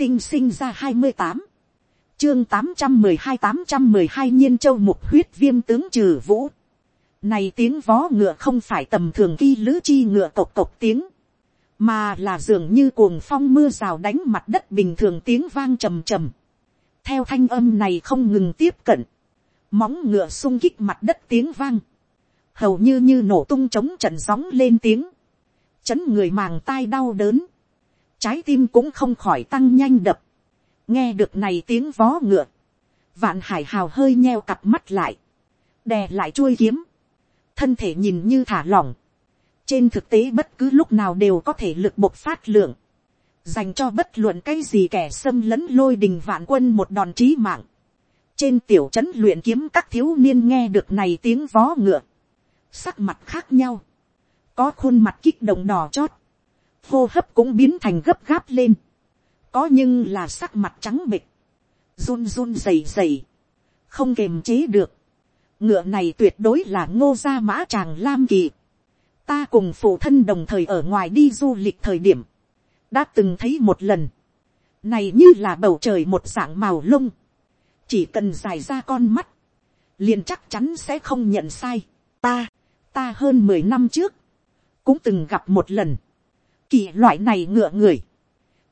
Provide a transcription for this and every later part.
tinh sinh ra hai mươi tám, chương tám trăm mười hai tám trăm mười hai nhiên châu mục huyết viêm tướng trừ vũ. Này tiếng vó ngựa không phải tầm thường ghi lữ chi ngựa cộc cộc tiếng, mà là dường như cuồng phong mưa rào đánh mặt đất bình thường tiếng vang trầm trầm. Theo thanh âm này không ngừng tiếp cận, móng ngựa sung kích mặt đất tiếng vang, hầu như như nổ tung trống trận gióng lên tiếng, chấn người màng tai đau đớn, trái tim cũng không khỏi tăng nhanh đập, nghe được này tiếng vó ngựa, vạn hải hào hơi nheo cặp mắt lại, đè lại chuôi kiếm, thân thể nhìn như thả lỏng, trên thực tế bất cứ lúc nào đều có thể lực bộc phát lượng, dành cho bất luận cái gì kẻ xâm lấn lôi đình vạn quân một đòn trí mạng. trên tiểu trấn luyện kiếm các thiếu niên nghe được này tiếng vó ngựa, sắc mặt khác nhau, có khuôn mặt kích động đỏ chót, hô hấp cũng biến thành gấp gáp lên, có nhưng là sắc mặt trắng bịch, run run dày dày, không kềm chế được, ngựa này tuyệt đối là ngô gia mã tràng lam kỳ, ta cùng phụ thân đồng thời ở ngoài đi du lịch thời điểm, đã từng thấy một lần, này như là bầu trời một dạng màu lông, chỉ cần dài ra con mắt, liền chắc chắn sẽ không nhận sai. Ta, ta hơn mười năm trước, cũng từng gặp một lần, kỳ loại này ngựa người,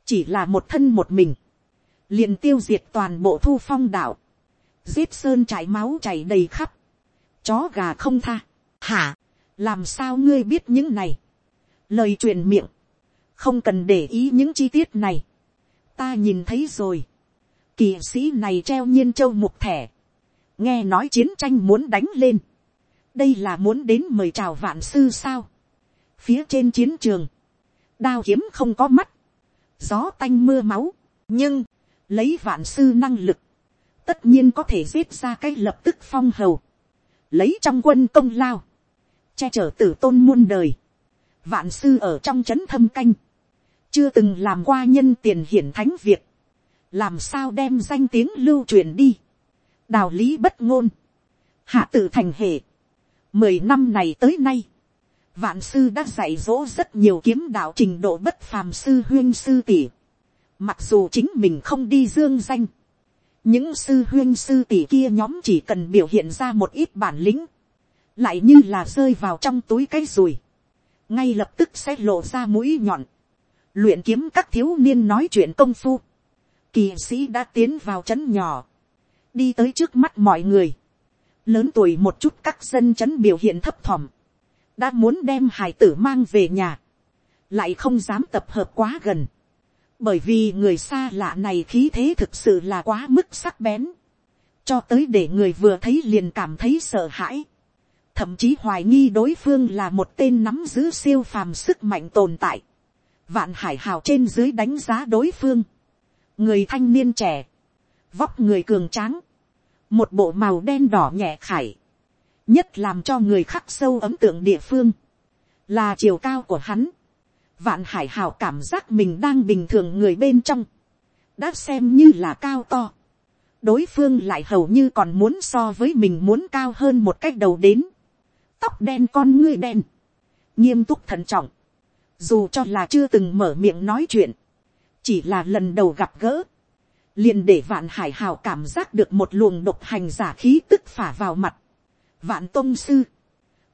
chỉ là một thân một mình, liền tiêu diệt toàn bộ thu phong đảo, giết sơn chảy máu chảy đầy khắp, chó gà không tha, hả, làm sao ngươi biết những này, lời truyền miệng, không cần để ý những chi tiết này, ta nhìn thấy rồi, kỳ sĩ này treo nhiên châu mục thẻ, nghe nói chiến tranh muốn đánh lên, đây là muốn đến mời chào vạn sư sao, phía trên chiến trường, đao kiếm không có mắt, gió tanh mưa máu, nhưng, lấy vạn sư năng lực, tất nhiên có thể giết ra cái lập tức phong hầu, lấy trong quân công lao, che chở tử tôn muôn đời, vạn sư ở trong c h ấ n thâm canh, chưa từng làm qua nhân tiền hiển thánh việc, làm sao đem danh tiếng lưu truyền đi, đào lý bất ngôn, hạ tử thành hệ, mười năm này tới nay, vạn sư đã dạy dỗ rất nhiều kiếm đạo trình độ bất phàm sư huyên sư tỷ, mặc dù chính mình không đi dương danh, những sư huyên sư tỷ kia nhóm chỉ cần biểu hiện ra một ít bản lĩnh, lại như là rơi vào trong túi cái rùi, ngay lập tức sẽ lộ ra mũi nhọn, luyện kiếm các thiếu niên nói chuyện công phu, kỳ sĩ đã tiến vào trấn nhỏ, đi tới trước mắt mọi người, lớn tuổi một chút các dân trấn biểu hiện thấp thỏm, đã muốn đem hải tử mang về nhà, lại không dám tập hợp quá gần, bởi vì người xa lạ này khí thế thực sự là quá mức sắc bén, cho tới để người vừa thấy liền cảm thấy sợ hãi, thậm chí hoài nghi đối phương là một tên nắm giữ siêu phàm sức mạnh tồn tại. Vạn hải hào trên dưới đánh giá đối phương. Người thanh niên trẻ. Vóc người cường tráng. Một bộ màu đen đỏ nhẹ khải. Nhất làm cho người khắc sâu ấm tượng địa phương. Là chiều cao của hắn. Vạn hải hào cảm giác mình đang bình thường người bên trong. Đã xem như là cao to. Đối phương lại hầu như còn muốn so với mình muốn cao hơn một cách đầu đến tóc đen con ngươi đen, nghiêm túc thận trọng, dù cho là chưa từng mở miệng nói chuyện, chỉ là lần đầu gặp gỡ, liền để vạn hải hào cảm giác được một luồng độc hành giả khí tức phả vào mặt. Vạn tôn sư,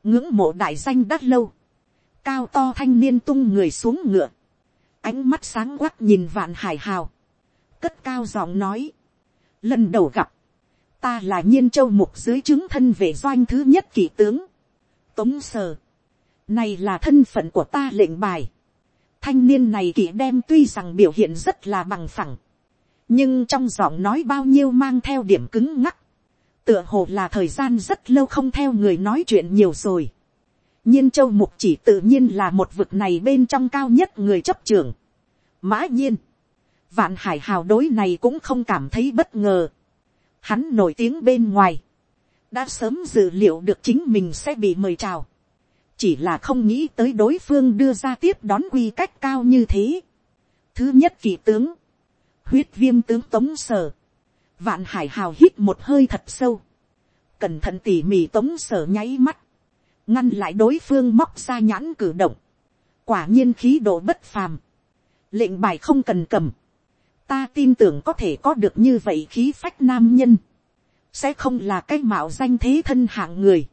ngưỡng mộ đại danh đắt lâu, cao to thanh niên tung người xuống ngựa, ánh mắt sáng quắc nhìn vạn hải hào, cất cao giọng nói, lần đầu gặp, ta là nhiên châu mục dưới chứng thân về doanh thứ nhất kỷ tướng, tống sờ. Này là thân phận của ta lệnh bài. Thanh niên này kỷ đem tuy rằng biểu hiện rất là bằng phẳng. Nhưng trong giọng nói bao nhiêu mang theo điểm cứng ngắc. Tựa hồ là thời gian rất lâu không theo người nói chuyện nhiều rồi. Nhiên châu mục chỉ tự nhiên là một vực này bên trong cao nhất người chấp trưởng. Mã nhiên. Vạn hải hào đối này cũng không cảm thấy bất ngờ. Hắn nổi tiếng bên ngoài đã sớm dự liệu được chính mình sẽ bị mời chào, chỉ là không nghĩ tới đối phương đưa ra tiếp đón quy cách cao như thế. thứ nhất kỳ tướng, huyết viêm tướng tống sở, vạn hải hào hít một hơi thật sâu, cẩn thận tỉ mỉ tống sở nháy mắt, ngăn lại đối phương móc ra nhãn cử động, quả nhiên khí độ bất phàm, lệnh bài không cần cầm, ta tin tưởng có thể có được như vậy khí phách nam nhân, sẽ không là cái mạo danh thế thân hạng người,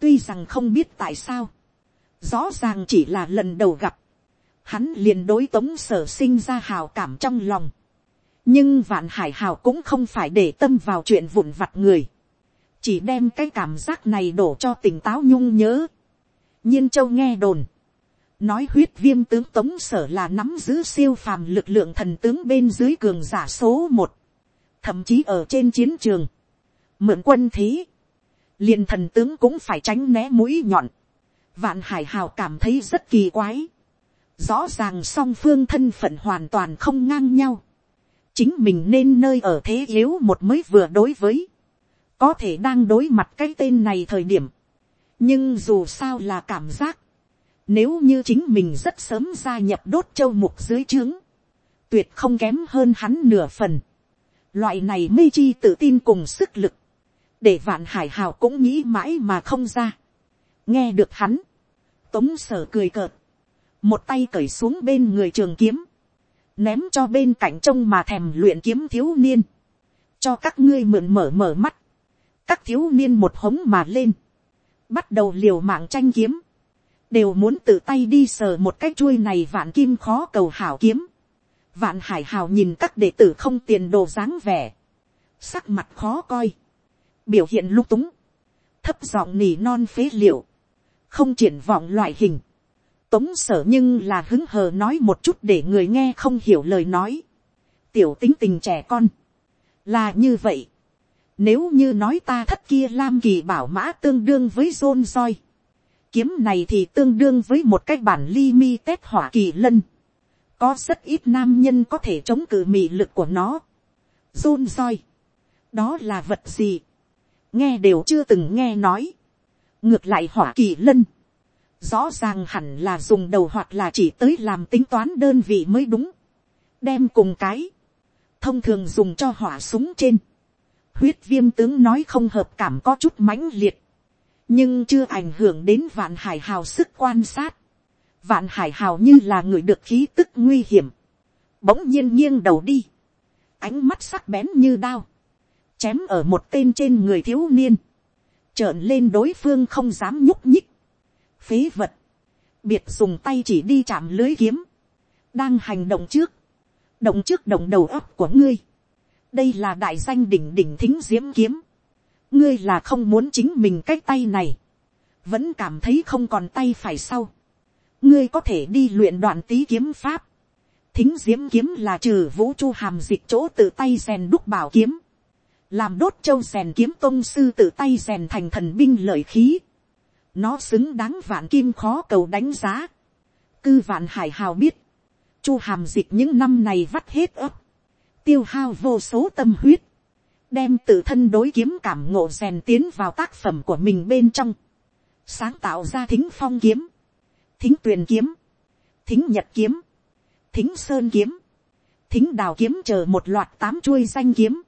tuy rằng không biết tại sao, rõ ràng chỉ là lần đầu gặp, hắn liền đối tống sở sinh ra hào cảm trong lòng, nhưng vạn hải hào cũng không phải để tâm vào chuyện vụn vặt người, chỉ đem cái cảm giác này đổ cho tỉnh táo nhung nhớ. nhiên châu nghe đồn, nói huyết viêm tướng tống sở là nắm giữ siêu phàm lực lượng thần tướng bên dưới cường giả số một, thậm chí ở trên chiến trường, mượn quân thế, liền thần tướng cũng phải tránh né mũi nhọn, vạn hải hào cảm thấy rất kỳ quái, rõ ràng song phương thân phận hoàn toàn không ngang nhau, chính mình nên nơi ở thế yếu một mới vừa đối với, có thể đang đối mặt cái tên này thời điểm, nhưng dù sao là cảm giác, nếu như chính mình rất sớm gia nhập đốt châu mục dưới trướng, tuyệt không kém hơn hắn nửa phần. Loại này mê chi tự tin cùng sức lực, để vạn hải hào cũng nghĩ mãi mà không ra. nghe được hắn, tống sở cười cợt, một tay cởi xuống bên người trường kiếm, ném cho bên cạnh trông mà thèm luyện kiếm thiếu niên, cho các ngươi mượn mở mở mắt, các thiếu niên một hống mà lên, bắt đầu liều mạng tranh kiếm, đều muốn tự tay đi sờ một cái chuôi này vạn kim khó cầu hảo kiếm. Vạn hải hào nhìn các đệ tử không tiền đồ dáng vẻ, sắc mặt khó coi, biểu hiện lung túng, thấp giọng nỉ non phế liệu, không triển vọng loại hình, tống sở nhưng là hứng hờ nói một chút để người nghe không hiểu lời nói, tiểu tính tình trẻ con, là như vậy, nếu như nói ta thất kia lam kỳ bảo mã tương đương với rôn roi, kiếm này thì tương đương với một cái bản ly mi tết hỏa kỳ lân. Có rất ít nam nhân có thể chống cự mị lực của nó. Rôn roi. Đó là vật gì? Nghe đều chưa từng nghe nói. Ngược lại hỏa kỳ lân. Rõ ràng hẳn là dùng đầu hoặc là chỉ tới làm tính toán đơn vị mới đúng. Đem cùng cái. Thông thường dùng cho hỏa súng trên. Huyết viêm tướng nói không hợp cảm có chút mãnh liệt nhưng chưa ảnh hưởng đến vạn hải hào sức quan sát. vạn hải hào như là người được khí tức nguy hiểm, bỗng nhiên nghiêng đầu đi, ánh mắt sắc bén như đao, chém ở một tên trên người thiếu niên, trợn lên đối phương không dám nhúc phế vật, biệt dùng tay chỉ đi chạm lưới kiếm, đang hành động trước, động trước động đầu óc của ngươi, đây là đại danh đỉnh đỉnh thính diễm kiếm, ngươi là không muốn chính mình cái tay này, vẫn cảm thấy không còn tay phải sau, ngươi có thể đi luyện đoạn tí kiếm pháp, thính diễm kiếm là trừ vũ chu hàm dịch chỗ tự tay rèn đúc bảo kiếm, làm đốt châu rèn kiếm tôn sư tự tay rèn thành thần binh lợi khí, nó xứng đáng vạn kim khó cầu đánh giá, cư vạn hải hào biết, chu hàm dịch những năm này vắt hết ấp, tiêu hao vô số tâm huyết, đem tự thân đối kiếm cảm ngộ rèn tiến vào tác phẩm của mình bên trong, sáng tạo ra thính phong kiếm, thính tuyền kiếm, thính nhật kiếm, thính sơn kiếm, thính đào kiếm chờ một loạt tám chuôi danh kiếm,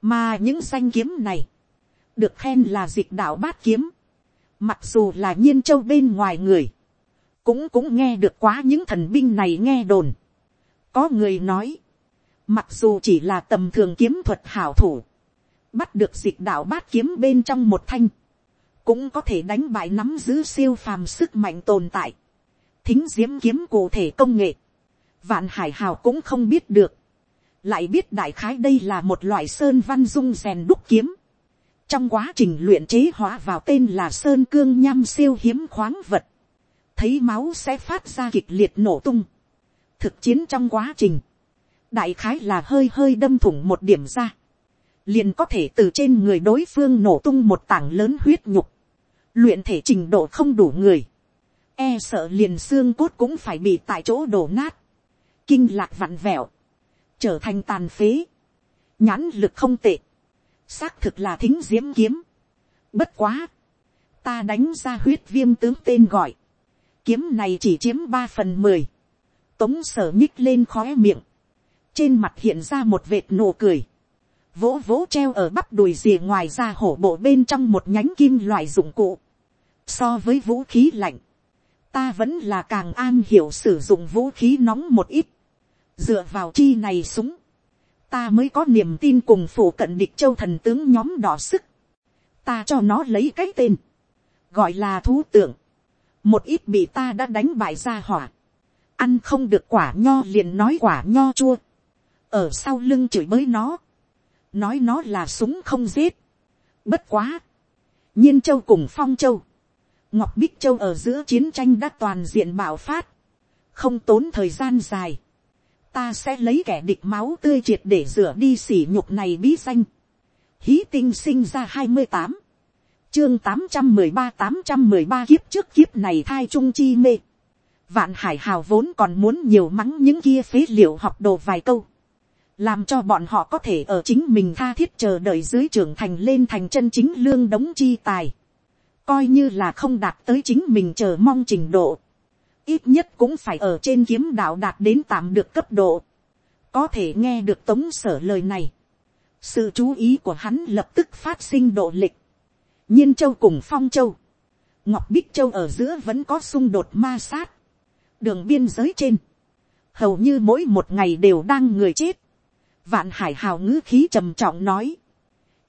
mà những danh kiếm này, được khen là dịch đạo bát kiếm, mặc dù là nhiên châu bên ngoài người, cũng cũng nghe được quá những thần binh này nghe đồn. có người nói, mặc dù chỉ là tầm thường kiếm thuật hảo thủ, bắt được dịch đạo bát kiếm bên trong một thanh, cũng có thể đánh bại nắm giữ siêu phàm sức mạnh tồn tại, thính diễm kiếm cụ thể công nghệ, vạn hải hào cũng không biết được, lại biết đại khái đây là một loại sơn văn dung rèn đúc kiếm, trong quá trình luyện chế hóa vào tên là sơn cương nham siêu hiếm khoáng vật, thấy máu sẽ phát ra kịch liệt nổ tung, thực chiến trong quá trình, đại khái là hơi hơi đâm thủng một điểm ra, liền có thể từ trên người đối phương nổ tung một tảng lớn huyết nhục, luyện thể trình độ không đủ người, e sợ liền xương cốt cũng phải bị tại chỗ đổ nát, kinh lạc vặn vẹo, trở thành tàn phế, nhãn lực không tệ, xác thực là thính diễm kiếm, bất quá, ta đánh ra huyết viêm tướng tên gọi, kiếm này chỉ chiếm ba phần mười, tống sở nhích lên khó miệng, trên mặt hiện ra một vệt nụ cười, vỗ vỗ treo ở bắp đùi rìa ngoài ra hổ bộ bên trong một nhánh kim loại dụng cụ. So với vũ khí lạnh, ta vẫn là càng an hiểu sử dụng vũ khí nóng một ít. Dựa vào chi này súng, ta mới có niềm tin cùng phủ cận địch châu thần tướng nhóm đỏ sức, ta cho nó lấy cái tên, gọi là thú tượng, một ít bị ta đã đánh bại ra hỏa, ăn không được quả nho liền nói quả nho chua, ở sau lưng chửi bới nó, nói nó là súng không giết, bất quá, nhiên châu cùng phong châu, ngọc bích châu ở giữa chiến tranh đã toàn diện bạo phát, không tốn thời gian dài, ta sẽ lấy kẻ địch máu tươi triệt để rửa đi sỉ nhục này bí danh. Hí tinh sinh ra hai mươi tám, chương tám trăm mười ba tám trăm mười ba kiếp trước kiếp này thai trung chi mê. Vạn hải hào vốn còn muốn nhiều mắng những kia phế liệu học đồ vài câu. Làm cho bọn họ có thể ở chính mình tha thiết chờ đợi dưới trưởng thành lên thành chân chính lương đống chi tài. Coi như là không đạt tới chính mình chờ mong trình độ ít nhất cũng phải ở trên kiếm đạo đạt đến tạm được cấp độ, có thể nghe được tống sở lời này, sự chú ý của hắn lập tức phát sinh độ lịch, nhiên châu cùng phong châu, ngọc bích châu ở giữa vẫn có xung đột ma sát, đường biên giới trên, hầu như mỗi một ngày đều đang người chết, vạn hải hào ngữ khí trầm trọng nói,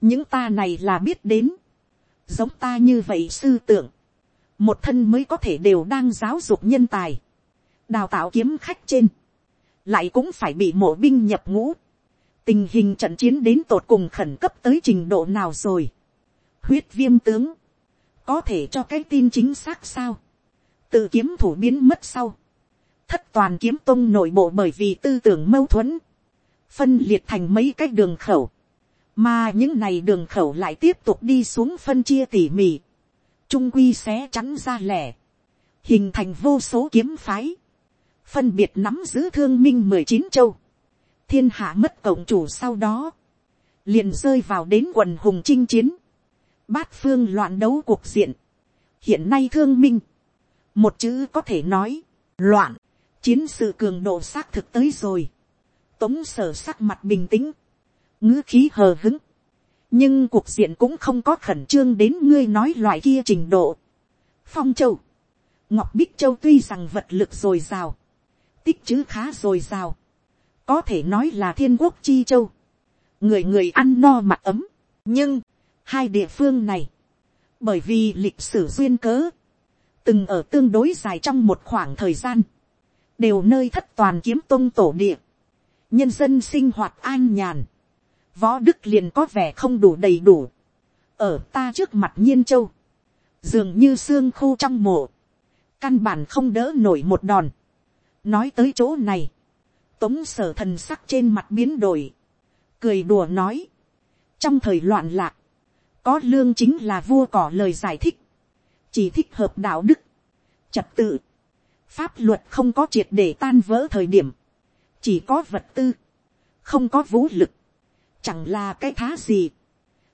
những ta này là biết đến, giống ta như vậy sư tưởng một thân mới có thể đều đang giáo dục nhân tài, đào tạo kiếm khách trên, lại cũng phải bị mộ binh nhập ngũ, tình hình trận chiến đến tột cùng khẩn cấp tới trình độ nào rồi, huyết viêm tướng, có thể cho cái tin chính xác sao, tự kiếm thủ biến mất sau, thất toàn kiếm tông nội bộ bởi vì tư tưởng mâu thuẫn, phân liệt thành mấy cái đường khẩu, mà những này đường khẩu lại tiếp tục đi xuống phân chia tỉ mỉ, trung quy xé chắn ra lẻ, hình thành vô số kiếm phái, phân biệt nắm giữ thương minh mười chín châu, thiên hạ mất cộng chủ sau đó, liền rơi vào đến quần hùng chinh chiến, bát phương loạn đấu cuộc diện, hiện nay thương minh, một chữ có thể nói, loạn, chiến sự cường độ xác thực tới rồi, tống sở sắc mặt bình tĩnh, ngữ khí hờ hứng, nhưng cuộc diện cũng không có khẩn trương đến ngươi nói loại kia trình độ. phong châu, ngọc bích châu tuy rằng vật lực dồi dào, tích chữ khá dồi dào, có thể nói là thiên quốc chi châu, người người ăn no mặc ấm, nhưng, hai địa phương này, bởi vì lịch sử duyên cớ, từng ở tương đối dài trong một khoảng thời gian, đều nơi thất toàn kiếm tôn tổ địa, nhân dân sinh hoạt an nhàn, võ đức liền có vẻ không đủ đầy đủ. ở ta trước mặt nhiên châu, dường như xương khô trong mộ, căn bản không đỡ nổi một đòn. nói tới chỗ này, tống sở thần sắc trên mặt biến đổi, cười đùa nói, trong thời loạn lạc, có lương chính là vua cỏ lời giải thích, chỉ thích hợp đạo đức, trật tự, pháp luật không có triệt để tan vỡ thời điểm, chỉ có vật tư, không có vũ lực, chẳng là cái thá gì.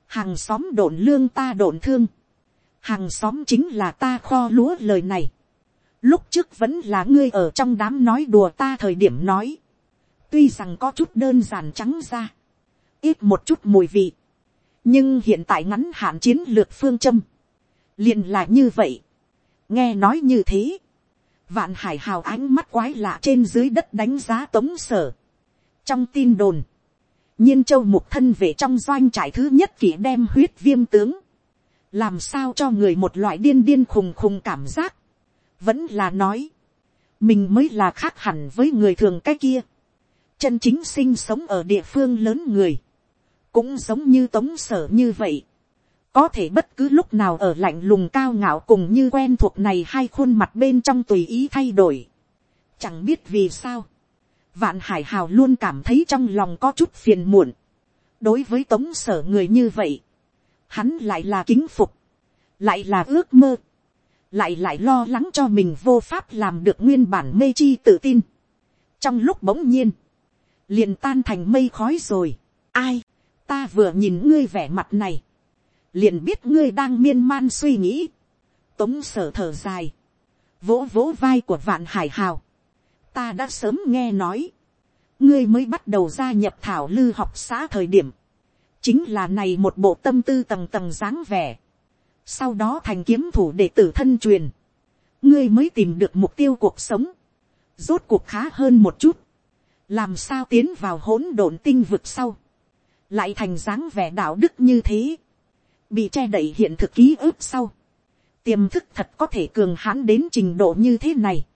hàng xóm đồn lương ta đồn thương. hàng xóm chính là ta kho lúa lời này. lúc trước vẫn là ngươi ở trong đám nói đùa ta thời điểm nói. tuy rằng có chút đơn giản trắng ra. ít một chút mùi vị. nhưng hiện tại ngắn hạn chiến lược phương châm. liền là như vậy. nghe nói như thế. vạn hải hào ánh mắt quái lạ trên dưới đất đánh giá tống sở. trong tin đồn, nhiên châu mục thân về trong doanh trại thứ nhất kỷ đem huyết viêm tướng, làm sao cho người một loại điên điên khùng khùng cảm giác, vẫn là nói, mình mới là khác hẳn với người thường cái kia, chân chính sinh sống ở địa phương lớn người, cũng giống như tống sở như vậy, có thể bất cứ lúc nào ở lạnh lùng cao ngạo cùng như quen thuộc này hai khuôn mặt bên trong tùy ý thay đổi, chẳng biết vì sao, Vạn hải hào luôn cảm thấy trong lòng có chút phiền muộn. Đối với tống sở người như vậy. Hắn lại là kính phục. Lại là ước mơ. Lại lại lo lắng cho mình vô pháp làm được nguyên bản mê chi tự tin. Trong lúc bỗng nhiên. Liền tan thành mây khói rồi. Ai. Ta vừa nhìn ngươi vẻ mặt này. Liền biết ngươi đang miên man suy nghĩ. Tống sở thở dài. Vỗ vỗ vai của vạn hải hào ta đã sớm nghe nói, ngươi mới bắt đầu gia nhập thảo lư học xã thời điểm, chính là này một bộ tâm tư tầng tầng dáng vẻ, sau đó thành kiếm thủ để tử thân truyền, ngươi mới tìm được mục tiêu cuộc sống, rốt cuộc khá hơn một chút, làm sao tiến vào hỗn độn tinh vực sau, lại thành dáng vẻ đạo đức như thế, bị che đậy hiện thực ký ức sau, tiềm thức thật có thể cường hãn đến trình độ như thế này,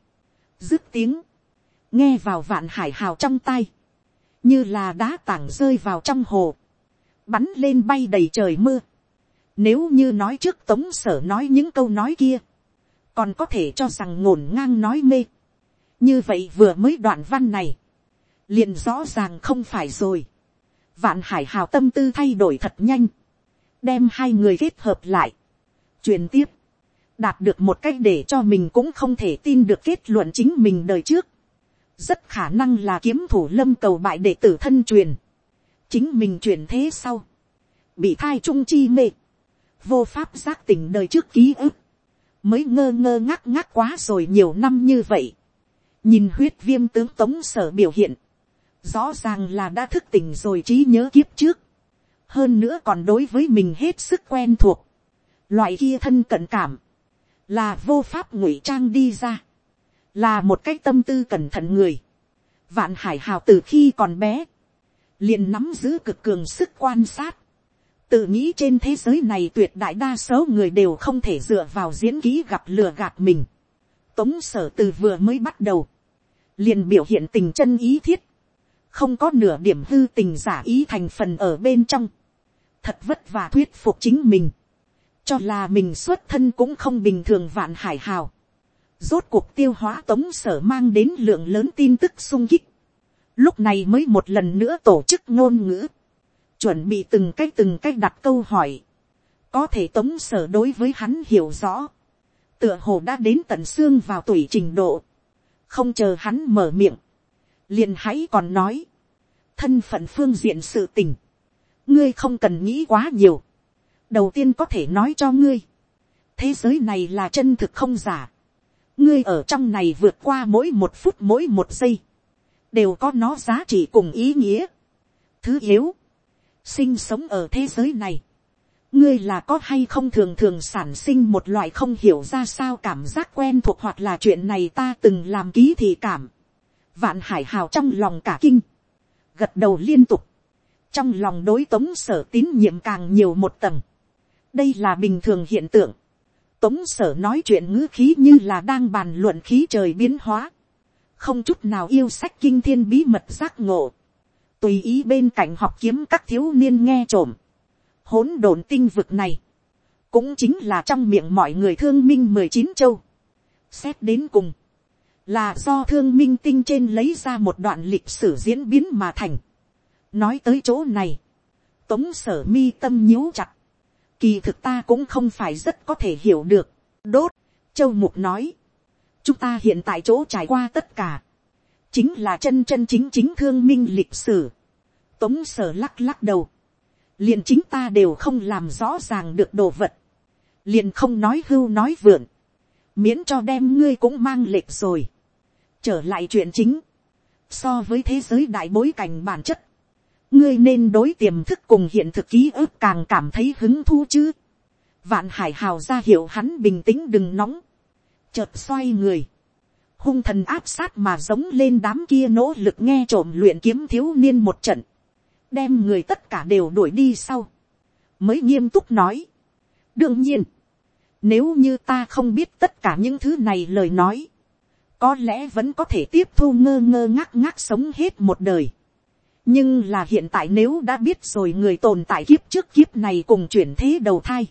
dứt tiếng, nghe vào vạn hải hào trong tay, như là đá tảng rơi vào trong hồ, bắn lên bay đầy trời mưa. Nếu như nói trước tống sở nói những câu nói kia, còn có thể cho rằng ngổn ngang nói mê. như vậy vừa mới đoạn văn này, liền rõ ràng không phải rồi. vạn hải hào tâm tư thay đổi thật nhanh, đem hai người kết hợp lại, truyền tiếp, đạt được một cách để cho mình cũng không thể tin được kết luận chính mình đời trước rất khả năng là kiếm thủ lâm cầu bại đệ tử thân truyền, chính mình truyền thế sau, bị thai trung chi mê, vô pháp giác tỉnh đời trước ký ức, mới ngơ ngơ ngác ngác quá rồi nhiều năm như vậy, nhìn huyết viêm tướng tống sở biểu hiện, rõ ràng là đã thức tỉnh rồi trí nhớ kiếp trước, hơn nữa còn đối với mình hết sức quen thuộc, loại kia thân cận cảm, là vô pháp ngụy trang đi ra, là một cái tâm tư cẩn thận người. Vạn hải hào từ khi còn bé, liền nắm giữ cực cường sức quan sát. Tự nghĩ trên thế giới này tuyệt đại đa số người đều không thể dựa vào diễn ký gặp lừa gạt mình. Tống sở từ vừa mới bắt đầu, liền biểu hiện tình chân ý thiết. Không có nửa điểm hư tình giả ý thành phần ở bên trong. Thật vất vả thuyết phục chính mình. Cho là mình xuất thân cũng không bình thường vạn hải hào Rốt cuộc tiêu hóa tống sở mang đến lượng lớn tin tức sung kích. Lúc này mới một lần nữa tổ chức ngôn ngữ. Chuẩn bị từng cách từng cách đặt câu hỏi. Có thể tống sở đối với hắn hiểu rõ. Tựa hồ đã đến tận xương vào tuổi trình độ. Không chờ hắn mở miệng. liền hãy còn nói. Thân phận phương diện sự tình. Ngươi không cần nghĩ quá nhiều. Đầu tiên có thể nói cho ngươi. Thế giới này là chân thực không giả ngươi ở trong này vượt qua mỗi một phút mỗi một giây, đều có nó giá trị cùng ý nghĩa. thứ yếu, sinh sống ở thế giới này, ngươi là có hay không thường thường sản sinh một loại không hiểu ra sao cảm giác quen thuộc hoặc là chuyện này ta từng làm ký thị cảm. vạn hải hào trong lòng cả kinh, gật đầu liên tục, trong lòng đối tống sở tín nhiệm càng nhiều một tầng. đây là bình thường hiện tượng. Tống sở nói chuyện ngữ khí như là đang bàn luận khí trời biến hóa. Không chút nào yêu sách kinh thiên bí mật giác ngộ. Tùy ý bên cạnh học kiếm các thiếu niên nghe trộm. Hỗn độn tinh vực này. Cũng chính là trong miệng mọi người thương minh mười chín châu. Xét đến cùng. Là do thương minh tinh trên lấy ra một đoạn lịch sử diễn biến mà thành. Nói tới chỗ này. Tống sở mi tâm nhíu chặt kỳ thực ta cũng không phải rất có thể hiểu được. đốt, châu mục nói, chúng ta hiện tại chỗ trải qua tất cả, chính là chân chân chính chính thương minh lịch sử. tống sở lắc lắc đầu, liền chính ta đều không làm rõ ràng được đồ vật, liền không nói hưu nói vượn, miễn cho đem ngươi cũng mang lệch rồi. trở lại chuyện chính, so với thế giới đại bối cảnh bản chất, ngươi nên đối tiềm thức cùng hiện thực ký ức càng cảm thấy hứng thú chứ. vạn hải hào ra hiệu hắn bình tĩnh đừng nóng. chợt xoay người. hung thần áp sát mà giống lên đám kia nỗ lực nghe trộm luyện kiếm thiếu niên một trận. đem người tất cả đều đuổi đi sau. mới nghiêm túc nói. đương nhiên, nếu như ta không biết tất cả những thứ này lời nói, có lẽ vẫn có thể tiếp thu ngơ ngơ ngác ngác sống hết một đời nhưng là hiện tại nếu đã biết rồi người tồn tại kiếp trước kiếp này cùng chuyển thế đầu thai,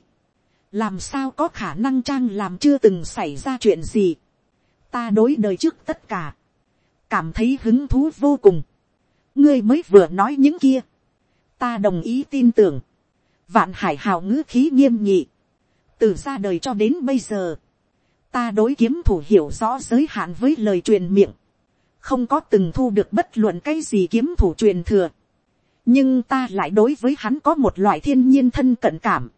làm sao có khả năng trang làm chưa từng xảy ra chuyện gì. ta đối đời trước tất cả, cảm thấy hứng thú vô cùng. ngươi mới vừa nói những kia, ta đồng ý tin tưởng, vạn hải hào ngữ khí nghiêm nhị, từ ra đời cho đến bây giờ, ta đối kiếm thủ hiểu rõ giới hạn với lời truyền miệng, không có từng thu được bất luận cái gì kiếm thủ truyền thừa. nhưng ta lại đối với hắn có một loại thiên nhiên thân cận cảm.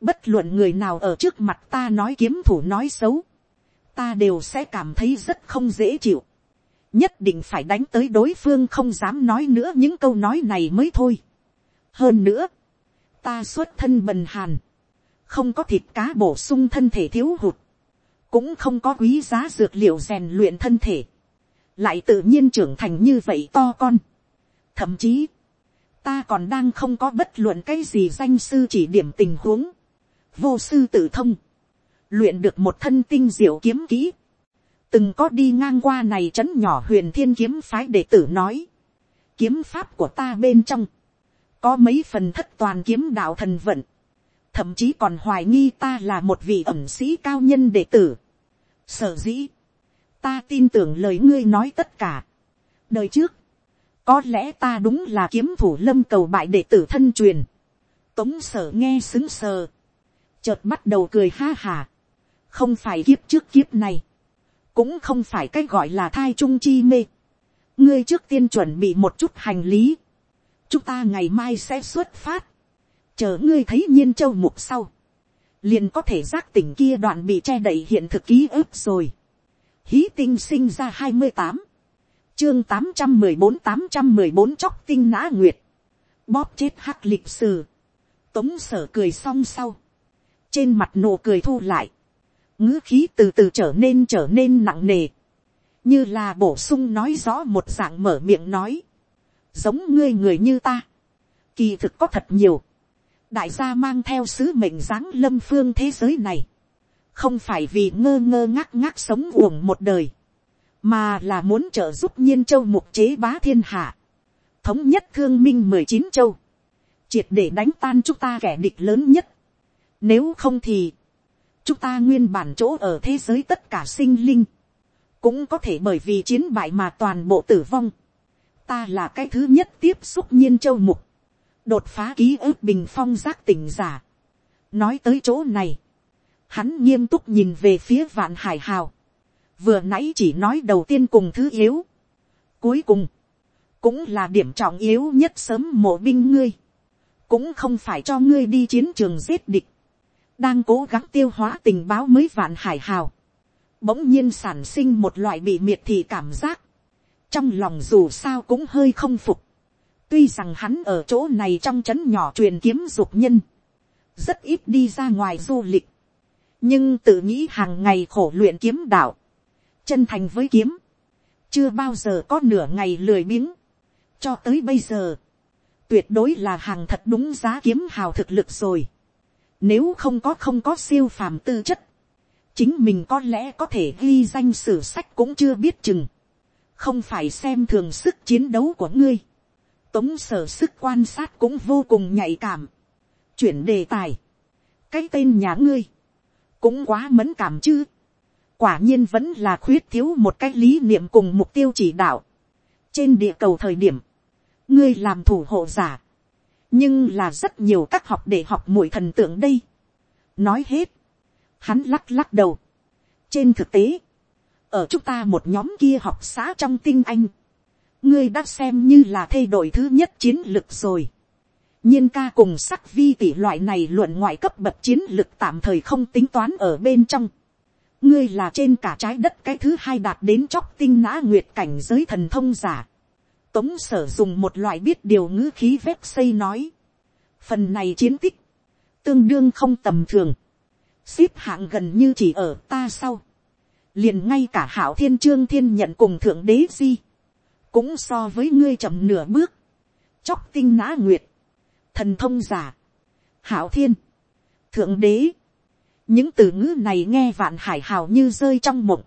bất luận người nào ở trước mặt ta nói kiếm thủ nói xấu, ta đều sẽ cảm thấy rất không dễ chịu. nhất định phải đánh tới đối phương không dám nói nữa những câu nói này mới thôi. hơn nữa, ta xuất thân bần hàn, không có thịt cá bổ sung thân thể thiếu hụt, cũng không có quý giá dược liệu rèn luyện thân thể lại tự nhiên trưởng thành như vậy to con. thậm chí, ta còn đang không có bất luận cái gì danh sư chỉ điểm tình huống, vô sư tự thông, luyện được một thân tinh diệu kiếm kỹ, từng có đi ngang qua này trấn nhỏ huyền thiên kiếm phái đệ tử nói, kiếm pháp của ta bên trong, có mấy phần thất toàn kiếm đạo thần vận, thậm chí còn hoài nghi ta là một vị ẩm sĩ cao nhân đệ tử. Sở dĩ, ta tin tưởng lời ngươi nói tất cả. đời trước, có lẽ ta đúng là kiếm thủ lâm cầu bại đệ tử thân truyền. tống sở nghe xứng sờ, chợt bắt đầu cười ha hà. không phải kiếp trước kiếp này, cũng không phải cái gọi là thai trung chi mê. ngươi trước tiên chuẩn bị một chút hành lý. chúng ta ngày mai sẽ xuất phát. chờ ngươi thấy nhiên châu mục sau. liền có thể giác tỉnh kia đoạn bị che đậy hiện thực ký ức rồi hí tinh sinh ra hai mươi tám. Chương tám trăm mười bốn tám trăm mười bốn chóc tinh nã nguyệt. bóp chết hắc lịch sử. tống sở cười xong sau. trên mặt nụ cười thu lại. Ngữ khí từ từ trở nên trở nên nặng nề, như là bổ sung nói rõ một dạng mở miệng nói, giống ngươi người như ta, kỳ thực có thật nhiều, đại gia mang theo sứ mệnh dáng lâm phương thế giới này, không phải vì ngơ ngơ ngác ngác sống uổng một đời, mà là muốn trợ giúp nhiên châu mục chế bá thiên hạ, thống nhất thương minh mười chín châu, triệt để đánh tan chúng ta kẻ địch lớn nhất. Nếu không thì, chúng ta nguyên bản chỗ ở thế giới tất cả sinh linh, cũng có thể bởi vì chiến bại mà toàn bộ tử vong. Ta là cái thứ nhất tiếp xúc nhiên châu mục, đột phá ký ức bình phong giác tỉnh giả. nói tới chỗ này, hắn nghiêm túc nhìn về phía vạn hải hào, vừa nãy chỉ nói đầu tiên cùng thứ yếu, cuối cùng, cũng là điểm trọng yếu nhất sớm mộ binh ngươi, cũng không phải cho ngươi đi chiến trường giết địch, đang cố gắng tiêu hóa tình báo mới vạn hải hào, bỗng nhiên sản sinh một loại bị miệt thị cảm giác, trong lòng dù sao cũng hơi không phục, tuy rằng hắn ở chỗ này trong trấn nhỏ truyền kiếm dục nhân, rất ít đi ra ngoài du lịch, nhưng tự nghĩ hàng ngày khổ luyện kiếm đạo, chân thành với kiếm, chưa bao giờ có nửa ngày lười biếng, cho tới bây giờ, tuyệt đối là hàng thật đúng giá kiếm hào thực lực rồi. Nếu không có không có siêu phàm tư chất. Chính mình có lẽ có thể ghi danh sử sách cũng chưa biết chừng. Không phải xem thường sức chiến đấu của ngươi. Tống sở sức quan sát cũng vô cùng nhạy cảm. Chuyển đề tài. Cái tên nhà ngươi. Cũng quá mẫn cảm chứ. Quả nhiên vẫn là khuyết thiếu một cái lý niệm cùng mục tiêu chỉ đạo. Trên địa cầu thời điểm. Ngươi làm thủ hộ giả nhưng là rất nhiều các học để học mũi thần tượng đây. nói hết, hắn lắc lắc đầu. trên thực tế, ở chúng ta một nhóm kia học xã trong tinh anh, ngươi đã xem như là thay đổi thứ nhất chiến lược rồi nhiên ca cùng sắc vi tỷ loại này luận ngoại cấp bậc chiến lực tạm thời không tính toán ở bên trong. ngươi là trên cả trái đất cái thứ hai đạt đến chóc tinh nã nguyệt cảnh giới thần thông giả Tống sở dùng một loại biết điều ngữ khí vét xây nói. Phần này chiến tích. Tương đương không tầm thường. Xếp hạng gần như chỉ ở ta sau. Liền ngay cả hảo thiên trương thiên nhận cùng thượng đế di. Cũng so với ngươi chậm nửa bước. Chóc tinh nã nguyệt. Thần thông giả. Hảo thiên. Thượng đế. Những từ ngữ này nghe vạn hải hào như rơi trong mộng.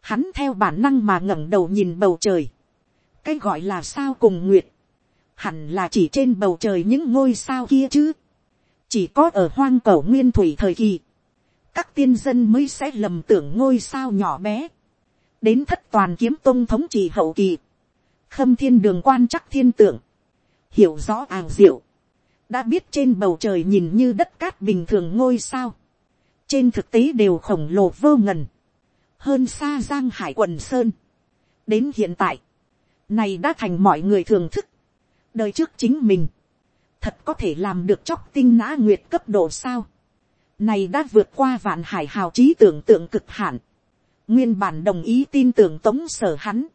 Hắn theo bản năng mà ngẩng đầu nhìn bầu trời cái gọi là sao cùng nguyệt, hẳn là chỉ trên bầu trời những ngôi sao kia chứ, chỉ có ở hoang cầu nguyên thủy thời kỳ, các tiên dân mới sẽ lầm tưởng ngôi sao nhỏ bé, đến thất toàn kiếm tôn thống trị hậu kỳ, khâm thiên đường quan chắc thiên tượng, hiểu rõ àng diệu, đã biết trên bầu trời nhìn như đất cát bình thường ngôi sao, trên thực tế đều khổng lồ vô ngần, hơn xa giang hải quần sơn. đến hiện tại, này đã thành mọi người thường thức, đời trước chính mình, thật có thể làm được chóc tinh nã nguyệt cấp độ sao, này đã vượt qua vạn hải hào trí tưởng tượng cực hạn, nguyên bản đồng ý tin tưởng tống sở hắn,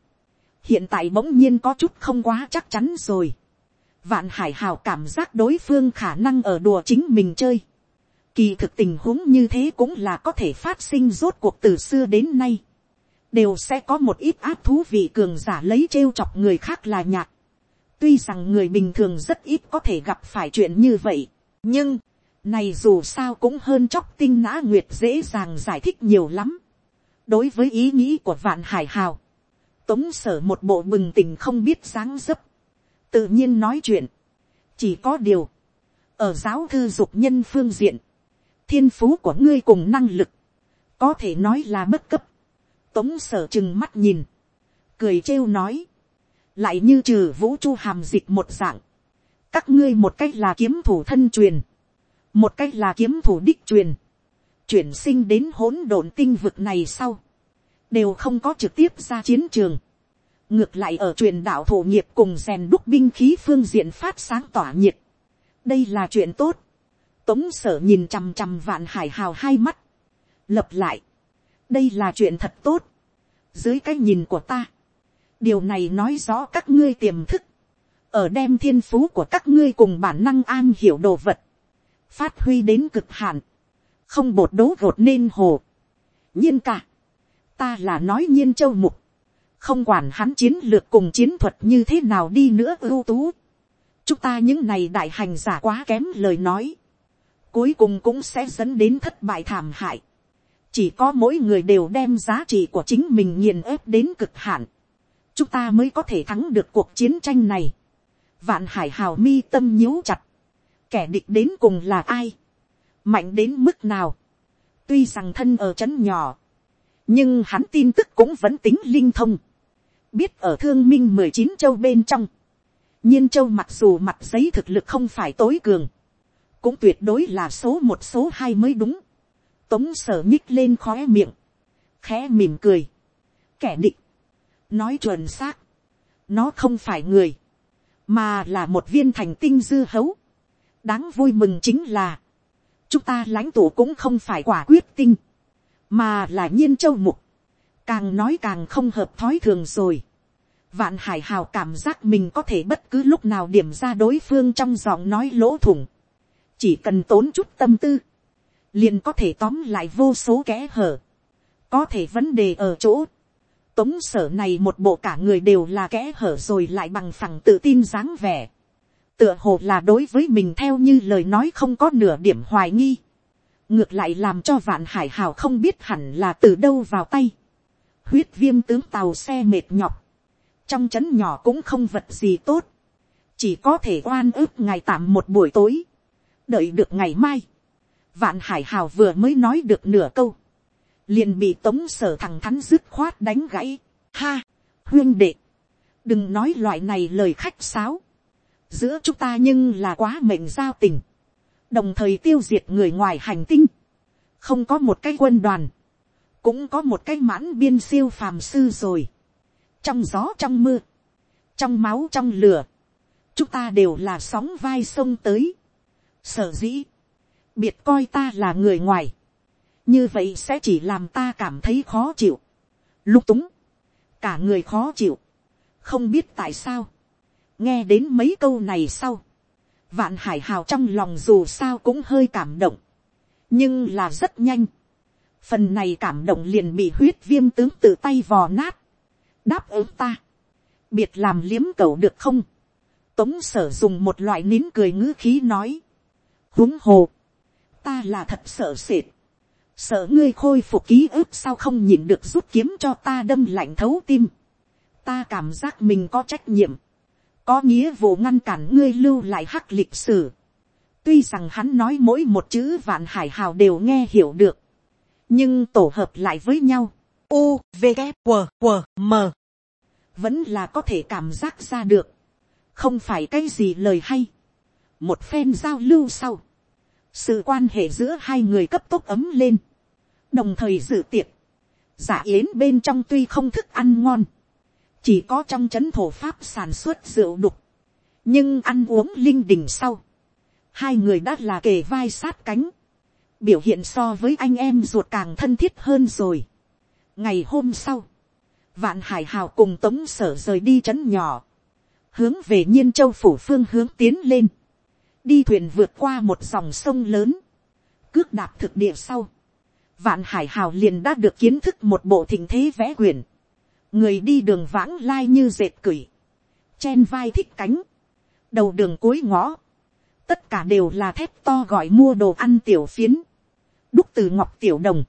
hiện tại bỗng nhiên có chút không quá chắc chắn rồi, vạn hải hào cảm giác đối phương khả năng ở đùa chính mình chơi, kỳ thực tình huống như thế cũng là có thể phát sinh rốt cuộc từ xưa đến nay, đều sẽ có một ít áp thú vị cường giả lấy trêu chọc người khác là nhạt. Tuy rằng người bình thường rất ít có thể gặp phải chuyện như vậy, nhưng, này dù sao cũng hơn chóc tinh nã nguyệt dễ dàng giải thích nhiều lắm. đối với ý nghĩ của vạn hải hào, tống sở một bộ bừng tình không biết dáng dấp, tự nhiên nói chuyện, chỉ có điều, ở giáo thư dục nhân phương diện, thiên phú của ngươi cùng năng lực, có thể nói là bất cấp, tống sở chừng mắt nhìn, cười trêu nói, lại như trừ vũ chu hàm dịch một dạng, các ngươi một cách là kiếm thủ thân truyền, một cách là kiếm thủ đích truyền, chuyển sinh đến hỗn độn tinh vực này sau, đều không có trực tiếp ra chiến trường, ngược lại ở truyền đạo thổ nghiệp cùng rèn đúc binh khí phương diện phát sáng tỏa nhiệt, đây là chuyện tốt, tống sở nhìn chằm chằm vạn hải hào hai mắt, lập lại, đây là chuyện thật tốt, dưới cái nhìn của ta, điều này nói rõ các ngươi tiềm thức, ở đem thiên phú của các ngươi cùng bản năng an hiểu đồ vật, phát huy đến cực hạn, không bột đố gột nên hồ. nhiên cả, ta là nói nhiên châu mục, không quản hắn chiến lược cùng chiến thuật như thế nào đi nữa ưu tú, chúng ta những này đại hành giả quá kém lời nói, cuối cùng cũng sẽ dẫn đến thất bại thảm hại. chỉ có mỗi người đều đem giá trị của chính mình nghiền ép đến cực hạn, chúng ta mới có thể thắng được cuộc chiến tranh này. vạn hải hào mi tâm nhíu chặt, kẻ địch đến cùng là ai, mạnh đến mức nào, tuy rằng thân ở c h ấ n nhỏ, nhưng hắn tin tức cũng vẫn tính linh thông, biết ở thương minh mười chín châu bên trong, nhiên châu mặc dù mặt giấy thực lực không phải tối cường, cũng tuyệt đối là số một số hai mới đúng, tống sở nhích lên khóe miệng, khẽ mỉm cười, kẻ địch, nói chuẩn xác, nó không phải người, mà là một viên thành tinh dư hấu, đáng vui mừng chính là, chúng ta lãnh tụ cũng không phải quả quyết tinh, mà là nhiên châu mục, càng nói càng không hợp thói thường rồi. Vạn hải hào cảm giác mình có thể bất cứ lúc nào điểm ra đối phương trong giọng nói lỗ thủng, chỉ cần tốn chút tâm tư, liền có thể tóm lại vô số kẽ hở, có thể vấn đề ở chỗ, tống sở này một bộ cả người đều là kẽ hở rồi lại bằng phẳng tự tin dáng vẻ. Tựa hồ là đối với mình theo như lời nói không có nửa điểm hoài nghi, ngược lại làm cho vạn hải hào không biết hẳn là từ đâu vào tay, huyết viêm tướng tàu xe mệt nhọc, trong trấn nhỏ cũng không vật gì tốt, chỉ có thể oan ức ngày tạm một buổi tối, đợi được ngày mai, vạn hải hào vừa mới nói được nửa câu, liền bị tống sở thằng thắn dứt khoát đánh gãy, ha, huyên đệ, đừng nói loại này lời khách sáo, giữa chúng ta nhưng là quá mệnh giao tình, đồng thời tiêu diệt người ngoài hành tinh, không có một cái quân đoàn, cũng có một cái mãn biên siêu phàm sư rồi, trong gió trong mưa, trong máu trong lửa, chúng ta đều là sóng vai sông tới, sở dĩ, biệt coi ta là người ngoài, như vậy sẽ chỉ làm ta cảm thấy khó chịu, lung túng, cả người khó chịu, không biết tại sao, nghe đến mấy câu này sau, vạn hải hào trong lòng dù sao cũng hơi cảm động, nhưng là rất nhanh, phần này cảm động liền bị huyết viêm tướng tự tay vò nát, đáp ứng ta, biệt làm liếm cầu được không, tống sở dùng một loại nín cười ngữ khí nói, huống hồ, ta là thật sợ sệt, sợ ngươi khôi phục ký ức sao không nhìn được rút kiếm cho ta đâm lạnh thấu tim, ta cảm giác mình có trách nhiệm, có nghĩa vụ ngăn cản ngươi lưu lại hắc lịch sử. tuy rằng hắn nói mỗi một chữ vạn hải hào đều nghe hiểu được, nhưng tổ hợp lại với nhau, u v g q q m. Vẫn là có thể cảm giác ra được, không phải cái gì lời hay. một phen giao lưu sau, sự quan hệ giữa hai người cấp tốc ấm lên, đồng thời dự tiệc, giả yến bên trong tuy không thức ăn ngon, chỉ có trong c h ấ n thổ pháp sản xuất rượu đục, nhưng ăn uống linh đình sau, hai người đã là kề vai sát cánh, biểu hiện so với anh em ruột càng thân thiết hơn rồi. ngày hôm sau, vạn hải hào cùng tống sở rời đi trấn nhỏ, hướng về nhiên châu phủ phương hướng tiến lên, đi thuyền vượt qua một dòng sông lớn, cước đạp thực địa sau, vạn hải hào liền đã được kiến thức một bộ thình thế vẽ quyển, người đi đường vãng lai như dệt cửi, chen vai thích cánh, đầu đường cuối ngõ, tất cả đều là thép to gọi mua đồ ăn tiểu phiến, đúc từ ngọc tiểu đồng,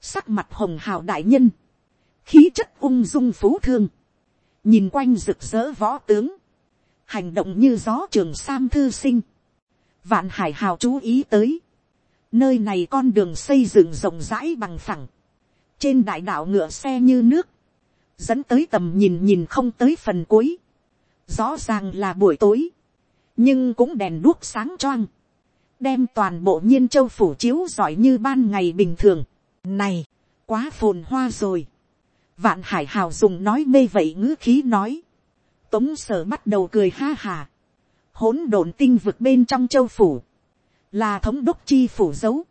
sắc mặt hồng hào đại nhân, khí chất ung dung phú thương, nhìn quanh rực rỡ võ tướng, hành động như gió trường sam thư sinh, vạn hải hào chú ý tới, nơi này con đường xây dựng rộng rãi bằng phẳng, trên đại đạo ngựa xe như nước, dẫn tới tầm nhìn nhìn không tới phần cuối, rõ ràng là buổi tối, nhưng cũng đèn đuốc sáng choang, đem toàn bộ nhiên châu phủ chiếu giỏi như ban ngày bình thường. Này, quá phồn hoa rồi. Vạn hải hào dùng nói mê vậy ngữ khí nói. Tống sở bắt đầu cười ha hà. Hỗn độn tinh vực bên trong châu phủ. Là thống đốc chi phủ dấu.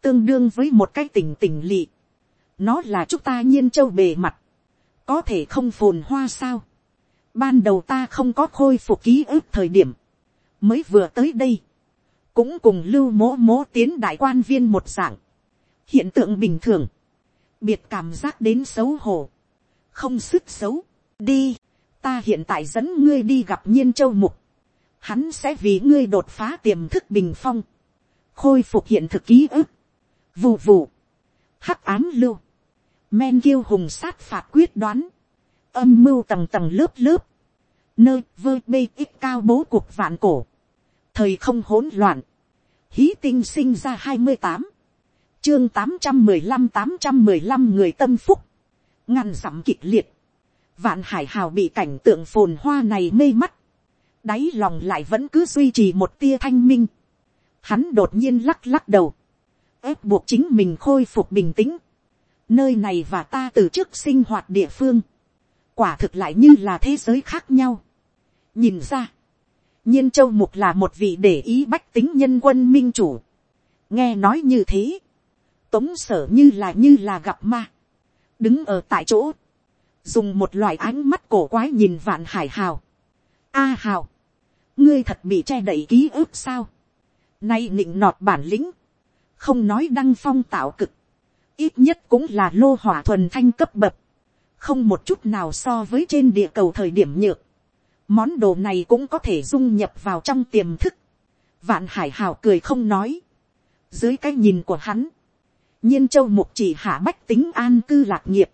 Tương đương với một cái tỉnh tỉnh lị. Nó là chúng ta nhiên châu bề mặt. Có thể không phồn hoa sao. Ban đầu ta không có khôi phục ký ức thời điểm. Mới vừa tới đây. Cũng cùng lưu mố mố tiến đại quan viên một dạng. Hiện tượng bình thường. Biệt cảm giác đến xấu hổ. Không sức xấu. Đi. Ta hiện tại dẫn ngươi đi gặp nhiên châu mục. Hắn sẽ vì ngươi đột phá tiềm thức bình phong. Khôi phục hiện thực ký ức. Vù vù. Hắc ám lưu. Men kiêu hùng sát phạt quyết đoán âm mưu tầng tầng lớp lớp, nơi vơ bê ít cao bố cuộc vạn cổ, thời không hỗn loạn, hí tinh sinh ra hai mươi tám, chương tám trăm mười lăm tám trăm mười lăm người tâm phúc, ngăn dặm kịch liệt, vạn hải hào bị cảnh tượng phồn hoa này mê mắt, đáy lòng lại vẫn cứ duy trì một tia thanh minh, hắn đột nhiên lắc lắc đầu, ép buộc chính mình khôi phục bình tĩnh, nơi này và ta từ trước sinh hoạt địa phương, quả thực lại như là thế giới khác nhau. nhìn ra, nhiên châu mục là một vị để ý bách tính nhân quân minh chủ. nghe nói như thế, tống sở như là như là gặp ma, đứng ở tại chỗ, dùng một loại ánh mắt cổ quái nhìn vạn hải hào. a hào, ngươi thật bị che đậy ký ức sao, nay nịnh nọt bản lĩnh, không nói đăng phong tạo cực, ít nhất cũng là lô hỏa thuần thanh cấp bậc, không một chút nào so với trên địa cầu thời điểm nhược. Món đồ này cũng có thể dung nhập vào trong tiềm thức. Vạn hải hào cười không nói. Dưới cái nhìn của hắn, nhiên châu mục chỉ hạ bách tính an cư lạc nghiệp.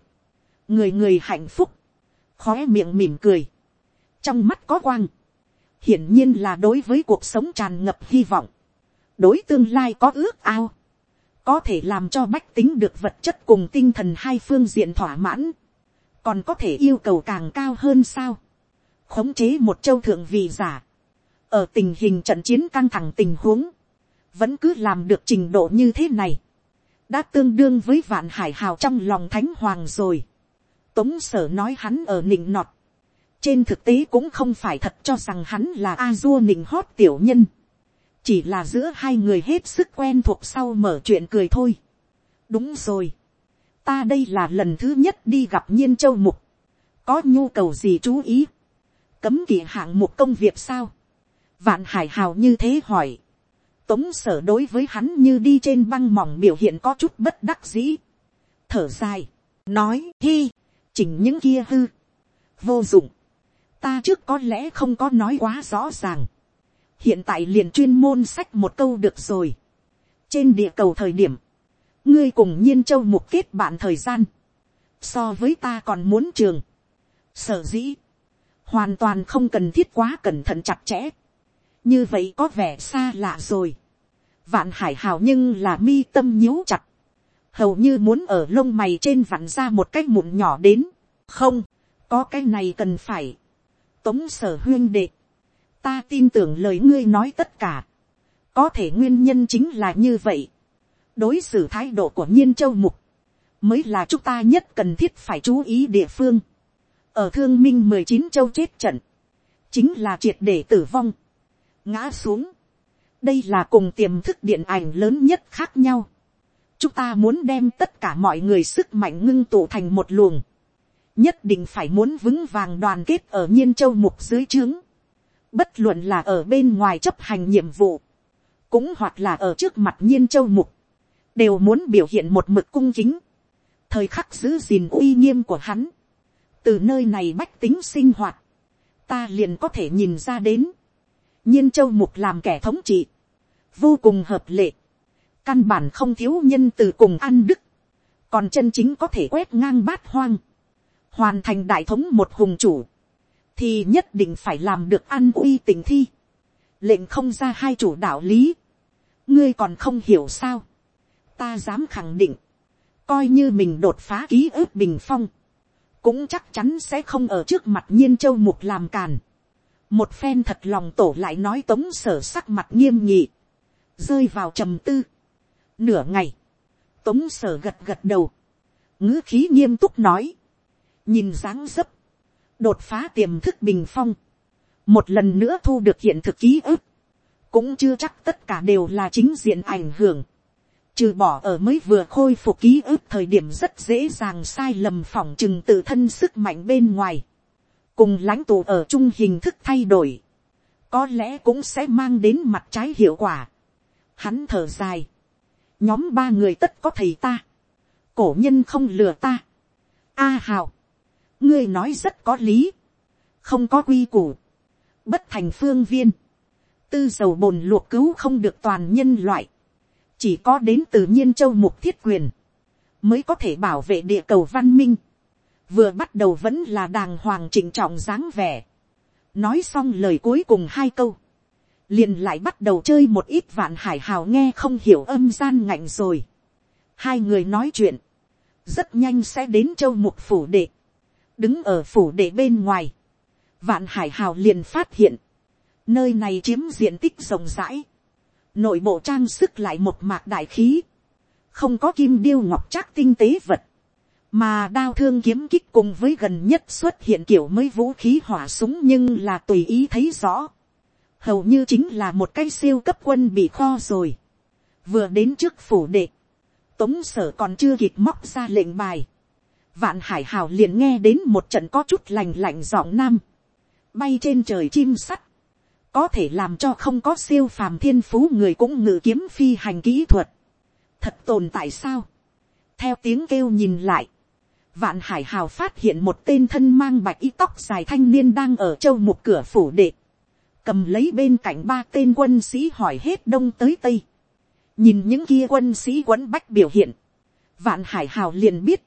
Người người hạnh phúc, khóe miệng mỉm cười. Trong mắt có quang. Hiển nhiên là đối với cuộc sống tràn ngập hy vọng. Đối tương lai có ước ao. Có thể làm cho bách tính được vật chất cùng tinh thần hai phương diện thỏa mãn còn có thể yêu cầu càng cao hơn sao, khống chế một châu thượng vị giả, ở tình hình trận chiến căng thẳng tình huống, vẫn cứ làm được trình độ như thế này, đã tương đương với vạn hải hào trong lòng thánh hoàng rồi. Tống sở nói hắn ở nịnh nọt, trên thực tế cũng không phải thật cho rằng hắn là a dua nịnh hót tiểu nhân, chỉ là giữa hai người hết sức quen thuộc sau mở chuyện cười thôi. đúng rồi, ta đây là lần thứ nhất đi gặp nhiên châu mục, có nhu cầu gì chú ý, cấm kỳ hạng mục công việc sao, vạn hải hào như thế hỏi, tống sở đối với hắn như đi trên băng mỏng biểu hiện có chút bất đắc dĩ, thở dài, nói hi, chỉnh những kia hư, vô dụng, ta trước có lẽ không có nói quá rõ ràng, hiện tại liền chuyên môn sách một câu được rồi, trên địa cầu thời điểm, ngươi cùng nhiên châu mục kết bạn thời gian, so với ta còn muốn trường, sở dĩ, hoàn toàn không cần thiết quá cẩn thận chặt chẽ, như vậy có vẻ xa lạ rồi, vạn hải hào nhưng là mi tâm nhíu chặt, hầu như muốn ở lông mày trên vặn ra một cái mụn nhỏ đến, không, có cái này cần phải, tống sở huyên đệ, ta tin tưởng lời ngươi nói tất cả, có thể nguyên nhân chính là như vậy, đối xử thái độ của nhiên châu mục, mới là chúng ta nhất cần thiết phải chú ý địa phương ở thương minh mười chín châu chết trận, chính là triệt để tử vong, ngã xuống. đây là cùng tiềm thức điện ảnh lớn nhất khác nhau. chúng ta muốn đem tất cả mọi người sức mạnh ngưng tụ thành một luồng, nhất định phải muốn vững vàng đoàn kết ở nhiên châu mục dưới trướng, bất luận là ở bên ngoài chấp hành nhiệm vụ, cũng hoặc là ở trước mặt nhiên châu mục, đều muốn biểu hiện một mực cung kính, thời khắc giữ gìn uy nghiêm của hắn, từ nơi này bách tính sinh hoạt, ta liền có thể nhìn ra đến, nhiên châu mục làm kẻ thống trị, vô cùng hợp lệ, căn bản không thiếu nhân từ cùng ăn đức, còn chân chính có thể quét ngang bát hoang, hoàn thành đại thống một hùng chủ, thì nhất định phải làm được ăn uy tình thi, lệnh không ra hai chủ đạo lý, ngươi còn không hiểu sao, ta dám khẳng định, coi như mình đột phá ký ức bình phong, cũng chắc chắn sẽ không ở trước mặt nhiên châu mục làm càn. một phen thật lòng tổ lại nói tống sở sắc mặt nghiêm nhị, rơi vào trầm tư. nửa ngày, tống sở gật gật đầu, ngữ khí nghiêm túc nói, nhìn dáng dấp, đột phá tiềm thức bình phong, một lần nữa thu được hiện thực ký ức, cũng chưa chắc tất cả đều là chính diện ảnh hưởng, trừ bỏ ở mới vừa khôi phục ký ức thời điểm rất dễ dàng sai lầm phỏng chừng tự thân sức mạnh bên ngoài, cùng lãnh tụ ở chung hình thức thay đổi, có lẽ cũng sẽ mang đến mặt trái hiệu quả. Hắn thở dài, nhóm ba người tất có thầy ta, cổ nhân không lừa ta. A hào, ngươi nói rất có lý, không có quy củ, bất thành phương viên, tư dầu bồn luộc cứu không được toàn nhân loại, chỉ có đến từ nhiên châu mục thiết quyền, mới có thể bảo vệ địa cầu văn minh, vừa bắt đầu vẫn là đàng hoàng trịnh trọng dáng vẻ, nói xong lời cuối cùng hai câu, liền lại bắt đầu chơi một ít vạn hải hào nghe không hiểu âm gian ngạnh rồi. hai người nói chuyện, rất nhanh sẽ đến châu mục phủ đệ, đứng ở phủ đệ bên ngoài, vạn hải hào liền phát hiện, nơi này chiếm diện tích rộng rãi, nội bộ trang sức lại một mạc đại khí, không có kim điêu ngọc trác tinh tế vật, mà đao thương kiếm kích cùng với gần nhất xuất hiện kiểu mới vũ khí hỏa súng nhưng là tùy ý thấy rõ, hầu như chính là một cái siêu cấp quân bị kho rồi, vừa đến trước phủ đệ, tống sở còn chưa kịp móc ra lệnh bài, vạn hải hào liền nghe đến một trận có chút lành lạnh giọng nam, bay trên trời chim sắt, có thể làm cho không có siêu phàm thiên phú người cũng ngự kiếm phi hành kỹ thuật. thật tồn tại sao. theo tiếng kêu nhìn lại, vạn hải hào phát hiện một tên thân mang bạch y tóc dài thanh niên đang ở châu một cửa phủ đệ, cầm lấy bên cạnh ba tên quân sĩ hỏi hết đông tới tây, nhìn những kia quân sĩ quấn bách biểu hiện, vạn hải hào liền biết,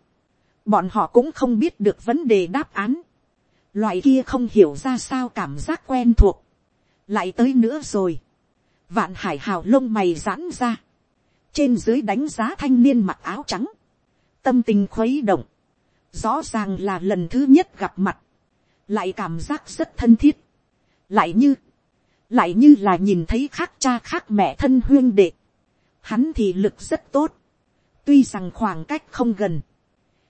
bọn họ cũng không biết được vấn đề đáp án, loại kia không hiểu ra sao cảm giác quen thuộc, lại tới nữa rồi, vạn hải hào lông mày giãn ra, trên dưới đánh giá thanh niên mặc áo trắng, tâm tình khuấy động, rõ ràng là lần thứ nhất gặp mặt, lại cảm giác rất thân thiết, lại như, lại như là nhìn thấy khác cha khác mẹ thân huyên đệ, hắn thì lực rất tốt, tuy rằng khoảng cách không gần,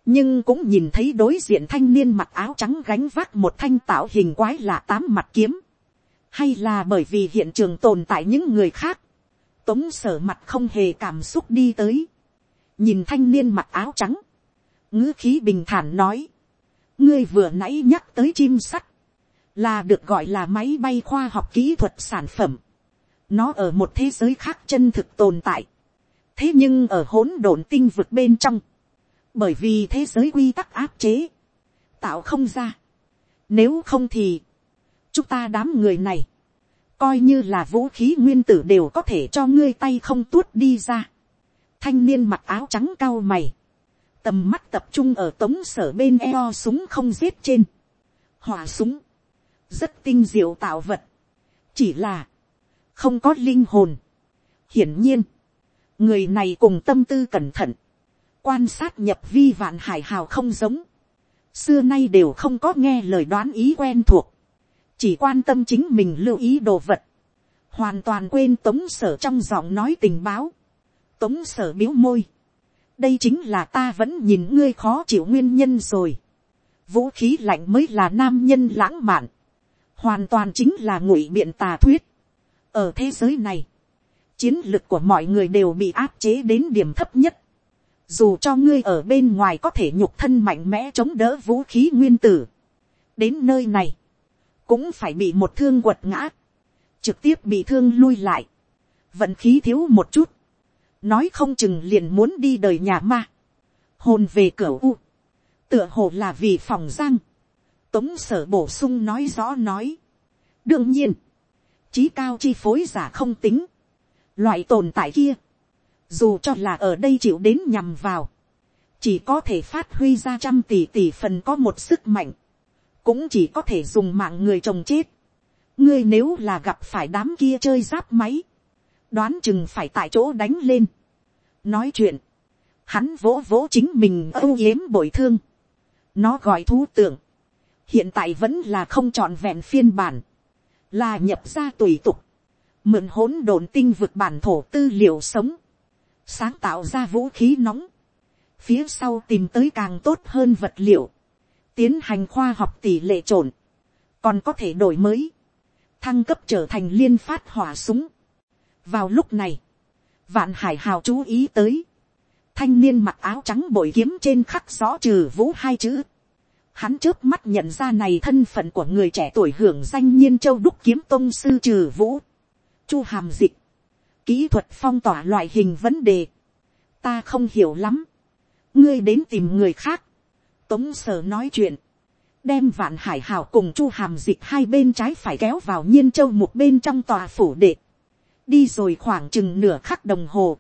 nhưng cũng nhìn thấy đối diện thanh niên mặc áo trắng gánh vác một thanh tạo hình quái lạ tám mặt kiếm, hay là bởi vì hiện trường tồn tại những người khác, tống sở mặt không hề cảm xúc đi tới, nhìn thanh niên mặc áo trắng, ngữ khí bình thản nói, ngươi vừa nãy nhắc tới chim sắt, là được gọi là máy bay khoa học kỹ thuật sản phẩm, nó ở một thế giới khác chân thực tồn tại, thế nhưng ở hỗn độn tinh vực bên trong, bởi vì thế giới quy tắc áp chế, tạo không ra, nếu không thì, chúng ta đám người này, coi như là vũ khí nguyên tử đều có thể cho ngươi tay không tuốt đi ra. thanh niên mặc áo trắng cao mày, tầm mắt tập trung ở tống sở bên eo súng không giết trên, hỏa súng, rất tinh diệu tạo vật, chỉ là, không có linh hồn. hiển nhiên, người này cùng tâm tư cẩn thận, quan sát nhập vi vạn hải hào không giống, xưa nay đều không có nghe lời đoán ý quen thuộc, chỉ quan tâm chính mình lưu ý đồ vật, hoàn toàn quên tống sở trong giọng nói tình báo, tống sở biếu môi, đây chính là ta vẫn nhìn ngươi khó chịu nguyên nhân rồi, vũ khí lạnh mới là nam nhân lãng mạn, hoàn toàn chính là ngụy biện tà thuyết, ở thế giới này, chiến lực của mọi người đều bị áp chế đến điểm thấp nhất, dù cho ngươi ở bên ngoài có thể nhục thân mạnh mẽ chống đỡ vũ khí nguyên tử, đến nơi này, cũng phải bị một thương quật ngã, trực tiếp bị thương lui lại, vận khí thiếu một chút, nói không chừng liền muốn đi đời nhà ma, hồn về cửa u, tựa hồ là vì phòng giang, tống sở bổ sung nói rõ nói, đương nhiên, trí cao chi phối giả không tính, loại tồn tại kia, dù cho là ở đây chịu đến nhằm vào, chỉ có thể phát huy ra trăm tỷ tỷ phần có một sức mạnh, cũng chỉ có thể dùng mạng người chồng chết. ngươi nếu là gặp phải đám kia chơi giáp máy, đoán chừng phải tại chỗ đánh lên. nói chuyện, hắn vỗ vỗ chính mình âu yếm bội thương, nó gọi thú tưởng, hiện tại vẫn là không trọn vẹn phiên bản, là nhập ra tùy tục, mượn hỗn độn tinh vực bản thổ tư liệu sống, sáng tạo ra vũ khí nóng, phía sau tìm tới càng tốt hơn vật liệu, tiến hành khoa học tỷ lệ trộn, còn có thể đổi mới, thăng cấp trở thành liên phát hỏa súng. vào lúc này, vạn hải hào chú ý tới, thanh niên mặc áo trắng bội kiếm trên khắc rõ trừ vũ hai chữ. Hắn trước mắt nhận ra này thân phận của người trẻ tuổi hưởng danh nhiên châu đúc kiếm tôn sư trừ vũ. Chu hàm dịch. Kỹ thuật phong tỏa loại hình vấn đề. Ta không hiểu lắm. Ngươi đến tìm người khác. Tống sở nói chuyện. Đem vạn hải hào cùng chu hàm dịch hai bên trái phải kéo vào nhiên châu một bên trong tòa phủ đệ. Đi rồi khoảng chừng nửa khắc đồng hồ.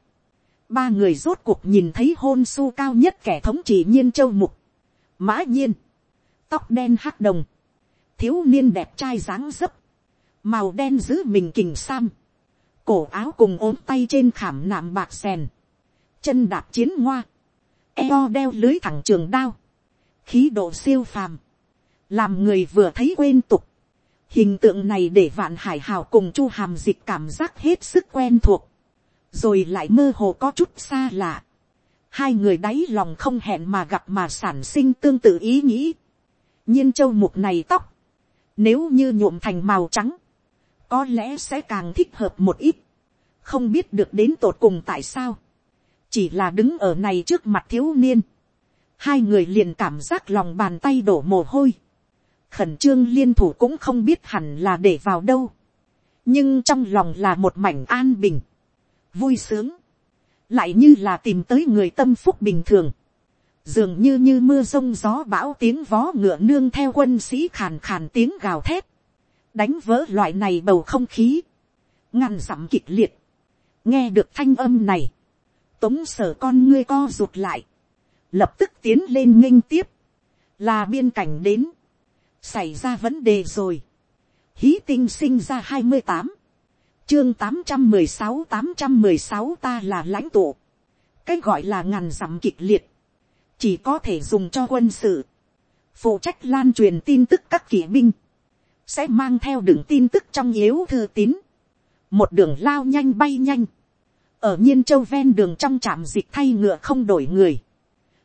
Ba người rốt cuộc nhìn thấy hôn su cao nhất kẻ thống trị nhiên châu mục. Mã nhiên. Tóc đen hắc đồng. Thiếu niên đẹp trai dáng dấp. Màu đen giữ mình kình sam. Cổ áo cùng ốm tay trên khảm nạm bạc sèn. Chân đạp chiến ngoa. Eo đeo lưới thẳng trường đao khí độ siêu phàm, làm người vừa thấy quên tục. Hình tượng này để vạn hải hào cùng chu hàm dịch cảm giác hết sức quen thuộc, rồi lại mơ hồ có chút xa lạ. Hai người đáy lòng không hẹn mà gặp mà sản sinh tương tự ý nghĩ. nhiên châu mục này tóc, nếu như nhuộm thành màu trắng, có lẽ sẽ càng thích hợp một ít. không biết được đến tột cùng tại sao, chỉ là đứng ở này trước mặt thiếu niên, hai người liền cảm giác lòng bàn tay đổ mồ hôi, khẩn trương liên thủ cũng không biết hẳn là để vào đâu, nhưng trong lòng là một mảnh an bình, vui sướng, lại như là tìm tới người tâm phúc bình thường, dường như như mưa rông gió bão tiếng vó ngựa nương theo quân sĩ khàn khàn tiếng gào thét, đánh vỡ loại này bầu không khí, ngăn dặm kịch liệt, nghe được thanh âm này, tống sở con ngươi co rụt lại, lập tức tiến lên nghênh tiếp, là biên cảnh đến, xảy ra vấn đề rồi, hí tinh sinh ra hai mươi tám, chương tám trăm mười sáu tám trăm mười sáu ta là lãnh tụ, cái gọi là ngàn dặm kịch liệt, chỉ có thể dùng cho quân sự, phụ trách lan truyền tin tức các kỵ binh, sẽ mang theo đường tin tức trong yếu thư tín, một đường lao nhanh bay nhanh, ở nhiên châu ven đường trong trạm dịch thay ngựa không đổi người,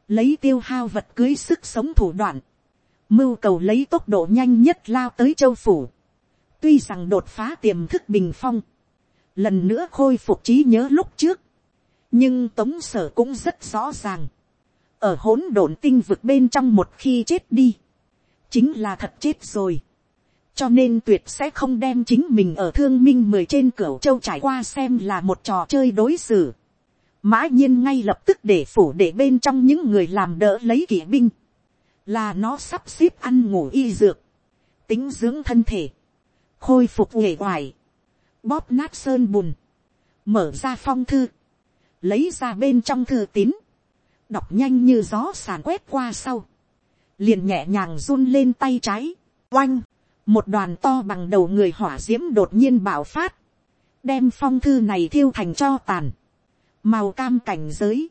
lấy tiêu hao vật cưới sức sống thủ đoạn, mưu cầu lấy tốc độ nhanh nhất lao tới châu phủ, tuy rằng đột phá tiềm thức bình phong, lần nữa khôi phục trí nhớ lúc trước, nhưng tống sở cũng rất rõ ràng, ở hỗn độn tinh vực bên trong một khi chết đi, chính là thật chết rồi, cho nên tuyệt sẽ không đem chính mình ở thương minh mười trên cửa châu trải qua xem là một trò chơi đối xử mã nhiên ngay lập tức để phủ để bên trong những người làm đỡ lấy kỵ binh, là nó sắp xếp ăn ngủ y dược, tính dưỡng thân thể, khôi phục nghề hoài, bóp nát sơn bùn, mở ra phong thư, lấy ra bên trong thư tín, đọc nhanh như gió sàn quét qua sau, liền nhẹ nhàng run lên tay trái, oanh, một đoàn to bằng đầu người hỏa d i ễ m đột nhiên bạo phát, đem phong thư này thiêu thành cho tàn, màu cam cảnh giới,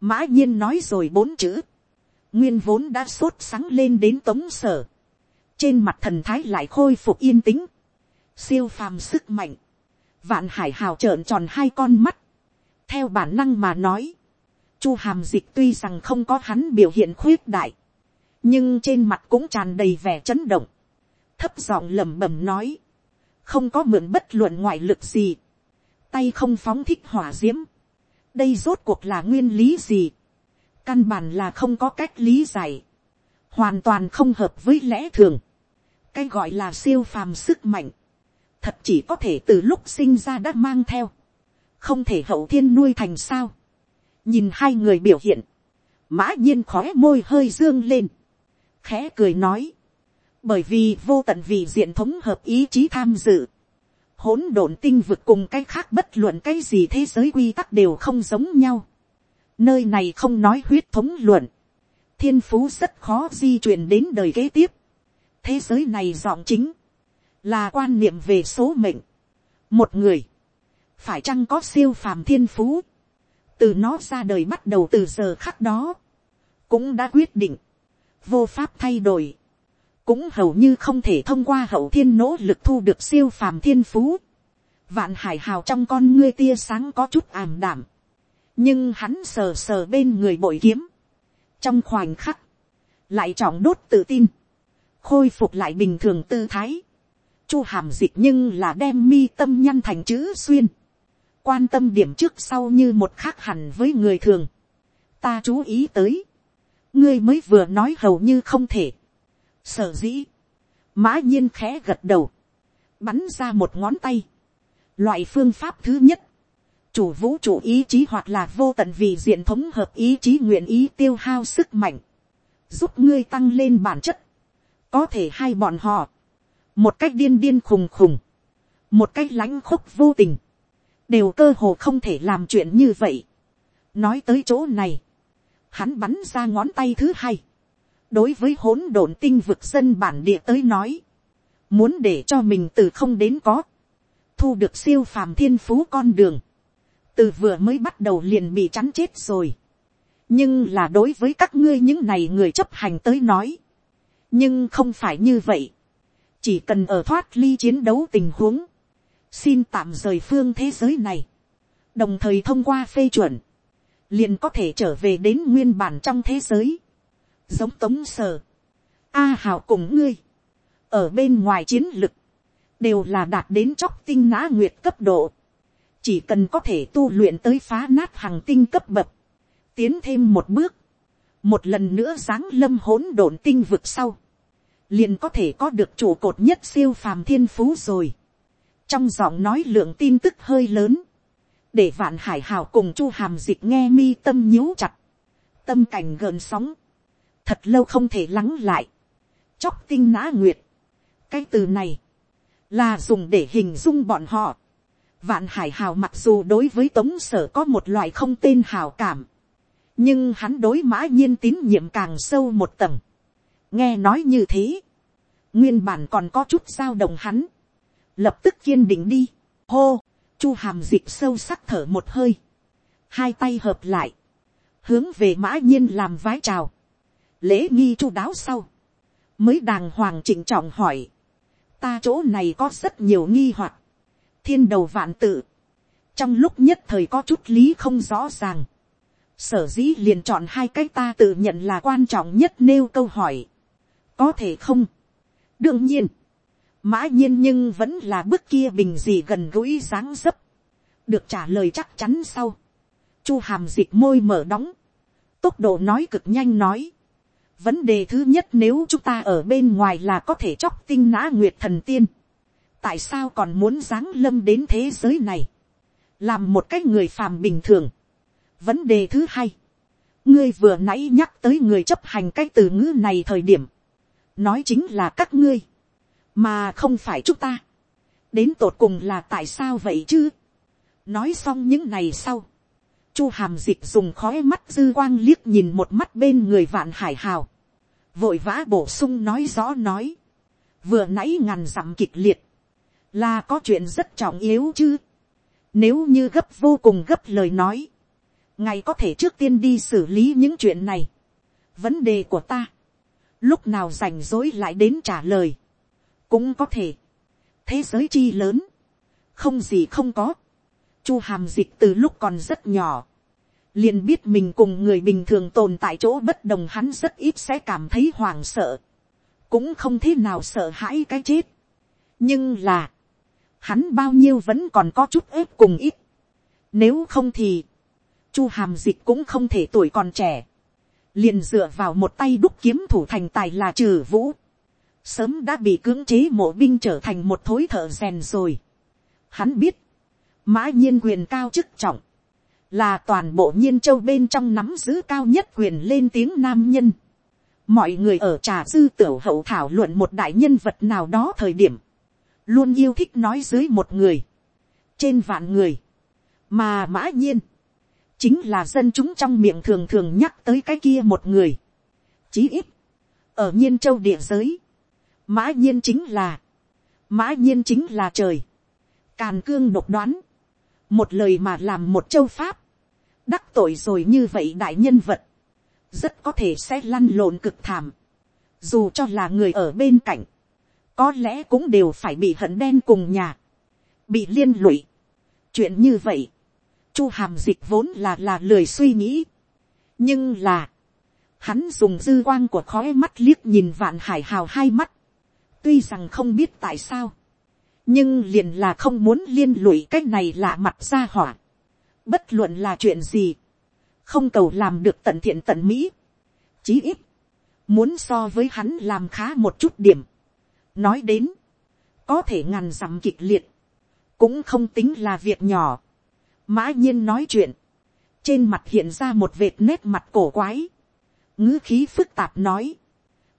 mã nhiên nói rồi bốn chữ, nguyên vốn đã sốt sáng lên đến tống sở, trên mặt thần thái lại khôi phục yên tĩnh, siêu phàm sức mạnh, vạn hải hào trợn tròn hai con mắt, theo bản năng mà nói, chu hàm dịch tuy rằng không có hắn biểu hiện khuyết đại, nhưng trên mặt cũng tràn đầy vẻ chấn động, thấp giọng lẩm bẩm nói, không có mượn bất luận ngoại lực gì, tay không phóng thích hỏa d i ễ m đây rốt cuộc là nguyên lý gì, căn bản là không có cách lý giải, hoàn toàn không hợp với lẽ thường, cái gọi là siêu phàm sức mạnh, thật chỉ có thể từ lúc sinh ra đã mang theo, không thể hậu thiên nuôi thành sao, nhìn hai người biểu hiện, mã nhiên khói môi hơi dương lên, khẽ cười nói, bởi vì vô tận vì diện thống hợp ý chí tham dự, hỗn độn tinh vực cùng cái khác bất luận cái gì thế giới quy tắc đều không giống nhau. Nơi này không nói huyết thống luận, thiên phú rất khó di chuyển đến đời kế tiếp. thế giới này giọng chính, là quan niệm về số mệnh. một người, phải chăng có siêu phàm thiên phú, từ nó ra đời bắt đầu từ giờ khắc đó, cũng đã quyết định, vô pháp thay đổi, cũng hầu như không thể thông qua hậu thiên nỗ lực thu được siêu phàm thiên phú. Vạn hải hào trong con ngươi tia sáng có chút ảm đảm, nhưng hắn sờ sờ bên người bội kiếm, trong khoảnh khắc, lại trọng đốt tự tin, khôi phục lại bình thường tư thái, chu hàm dịch nhưng là đem mi tâm nhăn thành chữ xuyên, quan tâm điểm trước sau như một khác hẳn với người thường, ta chú ý tới, ngươi mới vừa nói hầu như không thể, sở dĩ, mã nhiên khẽ gật đầu, bắn ra một ngón tay, loại phương pháp thứ nhất, chủ vũ trụ ý chí hoặc là vô tận vì diện thống hợp ý chí nguyện ý tiêu hao sức mạnh, giúp ngươi tăng lên bản chất, có thể hai bọn họ, một cách điên điên khùng khùng, một cách lãnh khúc vô tình, đều cơ hồ không thể làm chuyện như vậy. nói tới chỗ này, hắn bắn ra ngón tay thứ hai, đối với hỗn độn tinh vực dân bản địa tới nói, muốn để cho mình từ không đến có, thu được siêu phàm thiên phú con đường, từ vừa mới bắt đầu liền bị chắn chết rồi. nhưng là đối với các ngươi những này người chấp hành tới nói, nhưng không phải như vậy, chỉ cần ở thoát ly chiến đấu tình huống, xin tạm rời phương thế giới này, đồng thời thông qua phê chuẩn, liền có thể trở về đến nguyên bản trong thế giới, giống tống sở, a hào cùng ngươi, ở bên ngoài chiến lực, đều là đạt đến chóc tinh nã nguyệt cấp độ, chỉ cần có thể tu luyện tới phá nát hàng tinh cấp bậc, tiến thêm một bước, một lần nữa giáng lâm hỗn độn tinh vực sau, liền có thể có được trụ cột nhất siêu phàm thiên phú rồi. trong giọng nói lượng tin tức hơi lớn, để vạn hải hào cùng chu hàm dịch nghe mi tâm nhíu chặt, tâm cảnh gợn sóng, thật lâu không thể lắng lại, chóc tinh nã nguyệt, cái từ này, là dùng để hình dung bọn họ, Vạn hải hào mặc dù đối với tống sở có một loại không tên hào cảm. Nhưng hắn đối mã nhiên tín nhiệm càng sâu một tầng. Nghe nói như thế. Nguyên bản còn có chút dao động hắn. Lập tức kiên định đi. Hô. Chu hàm dịch sâu sắc thở một hơi. Hai tay hợp lại. Hướng về mã nhiên làm vái chào. Lễ nghi chu đáo sau. Mới đàng hoàng chỉnh trọng hỏi. Ta chỗ này có rất nhiều nghi hoặc. Thiên đầu vạn tự, trong lúc nhất thời có chút lý không rõ ràng, sở dĩ liền chọn hai cái ta tự nhận là quan trọng nhất nêu câu hỏi, có thể không, đương nhiên, mã nhiên nhưng vẫn là bước kia bình gì gần gũi dáng dấp, được trả lời chắc chắn sau, chu hàm dịch môi mở đóng, tốc độ nói cực nhanh nói, vấn đề thứ nhất nếu chúng ta ở bên ngoài là có thể chóc tinh nã nguyệt thần tiên, tại sao còn muốn giáng lâm đến thế giới này, làm một cái người phàm bình thường. vấn đề thứ hai, ngươi vừa nãy nhắc tới người chấp hành cái từ ngữ này thời điểm, nói chính là các ngươi, mà không phải chúng ta. đến tột cùng là tại sao vậy chứ. nói xong những này sau, chu hàm dịch dùng khói mắt dư quang liếc nhìn một mắt bên người vạn hải hào, vội vã bổ sung nói rõ nói, vừa nãy ngàn dặm kịch liệt, là có chuyện rất trọng yếu chứ. Nếu như gấp vô cùng gấp lời nói, ngài có thể trước tiên đi xử lý những chuyện này. Vấn đề của ta, lúc nào rảnh rối lại đến trả lời, cũng có thể. Thế giới chi lớn, không gì không có. Chu hàm dịch từ lúc còn rất nhỏ, liền biết mình cùng người bình thường tồn tại chỗ bất đồng hắn rất ít sẽ cảm thấy hoảng sợ, cũng không thế nào sợ hãi cái chết. nhưng là, hắn bao nhiêu vẫn còn có chút ép cùng ít. Nếu không thì, chu hàm dịch cũng không thể tuổi còn trẻ. liền dựa vào một tay đúc kiếm thủ thành tài là trừ vũ. Sớm đã bị cưỡng chế mộ binh trở thành một thối thợ rèn rồi. Hắn biết, mã nhiên quyền cao chức trọng, là toàn bộ nhiên châu bên trong nắm giữ cao nhất quyền lên tiếng nam nhân. mọi người ở trà dư tiểu hậu thảo luận một đại nhân vật nào đó thời điểm, luôn yêu thích nói dưới một người, trên vạn người, mà mã nhiên, chính là dân chúng trong miệng thường thường nhắc tới cái kia một người. Chí ít, ở nhiên châu địa giới, mã nhiên chính là, mã nhiên chính là trời, càn cương độc đoán, một lời mà làm một châu pháp, đắc tội rồi như vậy đại nhân vật, rất có thể sẽ lăn lộn cực thảm, dù cho là người ở bên cạnh, có lẽ cũng đều phải bị hận đen cùng nhà, bị liên lụy. chuyện như vậy, chu hàm dịch vốn là là lười suy nghĩ, nhưng là, hắn dùng dư quang của khói mắt liếc nhìn vạn hải hào hai mắt, tuy rằng không biết tại sao, nhưng liền là không muốn liên lụy cái này lạ mặt ra hỏa. bất luận là chuyện gì, không cầu làm được tận thiện tận mỹ, chí ít, muốn so với hắn làm khá một chút điểm. nói đến, có thể ngàn dặm kịch liệt, cũng không tính là việc nhỏ. mã nhiên nói chuyện, trên mặt hiện ra một vệt nét mặt cổ quái, ngữ khí phức tạp nói,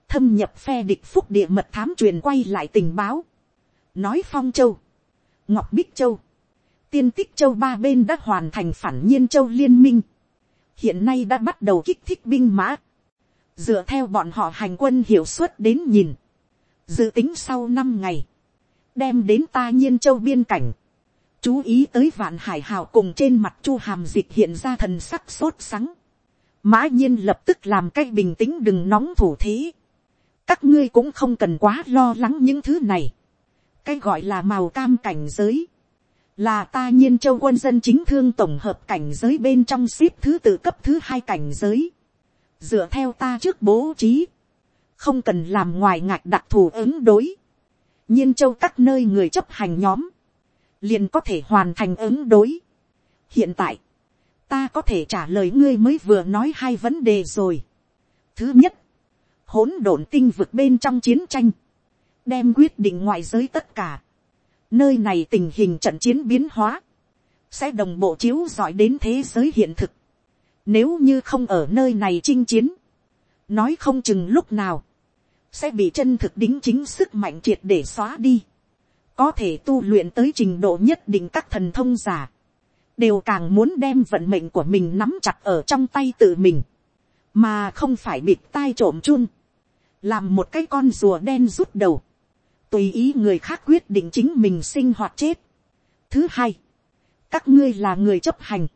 thâm nhập phe địch phúc địa mật thám truyền quay lại tình báo, nói phong châu, ngọc bích châu, tiên tích châu ba bên đã hoàn thành phản nhiên châu liên minh, hiện nay đã bắt đầu kích thích binh mã, dựa theo bọn họ hành quân hiệu suất đến nhìn, dự tính sau năm ngày, đem đến ta nhiên châu biên cảnh, chú ý tới vạn hải hào cùng trên mặt chu hàm dịch hiện ra thần sắc sốt sắng, mã nhiên lập tức làm cái bình tĩnh đừng nóng thủ thế, các ngươi cũng không cần quá lo lắng những thứ này, cái gọi là màu cam cảnh giới, là ta nhiên châu quân dân chính thương tổng hợp cảnh giới bên trong ship thứ tự cấp thứ hai cảnh giới, dựa theo ta trước bố trí, không cần làm ngoài ngạch đặc thù ứng đối, nhiên châu các nơi người chấp hành nhóm, liền có thể hoàn thành ứng đối. hiện tại, ta có thể trả lời ngươi mới vừa nói hai vấn đề rồi. thứ nhất, hỗn độn tinh vực bên trong chiến tranh, đem quyết định ngoại giới tất cả. Nơi này tình hình trận chiến biến hóa, sẽ đồng bộ chiếu giỏi đến thế giới hiện thực. Nếu như không ở nơi này chinh chiến, nói không chừng lúc nào, sẽ bị chân thực đính chính sức mạnh triệt để xóa đi. Có thể tu luyện tới trình độ nhất định các thần thông giả, đều càng muốn đem vận mệnh của mình nắm chặt ở trong tay tự mình, mà không phải bịt tai trộm chun, làm một cái con rùa đen rút đầu, tùy ý người khác quyết định chính mình sinh hoạt chết. Thứ hai, các ngươi là người chấp hành,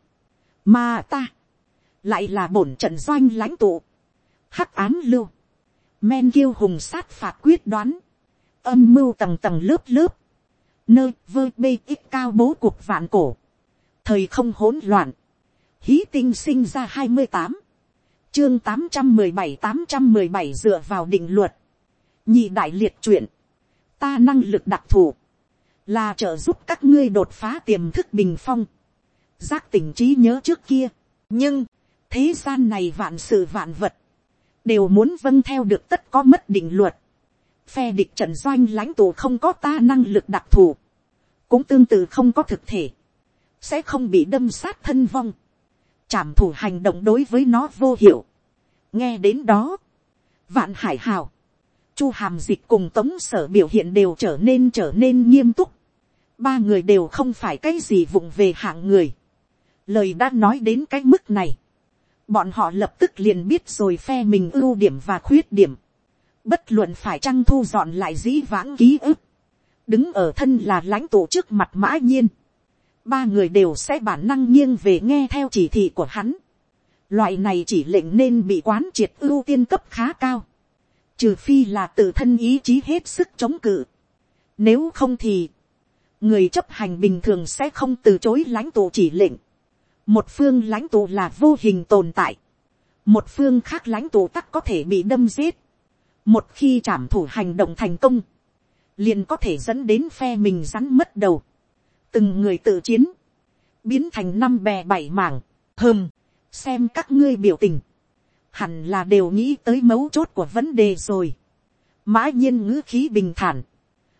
mà ta, lại là bổn trận doanh lãnh tụ, hắc án lưu, men kiêu hùng sát phạt quyết đoán, âm mưu tầng tầng lớp lớp, nơi vơ bê ít cao bố cuộc vạn cổ, thời không hỗn loạn, hí tinh sinh ra hai mươi tám, chương tám trăm mười bảy tám trăm mười bảy dựa vào định luật, nhị đại liệt truyện, ta năng lực đặc thù, là trợ giúp các ngươi đột phá tiềm thức bình phong, giác tỉnh trí nhớ trước kia, nhưng, thế gian này vạn sự vạn vật, đều muốn vâng theo được tất có mất định luật, phe địch trận doanh lãnh tụ không có ta năng lực đặc thù, cũng tương tự không có thực thể, sẽ không bị đâm sát thân vong, trảm thủ hành động đối với nó vô hiệu. nghe đến đó, vạn hải hào, chu hàm dịch cùng tống sở biểu hiện đều trở nên trở nên nghiêm túc. ba người đều không phải cái gì vụng về hạng người. lời đã nói đến cái mức này. bọn họ lập tức liền biết rồi phe mình ưu điểm và khuyết điểm. bất luận phải chăng thu dọn lại dĩ vãng ký ức. đứng ở thân là lãnh tụ trước mặt mã nhiên. ba người đều sẽ bản năng nghiêng về nghe theo chỉ thị của hắn. loại này chỉ lệnh nên bị quán triệt ưu tiên cấp khá cao trừ phi là tự thân ý chí hết sức chống cự. Nếu không thì, người chấp hành bình thường sẽ không từ chối lãnh tụ chỉ lệnh. Một phương lãnh tụ là vô hình tồn tại. Một phương khác lãnh tụ tắc có thể bị đâm giết. Một khi trảm thủ hành động thành công, liền có thể dẫn đến phe mình rắn mất đầu. Từng người tự chiến, biến thành năm bè bảy mảng, hơm, xem các ngươi biểu tình hẳn là đều nghĩ tới mấu chốt của vấn đề rồi. mã nhiên ngữ khí bình thản,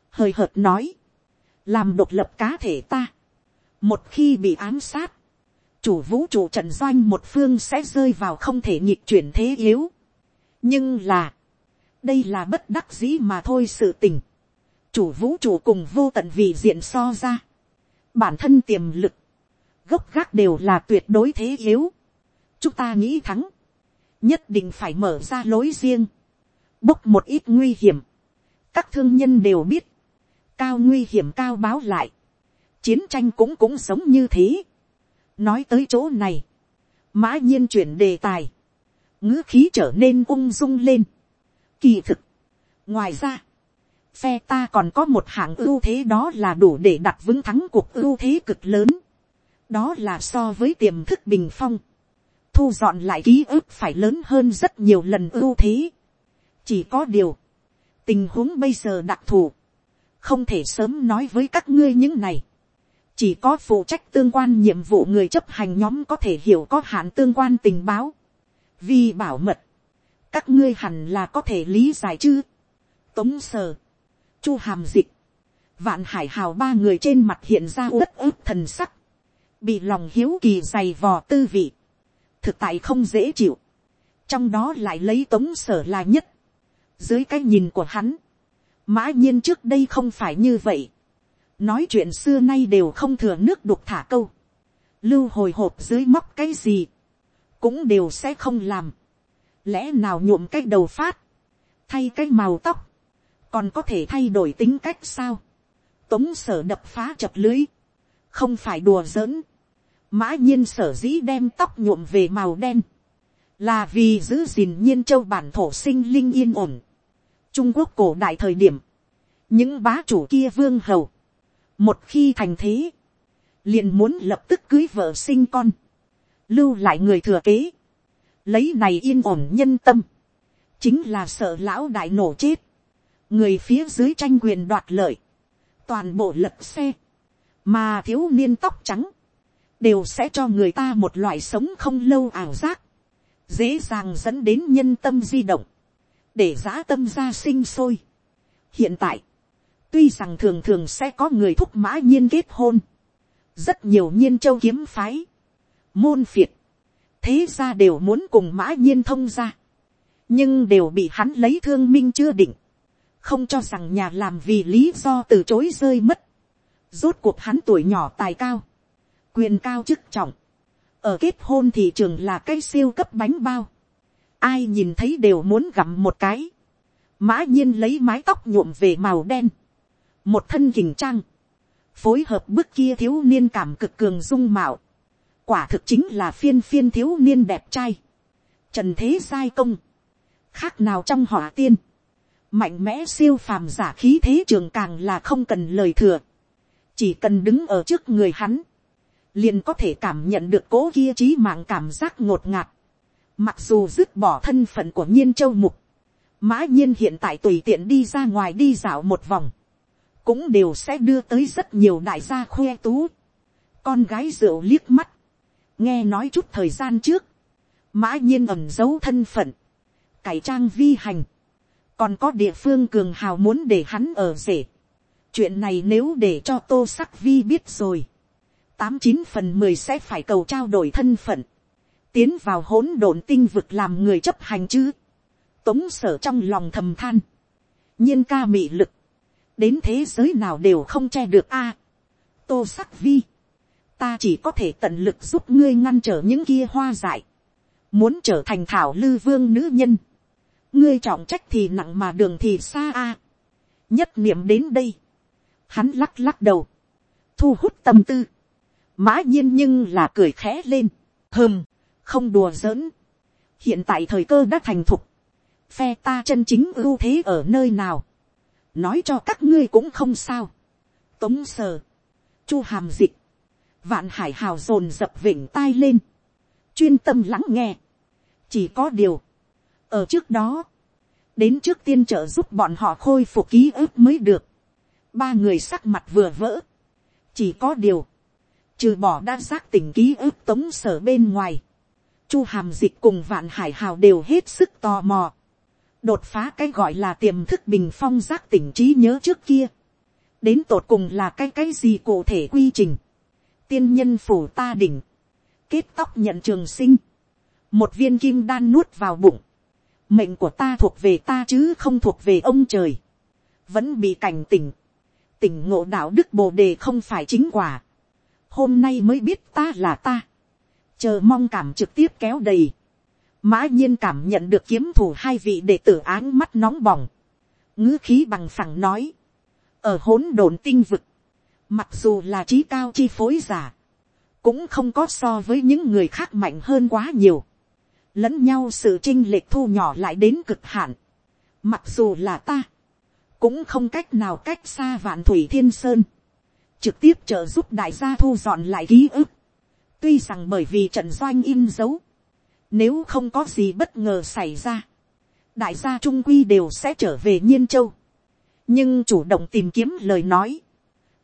hơi hợt nói, làm độc lập cá thể ta, một khi bị ám sát, chủ vũ trụ trận doanh một phương sẽ rơi vào không thể nhịp chuyển thế yếu. nhưng là, đây là bất đắc dĩ mà thôi sự tình. chủ vũ trụ cùng vô tận vì diện so ra. bản thân tiềm lực, gốc gác đều là tuyệt đối thế yếu. chúng ta nghĩ thắng, nhất định phải mở ra lối riêng, bốc một ít nguy hiểm. các thương nhân đều biết, cao nguy hiểm cao báo lại, chiến tranh cũng cũng sống như thế. nói tới chỗ này, mã nhiên chuyển đề tài, ngữ khí trở nên ung dung lên. kỳ thực, ngoài ra, phe ta còn có một hạng ưu thế đó là đủ để đặt vững thắng cuộc ưu thế cực lớn. đó là so với tiềm thức bình phong, thu dọn lại ký ức phải lớn hơn rất nhiều lần ưu thế. chỉ có điều, tình huống bây giờ đặc thù, không thể sớm nói với các ngươi những này chỉ có phụ trách tương quan nhiệm vụ người chấp hành nhóm có thể hiểu có hạn tương quan tình báo. vì bảo mật, các ngươi hẳn là có thể lý giải chứ. tống sờ, chu hàm dịch, vạn hải hào ba người trên mặt hiện ra uất ức thần sắc, bị lòng hiếu kỳ dày vò tư vị, thực tại không dễ chịu, trong đó lại lấy tống sở là nhất, dưới cái nhìn của hắn, mã nhiên trước đây không phải như vậy, nói chuyện xưa nay đều không thừa nước đục thả câu, lưu hồi hộp dưới móc cái gì, cũng đều sẽ không làm, lẽ nào nhuộm cái đầu phát, thay cái màu tóc, còn có thể thay đổi tính cách sao, tống sở đập phá chập lưới, không phải đùa giỡn, mã nhiên sở dĩ đem tóc nhuộm về màu đen, là vì giữ gìn nhiên châu bản thổ sinh linh yên ổn. Trung Quốc cổ đại thời điểm, những bá chủ kia vương hầu, một khi thành thế, liền muốn lập tức cưới vợ sinh con, lưu lại người thừa kế, lấy này yên ổn nhân tâm, chính là sợ lão đại nổ chết, người phía dưới tranh quyền đoạt lợi, toàn bộ lật xe, mà thiếu niên tóc trắng, đều sẽ cho người ta một loại sống không lâu ảo giác, dễ dàng dẫn đến nhân tâm di động, để giã tâm ra sinh sôi. hiện tại, tuy rằng thường thường sẽ có người thúc mã nhiên kết hôn, rất nhiều nhiên châu kiếm phái, môn phiệt, thế ra đều muốn cùng mã nhiên thông ra, nhưng đều bị hắn lấy thương minh chưa định, không cho rằng nhà làm vì lý do từ chối rơi mất, rốt cuộc hắn tuổi nhỏ tài cao, quyền cao chức trọng, ở kết hôn thị trường là cái siêu cấp bánh bao, ai nhìn thấy đều muốn gặm một cái, mã nhiên lấy mái tóc nhuộm về màu đen, một thân hình trang, phối hợp bước kia thiếu niên cảm cực cường dung mạo, quả thực chính là phiên phiên thiếu niên đẹp trai, trần thế Sai công, khác nào trong họ tiên, mạnh mẽ siêu phàm giả khí thế trường càng là không cần lời thừa, chỉ cần đứng ở trước người hắn, liền có thể cảm nhận được cố kia trí mạng cảm giác ngột ngạt, mặc dù dứt bỏ thân phận của nhiên châu mục, mã nhiên hiện tại tùy tiện đi ra ngoài đi dạo một vòng, cũng đều sẽ đưa tới rất nhiều đại gia khoe tú. Con gái rượu liếc mắt, nghe nói chút thời gian trước, mã nhiên ẩm giấu thân phận, cải trang vi hành, còn có địa phương cường hào muốn để hắn ở rể. chuyện này nếu để cho tô sắc vi biết rồi, tám chín phần mười sẽ phải cầu trao đổi thân phận, tiến vào hỗn độn tinh vực làm người chấp hành chứ. tống sở trong lòng thầm than, nhiên ca mị lực, đến thế giới nào đều không che được a. tô sắc vi, ta chỉ có thể tận lực giúp ngươi ngăn trở những kia hoa dại, muốn trở thành thảo lư vương nữ nhân, ngươi trọng trách thì nặng mà đường thì xa a. nhất niệm đến đây, hắn lắc lắc đầu, thu hút tâm tư, mã nhiên nhưng là cười khẽ lên, hơm, không đùa giỡn, hiện tại thời cơ đã thành thục, phe ta chân chính ưu thế ở nơi nào, nói cho các ngươi cũng không sao. tống sờ, chu hàm dịch, vạn hải hào dồn dập vỉnh tai lên, chuyên tâm lắng nghe. chỉ có điều, ở trước đó, đến trước tiên trợ giúp bọn họ khôi phục ký ức mới được. ba người sắc mặt vừa vỡ, chỉ có điều, trừ bỏ đa giác tỉnh ký ức tống sở bên ngoài, chu hàm dịch cùng vạn hải hào đều hết sức tò mò. Đột phá cái gọi là tiềm thức bình phong giác tỉnh trí nhớ trước kia, đến tột cùng là cái cái gì cụ thể quy trình, tiên nhân phủ ta đỉnh, kết tóc nhận trường sinh, một viên kim đan nuốt vào bụng, mệnh của ta thuộc về ta chứ không thuộc về ông trời, vẫn bị cảnh tỉnh, tỉnh ngộ đạo đức bồ đề không phải chính quả, hôm nay mới biết ta là ta, chờ mong cảm trực tiếp kéo đầy, mã nhiên cảm nhận được kiếm thủ hai vị đệ tử áng mắt nóng bỏng, ngữ khí bằng phẳng nói, ở hỗn độn tinh vực, mặc dù là trí cao chi phối giả, cũng không có so với những người khác mạnh hơn quá nhiều, lẫn nhau sự chinh lệch thu nhỏ lại đến cực hạn, mặc dù là ta, cũng không cách nào cách xa vạn thủy thiên sơn, trực tiếp trợ giúp đại gia thu dọn lại ký ức, tuy rằng bởi vì trận doanh in dấu, nếu không có gì bất ngờ xảy ra, đại gia trung quy đều sẽ trở về nhiên châu, nhưng chủ động tìm kiếm lời nói,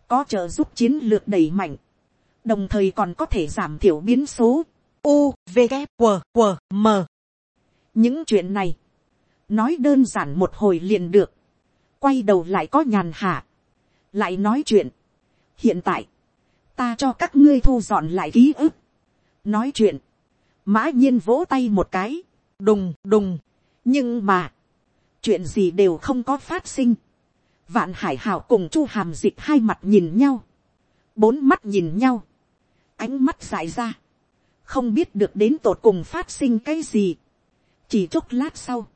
có trợ giúp chiến lược đẩy mạnh, đồng thời còn có thể giảm thiểu biến số, u, v, g, m. những chuyện này, nói đơn giản một hồi liền được, quay đầu lại có nhàn hạ, lại nói chuyện hiện tại, ta cho các ngươi thu dọn lại ký ức, nói chuyện, mã nhiên vỗ tay một cái, đùng đùng, nhưng mà, chuyện gì đều không có phát sinh, vạn hải hảo cùng chu hàm dịch hai mặt nhìn nhau, bốn mắt nhìn nhau, ánh mắt dại ra, không biết được đến tột cùng phát sinh cái gì. chỉ chốc lát sau,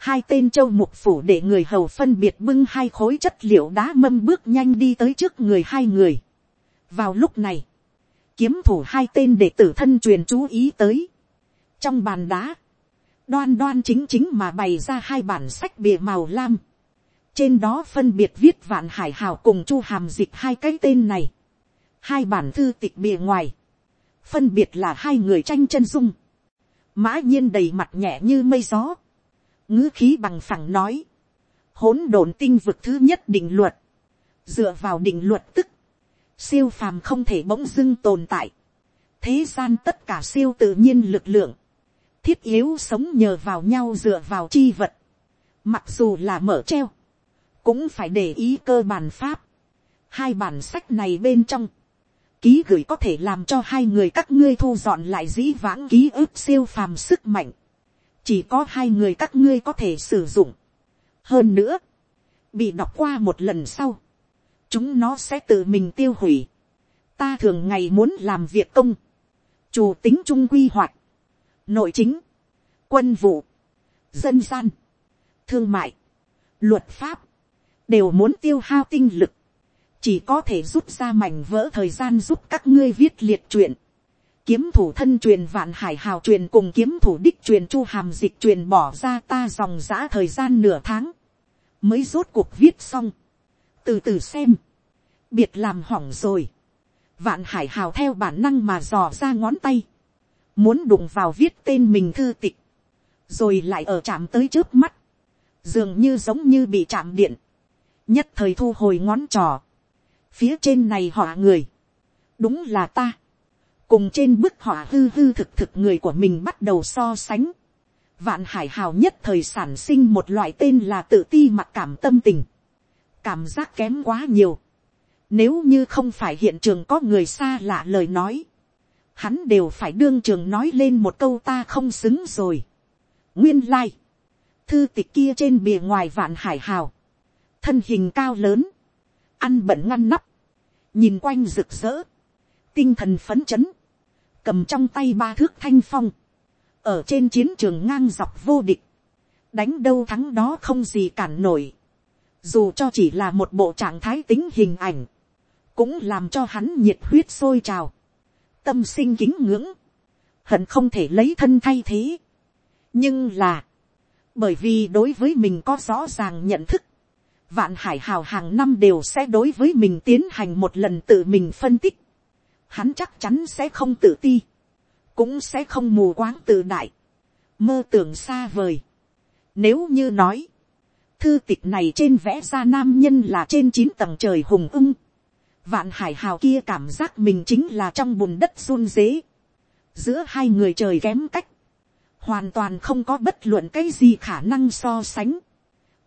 hai tên châu mục phủ để người hầu phân biệt bưng hai khối chất liệu đá mâm bước nhanh đi tới trước người hai người. vào lúc này, kiếm thủ hai tên để tử thân truyền chú ý tới. trong bàn đá, đoan đoan chính chính mà bày ra hai bản sách bìa màu lam. trên đó phân biệt viết vạn hải hào cùng chu hàm dịch hai cái tên này. hai bản thư tịch bìa ngoài, phân biệt là hai người tranh chân dung. mã nhiên đầy mặt nhẹ như mây gió ngữ khí bằng phẳng nói, hỗn độn tinh vực thứ nhất định luật, dựa vào định luật tức, siêu phàm không thể bỗng dưng tồn tại, thế gian tất cả siêu tự nhiên lực lượng, thiết yếu sống nhờ vào nhau dựa vào chi vật, mặc dù là mở treo, cũng phải để ý cơ bản pháp, hai bản sách này bên trong, ký gửi có thể làm cho hai người các ngươi thu dọn lại dĩ vãng ký ức siêu phàm sức mạnh, chỉ có hai người các ngươi có thể sử dụng. hơn nữa, bị đọc qua một lần sau, chúng nó sẽ tự mình tiêu hủy. ta thường ngày muốn làm việc công, chủ tính trung quy hoạch, nội chính, quân vụ, dân gian, thương mại, luật pháp, đều muốn tiêu hao tinh lực, chỉ có thể rút ra mảnh vỡ thời gian giúp các ngươi viết liệt truyện, kiếm thủ thân truyền vạn hải hào truyền cùng kiếm thủ đích truyền chu hàm dịch truyền bỏ ra ta dòng giã thời gian nửa tháng, mới rốt cuộc viết xong, từ từ xem, biệt làm hỏng rồi, vạn hải hào theo bản năng mà dò ra ngón tay, muốn đụng vào viết tên mình thư tịch, rồi lại ở chạm tới trước mắt, dường như giống như bị chạm điện, nhất thời thu hồi ngón trò, phía trên này họ người, đúng là ta, cùng trên bức họa hư hư thực thực người của mình bắt đầu so sánh. Vạn hải hào nhất thời sản sinh một loại tên là tự ti mặc cảm tâm tình. Cảm giác kém quá nhiều. Nếu như không phải hiện trường có người xa lạ lời nói. Hắn đều phải đương trường nói lên một câu ta không xứng rồi. Nguyên lai. Like. Thư tịch kia trên bìa ngoài vạn hải hào. Thân hình cao lớn. Ăn bận ngăn nắp. Nhìn quanh rực rỡ. Tinh thần phấn chấn cầm trong tay ba thước thanh phong, ở trên chiến trường ngang dọc vô địch, đánh đâu thắng đó không gì cản nổi, dù cho chỉ là một bộ trạng thái tính hình ảnh, cũng làm cho hắn nhiệt huyết sôi trào, tâm sinh kính ngưỡng, hận không thể lấy thân thay thế. nhưng là, bởi vì đối với mình có rõ ràng nhận thức, vạn hải hào hàng năm đều sẽ đối với mình tiến hành một lần tự mình phân tích, hắn chắc chắn sẽ không tự ti, cũng sẽ không mù quáng tự đại, mơ tưởng xa vời. Nếu như nói, thư tịch này trên vẽ ra nam nhân là trên chín tầng trời hùng ưng, vạn hải hào kia cảm giác mình chính là trong bùn đất run dế, giữa hai người trời kém cách, hoàn toàn không có bất luận cái gì khả năng so sánh.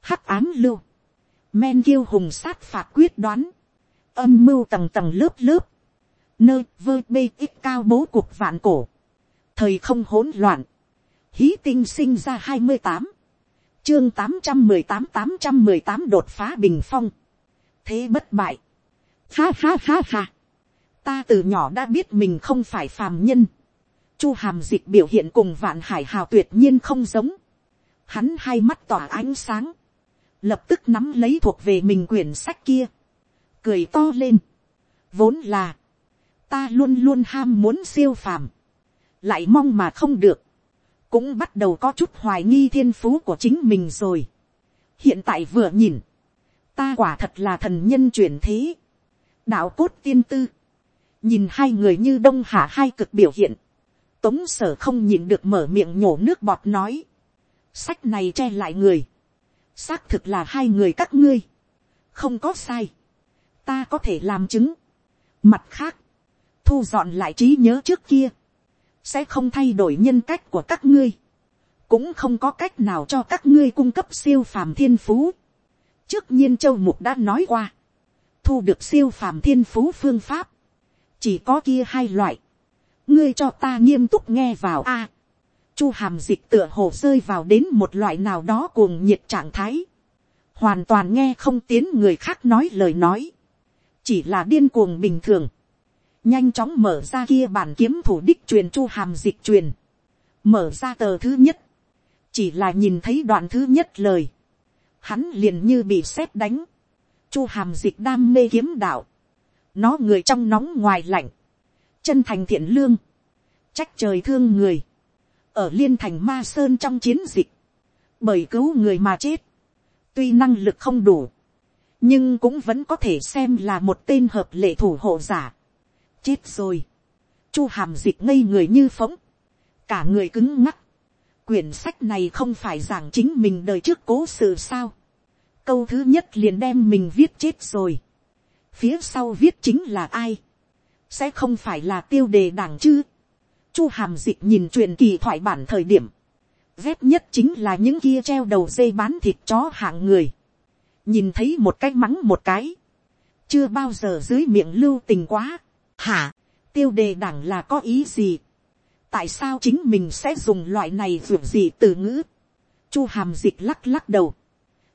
Hắc ám lưu, men kiêu hùng sát phạt quyết đoán, âm mưu tầng tầng lớp lớp, Nơ, vơ, bê, ít cao bố cuộc vạn cổ. Thời không hỗn loạn. Hí tinh sinh ra hai mươi tám Chương tám trăm mười tám tám trăm mười tám đột phá bình phong. Thế bất bại. Ha ha ha ha. Ta từ nhỏ đã biết mình không phải phàm nhân. Chu hàm dịch biểu hiện cùng vạn hải hào tuyệt nhiên không giống. Hắn hai mắt tỏa ánh sáng. Lập tức nắm lấy thuộc về mình quyển sách kia. Cười to lên. Vốn là. Ta luôn luôn ham muốn siêu phàm. Lại mong mà không được. Cũng bắt đầu có chút hoài nghi thiên phú của chính mình rồi. Hiện tại vừa nhìn. Ta quả thật là thần nhân chuyển thế. Đạo cốt tiên tư. Nhìn hai người như đông hạ hai cực biểu hiện, Tống sở không nhìn được mở miệng nhổ nước bọt nói. Sách này che lại người. Xác thực là hai người các ngươi. Không có sai. Ta có thể làm chứng. Mặt khác. Thu dọn lại trí nhớ trước kia. Sẽ không thay đổi nhân cách của các ngươi. Cũng không có cách nào cho các ngươi cung cấp siêu phàm thiên phú. Trước nhiên châu mục đã nói qua. Thu được siêu phàm thiên phú phương pháp. Chỉ có kia hai loại ngươi cho ta nghiêm túc nghe vào a. chu hàm dịch tựa hồ rơi vào đến một loại nào đó cuồng nhiệt trạng thái. hoàn toàn nghe không tiến người khác nói lời nói. chỉ là điên cuồng bình thường nhanh chóng mở ra kia bản kiếm thủ đích truyền chu hàm dịch truyền. mở ra tờ thứ nhất. chỉ là nhìn thấy đoạn thứ nhất lời. hắn liền như bị sét đánh. chu hàm dịch đam mê kiếm đạo. nó người trong nóng ngoài lạnh chân thành thiện lương, trách trời thương người, ở liên thành ma sơn trong chiến dịch, bởi cứu người mà chết, tuy năng lực không đủ, nhưng cũng vẫn có thể xem là một tên hợp lệ thủ hộ giả chết rồi, chu hàm dịch ngây người như phóng, cả người cứng ngắc, quyển sách này không phải giảng chính mình đời trước cố sự sao, câu thứ nhất liền đem mình viết chết rồi, phía sau viết chính là ai, sẽ không phải là tiêu đề đảng chứ. Chu hàm dịch nhìn truyền kỳ thoại bản thời điểm, ghét nhất chính là những kia treo đầu dây bán thịt chó hạng người. nhìn thấy một cái mắng một cái, chưa bao giờ dưới miệng lưu tình quá hả, tiêu đề đảng là có ý gì. tại sao chính mình sẽ dùng loại này dù gì từ ngữ. chu hàm dịch lắc lắc đầu,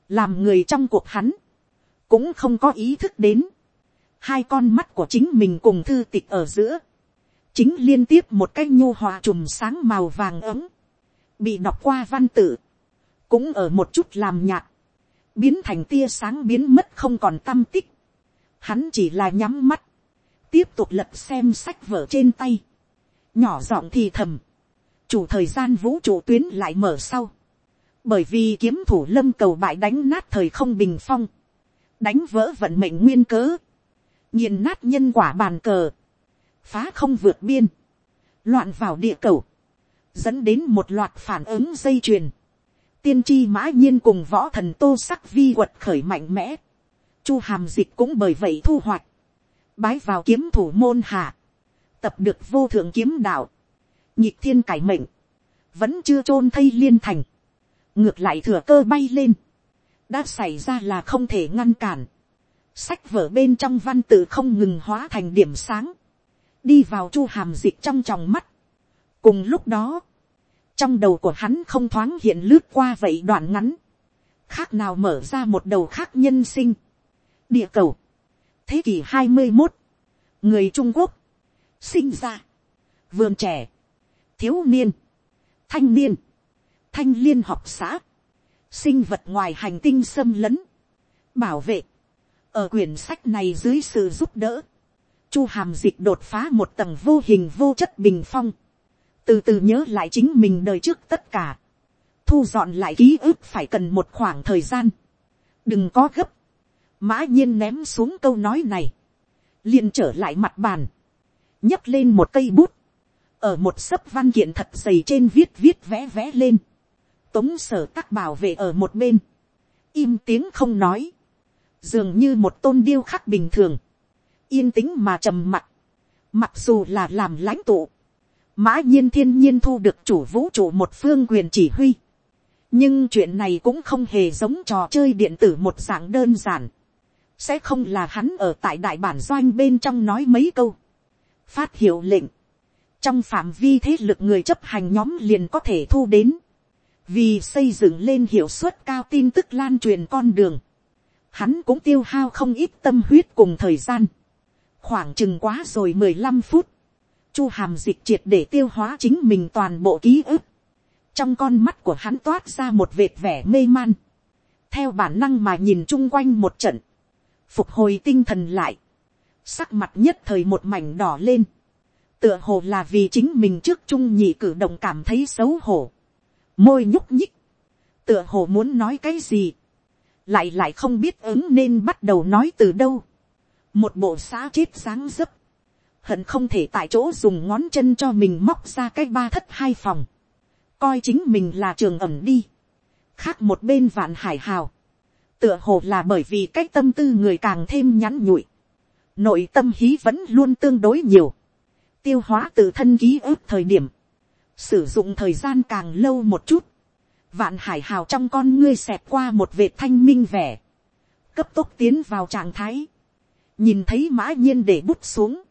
làm người trong cuộc hắn, cũng không có ý thức đến. Hai con mắt của chính mình cùng thư tịch ở giữa, chính liên tiếp một cái nhô hòa chùm sáng màu vàng ấm, bị đọc qua văn tự, cũng ở một chút làm nhạt, biến thành tia sáng biến mất không còn tâm tích, hắn chỉ là nhắm mắt, tiếp tục lật xem sách vở trên tay, nhỏ giọng thì thầm, chủ thời gian vũ trụ tuyến lại mở sau, bởi vì kiếm thủ lâm cầu bại đánh nát thời không bình phong, đánh vỡ vận mệnh nguyên cớ, nhìn nát nhân quả bàn cờ, phá không vượt biên, loạn vào địa cầu, dẫn đến một loạt phản ứng dây chuyền, tiên tri mã nhiên cùng võ thần tô sắc vi quật khởi mạnh mẽ, chu hàm dịch cũng bởi vậy thu hoạch, bái vào kiếm thủ môn hạ, tập được vô thượng kiếm đạo, nhịp thiên cải mệnh, vẫn chưa t r ô n thây liên thành, ngược lại thừa cơ bay lên, đã xảy ra là không thể ngăn cản, sách vở bên trong văn tự không ngừng hóa thành điểm sáng, đi vào chu hàm dịch trong tròng mắt. cùng lúc đó, trong đầu của hắn không thoáng hiện lướt qua vậy đoạn ngắn, khác nào mở ra một đầu khác nhân sinh, địa cầu, thế kỷ hai mươi một, người trung quốc, sinh ra, vườn trẻ, thiếu niên, thanh niên, thanh liên học xã, sinh vật ngoài hành tinh xâm lấn, bảo vệ, ở quyển sách này dưới sự giúp đỡ, chu hàm dịch đột phá một tầng vô hình vô chất bình phong, từ từ nhớ lại chính mình đời trước tất cả, thu dọn lại ký ức phải cần một khoảng thời gian, đừng có gấp, mã nhiên ném xuống câu nói này, liền trở lại mặt bàn, nhấc lên một cây bút, ở một sấp văn kiện thật dày trên viết viết vẽ vẽ lên, tống sở các bảo vệ ở một bên, im tiếng không nói, dường như một tôn điêu khắc bình thường, yên tĩnh mà trầm mặc, mặc dù là làm lãnh tụ, mã nhiên thiên nhiên thu được chủ vũ trụ một phương quyền chỉ huy, nhưng chuyện này cũng không hề giống trò chơi điện tử một dạng đơn giản, sẽ không là hắn ở tại đại bản doanh bên trong nói mấy câu, phát hiệu lệnh, trong phạm vi thế lực người chấp hành nhóm liền có thể thu đến, vì xây dựng lên hiệu suất cao tin tức lan truyền con đường, hắn cũng tiêu hao không ít tâm huyết cùng thời gian, khoảng chừng quá rồi mười lăm phút, chu hàm dịch triệt để tiêu hóa chính mình toàn bộ ký ức, trong con mắt của hắn toát ra một vệt vẻ mê man, theo bản năng mà nhìn chung quanh một trận, phục hồi tinh thần lại, sắc mặt nhất thời một mảnh đỏ lên, tựa hồ là vì chính mình trước trung nhị cử động cảm thấy xấu hổ, môi nhúc nhích, tựa hồ muốn nói cái gì, lại lại không biết ứng nên bắt đầu nói từ đâu, một bộ xã chết sáng dấp, hận không thể tại chỗ dùng ngón chân cho mình móc ra cái ba thất hai phòng, coi chính mình là trường ẩm đi, khác một bên vạn hải hào, tựa hồ là bởi vì cái tâm tư người càng thêm nhắn nhụi, nội tâm hí vẫn luôn tương đối nhiều, tiêu hóa tự thân ký ức thời điểm, sử dụng thời gian càng lâu một chút, vạn hải hào trong con ngươi xẹt qua một vệt thanh minh vẻ, cấp tốc tiến vào trạng thái, nhìn thấy mã nhiên để bút xuống,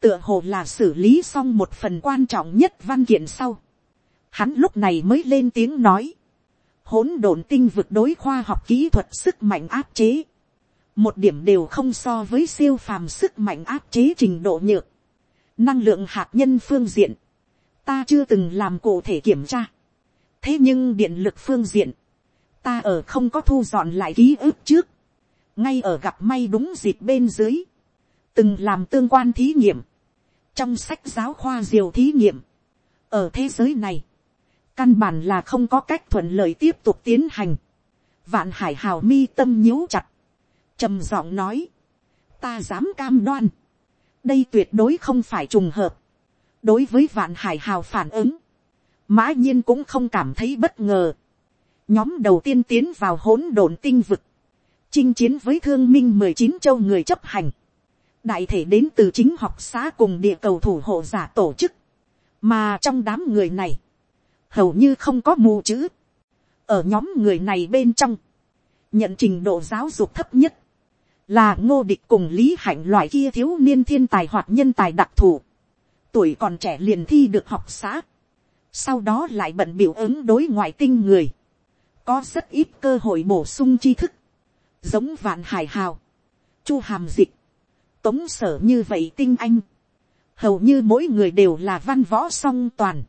tựa hồ là xử lý xong một phần quan trọng nhất văn kiện sau, hắn lúc này mới lên tiếng nói, hỗn độn tinh vực đối khoa học kỹ thuật sức mạnh áp chế, một điểm đều không so với siêu phàm sức mạnh áp chế trình độ nhược, năng lượng hạt nhân phương diện, ta chưa từng làm cụ thể kiểm tra, thế nhưng điện lực phương diện, ta ở không có thu dọn lại ký ức trước, ngay ở gặp may đúng dịp bên dưới, từng làm tương quan thí nghiệm, trong sách giáo khoa diều thí nghiệm, ở thế giới này, căn bản là không có cách thuận lợi tiếp tục tiến hành, vạn hải hào mi tâm nhíu chặt, trầm giọng nói, ta dám cam đoan, đây tuyệt đối không phải trùng hợp, đối với vạn hải hào phản ứng, mã nhiên cũng không cảm thấy bất ngờ, nhóm đầu tiên tiến vào hỗn độn tinh vực, chinh chiến với thương minh mười chín châu người chấp hành, đại thể đến từ chính học xã cùng địa cầu thủ hộ giả tổ chức, mà trong đám người này, hầu như không có mù chữ, ở nhóm người này bên trong, nhận trình độ giáo dục thấp nhất, là ngô địch cùng lý hạnh loại kia thiếu niên thiên tài hoặc nhân tài đặc thù, tuổi còn trẻ liền thi được học xã, sau đó lại bận biểu ứng đối ngoại tinh người, có rất ít cơ hội bổ sung tri thức, giống vạn hải hào, chu hàm dịch, tống sở như vậy tinh anh, hầu như mỗi người đều là văn võ song toàn,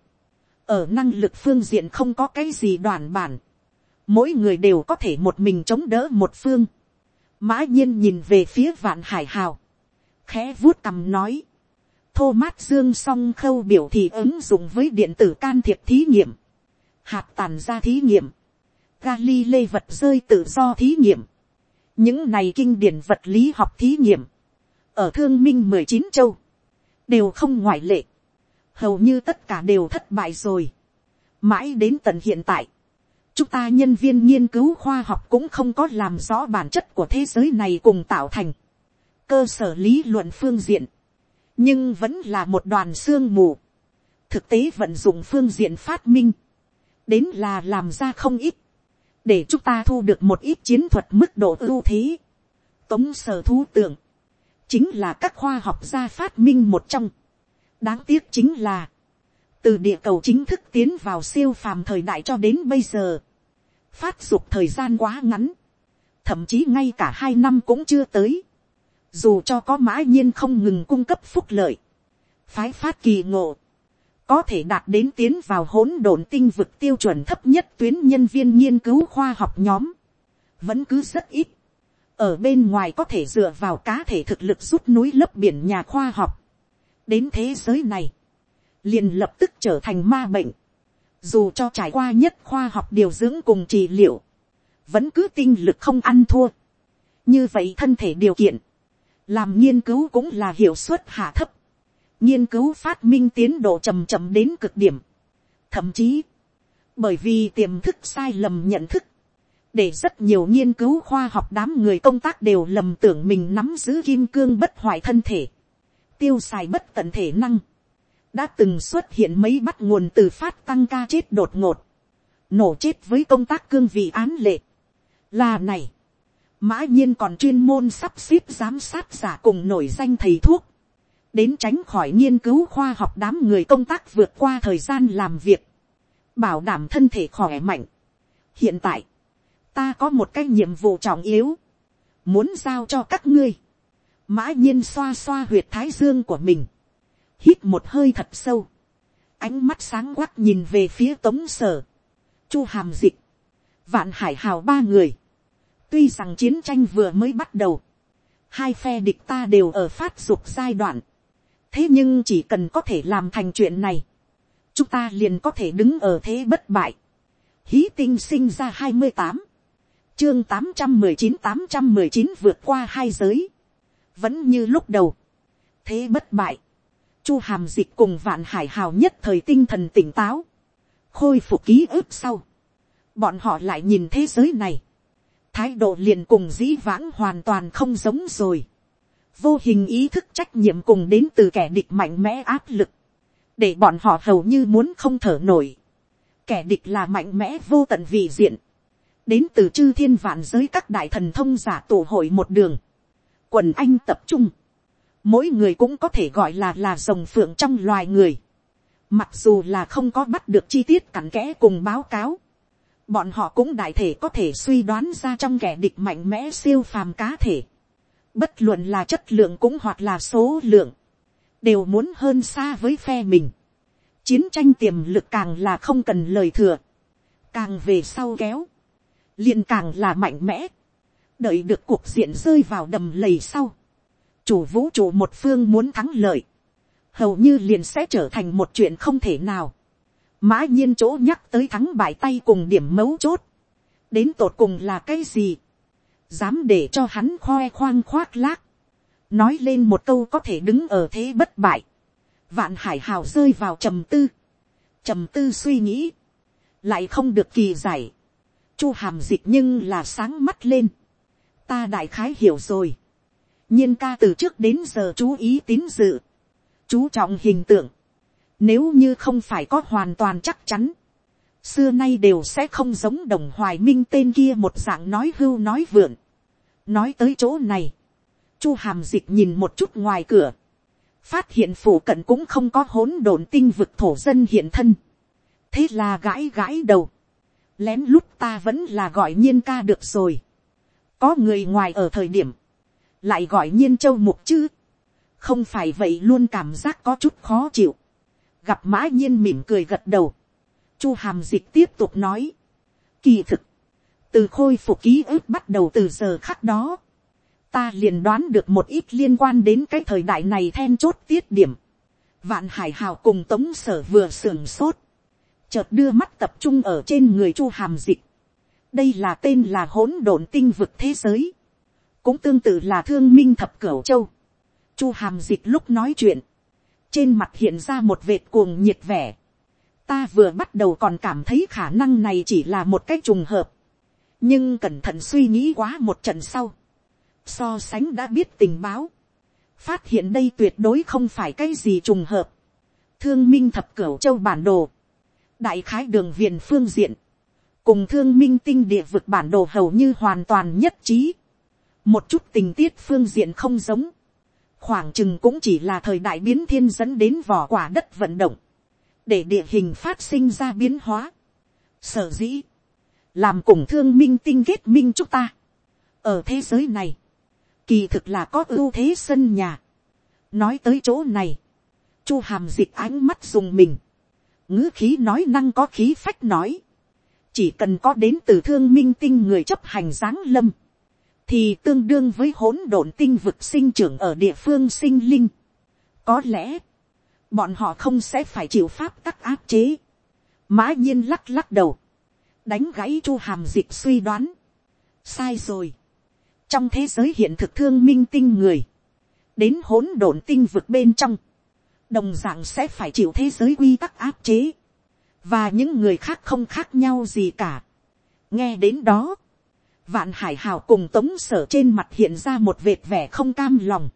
ở năng lực phương diện không có cái gì đoàn bản, mỗi người đều có thể một mình chống đỡ một phương, mã nhiên nhìn về phía vạn hải hào, khẽ vuốt cằm nói, thô mát dương song khâu biểu thị ứng dụng với điện tử can thiệp thí nghiệm, hạt tàn ra thí nghiệm, gali lê vật rơi tự do thí nghiệm, những này kinh điển vật lý học thí nghiệm, ở thương minh mười chín châu, đều không ngoại lệ, hầu như tất cả đều thất bại rồi. mãi đến tận hiện tại, chúng ta nhân viên nghiên cứu khoa học cũng không có làm rõ bản chất của thế giới này cùng tạo thành cơ sở lý luận phương diện, nhưng vẫn là một đoàn xương mù. thực tế vận dụng phương diện phát minh, đến là làm ra không ít, để chúng ta thu được một ít chiến thuật mức độ ưu thế. tống sở thú tưởng, chính là các khoa học gia phát minh một trong đáng tiếc chính là, từ địa cầu chính thức tiến vào siêu phàm thời đại cho đến bây giờ, phát dục thời gian quá ngắn, thậm chí ngay cả hai năm cũng chưa tới, dù cho có mã nhiên không ngừng cung cấp phúc lợi, phái phát kỳ ngộ, có thể đạt đến tiến vào hỗn độn tinh vực tiêu chuẩn thấp nhất tuyến nhân viên nghiên cứu khoa học nhóm, vẫn cứ rất ít, ở bên ngoài có thể dựa vào cá thể thực lực rút núi lấp biển nhà khoa học, đến thế giới này, liền lập tức trở thành ma bệnh, dù cho trải qua nhất khoa học điều dưỡng cùng trị liệu, vẫn cứ tinh lực không ăn thua. như vậy thân thể điều kiện, làm nghiên cứu cũng là hiệu suất hạ thấp, nghiên cứu phát minh tiến độ chầm chậm đến cực điểm, thậm chí, bởi vì tiềm thức sai lầm nhận thức, để rất nhiều nghiên cứu khoa học đám người công tác đều lầm tưởng mình nắm giữ kim cương bất hoại thân thể, tiêu xài bất tận thể năng, đã từng xuất hiện mấy bắt nguồn từ phát tăng ca chết đột ngột, nổ chết với công tác cương vị án lệ. Là này, mã nhiên còn chuyên môn sắp xếp giám sát giả cùng nổi danh thầy thuốc, đến tránh khỏi nghiên cứu khoa học đám người công tác vượt qua thời gian làm việc, bảo đảm thân thể khỏe mạnh. hiện tại, ta có một cái nhiệm vụ trọng yếu, muốn giao cho các ngươi, mã nhiên xoa xoa huyệt thái dương của mình, hít một hơi thật sâu, ánh mắt sáng quắc nhìn về phía tống sở, chu hàm dịch, vạn hải hào ba người, tuy rằng chiến tranh vừa mới bắt đầu, hai phe địch ta đều ở phát dục giai đoạn, thế nhưng chỉ cần có thể làm thành chuyện này, chúng ta liền có thể đứng ở thế bất bại. Hí tinh sinh ra hai mươi tám, chương tám trăm mười chín tám trăm mười chín vượt qua hai giới, vẫn như lúc đầu, thế bất bại, chu hàm dịch cùng vạn hải hào nhất thời tinh thần tỉnh táo, khôi phục ký ức sau, bọn họ lại nhìn thế giới này, thái độ liền cùng dĩ vãng hoàn toàn không giống rồi, vô hình ý thức trách nhiệm cùng đến từ kẻ địch mạnh mẽ áp lực, để bọn họ hầu như muốn không thở nổi, kẻ địch là mạnh mẽ vô tận vị diện, đến từ chư thiên vạn giới các đại thần thông giả tổ hội một đường, quần anh tập trung, mỗi người cũng có thể gọi là là rồng phượng trong loài người, mặc dù là không có bắt được chi tiết cặn kẽ cùng báo cáo, bọn họ cũng đại thể có thể suy đoán ra trong kẻ địch mạnh mẽ siêu phàm cá thể, bất luận là chất lượng cũng hoặc là số lượng, đều muốn hơn xa với phe mình. chiến tranh tiềm lực càng là không cần lời thừa, càng về sau kéo, liền càng là mạnh mẽ, đợi được cuộc diện rơi vào đầm lầy sau, chủ vũ trụ một phương muốn thắng lợi, hầu như liền sẽ trở thành một chuyện không thể nào. mã nhiên chỗ nhắc tới thắng bại tay cùng điểm mấu chốt, đến tột cùng là cái gì, dám để cho hắn khoe khoang khoác lác, nói lên một câu có thể đứng ở thế bất bại, vạn hải hào rơi vào trầm tư, trầm tư suy nghĩ, lại không được kỳ giải, chu hàm dịch nhưng là sáng mắt lên, ta đại khái hiểu rồi, nhiên ca từ trước đến giờ chú ý tín dự, chú trọng hình tượng, nếu như không phải có hoàn toàn chắc chắn, xưa nay đều sẽ không giống đồng hoài minh tên kia một dạng nói hưu nói vượn. nói tới chỗ này, chu hàm dịch nhìn một chút ngoài cửa, phát hiện phủ cận cũng không có hỗn độn tinh vực thổ dân hiện thân. thế là gãi gãi đầu, lén lút ta vẫn là gọi nhiên ca được rồi có người ngoài ở thời điểm, lại gọi nhiên châu mục chứ. không phải vậy luôn cảm giác có chút khó chịu. gặp mã nhiên mỉm cười gật đầu. chu hàm dịch tiếp tục nói. kỳ thực, từ khôi phục ký ức bắt đầu từ giờ khắc đó, ta liền đoán được một ít liên quan đến cái thời đại này then chốt tiết điểm. vạn hải hào cùng tống sở vừa sưởng sốt, chợt đưa mắt tập trung ở trên người chu hàm dịch đây là tên là hỗn độn tinh vực thế giới cũng tương tự là thương minh thập cửu châu. Chu hàm dịch lúc nói chuyện, trên mặt hiện ra một vệt cuồng nhiệt vẻ. Ta vừa bắt đầu còn cảm thấy khả năng này chỉ là một cách trùng hợp. nhưng cẩn thận suy nghĩ quá một trận sau. so sánh đã biết tình báo. phát hiện đây tuyệt đối không phải cái gì trùng hợp. thương minh thập cửu châu bản đồ. đại khái đường viền phương diện cùng thương minh tinh địa vực bản đồ hầu như hoàn toàn nhất trí một chút tình tiết phương diện không giống, khoảng chừng cũng chỉ là thời đại biến thiên dẫn đến vỏ quả đất vận động, để địa hình phát sinh ra biến hóa. Sở dĩ, làm cùng thương minh tinh kết minh chúng ta. ở thế giới này, kỳ thực là có ưu thế sân nhà. nói tới chỗ này, chu hàm dịch ánh mắt dùng mình, ngữ khí nói năng có khí phách nói, chỉ cần có đến từ thương minh tinh người chấp hành giáng lâm, thì tương đương với hỗn độn tinh vực sinh trưởng ở địa phương sinh linh. Có lẽ, bọn họ không sẽ phải chịu pháp tắc áp chế. Mã nhiên lắc lắc đầu, đánh gãy chu hàm dịch suy đoán. Sai rồi. Trong thế giới hiện thực thương minh tinh người, đến hỗn độn tinh vực bên trong, đồng dạng sẽ phải chịu thế giới quy tắc áp chế, và những người khác không khác nhau gì cả. nghe đến đó, Vạn hải hào cùng tống sở trên mặt hiện ra một vệt vẻ không cam lòng.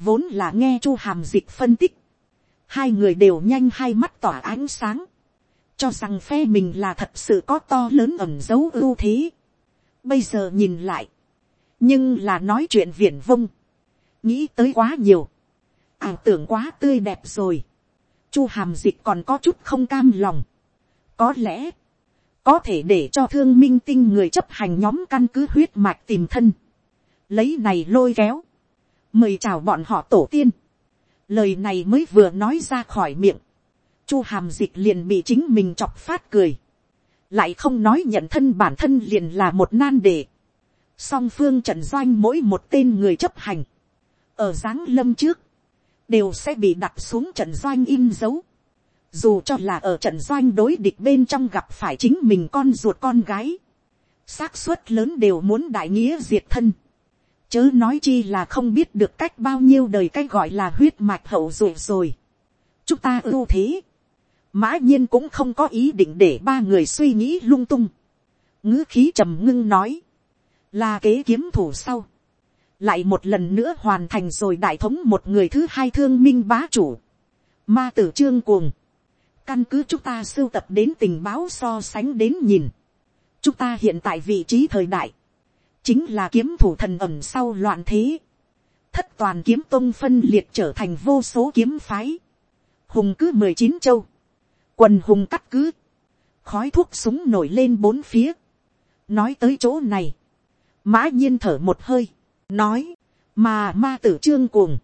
Vốn là nghe chu hàm dịch phân tích. Hai người đều nhanh hai mắt tỏa ánh sáng. Cho rằng phe mình là thật sự có to lớn ẩm dấu ưu thế. Bây giờ nhìn lại. Nhưng là nói chuyện viển vông. Nghĩ tới quá nhiều. ảo tưởng quá tươi đẹp rồi, chu hàm dịch còn có chút không cam lòng, có lẽ, có thể để cho thương minh tinh người chấp hành nhóm căn cứ huyết mạch tìm thân, lấy này lôi kéo, mời chào bọn họ tổ tiên, lời này mới vừa nói ra khỏi miệng, chu hàm dịch liền bị chính mình chọc phát cười, lại không nói nhận thân bản thân liền là một nan đề, song phương trận doanh mỗi một tên người chấp hành, ở giáng lâm trước, đều sẽ bị đặt xuống trận doanh in dấu, dù cho là ở trận doanh đối địch bên trong gặp phải chính mình con ruột con gái, xác suất lớn đều muốn đại nghĩa diệt thân, chớ nói chi là không biết được cách bao nhiêu đời cách gọi là huyết mạch hậu rồi rồi. chúng ta ưu thế, mã nhiên cũng không có ý định để ba người suy nghĩ lung tung. ngữ khí trầm ngưng nói, là kế kiếm thủ sau, lại một lần nữa hoàn thành rồi đại thống một người thứ hai thương minh bá chủ, ma tử trương cuồng, căn cứ chúng ta sưu tập đến tình báo so sánh đến nhìn, chúng ta hiện tại vị trí thời đại, chính là kiếm thủ thần ẩm sau loạn thế, thất toàn kiếm tông phân liệt trở thành vô số kiếm phái, hùng cứ mười chín châu, quần hùng cắt cứ, khói thuốc súng nổi lên bốn phía, nói tới chỗ này, mã nhiên thở một hơi, nói, mà ma tử trương cuồng,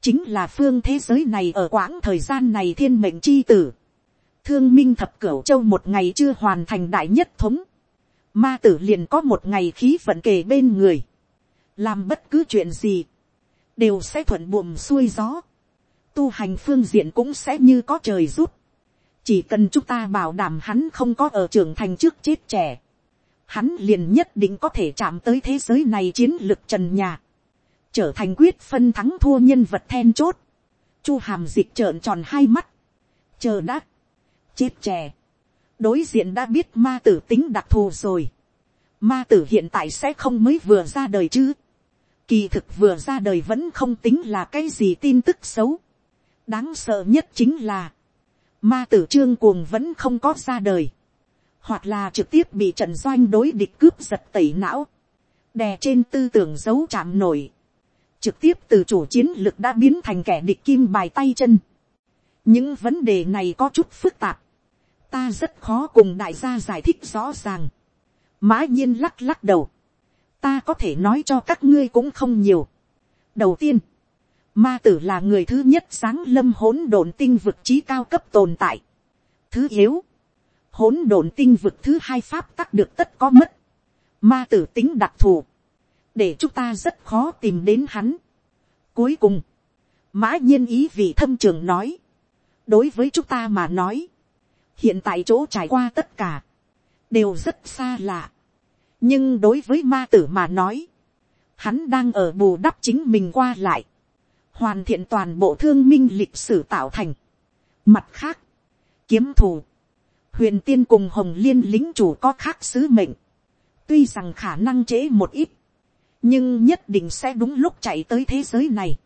chính là phương thế giới này ở quãng thời gian này thiên mệnh c h i tử, thương minh thập cửu châu một ngày chưa hoàn thành đại nhất thống, ma tử liền có một ngày khí vận kề bên người, làm bất cứ chuyện gì, đều sẽ thuận buồm xuôi gió, tu hành phương diện cũng sẽ như có trời rút, chỉ cần chúng ta bảo đảm hắn không có ở trưởng thành trước chết trẻ, hắn liền nhất định có thể chạm tới thế giới này chiến lược trần nhà, trở thành quyết phân thắng thua nhân vật then chốt, chu hàm dịch trợn tròn hai mắt, chờ đã, chết trẻ, đối diện đã biết ma tử tính đặc thù rồi, ma tử hiện tại sẽ không mới vừa ra đời chứ, kỳ thực vừa ra đời vẫn không tính là cái gì tin tức xấu, đáng sợ nhất chính là, ma tử trương cuồng vẫn không có ra đời, hoặc là trực tiếp bị trận doanh đối địch cướp giật tẩy não, đè trên tư tưởng dấu chạm nổi, trực tiếp từ chủ chiến lược đã biến thành kẻ địch kim bài tay chân. những vấn đề này có chút phức tạp, ta rất khó cùng đại gia giải thích rõ ràng. mã nhiên lắc lắc đầu, ta có thể nói cho các ngươi cũng không nhiều. đầu tiên, ma tử là người thứ nhất sáng lâm hỗn độn tinh vực trí cao cấp tồn tại. thứ yếu, hỗn độn tinh vực thứ hai pháp tắc được tất có mất, ma tử tính đặc thù, để chúng ta rất khó tìm đến hắn. Cuối cùng, mã nhiên ý vị thâm trường nói, đối với chúng ta mà nói, hiện tại chỗ trải qua tất cả, đều rất xa lạ. nhưng đối với ma tử mà nói, hắn đang ở bù đắp chính mình qua lại, hoàn thiện toàn bộ thương minh lịch sử tạo thành. Mặt khác, kiếm thù, huyền tiên cùng hồng liên lính chủ có khác sứ mệnh, tuy rằng khả năng trễ một ít, nhưng nhất định sẽ đúng lúc chạy tới thế giới này.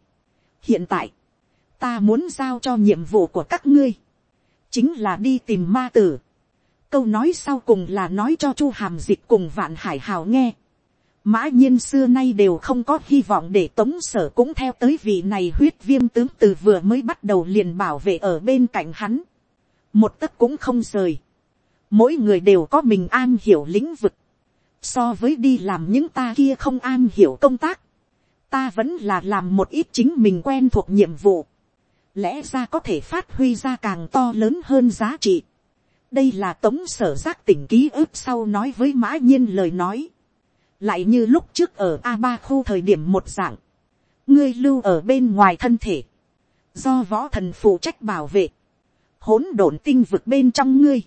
hiện tại, ta muốn giao cho nhiệm vụ của các ngươi, chính là đi tìm ma tử. câu nói sau cùng là nói cho chu hàm dịch cùng vạn hải hào nghe. mã nhiên xưa nay đều không có hy vọng để tống sở cũng theo tới vị này huyết viêm tướng từ vừa mới bắt đầu liền bảo vệ ở bên cạnh hắn một tấc cũng không rời. mỗi người đều có mình an hiểu lĩnh vực. so với đi làm những ta kia không an hiểu công tác, ta vẫn là làm một ít chính mình quen thuộc nhiệm vụ lẽ ra có thể phát huy ra càng to lớn hơn giá trị. đây là tống sở giác tỉnh ký ức sau nói với mã nhiên lời nói. lại như lúc trước ở a ba khu thời điểm một dạng. ngươi lưu ở bên ngoài thân thể. do võ thần phụ trách bảo vệ hỗn độn tinh vực bên trong ngươi,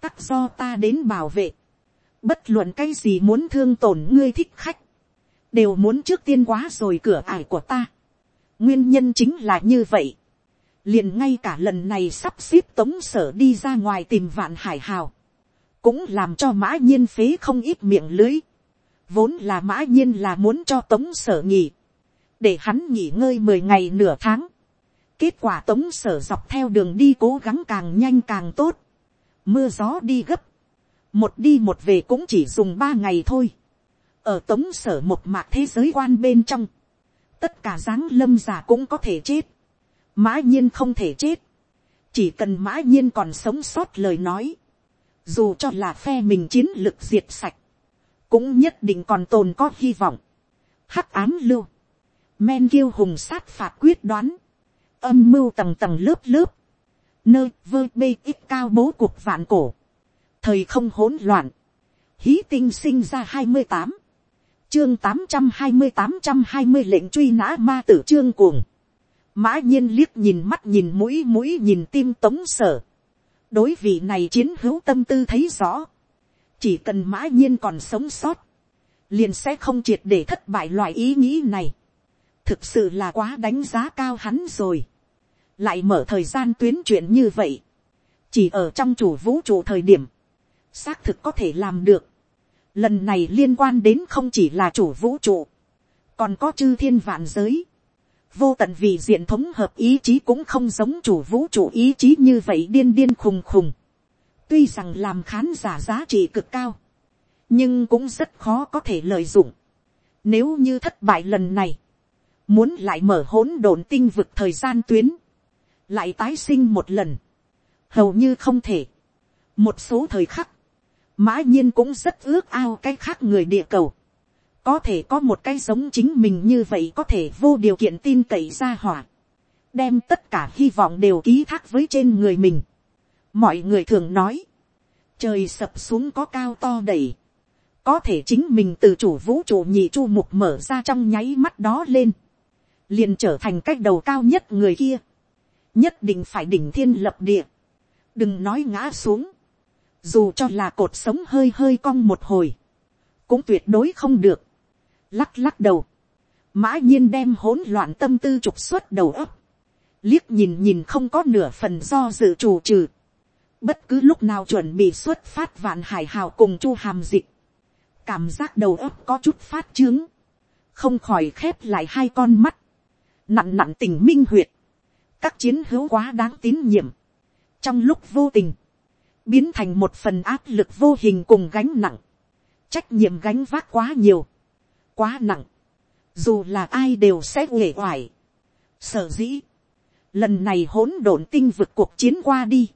tắc do ta đến bảo vệ, bất luận cái gì muốn thương tổn ngươi thích khách, đều muốn trước tiên quá rồi cửa ải của ta. nguyên nhân chính là như vậy, liền ngay cả lần này sắp xếp tống sở đi ra ngoài tìm vạn hải hào, cũng làm cho mã nhiên phế không ít miệng lưới, vốn là mã nhiên là muốn cho tống sở nghỉ, để hắn nghỉ ngơi mười ngày nửa tháng, Kết quả tống sở dọc theo đường đi cố gắng càng nhanh càng tốt. Mưa gió đi gấp. Một đi một về cũng chỉ dùng ba ngày thôi. Ở tống sở một mạc thế giới quan bên trong. tất cả dáng lâm giả cũng có thể chết, mã nhiên không thể chết, chỉ cần mã nhiên còn sống sót lời nói, dù cho là phe mình chiến lực diệt sạch, cũng nhất định còn tồn có hy vọng. Hắc ám lưu, men kiêu hùng sát phạt quyết đoán, âm mưu tầng tầng lớp lớp, nơi vơ bê ít cao bố cuộc vạn cổ, thời không hỗn loạn, hí tinh sinh ra hai mươi tám, chương tám trăm hai mươi tám trăm hai mươi lệnh truy nã ma tử trương cuồng, mã nhiên liếc nhìn mắt nhìn mũi mũi nhìn tim tống sở, đối vị này chiến hữu tâm tư thấy rõ, chỉ cần mã nhiên còn sống sót, liền sẽ không triệt để thất bại loại ý nghĩ này. thực sự là quá đánh giá cao hắn rồi. lại mở thời gian tuyến chuyện như vậy. chỉ ở trong chủ vũ trụ thời điểm, xác thực có thể làm được. lần này liên quan đến không chỉ là chủ vũ trụ, còn có chư thiên vạn giới vô tận vì diện thống hợp ý chí cũng không giống chủ vũ trụ ý chí như vậy điên điên khùng khùng tuy rằng làm khán giả giá trị cực cao, nhưng cũng rất khó có thể lợi dụng. Nếu như thất bại lần này, muốn lại mở hỗn độn tinh vực thời gian tuyến, lại tái sinh một lần, hầu như không thể. Một số thời khắc, mã nhiên cũng rất ước ao cái khác người địa cầu. Có thể có một cái giống chính mình như vậy có thể vô điều kiện tin cậy ra hỏa. Đem tất cả hy vọng đều ký thác với trên người mình. Mọi người thường nói, trời sập xuống có cao to đầy. Có thể chính mình từ chủ vũ trụ nhị chu mục mở ra trong nháy mắt đó lên, liền trở thành cách đầu cao nhất người kia, nhất định phải đỉnh thiên lập địa, đừng nói ngã xuống, dù cho là cột sống hơi hơi cong một hồi, cũng tuyệt đối không được, lắc lắc đầu, mã nhiên đem hỗn loạn tâm tư trục xuất đầu ấp, liếc nhìn nhìn không có nửa phần do dự chủ trừ, bất cứ lúc nào chuẩn bị xuất phát vạn hải hào cùng chu hàm dịch, cảm giác đầu óc có chút phát trướng, không khỏi khép lại hai con mắt, nặn nặn tình minh huyệt, các chiến hữu quá đáng tín nhiệm, trong lúc vô tình, biến thành một phần áp lực vô hình cùng gánh nặng, trách nhiệm gánh vác quá nhiều, quá nặng, dù là ai đều sẽ uể oải. Sở dĩ, lần này hỗn độn tinh vực cuộc chiến qua đi,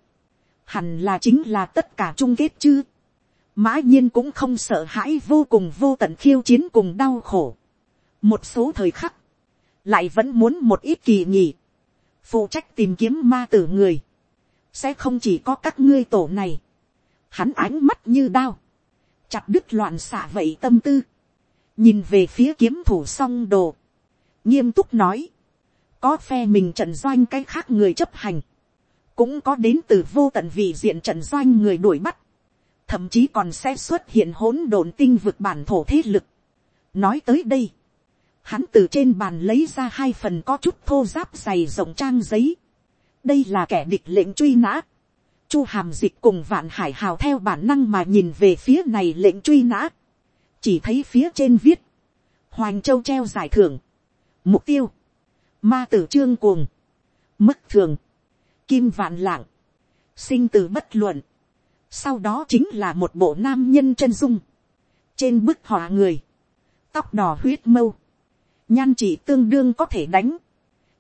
hẳn là chính là tất cả chung kết chứ. mã nhiên cũng không sợ hãi vô cùng vô tận khiêu chiến cùng đau khổ. một số thời khắc, lại vẫn muốn một ít kỳ nghỉ, phụ trách tìm kiếm ma tử người, sẽ không chỉ có các ngươi tổ này, hắn ánh mắt như đao, chặt đứt loạn xạ vậy tâm tư, nhìn về phía kiếm thủ song đồ, nghiêm túc nói, có phe mình trận doanh cái khác người chấp hành, cũng có đến từ vô tận vị diện trận doanh người đuổi bắt, thậm chí còn sẽ xuất hiện hỗn độn tinh vực bản thổ thế lực. nói tới đây, hắn từ trên bàn lấy ra hai phần có chút thô giáp dày rộng trang giấy. đây là kẻ địch lệnh truy nã. chu hàm dịch cùng vạn hải hào theo bản năng mà nhìn về phía này lệnh truy nã chỉ thấy phía trên viết, hoành châu treo giải thưởng, mục tiêu, ma tử trương cuồng, mức thường, kim vạn lạng, sinh từ bất luận, sau đó chính là một bộ nam nhân chân dung, trên bức họa người, tóc đỏ huyết mâu, nhan chỉ tương đương có thể đánh,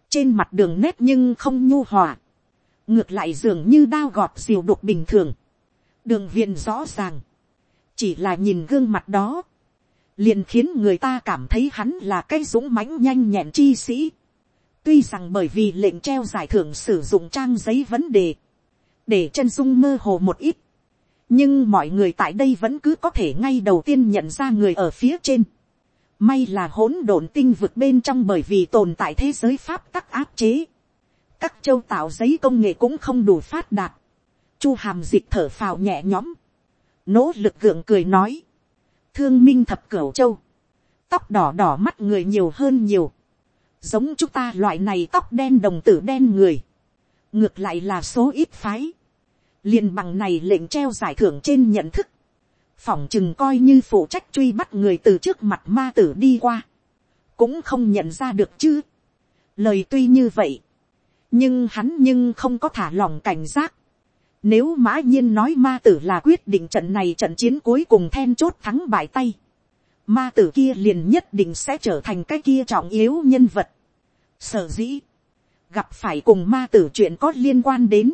trên mặt đường nét nhưng không nhu hòa, ngược lại dường như đao gọt diều đục bình thường, đường viện rõ ràng, chỉ là nhìn gương mặt đó, liền khiến người ta cảm thấy hắn là cái dũng mãnh nhanh nhẹn chi sĩ, Tuy rằng bởi vì lệnh treo giải thưởng sử dụng trang giấy vấn đề, để chân dung mơ hồ một ít, nhưng mọi người tại đây vẫn cứ có thể ngay đầu tiên nhận ra người ở phía trên. May là hỗn độn tinh vực bên trong bởi vì tồn tại thế giới pháp tắc áp chế. Các châu tạo giấy công nghệ cũng không đủ phát đạt. Chu hàm dịch thở phào nhẹ nhõm. Nỗ lực gượng cười nói. Thương minh thập cửu châu. Tóc đỏ đỏ mắt người nhiều hơn nhiều giống chúng ta loại này tóc đen đồng tử đen người, ngược lại là số ít phái, liền bằng này lệnh treo giải thưởng trên nhận thức, phỏng chừng coi như phụ trách truy bắt người từ trước mặt ma tử đi qua, cũng không nhận ra được chứ. Lời tuy như vậy, nhưng hắn nhưng không có thả lòng cảnh giác. Nếu mã nhiên nói ma tử là quyết định trận này trận chiến cuối cùng then chốt thắng bại tay, ma tử kia liền nhất định sẽ trở thành cái kia trọng yếu nhân vật. Sở dĩ, gặp phải cùng ma tử chuyện có liên quan đến,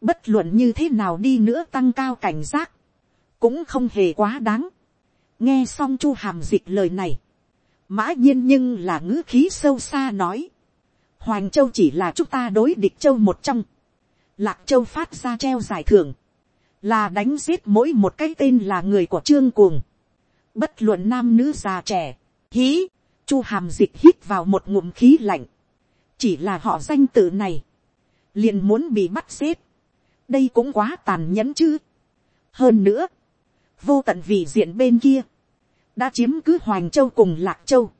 bất luận như thế nào đi nữa tăng cao cảnh giác, cũng không hề quá đáng. nghe xong chu hàm dịch lời này, mã nhiên nhưng là ngữ khí sâu xa nói, hoàng châu chỉ là chúng ta đối địch châu một trong, lạc châu phát ra treo giải thưởng, là đánh giết mỗi một cái tên là người của trương cuồng, bất luận nam nữ già trẻ, hí, chu hàm dịch hít vào một ngụm khí lạnh, chỉ là họ danh tự này, liền muốn bị bắt giết, đây cũng quá tàn nhẫn chứ. hơn nữa, vô tận vì diện bên kia, đã chiếm cứ hoàng châu cùng lạc châu,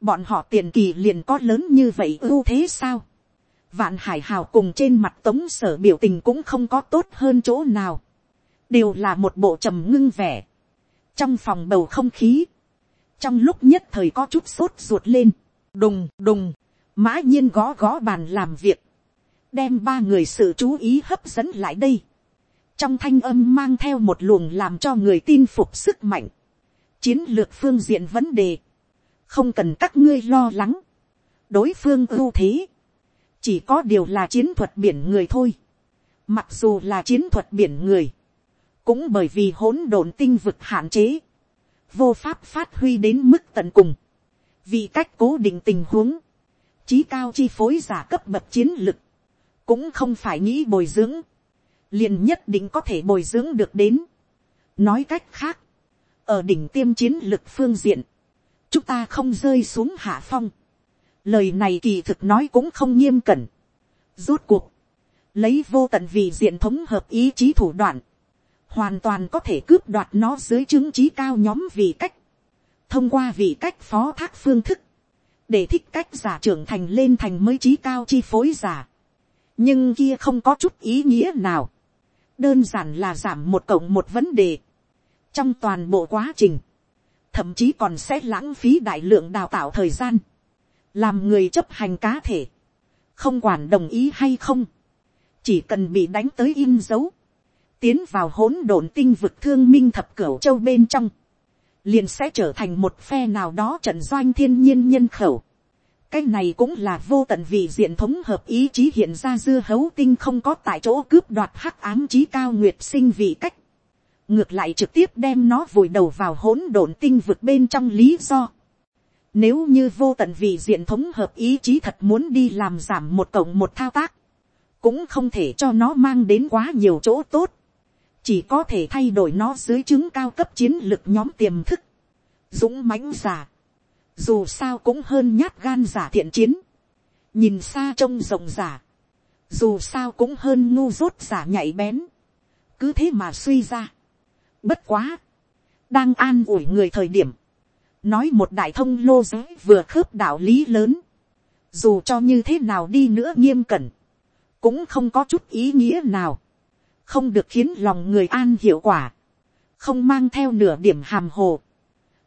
bọn họ tiền kỳ liền có lớn như vậy ưu thế sao vạn hải hào cùng trên mặt tống sở biểu tình cũng không có tốt hơn chỗ nào, đều là một bộ trầm ngưng vẻ, trong phòng bầu không khí, trong lúc nhất thời có chút sốt ruột lên, đùng đùng, mã nhiên gõ gõ bàn làm việc, đem ba người sự chú ý hấp dẫn lại đây, trong thanh âm mang theo một luồng làm cho người tin phục sức mạnh, chiến lược phương diện vấn đề, không cần các ngươi lo lắng, đối phương ưu thế, chỉ có điều là chiến thuật biển người thôi, mặc dù là chiến thuật biển người, cũng bởi vì hỗn độn tinh vực hạn chế, vô pháp phát huy đến mức tận cùng, vì cách cố định tình huống, trí cao chi phối giả cấp bậc chiến lực, cũng không phải nghĩ bồi dưỡng, liền nhất định có thể bồi dưỡng được đến. nói cách khác, ở đỉnh tiêm chiến lực phương diện, chúng ta không rơi xuống hạ phong lời này kỳ thực nói cũng không nghiêm cẩn. rốt cuộc, lấy vô tận vì diện thống hợp ý chí thủ đoạn, hoàn toàn có thể cướp đoạt nó dưới chứng trí cao nhóm vì cách, thông qua vị cách phó thác phương thức, để thích cách giả trưởng thành lên thành mới trí cao chi phối giả. nhưng kia không có chút ý nghĩa nào, đơn giản là giảm một cộng một vấn đề, trong toàn bộ quá trình, thậm chí còn sẽ lãng phí đại lượng đào tạo thời gian, làm người chấp hành cá thể, không quản đồng ý hay không, chỉ cần bị đánh tới in dấu, tiến vào hỗn độn tinh vực thương minh thập cửu châu bên trong, liền sẽ trở thành một phe nào đó trận doanh thiên nhiên nhân khẩu. cái này cũng là vô tận vì diện thống hợp ý chí hiện ra dưa hấu tinh không có tại chỗ cướp đoạt hắc ám trí cao nguyệt sinh vị cách. ngược lại trực tiếp đem nó vùi đầu vào hỗn độn tinh vực bên trong lý do. Nếu như vô tận vì diện thống hợp ý chí thật muốn đi làm giảm một cộng một thao tác, cũng không thể cho nó mang đến quá nhiều chỗ tốt. Chỉ có thể thay đổi nó dưới chứng cao cấp chiến lược nhóm tiềm thức, dũng mãnh giả, dù sao cũng hơn nhát gan giả thiện chiến, nhìn xa trông rộng giả, dù sao cũng hơn ngu dốt giả nhạy bén, cứ thế mà suy ra. Bất quá, đang an ủi người thời điểm, nói một đại thông lô giới vừa khớp đạo lý lớn, dù cho như thế nào đi nữa nghiêm cẩn, cũng không có chút ý nghĩa nào. Không được khiến lòng người an hiệu quả, không mang theo nửa điểm hàm hồ,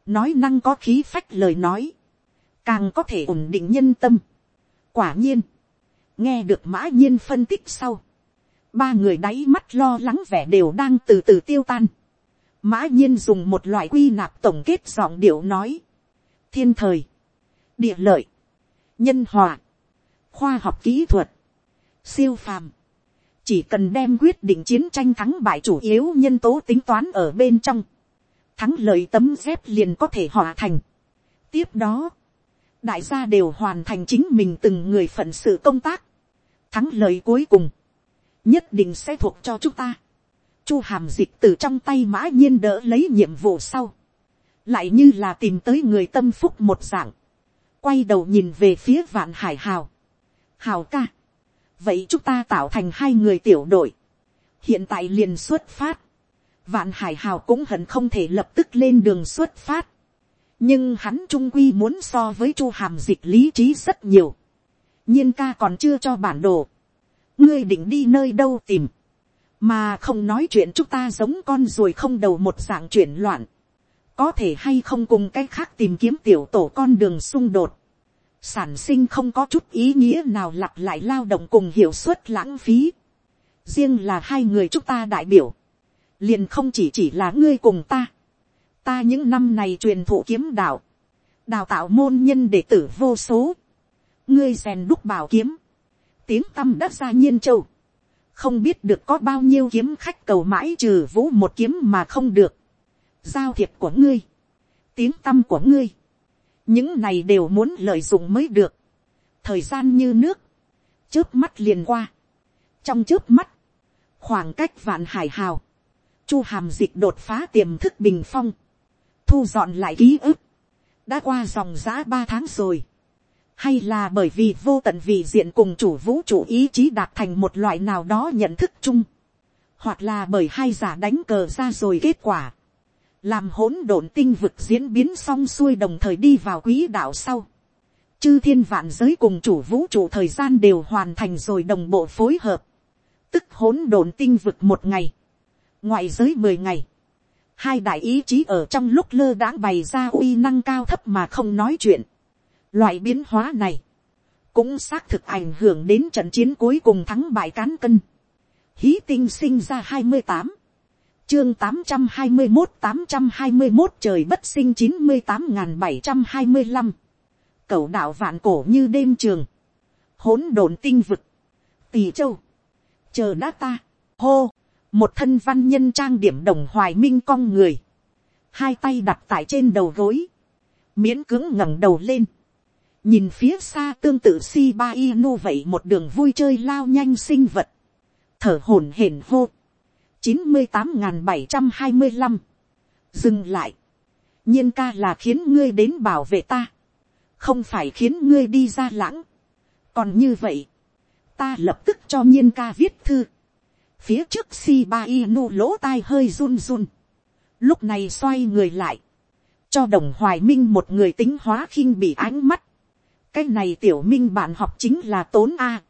nói năng có khí phách lời nói, càng có thể ổn định nhân tâm. quả nhiên, nghe được mã nhiên phân tích sau, ba người đáy mắt lo lắng vẻ đều đang từ từ tiêu tan mã nhiên dùng một loại quy nạp tổng kết giọng điệu nói, thiên thời, địa lợi, nhân hòa, khoa học kỹ thuật, siêu phàm, chỉ cần đem quyết định chiến tranh thắng bại chủ yếu nhân tố tính toán ở bên trong, thắng lợi tấm dép liền có thể hòa thành. tiếp đó, đại gia đều hoàn thành chính mình từng người phận sự công tác, thắng lợi cuối cùng, nhất định sẽ thuộc cho chúng ta chu hàm dịch từ trong tay mã nhiên đỡ lấy nhiệm vụ sau, lại như là tìm tới người tâm phúc một dạng, quay đầu nhìn về phía vạn hải hào, hào ca, vậy chúng ta tạo thành hai người tiểu đội, hiện tại liền xuất phát, vạn hải hào cũng hận không thể lập tức lên đường xuất phát, nhưng hắn trung quy muốn so với chu hàm dịch lý trí rất nhiều, nhiên ca còn chưa cho bản đồ, ngươi định đi nơi đâu tìm, mà không nói chuyện chúng ta giống con ruồi không đầu một dạng chuyển loạn, có thể hay không cùng cái khác tìm kiếm tiểu tổ con đường xung đột, sản sinh không có chút ý nghĩa nào lặp lại lao động cùng hiệu suất lãng phí. riêng là hai người chúng ta đại biểu, liền không chỉ chỉ là ngươi cùng ta, ta những năm này truyền thụ kiếm đạo, đào tạo môn nhân đệ tử vô số, ngươi rèn đúc bảo kiếm, tiếng tâm đất ra nhiên châu, không biết được có bao nhiêu kiếm khách cầu mãi trừ vũ một kiếm mà không được, giao thiệp của ngươi, tiếng tâm của ngươi, những này đều muốn lợi dụng mới được, thời gian như nước, chớp mắt liền qua, trong chớp mắt, khoảng cách vạn hải hào, chu hàm dịch đột phá tiềm thức bình phong, thu dọn lại ký ức, đã qua dòng giã ba tháng rồi, hay là bởi vì vô tận vị diện cùng chủ vũ trụ ý chí đạt thành một loại nào đó nhận thức chung, hoặc là bởi hai giả đánh cờ ra rồi kết quả, làm hỗn độn tinh vực diễn biến xong xuôi đồng thời đi vào quỹ đạo sau, chư thiên vạn giới cùng chủ vũ trụ thời gian đều hoàn thành rồi đồng bộ phối hợp, tức hỗn độn tinh vực một ngày, ngoại giới mười ngày, hai đại ý chí ở trong lúc lơ đãng bày ra uy năng cao thấp mà không nói chuyện. Loại biến hóa này, cũng xác thực ảnh hưởng đến trận chiến cuối cùng thắng bại cán cân. Hí tinh sinh ra hai mươi tám, chương tám trăm hai mươi một tám trăm hai mươi một trời bất sinh chín mươi tám n bảy trăm hai mươi năm. Cẩu đạo vạn cổ như đêm trường. Hỗn độn tinh vực. Tỳ châu. Chờ đã ta. Hô một thân văn nhân trang điểm đồng hoài minh cong người, hai tay đặt tại trên đầu gối, miễn cứng ngẩng đầu lên, nhìn phía xa tương tự si ba inu vậy một đường vui chơi lao nhanh sinh vật, thở hổn hển hô, chín mươi tám n g h n bảy trăm hai mươi năm, dừng lại, nhiên ca là khiến ngươi đến bảo vệ ta, không phải khiến ngươi đi ra lãng, còn như vậy, ta lập tức cho nhiên ca viết thư, phía trước si ba inu lỗ tai hơi run run, lúc này xoay người lại, cho đồng hoài minh một người tính hóa khinh bị ánh mắt, cái này tiểu minh bạn học chính là tốn a,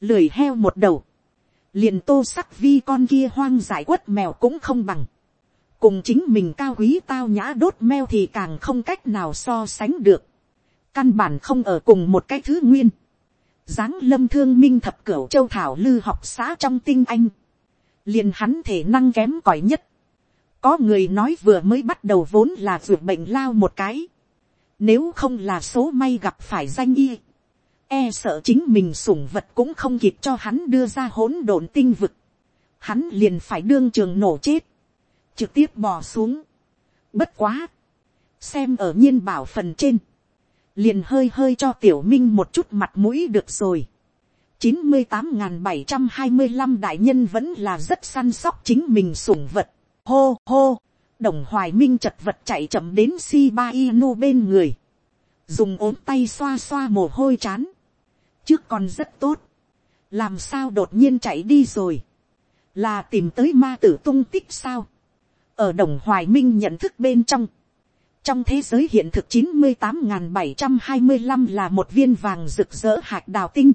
lười heo một đầu, liền tô sắc vi con kia hoang giải quất mèo cũng không bằng, cùng chính mình cao quý tao nhã đốt meo thì càng không cách nào so sánh được, căn bản không ở cùng một cái thứ nguyên, giáng lâm thương minh thập cửu châu thảo lư học xã trong tinh anh, liền hắn thể năng kém cỏi nhất. có người nói vừa mới bắt đầu vốn là ruột bệnh lao một cái, nếu không là số may gặp phải danh y, e sợ chính mình sủng vật cũng không kịp cho hắn đưa ra hỗn độn tinh vực, hắn liền phải đương trường nổ chết, trực tiếp bò xuống. Bất quá, xem ở nhiên bảo phần trên, liền hơi hơi cho tiểu minh một chút mặt mũi được rồi. chín mươi tám n bảy trăm hai mươi năm đại nhân vẫn là rất săn sóc chính mình sủng vật. hô hô, đồng hoài minh chật vật chạy chậm đến si ba inu bên người. dùng ốm tay xoa xoa mồ hôi chán. trước còn rất tốt. làm sao đột nhiên chạy đi rồi. là tìm tới ma tử tung tích sao. ở đồng hoài minh nhận thức bên trong trong thế giới hiện thực chín mươi tám bảy trăm hai mươi năm là một viên vàng rực rỡ hạt đào tinh,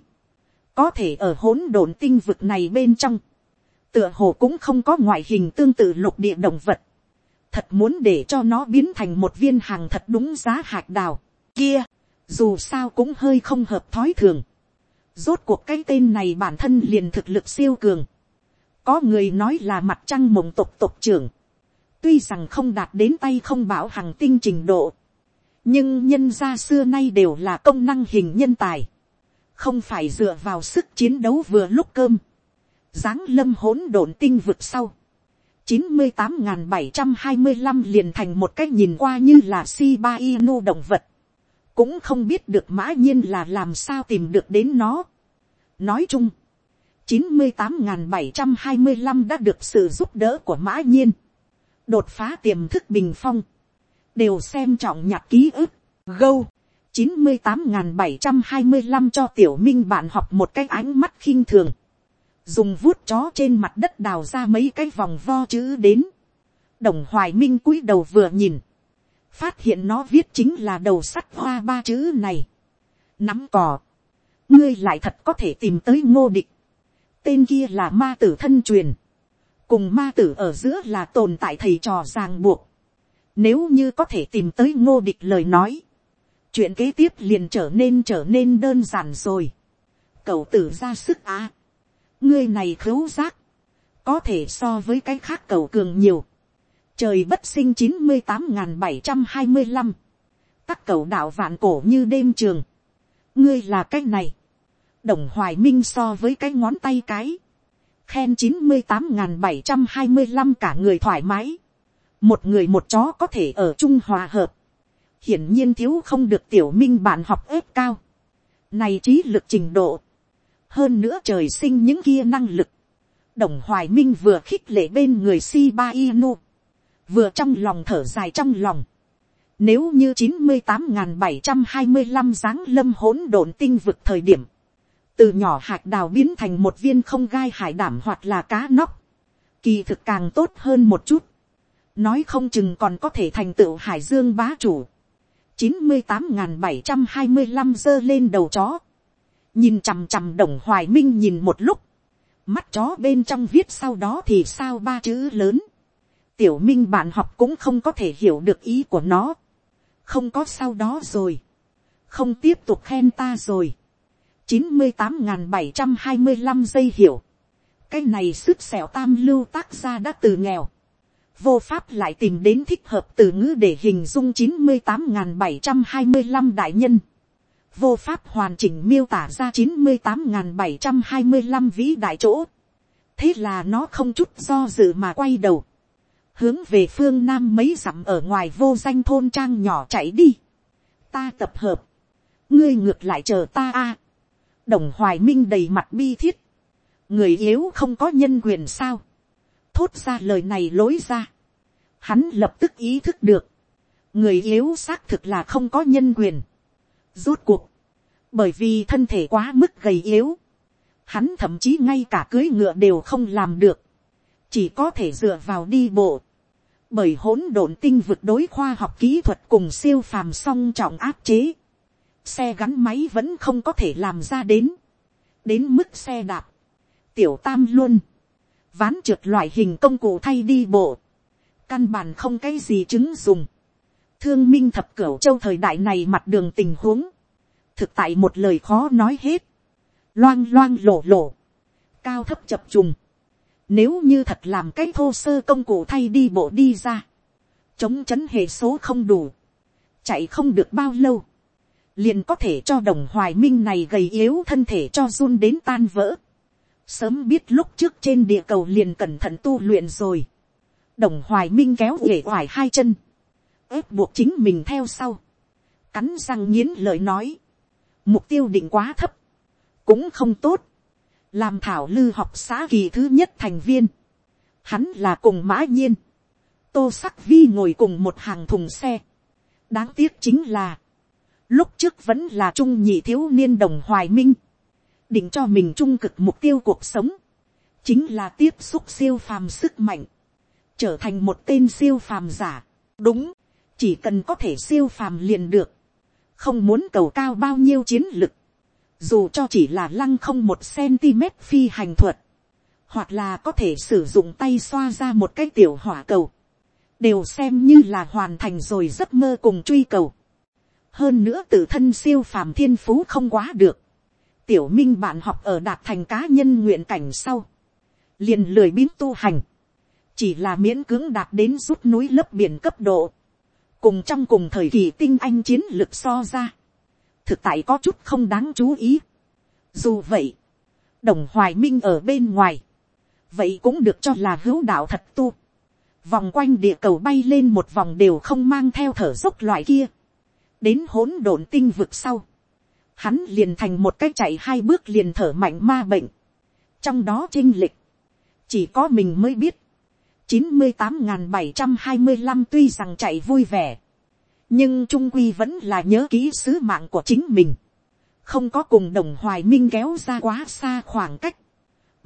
có thể ở hỗn độn tinh vực này bên trong, tựa hồ cũng không có ngoại hình tương tự lục địa động vật, thật muốn để cho nó biến thành một viên hàng thật đúng giá hạt đào, kia, dù sao cũng hơi không hợp thói thường, rốt cuộc cái tên này bản thân liền thực lực siêu cường, có người nói là mặt trăng mộng tộc tộc trưởng, tuy rằng không đạt đến tay không bảo hàng tinh trình độ, nhưng nhân gia xưa nay đều là công năng hình nhân tài, không phải dựa vào sức chiến đấu vừa lúc cơm, giáng lâm hỗn độn tinh vực sau, chín mươi tám n bảy trăm hai mươi năm liền thành một cái nhìn qua như là si ba inu động vật, cũng không biết được mã nhiên là làm sao tìm được đến nó. nói chung, chín mươi tám n bảy trăm hai mươi năm đã được sự giúp đỡ của mã nhiên, đột phá tiềm thức bình phong, đều xem trọng nhạc ký ức, gâu, chín mươi tám n bảy trăm hai mươi năm cho tiểu minh bạn học một cái ánh mắt khinh thường, dùng vuốt chó trên mặt đất đào ra mấy cái vòng vo chữ đến, đồng hoài minh cúi đầu vừa nhìn, phát hiện nó viết chính là đầu sắt hoa ba chữ này, nắm cò, ngươi lại thật có thể tìm tới ngô địch, tên kia là ma tử thân truyền, cùng ma tử ở giữa là tồn tại thầy trò ràng buộc. Nếu như có thể tìm tới ngô địch lời nói, chuyện kế tiếp liền trở nên trở nên đơn giản rồi. Cậu tử ra sức á. Ngươi này khấu giác, có thể so với cái khác cầu cường nhiều. trời bất sinh chín mươi tám n bảy trăm hai mươi năm, các cầu đạo vạn cổ như đêm trường, ngươi là cái này, đồng hoài minh so với cái ngón tay cái, khen chín mươi tám n bảy trăm hai mươi năm cả người thoải mái, một người một chó có thể ở chung hòa hợp, hiển nhiên thiếu không được tiểu minh bạn học ép cao, này trí lực trình độ, hơn nữa trời sinh những kia năng lực, đồng hoài minh vừa khích lệ bên người si ba inu, vừa trong lòng thở dài trong lòng, nếu như chín mươi tám bảy trăm hai mươi năm dáng lâm hỗn độn tinh vực thời điểm, từ nhỏ hạt đào biến thành một viên không gai hải đảm hoặc là cá nóc, kỳ thực càng tốt hơn một chút, nói không chừng còn có thể thành tựu hải dương bá chủ, chín mươi tám bảy trăm hai mươi năm giơ lên đầu chó, nhìn chằm chằm đồng hoài minh nhìn một lúc, mắt chó bên trong viết sau đó thì sao ba chữ lớn, tiểu minh bạn học cũng không có thể hiểu được ý của nó, không có sau đó rồi, không tiếp tục khen ta rồi, chín mươi tám n bảy trăm hai mươi năm giây hiểu, cái này sứt xẻo tam lưu tác gia đã từ nghèo, vô pháp lại tìm đến thích hợp từ ngữ để hình dung chín mươi tám n bảy trăm hai mươi năm đại nhân, vô pháp hoàn chỉnh miêu tả ra chín mươi tám n bảy trăm hai mươi năm vĩ đại chỗ, thế là nó không chút do dự mà quay đầu, hướng về phương nam mấy dặm ở ngoài vô danh thôn trang nhỏ chạy đi, ta tập hợp, ngươi ngược lại chờ ta a, đồng hoài minh đầy mặt bi thiết, người yếu không có nhân quyền sao, thốt ra lời này lối ra, hắn lập tức ý thức được, người yếu xác thực là không có nhân quyền, rốt cuộc, bởi vì thân thể quá mức gầy yếu, hắn thậm chí ngay cả cưới ngựa đều không làm được, chỉ có thể dựa vào đi bộ, bởi hỗn độn tinh vực đối khoa học kỹ thuật cùng siêu phàm song trọng áp chế, xe gắn máy vẫn không có thể làm ra đến, đến mức xe đạp, tiểu tam luôn, ván trượt loại hình công cụ thay đi bộ, căn bản không cái gì chứng dùng, thương minh thập cửu châu thời đại này mặt đường tình huống, thực tại một lời khó nói hết, loang loang lổ lổ, cao thấp chập trùng, nếu như thật làm cái thô sơ công cụ thay đi bộ đi ra, chống chấn hệ số không đủ, chạy không được bao lâu, liền có thể cho đồng hoài minh này gầy yếu thân thể cho run đến tan vỡ. Sớm biết lúc trước trên địa cầu liền cẩn thận tu luyện rồi. Đồng hoài minh kéo ghệ hoài hai chân ép buộc chính mình theo sau. Cắn răng nghiến lời nói. Mục tiêu định quá thấp. Cũng không tốt. Làm thảo lư học xã kỳ thứ nhất thành viên. Hắn là cùng mã nhiên. Tô sắc vi ngồi cùng một hàng thùng xe. Đáng tiếc chính là lúc trước vẫn là trung nhị thiếu niên đồng hoài minh, định cho mình trung cực mục tiêu cuộc sống, chính là tiếp xúc siêu phàm sức mạnh, trở thành một tên siêu phàm giả. đúng, chỉ cần có thể siêu phàm liền được, không muốn cầu cao bao nhiêu chiến lực, dù cho chỉ là lăng không một cm phi hành thuật, hoặc là có thể sử dụng tay xoa ra một cái tiểu hỏa cầu, đều xem như là hoàn thành rồi giấc mơ cùng truy cầu. Hơn nữa tự thân siêu phàm thiên phú không quá được. tiểu minh bạn học ở đạt thành cá nhân nguyện cảnh sau, liền lười biến tu hành, chỉ là miễn cưỡng đạt đến rút núi lấp biển cấp độ, cùng trong cùng thời kỳ tinh anh chiến lược so ra, thực tại có chút không đáng chú ý. dù vậy, đồng hoài minh ở bên ngoài, vậy cũng được cho là hữu đạo thật tu, vòng quanh địa cầu bay lên một vòng đều không mang theo thở dốc loại kia, đến hỗn độn tinh vực sau, hắn liền thành một cái chạy hai bước liền thở mạnh ma bệnh, trong đó chinh lịch, chỉ có mình mới biết, chín mươi tám n g h n bảy trăm hai mươi năm tuy rằng chạy vui vẻ, nhưng trung quy vẫn là nhớ kỹ sứ mạng của chính mình, không có cùng đồng hoài minh kéo ra quá xa khoảng cách,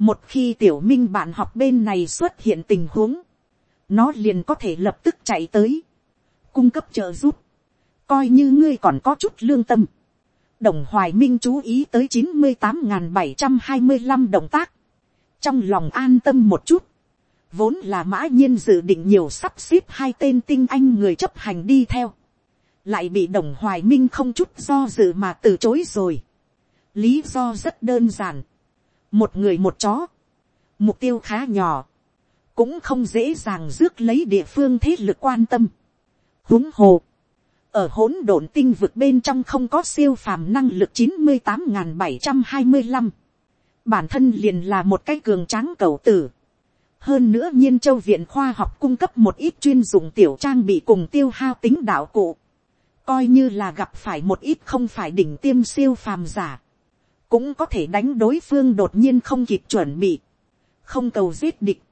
một khi tiểu minh bạn học bên này xuất hiện tình huống, nó liền có thể lập tức chạy tới, cung cấp trợ giúp, coi như ngươi còn có chút lương tâm. đồng hoài minh chú ý tới chín mươi tám n bảy trăm hai mươi năm động tác, trong lòng an tâm một chút, vốn là mã nhiên dự định nhiều sắp xếp hai tên tinh anh người chấp hành đi theo, lại bị đồng hoài minh không chút do dự mà từ chối rồi. lý do rất đơn giản, một người một chó, mục tiêu khá nhỏ, cũng không dễ dàng rước lấy địa phương thế lực quan tâm. huống hồ, ở hỗn độn tinh vực bên trong không có siêu phàm năng lực chín mươi tám n bảy trăm hai mươi năm, bản thân liền là một cái cường tráng cầu tử hơn nữa nhiên châu viện khoa học cung cấp một ít chuyên dụng tiểu trang bị cùng tiêu hao tính đạo cụ, coi như là gặp phải một ít không phải đỉnh tiêm siêu phàm giả, cũng có thể đánh đối phương đột nhiên không kịp chuẩn bị, không cầu giết địch,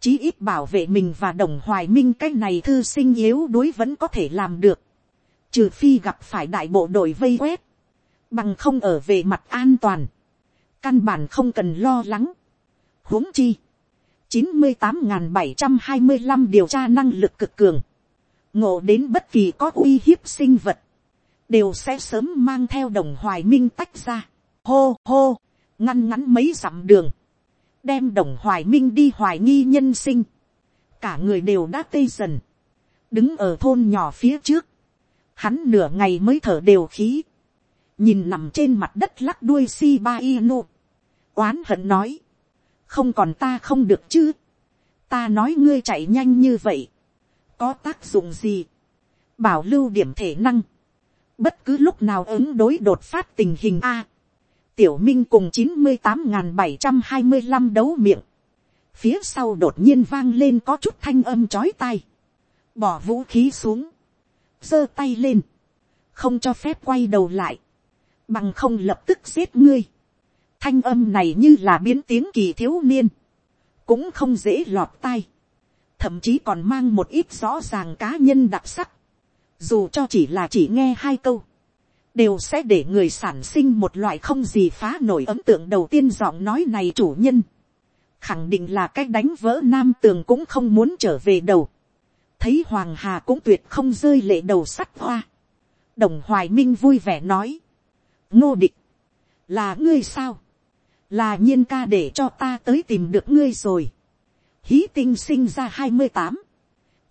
chí ít bảo vệ mình và đồng hoài minh cái này thư sinh yếu đuối vẫn có thể làm được, trừ phi gặp phải đại bộ đội vây quét, bằng không ở về mặt an toàn, căn bản không cần lo lắng. huống chi, chín mươi tám bảy trăm hai mươi năm điều tra năng lực cực cường, ngộ đến bất kỳ có uy hiếp sinh vật, đều sẽ sớm mang theo đồng hoài minh tách ra. hô hô, ngăn ngắn mấy dặm đường, đem đồng hoài minh đi hoài nghi nhân sinh, cả người đều đã tê dần, đứng ở thôn nhỏ phía trước, hắn nửa ngày mới thở đều khí, nhìn nằm trên mặt đất lắc đuôi si ba inu, oán hận nói, không còn ta không được chứ, ta nói ngươi chạy nhanh như vậy, có tác dụng gì, bảo lưu điểm thể năng, bất cứ lúc nào ứng đối đột phát tình hình a, tiểu minh cùng chín mươi tám n bảy trăm hai mươi năm đấu miệng, phía sau đột nhiên vang lên có chút thanh âm chói tai, bỏ vũ khí xuống, giơ tay lên, không cho phép quay đầu lại, bằng không lập tức giết ngươi. Thanh âm này như là biến tiếng kỳ thiếu niên, cũng không dễ lọt tai, thậm chí còn mang một ít rõ ràng cá nhân đặc sắc, dù cho chỉ là chỉ nghe hai câu, đều sẽ để người sản sinh một loại không gì phá nổi ấn tượng đầu tiên giọng nói này chủ nhân, khẳng định là cách đánh vỡ nam tường cũng không muốn trở về đầu, thấy hoàng hà cũng tuyệt không rơi lệ đầu sắt hoa, đồng hoài minh vui vẻ nói, ngô địch, là ngươi sao, là nhiên ca để cho ta tới tìm được ngươi rồi, hí tinh sinh ra hai mươi tám,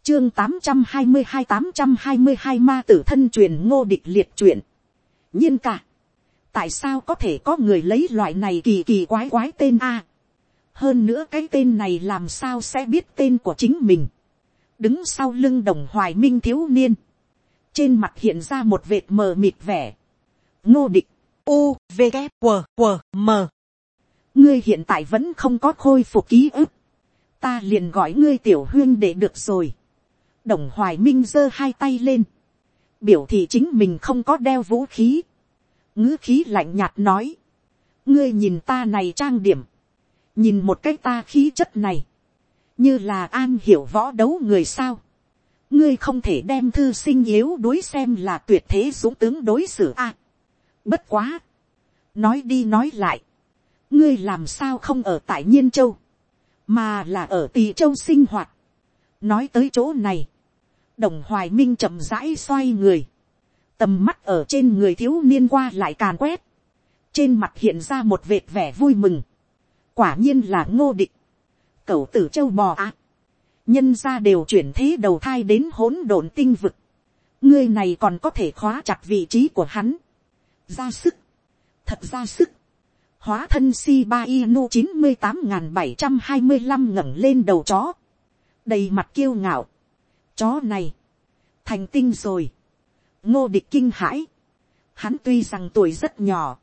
chương tám trăm hai mươi hai tám trăm hai mươi hai ma tử thân truyền ngô địch liệt truyện, nhiên ca, tại sao có thể có người lấy loại này kỳ kỳ quái quái tên a, hơn nữa cái tên này làm sao sẽ biết tên của chính mình, đứng sau lưng đồng hoài minh thiếu niên, trên mặt hiện ra một vệt mờ mịt vẻ, ngô địch, u, v, g, q, q, m ngươi hiện tại vẫn không có khôi phục ký ức, ta liền gọi ngươi tiểu huyên để được rồi. đồng hoài minh giơ hai tay lên, biểu thị chính mình không có đeo vũ khí, ngữ khí lạnh nhạt nói, ngươi nhìn ta này trang điểm, nhìn một cái ta khí chất này, như là an hiểu võ đấu người sao, ngươi không thể đem thư sinh yếu đối xem là tuyệt thế dũng tướng đối xử a. bất quá, nói đi nói lại, ngươi làm sao không ở tại nhiên châu, mà là ở tỳ châu sinh hoạt. nói tới chỗ này, đồng hoài minh chậm rãi xoay người, tầm mắt ở trên người thiếu niên qua lại càn quét, trên mặt hiện ra một vệt vẻ vui mừng, quả nhiên là ngô định, cậu tử châu bò ạ, nhân ra đều chuyển thế đầu thai đến hỗn độn tinh vực, ngươi này còn có thể khóa chặt vị trí của hắn, ra sức, thật ra sức, hóa thân si ba inu chín mươi tám n bảy trăm hai mươi năm ngẩng lên đầu chó, đầy mặt kiêu ngạo, chó này, thành tinh rồi, ngô địch kinh hãi, hắn tuy rằng tuổi rất nhỏ,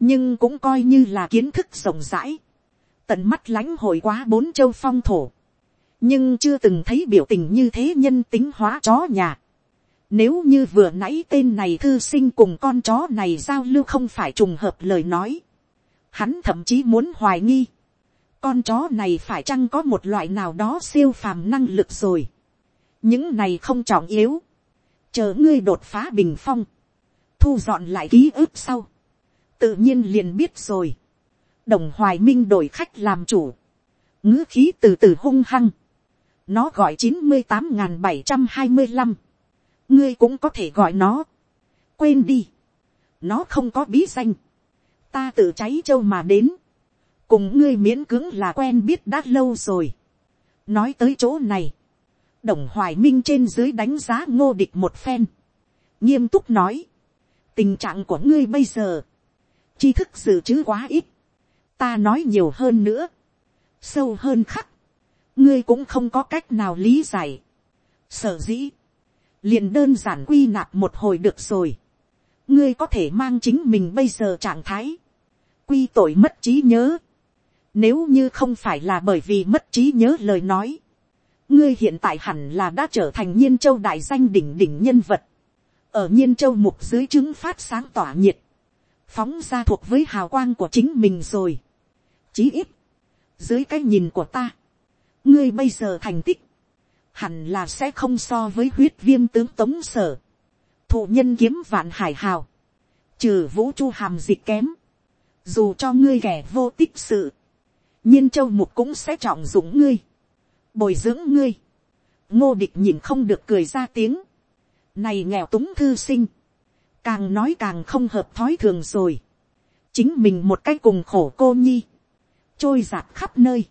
nhưng cũng coi như là kiến thức rộng rãi, tận mắt lãnh hội quá bốn châu phong thổ, nhưng chưa từng thấy biểu tình như thế nhân tính hóa chó nhà. Nếu như vừa nãy tên này thư sinh cùng con chó này giao lưu không phải trùng hợp lời nói, hắn thậm chí muốn hoài nghi, con chó này phải chăng có một loại nào đó siêu phàm năng lực rồi. những này không trọng yếu, chờ ngươi đột phá bình phong, thu dọn lại ký ức sau, tự nhiên liền biết rồi. đồng hoài minh đổi khách làm chủ, ngữ khí từ từ hung hăng, nó gọi chín mươi tám n g h n bảy trăm hai mươi năm, ngươi cũng có thể gọi nó, quên đi, nó không có bí danh, ta tự cháy châu mà đến, cùng ngươi miễn cưỡng là quen biết đã lâu rồi. nói tới chỗ này, đồng hoài minh trên dưới đánh giá ngô địch một phen, nghiêm túc nói, tình trạng của ngươi bây giờ, tri thức dự trữ quá ít, ta nói nhiều hơn nữa, sâu hơn khắc, ngươi cũng không có cách nào lý giải. sở dĩ, liền đơn giản quy nạp một hồi được rồi. ngươi có thể mang chính mình bây giờ trạng thái, quy tội mất trí nhớ. nếu như không phải là bởi vì mất trí nhớ lời nói, ngươi hiện tại hẳn là đã trở thành nhiên châu đại danh đỉnh đỉnh nhân vật, ở nhiên châu mục dưới chứng phát sáng tỏa nhiệt, phóng ra thuộc với hào quang của chính mình rồi. chí ít, dưới cái nhìn của ta, ngươi bây giờ thành tích, hẳn là sẽ không so với huyết viêm tướng tống sở, thụ nhân kiếm vạn hải hào, trừ vũ chu hàm dịch kém, dù cho ngươi ghẻ vô tích sự, nhiên châu mục cũng sẽ trọng dụng ngươi, bồi dưỡng ngươi, ngô địch nhìn không được cười ra tiếng, này nghèo túng thư sinh, càng nói càng không hợp thói thường rồi, chính mình một cái cùng khổ cô nhi, trôi giạt khắp nơi,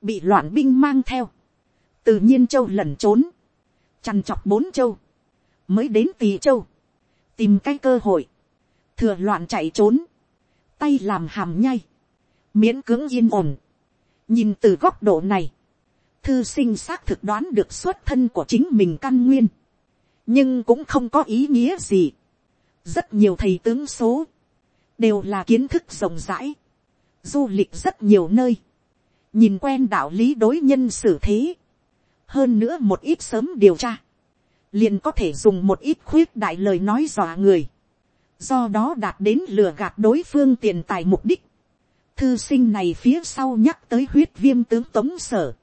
bị loạn binh mang theo, từ nhiên châu lẩn trốn, chăn chọc bốn châu, mới đến tỳ châu, tìm cái cơ hội, thừa loạn chạy trốn, tay làm hàm nhai, miễn cưỡng yên ổn. nhìn từ góc độ này, thư sinh xác thực đoán được xuất thân của chính mình căn nguyên, nhưng cũng không có ý nghĩa gì. rất nhiều thầy tướng số, đều là kiến thức rộng rãi, du lịch rất nhiều nơi, nhìn quen đạo lý đối nhân xử thế, hơn nữa một ít sớm điều tra, liền có thể dùng một ít khuyết đại lời nói dọa người, do đó đạt đến lừa gạt đối phương tiền tài mục đích. Thư sinh này phía sau nhắc tới huyết viêm tướng tống sở,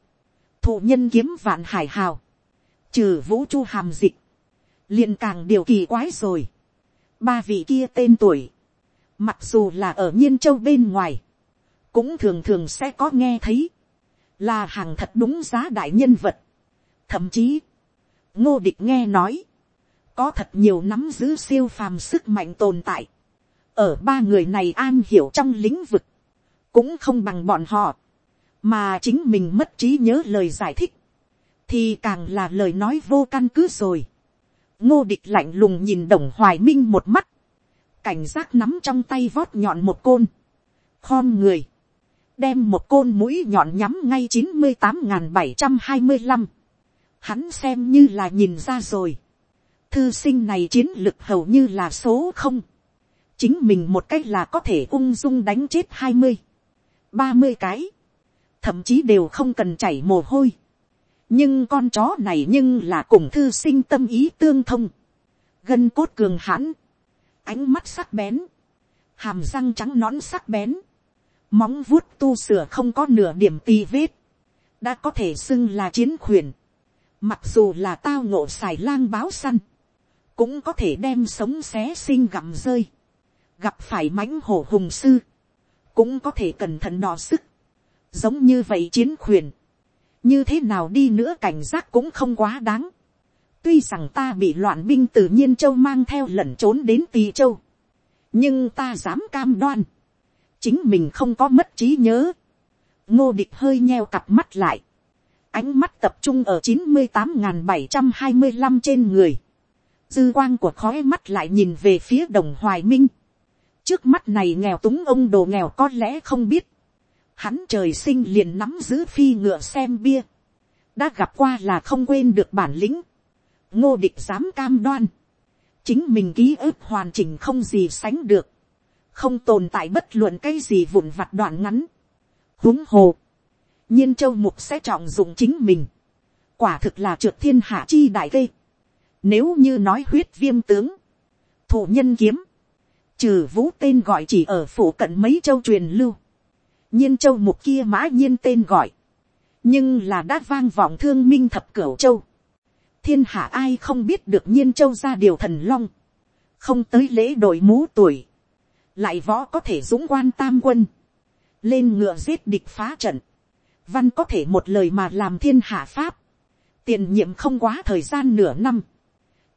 thụ nhân kiếm vạn hải hào, trừ vũ chu hàm dịch, liền càng điều kỳ quái rồi. Ba vị kia tên tuổi, mặc dù là ở nhiên châu bên ngoài, cũng thường thường sẽ có nghe thấy, là hàng thật đúng giá đại nhân vật. Thậm chí, ngô địch nghe nói, có thật nhiều nắm giữ siêu phàm sức mạnh tồn tại. ở ba người này an hiểu trong lĩnh vực, cũng không bằng bọn họ, mà chính mình mất trí nhớ lời giải thích, thì càng là lời nói vô căn cứ rồi. ngô địch lạnh lùng nhìn đồng hoài minh một mắt, cảnh giác nắm trong tay vót nhọn một côn, khom người, đem một côn mũi nhọn nhắm ngay chín mươi tám n bảy trăm hai mươi năm, hắn xem như là nhìn ra rồi, thư sinh này chiến lực hầu như là số không, chính mình một cách là có thể ung dung đánh chết hai mươi, ba mươi cái, thậm chí đều không cần chảy mồ hôi, nhưng con chó này nhưng là cùng thư sinh tâm ý tương thông, gân cốt cường hãn, ánh mắt sắc bén, hàm răng trắng nón sắc bén, móng vuốt tu sửa không có nửa điểm tì vết, đã có thể xưng là chiến khuyển, mặc dù là tao ngộ xài lang báo săn, cũng có thể đem sống xé sinh gặm rơi, gặp phải mãnh hổ hùng sư, cũng có thể cẩn thận đò sức, giống như vậy chiến khuyển, như thế nào đi nữa cảnh giác cũng không quá đáng, tuy rằng ta bị loạn binh tự nhiên châu mang theo lẩn trốn đến tỳ châu, nhưng ta dám cam đoan, chính mình không có mất trí nhớ, ngô địch hơi nheo cặp mắt lại, ánh mắt tập trung ở chín mươi tám n bảy trăm hai mươi năm trên người, dư quang của khói mắt lại nhìn về phía đồng hoài minh. trước mắt này nghèo túng ông đồ nghèo có lẽ không biết. hắn trời sinh liền nắm giữ phi ngựa xem bia. đã gặp qua là không quên được bản lĩnh. ngô địch dám cam đoan. chính mình ký ức hoàn chỉnh không gì sánh được. không tồn tại bất luận cái gì vụn vặt đoạn ngắn. huống hồ. nhiên châu mục sẽ trọng dụng chính mình. quả thực là trượt thiên hạ chi đại gây nếu như nói huyết viêm tướng, thủ nhân kiếm, trừ vũ tên gọi chỉ ở phủ cận mấy châu truyền lưu, nhiên châu mục kia mã nhiên tên gọi, nhưng là đã vang vọng thương minh thập cửu châu. thiên hạ ai không biết được nhiên châu ra điều thần long, không tới lễ đội mũ tuổi, lại võ có thể dũng quan tam quân, lên ngựa giết địch phá trận, văn có thể một lời mà làm thiên hạ pháp, tiền nhiệm không quá thời gian nửa năm,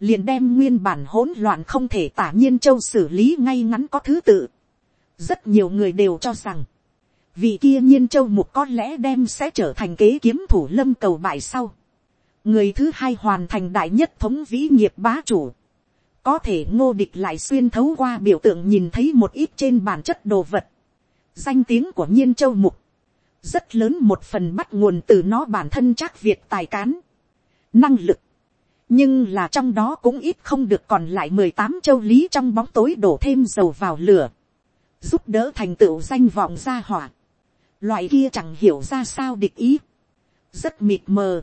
liền đem nguyên bản hỗn loạn không thể tả nhiên châu xử lý ngay ngắn có thứ tự. rất nhiều người đều cho rằng, vị kia nhiên châu mục có lẽ đem sẽ trở thành kế kiếm thủ lâm cầu bại sau. người thứ hai hoàn thành đại nhất thống vĩ nghiệp bá chủ. có thể ngô địch lại xuyên thấu qua biểu tượng nhìn thấy một ít trên bản chất đồ vật. danh tiếng của nhiên châu mục, rất lớn một phần bắt nguồn từ nó bản thân chắc việt tài cán, năng lực, nhưng là trong đó cũng ít không được còn lại mười tám châu lý trong bóng tối đổ thêm dầu vào lửa, giúp đỡ thành tựu danh vọng ra hỏa, loại kia chẳng hiểu ra sao địch ý, rất mịt mờ,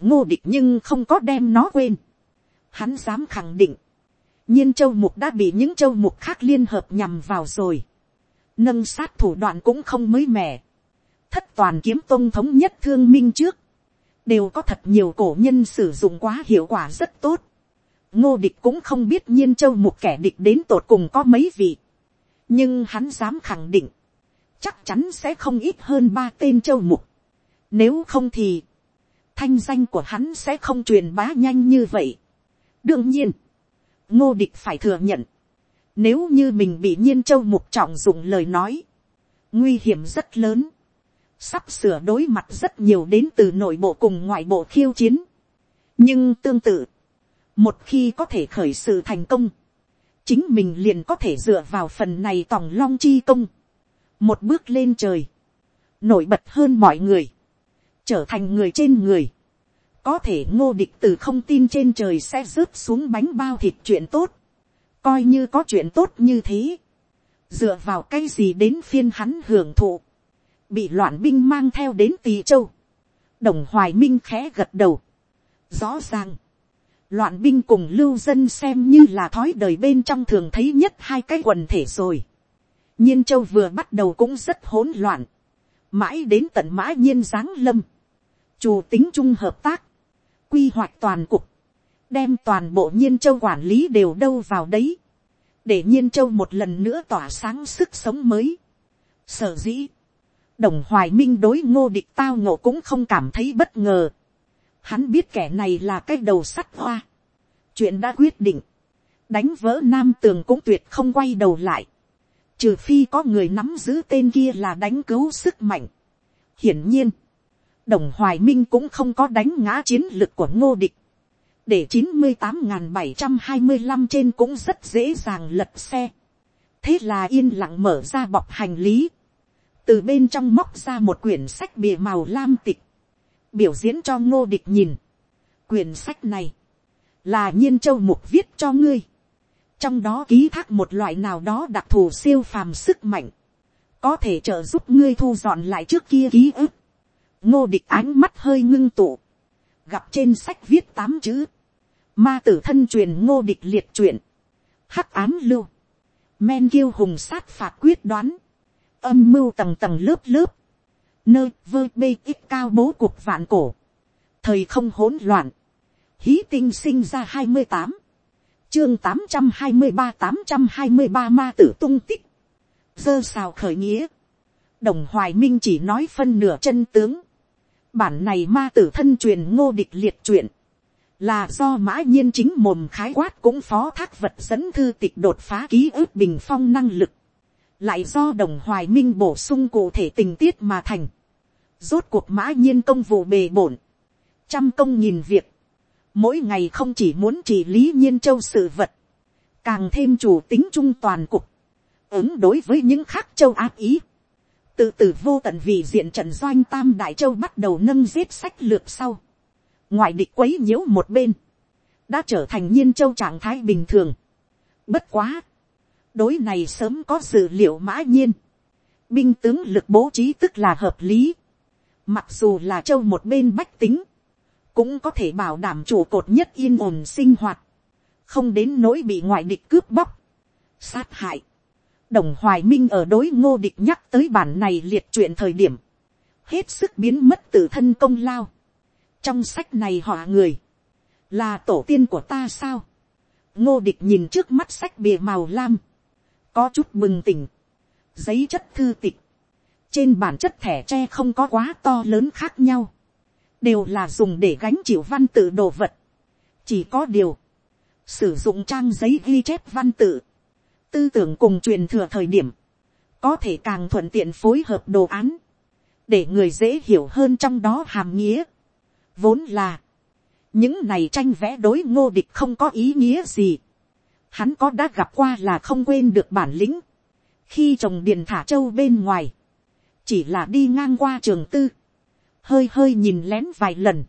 ngô địch nhưng không có đem nó quên, hắn dám khẳng định, nhiên châu mục đã bị những châu mục khác liên hợp nhằm vào rồi, nâng sát thủ đoạn cũng không mới mẻ, thất toàn kiếm tôn thống nhất thương minh trước, đều có thật nhiều cổ nhân sử dụng quá hiệu quả rất tốt. ngô địch cũng không biết nhiên châu một kẻ địch đến tột cùng có mấy vị. nhưng hắn dám khẳng định, chắc chắn sẽ không ít hơn ba tên châu mục. nếu không thì, thanh danh của hắn sẽ không truyền bá nhanh như vậy. đương nhiên, ngô địch phải thừa nhận, nếu như mình bị nhiên châu mục trọng dụng lời nói, nguy hiểm rất lớn sắp sửa đối mặt rất nhiều đến từ nội bộ cùng ngoại bộ khiêu chiến. nhưng tương tự, một khi có thể khởi sự thành công, chính mình liền có thể dựa vào phần này tòng long chi công, một bước lên trời, nổi bật hơn mọi người, trở thành người trên người, có thể ngô địch từ không tin trên trời sẽ rớt xuống bánh bao thịt chuyện tốt, coi như có chuyện tốt như thế, dựa vào cái gì đến phiên hắn hưởng thụ, bị loạn binh mang theo đến tỳ châu. đồng hoài minh khẽ gật đầu. rõ ràng, loạn binh cùng lưu dân xem như là thói đời bên trong thường thấy nhất hai cái quần thể rồi. nhiên châu vừa bắt đầu cũng rất hỗn loạn, mãi đến tận mã nhiên giáng lâm, chủ tính chung hợp tác, quy hoạch toàn cục, đem toàn bộ nhiên châu quản lý đều đâu vào đấy, để nhiên châu một lần nữa tỏa sáng sức sống mới. Sở dĩ, đồng hoài minh đối ngô địch tao ngộ cũng không cảm thấy bất ngờ. Hắn biết kẻ này là cái đầu sắt hoa. chuyện đã quyết định. đánh vỡ nam tường cũng tuyệt không quay đầu lại. trừ phi có người nắm giữ tên kia là đánh cứu sức mạnh. hiển nhiên, đồng hoài minh cũng không có đánh ngã chiến lực của ngô địch. để chín mươi tám bảy trăm hai mươi năm trên cũng rất dễ dàng lật xe. thế là yên lặng mở ra bọc hành lý từ bên trong móc ra một quyển sách bìa màu lam tịch, biểu diễn cho ngô địch nhìn. quyển sách này, là nhiên châu mục viết cho ngươi, trong đó ký thác một loại nào đó đặc thù siêu phàm sức mạnh, có thể trợ giúp ngươi thu dọn lại trước kia ký ức. ngô địch ánh mắt hơi ngưng tụ, gặp trên sách viết tám chữ, ma tử thân truyền ngô địch liệt truyện, hắc ám lưu, men kiêu hùng sát phạt quyết đoán, âm mưu tầng tầng lớp lớp, nơi vơ bê ít cao bố cuộc vạn cổ, thời không hỗn loạn, hí tinh sinh ra hai mươi tám, chương tám trăm hai mươi ba tám trăm hai mươi ba ma tử tung tích, dơ xào khởi nghĩa, đồng hoài minh chỉ nói phân nửa chân tướng, bản này ma tử thân truyền ngô địch liệt truyện, là do mã nhiên chính mồm khái quát cũng phó thác vật dẫn thư tịch đột phá ký ức bình phong năng lực, lại do đồng hoài minh bổ sung cụ thể tình tiết mà thành, rốt cuộc mã nhiên công vụ bề bổn, trăm công nhìn việc, mỗi ngày không chỉ muốn chỉ lý nhiên châu sự vật, càng thêm chủ tính trung toàn cục, ứng đối với những khác châu áp ý, từ từ vô tận vì diện trận doanh tam đại châu bắt đầu nâng giết sách lược sau, ngoại địch quấy nhiễu một bên, đã trở thành nhiên châu trạng thái bình thường. Bất quá, đối này sớm có dự liệu mã nhiên. Binh tướng lực bố trí tức là hợp lý. Mặc dù là châu một bên bách tính. Cũng có thể bảo đảm chủ cột nhất yên ổn sinh hoạt. Không đến nỗi bị ngoại địch cướp bóc. Sát hại. Đồng Hoài Minh ở đối ngô địch nhắc tới bản này liệt chuyện thời điểm. Hết sức biến mất tự thân công lao. Trong sách này họ người. Là tổ tiên của ta sao? Ngô địch nhìn trước mắt sách bìa màu lam có chút bừng tỉnh, giấy chất thư tịch, trên bản chất thẻ tre không có quá to lớn khác nhau, đều là dùng để gánh chịu văn tự đồ vật, chỉ có điều, sử dụng trang giấy ghi chép văn tự, tư tưởng cùng truyền thừa thời điểm, có thể càng thuận tiện phối hợp đồ án, để người dễ hiểu hơn trong đó hàm nghĩa. Vốn là, những này tranh vẽ đối ngô địch không có ý nghĩa gì hắn có đã gặp qua là không quên được bản lĩnh. khi trồng điền thả châu bên ngoài, chỉ là đi ngang qua trường tư, hơi hơi nhìn lén vài lần,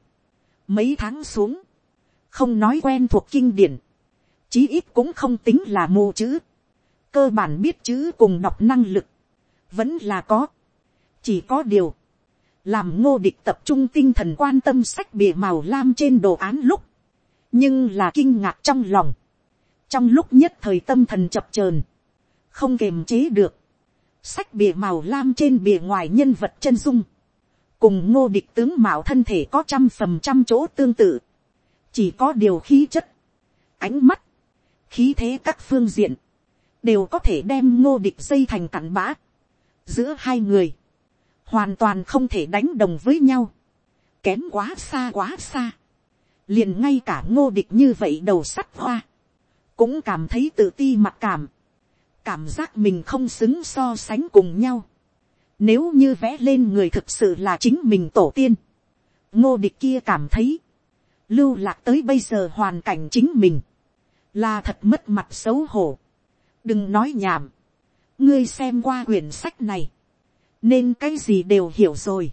mấy tháng xuống, không nói quen thuộc kinh điển, chí ít cũng không tính là mù chữ, cơ bản biết chữ cùng đọc năng lực, vẫn là có, chỉ có điều, làm ngô địch tập trung tinh thần quan tâm sách bìa màu lam trên đồ án lúc, nhưng là kinh ngạc trong lòng, trong lúc nhất thời tâm thần chập chờn, không kềm chế được, sách bìa màu lam trên bìa ngoài nhân vật chân dung, cùng ngô địch tướng mạo thân thể có trăm phần trăm chỗ tương tự, chỉ có điều khí chất, ánh mắt, khí thế các phương diện, đều có thể đem ngô địch dây thành cặn bã. giữa hai người, hoàn toàn không thể đánh đồng với nhau, kém quá xa quá xa, liền ngay cả ngô địch như vậy đầu sắt hoa, cũng cảm thấy tự ti mặc cảm, cảm giác mình không xứng so sánh cùng nhau. Nếu như vẽ lên người thực sự là chính mình tổ tiên, ngô địch kia cảm thấy, lưu lạc tới bây giờ hoàn cảnh chính mình, là thật mất mặt xấu hổ. đừng nói nhảm, ngươi xem qua quyển sách này, nên cái gì đều hiểu rồi.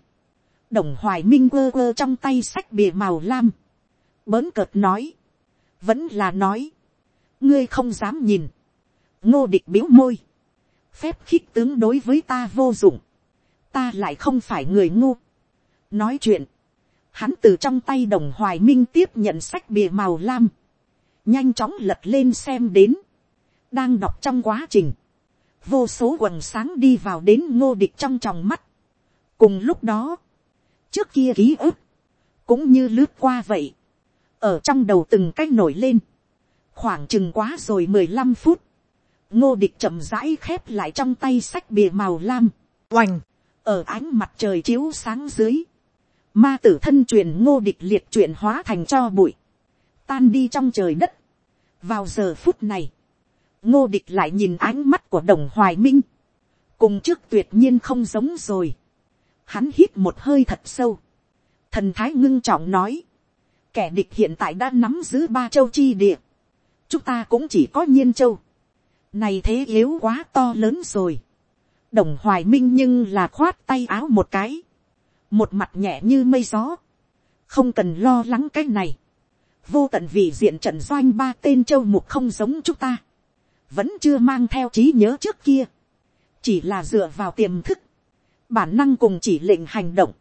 đồng hoài minh quơ quơ trong tay sách bìa màu lam, bớn cợt nói, vẫn là nói, ngươi không dám nhìn, ngô địch biếu môi, phép khích tướng đối với ta vô dụng, ta lại không phải người ngu. nói chuyện, hắn từ trong tay đồng hoài minh tiếp nhận sách bìa màu lam, nhanh chóng lật lên xem đến, đang đọc trong quá trình, vô số quần sáng đi vào đến ngô địch trong tròng mắt. cùng lúc đó, trước kia ký ức, cũng như lướt qua vậy, ở trong đầu từng cách nổi lên, khoảng chừng quá rồi mười lăm phút, ngô địch chậm rãi khép lại trong tay sách bìa màu lam, oành, ở ánh mặt trời chiếu sáng dưới, ma tử thân truyền ngô địch liệt chuyển hóa thành cho bụi, tan đi trong trời đất. vào giờ phút này, ngô địch lại nhìn ánh mắt của đồng hoài minh, cùng trước tuyệt nhiên không giống rồi. hắn hít một hơi thật sâu, thần thái ngưng trọng nói, kẻ địch hiện tại đã nắm giữ ba châu chi địa, chúng ta cũng chỉ có nhiên châu, này thế yếu quá to lớn rồi. Đồng hoài minh nhưng là khoát tay áo một cái. Một mặt nhẹ như mây gió. Không cần lo lắng cái này. Vô tận vì diện trận doanh ba tên châu mục không giống chúng ta. Vẫn chưa mang theo trí nhớ trước kia. Chỉ là dựa vào tiềm thức. Bản năng cùng chỉ lệnh hành động.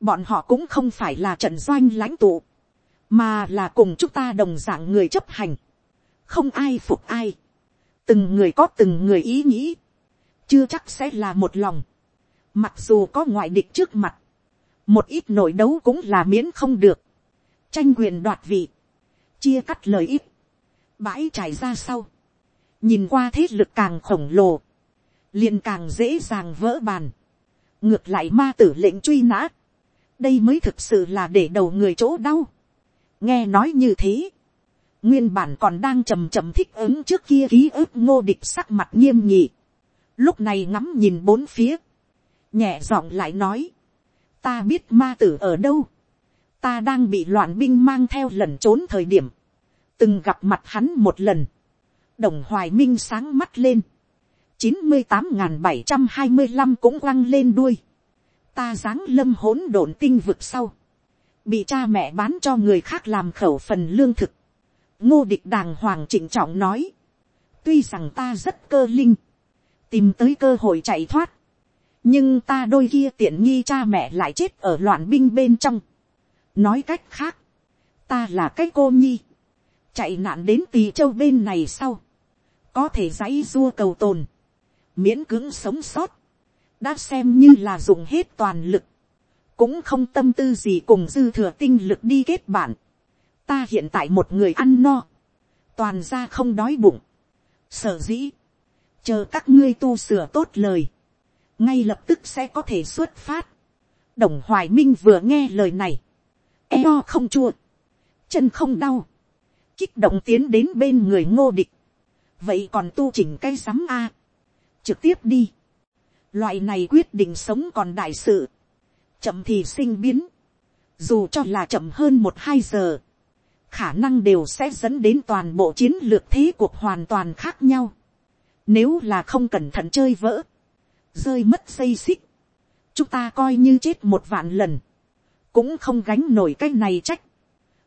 Bọn họ cũng không phải là trận doanh lãnh tụ. Mà là cùng chúng ta đồng dạng người chấp hành. Không ai phục ai. Từng người có từng người ý nghĩ, chưa chắc sẽ là một lòng, mặc dù có ngoại địch trước mặt, một ít nội đấu cũng là miễn không được, tranh quyền đoạt vị, chia cắt lời ít, bãi trải ra sau, nhìn qua thế lực càng khổng lồ, liền càng dễ dàng vỡ bàn, ngược lại ma tử lệnh truy nã, đây mới thực sự là để đầu người chỗ đau, nghe nói như thế, nguyên bản còn đang chầm chậm thích ứng trước kia ký ức ngô địch sắc mặt nghiêm nhị, lúc này ngắm nhìn bốn phía, nhẹ giọng lại nói, ta biết ma tử ở đâu, ta đang bị loạn binh mang theo lần trốn thời điểm, từng gặp mặt hắn một lần, đồng hoài minh sáng mắt lên, chín mươi tám n g h n bảy trăm hai mươi năm cũng quăng lên đuôi, ta dáng lâm hỗn độn tinh vực sau, bị cha mẹ bán cho người khác làm khẩu phần lương thực, ngô địch đàng hoàng trịnh trọng nói, tuy rằng ta rất cơ linh, tìm tới cơ hội chạy thoát, nhưng ta đôi kia tiện nghi cha mẹ lại chết ở loạn binh bên trong. nói cách khác, ta là cái cô nhi, chạy nạn đến tỳ châu bên này sau, có thể dãy dua cầu tồn, miễn cưỡng sống sót, đã xem như là dùng hết toàn lực, cũng không tâm tư gì cùng dư thừa tinh lực đi kết bạn ta hiện tại một người ăn no, toàn ra không đói bụng, sở dĩ, chờ các ngươi tu sửa tốt lời, ngay lập tức sẽ có thể xuất phát. đồng hoài minh vừa nghe lời này, eo không chua, chân không đau, kích động tiến đến bên người ngô địch, vậy còn tu chỉnh cây sắm a, trực tiếp đi, loại này quyết định sống còn đại sự, chậm thì sinh biến, dù cho là chậm hơn một hai giờ, khả năng đều sẽ dẫn đến toàn bộ chiến lược thế cuộc hoàn toàn khác nhau. Nếu là không cẩn thận chơi vỡ, rơi mất dây xích, chúng ta coi như chết một vạn lần, cũng không gánh nổi cái này trách,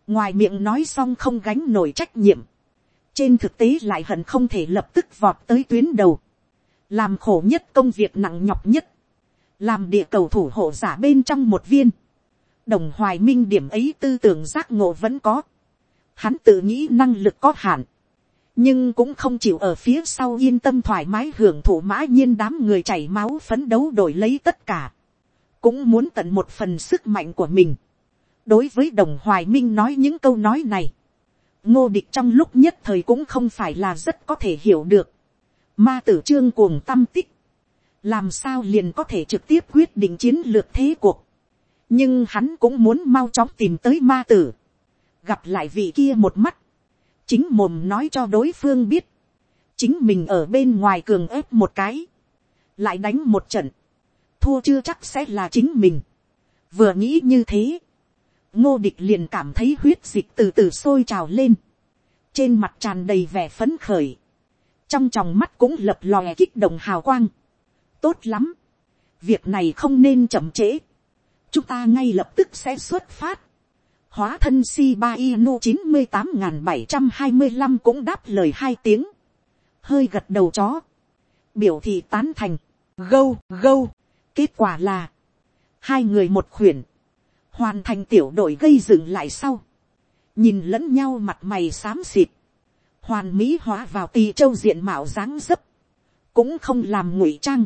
ngoài miệng nói xong không gánh nổi trách nhiệm, trên thực tế lại hận không thể lập tức vọt tới tuyến đầu, làm khổ nhất công việc nặng nhọc nhất, làm địa cầu thủ hộ giả bên trong một viên, đồng hoài minh điểm ấy tư tưởng giác ngộ vẫn có, hắn tự nghĩ năng lực có hạn, nhưng cũng không chịu ở phía sau yên tâm thoải mái hưởng thụ mã nhiên đám người chảy máu phấn đấu đổi lấy tất cả, cũng muốn tận một phần sức mạnh của mình. đối với đồng hoài minh nói những câu nói này, ngô địch trong lúc nhất thời cũng không phải là rất có thể hiểu được. ma tử trương cuồng tâm tích, làm sao liền có thể trực tiếp quyết định chiến lược thế cuộc. nhưng hắn cũng muốn mau chóng tìm tới ma tử, gặp lại vị kia một mắt, chính mồm nói cho đối phương biết, chính mình ở bên ngoài cường ép một cái, lại đánh một trận, thua chưa chắc sẽ là chính mình. vừa nghĩ như thế, ngô địch liền cảm thấy huyết dịch từ từ sôi trào lên, trên mặt tràn đầy vẻ phấn khởi, trong tròng mắt cũng lập lòe kích động hào quang. tốt lắm, việc này không nên chậm trễ, chúng ta ngay lập tức sẽ xuất phát, hóa thân si ba inu chín mươi tám n bảy trăm hai mươi năm cũng đáp lời hai tiếng, hơi gật đầu chó, biểu thị tán thành, gâu gâu, kết quả là, hai người một khuyển, hoàn thành tiểu đội gây dựng lại sau, nhìn lẫn nhau mặt mày xám xịt, hoàn mỹ hóa vào tì châu diện mạo dáng dấp, cũng không làm ngụy trang,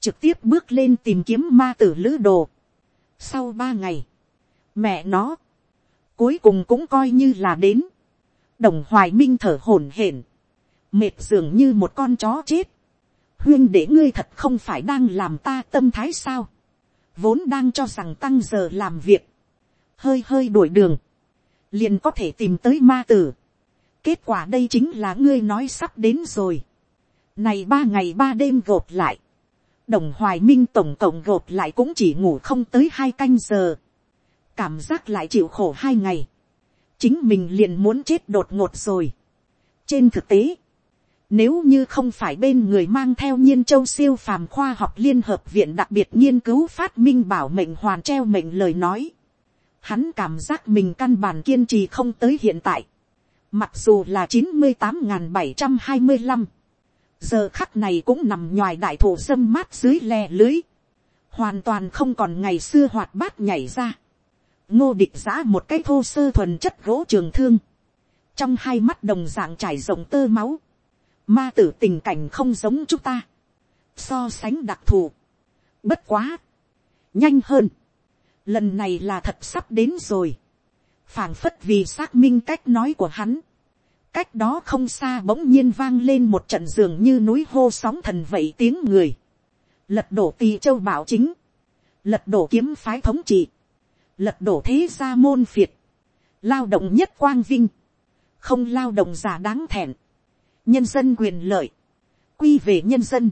trực tiếp bước lên tìm kiếm ma tử lữ đồ. Sau ba ngày, mẹ nó, cuối cùng cũng coi như là đến, đồng hoài minh thở hổn hển, mệt dường như một con chó chết, huyên để ngươi thật không phải đang làm ta tâm thái sao, vốn đang cho rằng tăng giờ làm việc, hơi hơi đổi đường, liền có thể tìm tới ma tử. kết quả đây chính là ngươi nói sắp đến rồi. này ba ngày ba đêm gộp lại, đồng hoài minh tổng cộng gộp lại cũng chỉ ngủ không tới hai canh giờ, cảm giác lại chịu khổ hai ngày, chính mình liền muốn chết đột ngột rồi. trên thực tế, nếu như không phải bên người mang theo nhiên châu siêu phàm khoa học liên hợp viện đặc biệt nghiên cứu phát minh bảo mệnh hoàn treo mệnh lời nói. Hắn cảm giác mình căn bản kiên trì không tới hiện tại. Mặc dù là chín mươi tám bảy trăm hai mươi năm, Giờ khắc này cũng nằm ngoài đại thổ sâm mát dưới le lưới. Hoàn toàn không còn ngày xưa hoạt bát nhảy ra. Ngô địch giã một cái thô sơ thuần chất gỗ trường thương. Trong hai mắt đồng dạng trải rộng tơ máu Ma tử tình cảnh không giống chúng ta. So sánh đặc thù. Bất quá. Nhanh hơn. Lần này là thật sắp đến rồi. phảng phất vì xác minh cách nói của hắn. Cách đó không xa bỗng nhiên vang lên một trận giường như núi hô sóng thần vậy tiếng người. Lật đổ tỳ châu bảo chính. Lật đổ kiếm phái thống trị. Lật đổ thế gia môn phiệt. Lao động nhất quang vinh. Không lao động giả đáng thẹn. Nhân dân quyền lợi, quy về nhân dân,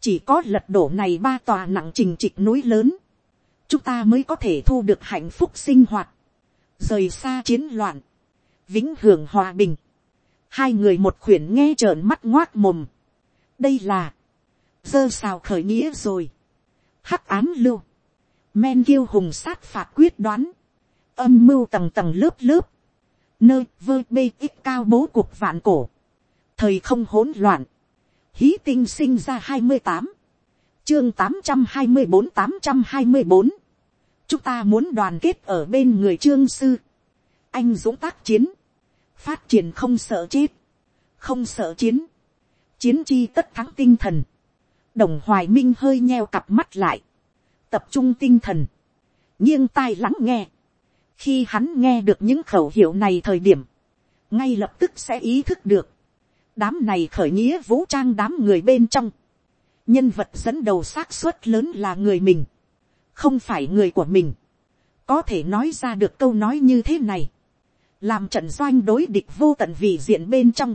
chỉ có lật đổ này ba tòa nặng trình trịch núi lớn, chúng ta mới có thể thu được hạnh phúc sinh hoạt, rời xa chiến loạn, vĩnh hưởng hòa bình, hai người một khuyển nghe trợn mắt ngoác mồm, đây là, dơ xào khởi nghĩa rồi, hắc án lưu, men kiêu hùng sát phạt quyết đoán, âm mưu tầng tầng lớp lớp, nơi vơ bê ít cao bố cuộc vạn cổ, thời không hỗn loạn, hí tinh sinh ra hai mươi tám, chương tám trăm hai mươi bốn tám trăm hai mươi bốn, chúng ta muốn đoàn kết ở bên người trương sư, anh dũng tác chiến, phát triển không sợ chết, không sợ chiến, chiến chi tất thắng tinh thần, đồng hoài minh hơi nheo cặp mắt lại, tập trung tinh thần, nghiêng tai lắng nghe, khi hắn nghe được những khẩu hiệu này thời điểm, ngay lập tức sẽ ý thức được, đám này khởi nghĩa vũ trang đám người bên trong, nhân vật dẫn đầu xác suất lớn là người mình, không phải người của mình, có thể nói ra được câu nói như thế này, làm trận doanh đối địch vô tận vị diện bên trong,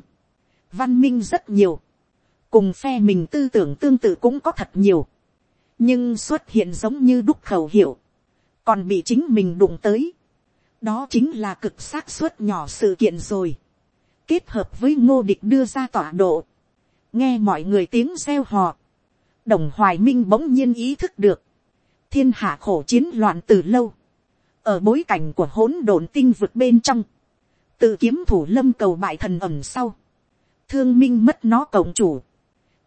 văn minh rất nhiều, cùng phe mình tư tưởng tương tự cũng có thật nhiều, nhưng xuất hiện giống như đúc khẩu hiệu, còn bị chính mình đụng tới, đó chính là cực xác suất nhỏ sự kiện rồi. kết hợp với ngô địch đưa ra tọa độ, nghe mọi người tiếng reo hò, đồng hoài minh bỗng nhiên ý thức được, thiên hạ khổ chiến loạn từ lâu, ở bối cảnh của hỗn độn tinh vực bên trong, tự kiếm thủ lâm cầu bại thần ẩm sau, thương minh mất nó cộng chủ,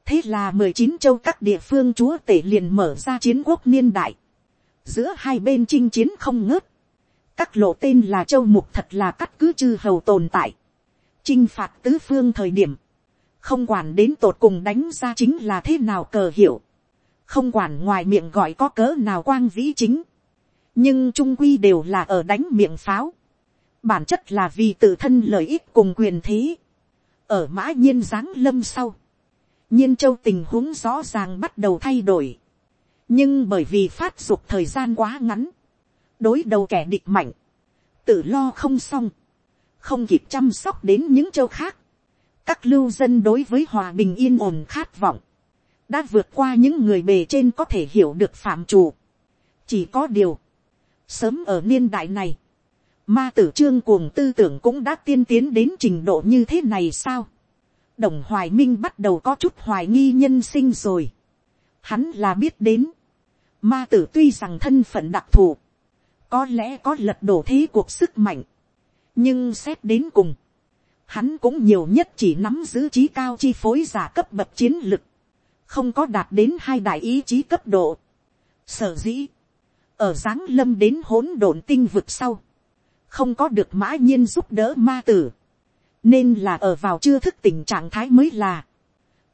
thế là mười chín châu các địa phương chúa tể liền mở ra chiến quốc niên đại, giữa hai bên chinh chiến không ngớt, các lộ tên là châu mục thật là cắt cứ chư hầu tồn tại, chinh phạt tứ phương thời điểm, không quản đến tột cùng đánh ra chính là thế nào cờ hiểu không quản ngoài miệng gọi có cỡ nào quang vĩ chính, nhưng trung quy đều là ở đánh miệng pháo, bản chất là vì tự thân lợi ích cùng quyền thế, ở mã nhiên giáng lâm sau, nhiên châu tình huống rõ ràng bắt đầu thay đổi, nhưng bởi vì phát dục thời gian quá ngắn, đối đầu kẻ địch mạnh, tự lo không xong, không kịp chăm sóc đến những châu khác, các lưu dân đối với hòa bình yên ổn khát vọng, đã vượt qua những người bề trên có thể hiểu được phạm chủ. chỉ có điều, sớm ở niên đại này, ma tử trương cuồng tư tưởng cũng đã tiên tiến đến trình độ như thế này sao đồng hoài minh bắt đầu có chút hoài nghi nhân sinh rồi. hắn là biết đến, ma tử tuy rằng thân phận đặc thù, có lẽ có lật đổ thế cuộc sức mạnh, nhưng xét đến cùng, hắn cũng nhiều nhất chỉ nắm giữ trí cao chi phối giả cấp bậc chiến lực, không có đạt đến hai đại ý chí cấp độ. Sở dĩ, ở giáng lâm đến hỗn độn tinh vực sau, không có được mã nhiên giúp đỡ ma tử, nên là ở vào chưa thức tình trạng thái mới là,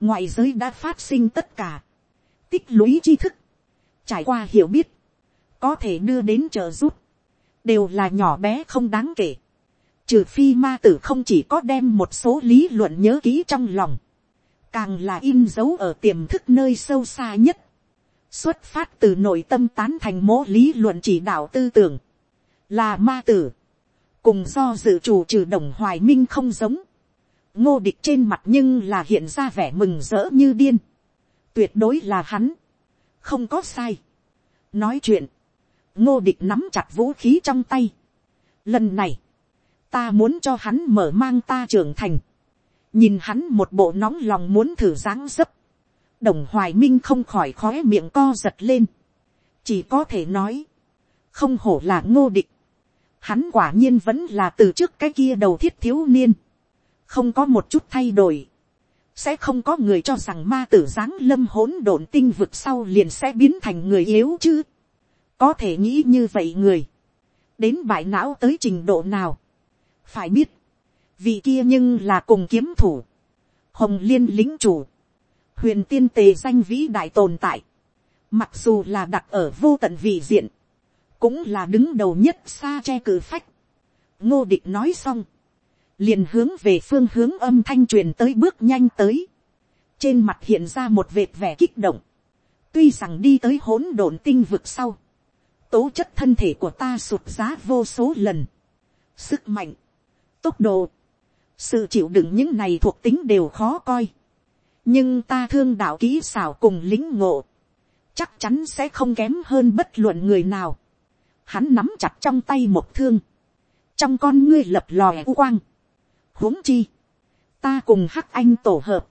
ngoại giới đã phát sinh tất cả, tích lũy tri thức, trải qua hiểu biết, có thể đưa đến trợ giúp, đều là nhỏ bé không đáng kể. Trừ phi ma tử không chỉ có đem một số lý luận nhớ kỹ trong lòng, càng là in dấu ở tiềm thức nơi sâu xa nhất, xuất phát từ nội tâm tán thành mố lý luận chỉ đạo tư tưởng, là ma tử, cùng do dự chủ trừ đồng hoài minh không giống, ngô địch trên mặt nhưng là hiện ra vẻ mừng rỡ như điên, tuyệt đối là hắn, không có sai. nói chuyện, ngô địch nắm chặt vũ khí trong tay. lần này, ta muốn cho hắn mở mang ta trưởng thành, nhìn hắn một bộ nóng lòng muốn thử dáng dấp, đồng hoài minh không khỏi khó miệng co giật lên, chỉ có thể nói, không hổ là ngô địch, hắn quả nhiên vẫn là từ trước cái kia đầu thiết thiếu niên, không có một chút thay đổi, sẽ không có người cho rằng ma tử giáng lâm hỗn độn tinh vực sau liền sẽ biến thành người yếu chứ, có thể nghĩ như vậy người, đến bại não tới trình độ nào, phải biết, vị kia nhưng là cùng kiếm thủ, hồng liên lính chủ, huyền tiên tề danh vĩ đại tồn tại, mặc dù là đặt ở vô tận vị diện, cũng là đứng đầu nhất xa che cử phách. ngô địch nói xong, liền hướng về phương hướng âm thanh truyền tới bước nhanh tới, trên mặt hiện ra một vệt vẻ kích động, tuy rằng đi tới hỗn độn tinh vực sau, tố chất thân thể của ta sụt giá vô số lần, sức mạnh, tốc độ, sự chịu đựng những này thuộc tính đều khó coi, nhưng ta thương đạo kỹ xảo cùng lính ngộ, chắc chắn sẽ không kém hơn bất luận người nào. Hắn nắm chặt trong tay một thương, trong con ngươi lập lòe u quang. huống chi, ta cùng hắc anh tổ hợp,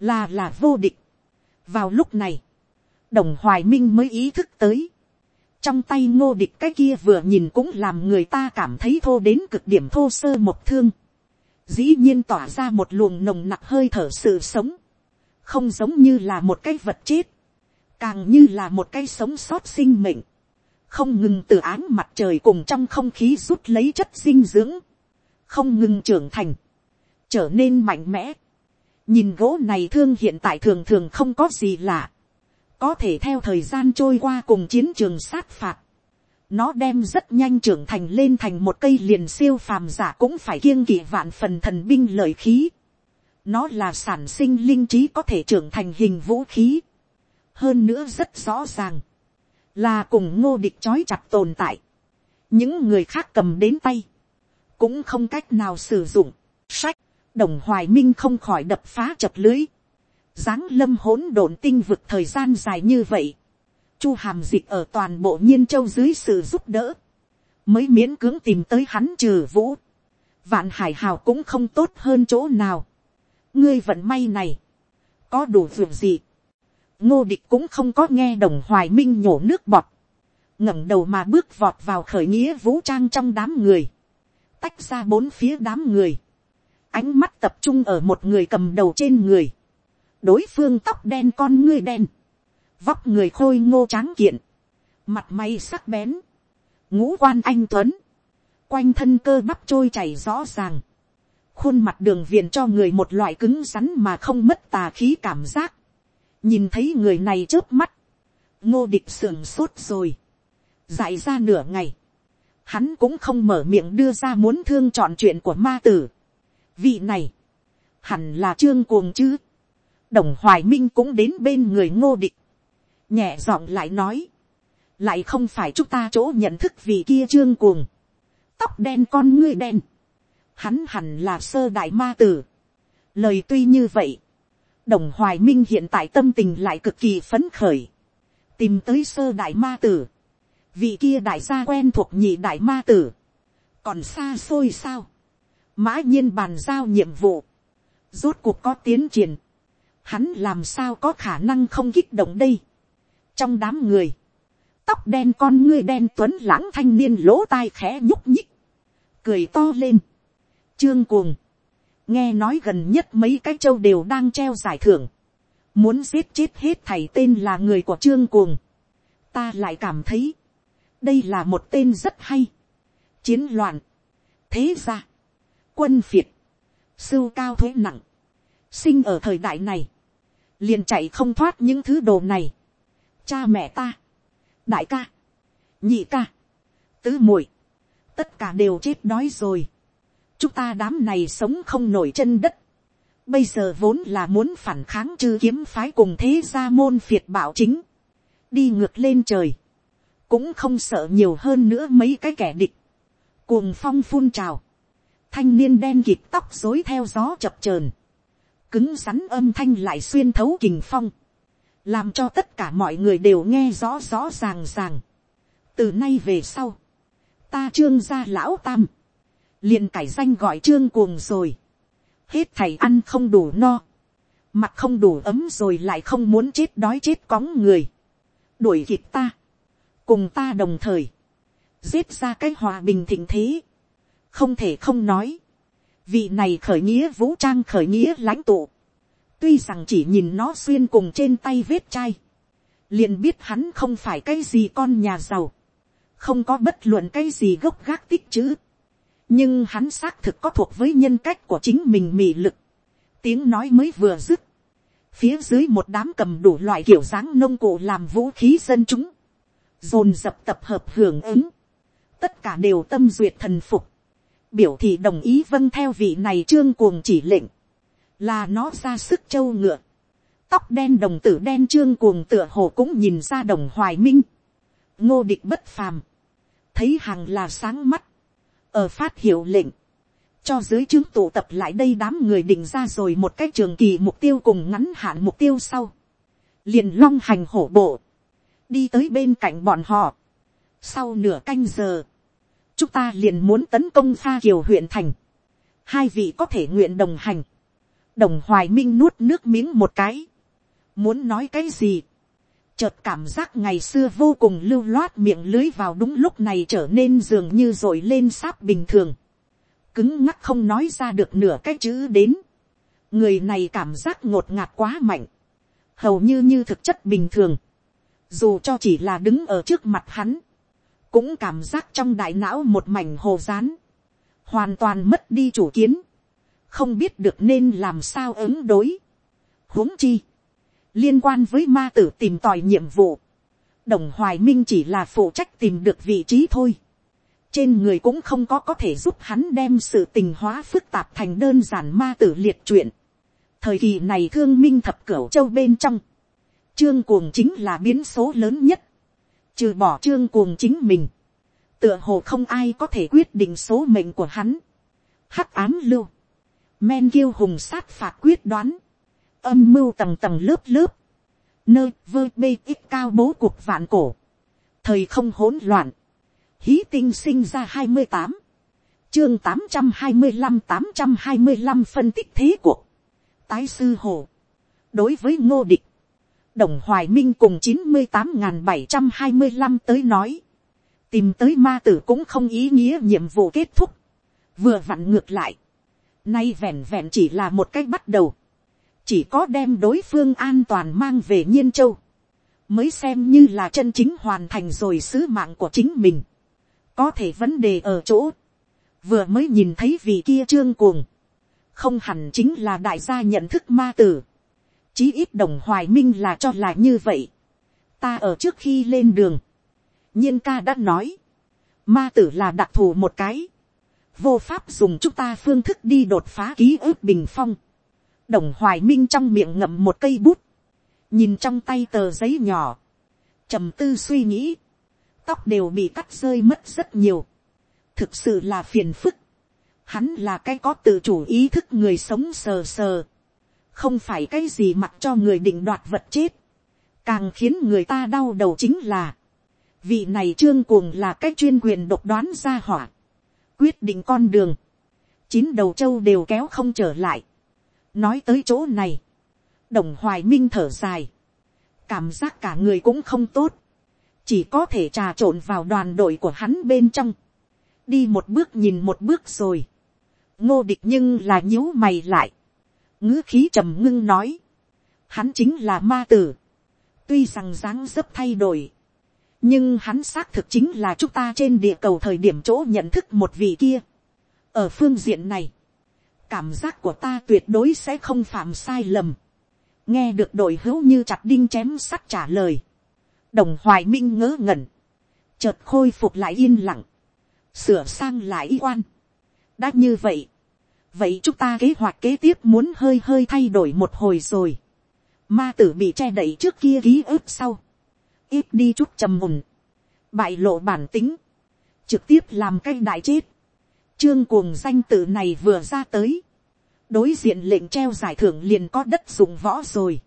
là là vô địch. vào lúc này, đồng hoài minh mới ý thức tới, trong tay ngô địch cái kia vừa nhìn cũng làm người ta cảm thấy thô đến cực điểm thô sơ một thương. Dĩ nhiên tỏa ra một luồng nồng nặc hơi thở sự sống. Không giống như là một cái vật chết. Càng như là một cái sống sót sinh mệnh. Không ngừng từ áng mặt trời cùng trong không khí rút lấy chất dinh dưỡng. Không ngừng trưởng thành. Trở nên mạnh mẽ. Nhìn gỗ này thương hiện tại thường thường không có gì lạ có thể theo thời gian trôi qua cùng chiến trường sát phạt, nó đem rất nhanh trưởng thành lên thành một cây liền siêu phàm giả cũng phải kiêng kỵ vạn phần thần binh lợi khí. nó là sản sinh linh trí có thể trưởng thành hình vũ khí. hơn nữa rất rõ ràng, là cùng ngô địch trói chặt tồn tại. những người khác cầm đến tay, cũng không cách nào sử dụng. sách, đồng hoài minh không khỏi đập phá chập lưới. Giáng lâm hỗn độn tinh vực thời gian dài như vậy, chu hàm dịch ở toàn bộ nhiên châu dưới sự giúp đỡ, mới miễn cưỡng tìm tới hắn trừ vũ, vạn hải hào cũng không tốt hơn chỗ nào, ngươi vận may này, có đủ việc gì, ngô địch cũng không có nghe đồng hoài minh nhổ nước bọt, ngẩng đầu mà bước vọt vào khởi nghĩa vũ trang trong đám người, tách ra bốn phía đám người, ánh mắt tập trung ở một người cầm đầu trên người, đối phương tóc đen con ngươi đen, vóc người khôi ngô tráng kiện, mặt may sắc bén, ngũ quan anh tuấn, quanh thân cơ bắp trôi chảy rõ ràng, khuôn mặt đường viền cho người một loại cứng rắn mà không mất tà khí cảm giác, nhìn thấy người này trước mắt, ngô địch sưởng sốt rồi, dại ra nửa ngày, hắn cũng không mở miệng đưa ra muốn thương chọn chuyện của ma tử. vị này, hẳn là trương cuồng chứ, đồng hoài minh cũng đến bên người ngô địch, nhẹ giọng lại nói, lại không phải chúng ta chỗ nhận thức vị kia trương cuồng, tóc đen con ngươi đen, hắn hẳn là sơ đại ma tử. lời tuy như vậy, đồng hoài minh hiện tại tâm tình lại cực kỳ phấn khởi, tìm tới sơ đại ma tử, vị kia đại gia quen thuộc nhị đại ma tử, còn xa xôi sao, mã nhiên bàn giao nhiệm vụ, rốt cuộc có tiến triển, hắn làm sao có khả năng không kích động đây. trong đám người, tóc đen con ngươi đen tuấn lãng thanh niên lỗ tai khẽ nhúc nhích, cười to lên, trương cuồng, nghe nói gần nhất mấy cái châu đều đang treo giải thưởng, muốn giết chết hết thầy tên là người của trương cuồng, ta lại cảm thấy, đây là một tên rất hay, chiến loạn, thế ra, quân phiệt, sưu cao thuế nặng, sinh ở thời đại này, liền chạy không thoát những thứ đồ này, cha mẹ ta, đại ca, nhị ca, tứ muội, tất cả đều chết đói rồi, chúng ta đám này sống không nổi chân đất, bây giờ vốn là muốn phản kháng chư kiếm phái cùng thế gia môn phiệt bảo chính, đi ngược lên trời, cũng không sợ nhiều hơn nữa mấy cái kẻ địch, cuồng phong phun trào, thanh niên đen kịp tóc rối theo gió chập chờn, cứng rắn âm thanh lại xuyên thấu kình phong, làm cho tất cả mọi người đều nghe rõ rõ ràng ràng. từ nay về sau, ta trương gia lão tam, liền cải danh gọi trương cuồng rồi, hết thầy ăn không đủ no, mặt không đủ ấm rồi lại không muốn chết đói chết cóng người, đuổi kịp ta, cùng ta đồng thời, giết ra cái hòa bình thịnh thế, không thể không nói, vị này khởi nghĩa vũ trang khởi nghĩa lãnh tụ, tuy rằng chỉ nhìn nó xuyên cùng trên tay vết chai, liền biết hắn không phải cái gì con nhà giàu, không có bất luận cái gì gốc gác tích chữ, nhưng hắn xác thực có thuộc với nhân cách của chính mình mị lực, tiếng nói mới vừa dứt, phía dưới một đám cầm đủ loại kiểu dáng nông cụ làm vũ khí dân chúng, dồn dập tập hợp hưởng ứng, tất cả đều tâm duyệt thần phục, biểu thị đồng ý vâng theo vị này trương cuồng chỉ lệnh, là nó ra sức châu ngựa, tóc đen đồng tử đen trương cuồng tựa hồ cũng nhìn ra đồng hoài minh, ngô địch bất phàm, thấy hàng là sáng mắt, ở phát hiệu lệnh, cho dưới chứng tụ tập lại đây đám người định ra rồi một cách trường kỳ mục tiêu cùng ngắn hạn mục tiêu sau, liền long hành hổ bộ, đi tới bên cạnh bọn họ. Sau nửa canh giờ, chúng ta liền muốn tấn công pha kiều huyện thành. Hai vị có thể nguyện đồng hành. Đồng hoài minh nuốt nước miếng một cái. Muốn nói cái gì? Chợt cảm giác ngày xưa vô cùng lưu loát miệng lưới vào đúng lúc này trở nên dường như rồi lên sáp bình thường. Cứng ngắc không nói ra được nửa cái chữ đến. Người này cảm giác ngột ngạt quá mạnh. Hầu như như thực chất bình thường dù cho chỉ là đứng ở trước mặt hắn, cũng cảm giác trong đại não một mảnh hồ rán, hoàn toàn mất đi chủ kiến, không biết được nên làm sao ứng đối. huống chi, liên quan với ma tử tìm tòi nhiệm vụ, đồng hoài minh chỉ là phụ trách tìm được vị trí thôi. trên người cũng không có có thể giúp hắn đem sự tình hóa phức tạp thành đơn giản ma tử liệt truyện. thời kỳ này thương minh thập cửu châu bên trong, Trương cuồng chính là biến số lớn nhất. Trừ bỏ trương cuồng chính mình. Tựa hồ không ai có thể quyết định số mệnh của hắn. Hắc án lưu. Men kiêu hùng sát phạt quyết đoán. Âm mưu tầng tầng lớp lớp. Nơi vơ bê ít cao bố cuộc vạn cổ. Thời không hỗn loạn. Hí tinh sinh ra hai mươi tám chương tám trăm hai mươi năm tám trăm hai mươi năm phân tích thế cuộc. Tái sư hồ. Đối với ngô địch đồng hoài minh cùng chín mươi tám bảy trăm hai mươi năm tới nói, tìm tới ma tử cũng không ý nghĩa nhiệm vụ kết thúc, vừa vặn ngược lại, nay vẹn vẹn chỉ là một cách bắt đầu, chỉ có đem đối phương an toàn mang về nhiên châu, mới xem như là chân chính hoàn thành rồi sứ mạng của chính mình. có thể vấn đề ở chỗ, vừa mới nhìn thấy vị kia trương cuồng, không hẳn chính là đại gia nhận thức ma tử, chí ít đồng hoài minh là cho là như vậy. ta ở trước khi lên đường, nhiên ca đã nói, ma tử là đặc thù một cái, vô pháp dùng chúng ta phương thức đi đột phá ký ức bình phong đồng hoài minh trong miệng ngậm một cây bút, nhìn trong tay tờ giấy nhỏ, trầm tư suy nghĩ, tóc đều bị cắt rơi mất rất nhiều, thực sự là phiền phức, hắn là cái có tự chủ ý thức người sống sờ sờ, không phải cái gì mặc cho người định đoạt vật chết, càng khiến người ta đau đầu chính là, vị này trương cuồng là cái chuyên quyền độc đoán ra hỏa, quyết định con đường, chín đầu châu đều kéo không trở lại nói tới chỗ này, đồng hoài minh thở dài, cảm giác cả người cũng không tốt, chỉ có thể trà trộn vào đoàn đội của hắn bên trong, đi một bước nhìn một bước rồi, ngô địch nhưng là nhíu mày lại, ngữ khí trầm ngưng nói, hắn chính là ma tử, tuy rằng dáng dấp thay đổi, nhưng hắn xác thực chính là chúng ta trên địa cầu thời điểm chỗ nhận thức một vị kia. ở phương diện này, cảm giác của ta tuyệt đối sẽ không phạm sai lầm. nghe được đội hữu như chặt đinh chém sắt trả lời. đồng hoài minh ngớ ngẩn, chợt khôi phục lại yên lặng, sửa sang lại y quan. đã như vậy, vậy chúng ta kế hoạch kế tiếp muốn hơi hơi thay đổi một hồi rồi. ma tử bị che đậy trước kia ký ức sau ít đi chút trầm mùn, bại lộ bản tính, trực tiếp làm cái đại chết. Trương cuồng danh tự này vừa ra tới, đối diện lệnh treo giải thưởng liền có đất dụng võ rồi.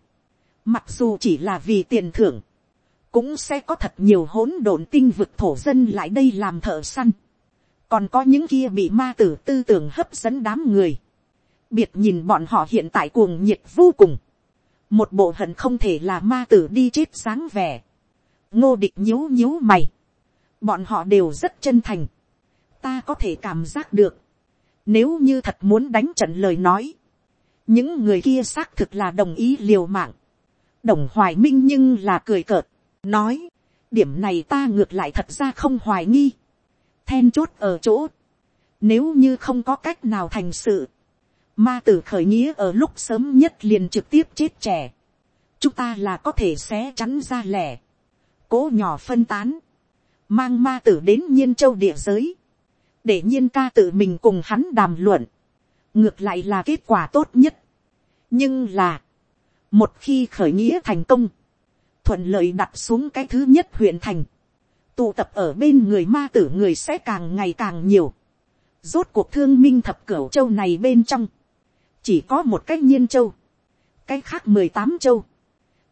Mặc dù chỉ là vì tiền thưởng, cũng sẽ có thật nhiều hỗn độn tinh vực thổ dân lại đây làm thợ săn. Còn có những kia bị ma tử tư tưởng hấp dẫn đám người. Biệt nhìn bọn họ hiện tại cuồng nhiệt vô cùng. Một bộ hận không thể là ma tử đi chết sáng vẻ ngô địch nhíu nhíu mày, bọn họ đều rất chân thành, ta có thể cảm giác được, nếu như thật muốn đánh trận lời nói, những người kia xác thực là đồng ý liều mạng, đồng hoài minh nhưng là cười cợt, nói, điểm này ta ngược lại thật ra không hoài nghi, then chốt ở chỗ, nếu như không có cách nào thành sự, ma tử khởi nghĩa ở lúc sớm nhất liền trực tiếp chết trẻ, chúng ta là có thể xé chắn ra lẻ, cố nhỏ phân tán, mang ma tử đến nhiên châu địa giới, để nhiên ca tự mình cùng hắn đàm luận, ngược lại là kết quả tốt nhất. nhưng là, một khi khởi nghĩa thành công, thuận lợi đặt xuống cái thứ nhất huyện thành, tụ tập ở bên người ma tử người sẽ càng ngày càng nhiều. Rốt cuộc thương minh thập cửu châu này bên trong, chỉ có một cái nhiên châu, cái khác mười tám châu,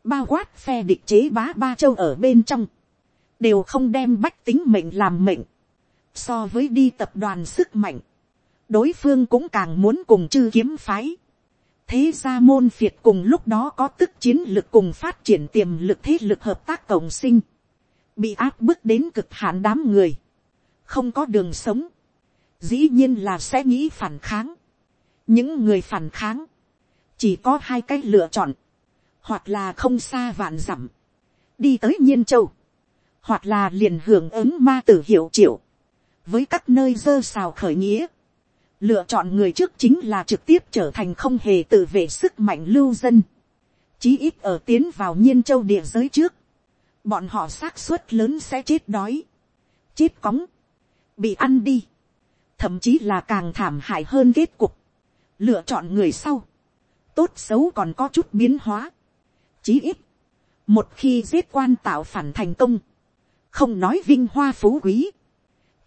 bao quát phe địch chế bá ba châu ở bên trong, đều không đem bách tính mệnh làm mệnh, so với đi tập đoàn sức mạnh, đối phương cũng càng muốn cùng chư kiếm phái. thế ra môn phiệt cùng lúc đó có tức chiến lực cùng phát triển tiềm lực thế lực hợp tác cộng sinh, bị áp bức đến cực hạn đám người, không có đường sống, dĩ nhiên là sẽ nghĩ phản kháng. những người phản kháng, chỉ có hai cách lựa chọn, hoặc là không xa vạn dặm, đi tới nhiên châu, hoặc là liền hưởng ứng ma tử hiệu triệu, với các nơi dơ xào khởi nghĩa, lựa chọn người trước chính là trực tiếp trở thành không hề tự vệ sức mạnh lưu dân, chí ít ở tiến vào nhiên châu địa giới trước, bọn họ xác suất lớn sẽ chết đói, chết cóng, bị ăn đi, thậm chí là càng thảm hại hơn kết cục, lựa chọn người sau, tốt xấu còn có chút biến hóa, chí ít, một khi giết quan tạo phản thành công, không nói vinh hoa phú quý,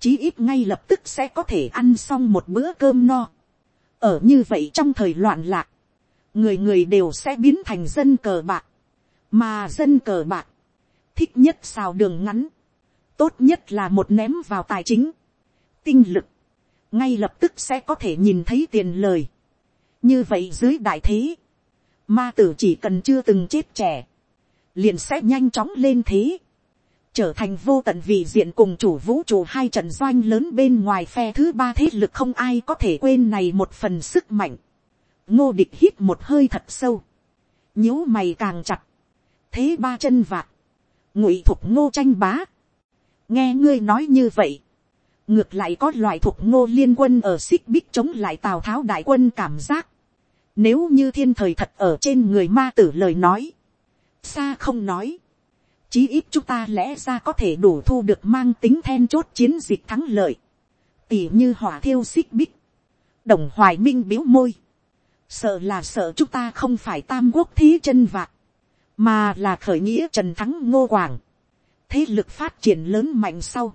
chí ít ngay lập tức sẽ có thể ăn xong một bữa cơm no. ở như vậy trong thời loạn lạc, người người đều sẽ biến thành dân cờ bạc, mà dân cờ bạc, thích nhất xào đường ngắn, tốt nhất là một ném vào tài chính, tinh lực, ngay lập tức sẽ có thể nhìn thấy tiền lời. như vậy dưới đại thế, ma tử chỉ cần chưa từng chết trẻ, liền sẽ nhanh chóng lên thế trở thành vô tận vị diện cùng chủ vũ trụ hai trận doanh lớn bên ngoài phe thứ ba thế lực không ai có thể quên này một phần sức mạnh. ngô địch hít một hơi thật sâu, nhíu mày càng chặt, thế ba chân vạc, ngụy thục ngô tranh bá, nghe ngươi nói như vậy, ngược lại có loại thuộc ngô liên quân ở xích bích chống lại tào tháo đại quân cảm giác, nếu như thiên thời thật ở trên người ma tử lời nói, xa không nói, chí ít chúng ta lẽ ra có thể đủ thu được mang tính then chốt chiến dịch thắng lợi, tỉ như hỏa thiêu xích bích, đồng hoài minh biếu môi, sợ là sợ chúng ta không phải tam quốc thí chân vạc, mà là khởi nghĩa trần thắng ngô quảng, thế lực phát triển lớn mạnh sau,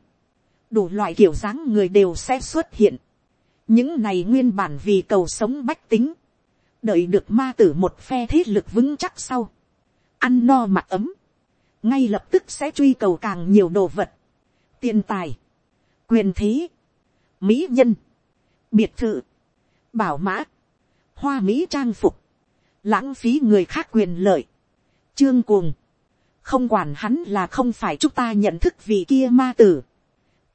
đủ loại kiểu dáng người đều sẽ xuất hiện, những này nguyên bản vì cầu sống bách tính, đợi được ma tử một phe thế lực vững chắc sau, ăn no mặc ấm, ngay lập tức sẽ truy cầu càng nhiều đồ vật, tiền tài, quyền thế, mỹ nhân, biệt thự, bảo mã, hoa mỹ trang phục, lãng phí người khác quyền lợi, trương cuồng, không quản hắn là không phải chúng ta nhận thức vị kia ma tử,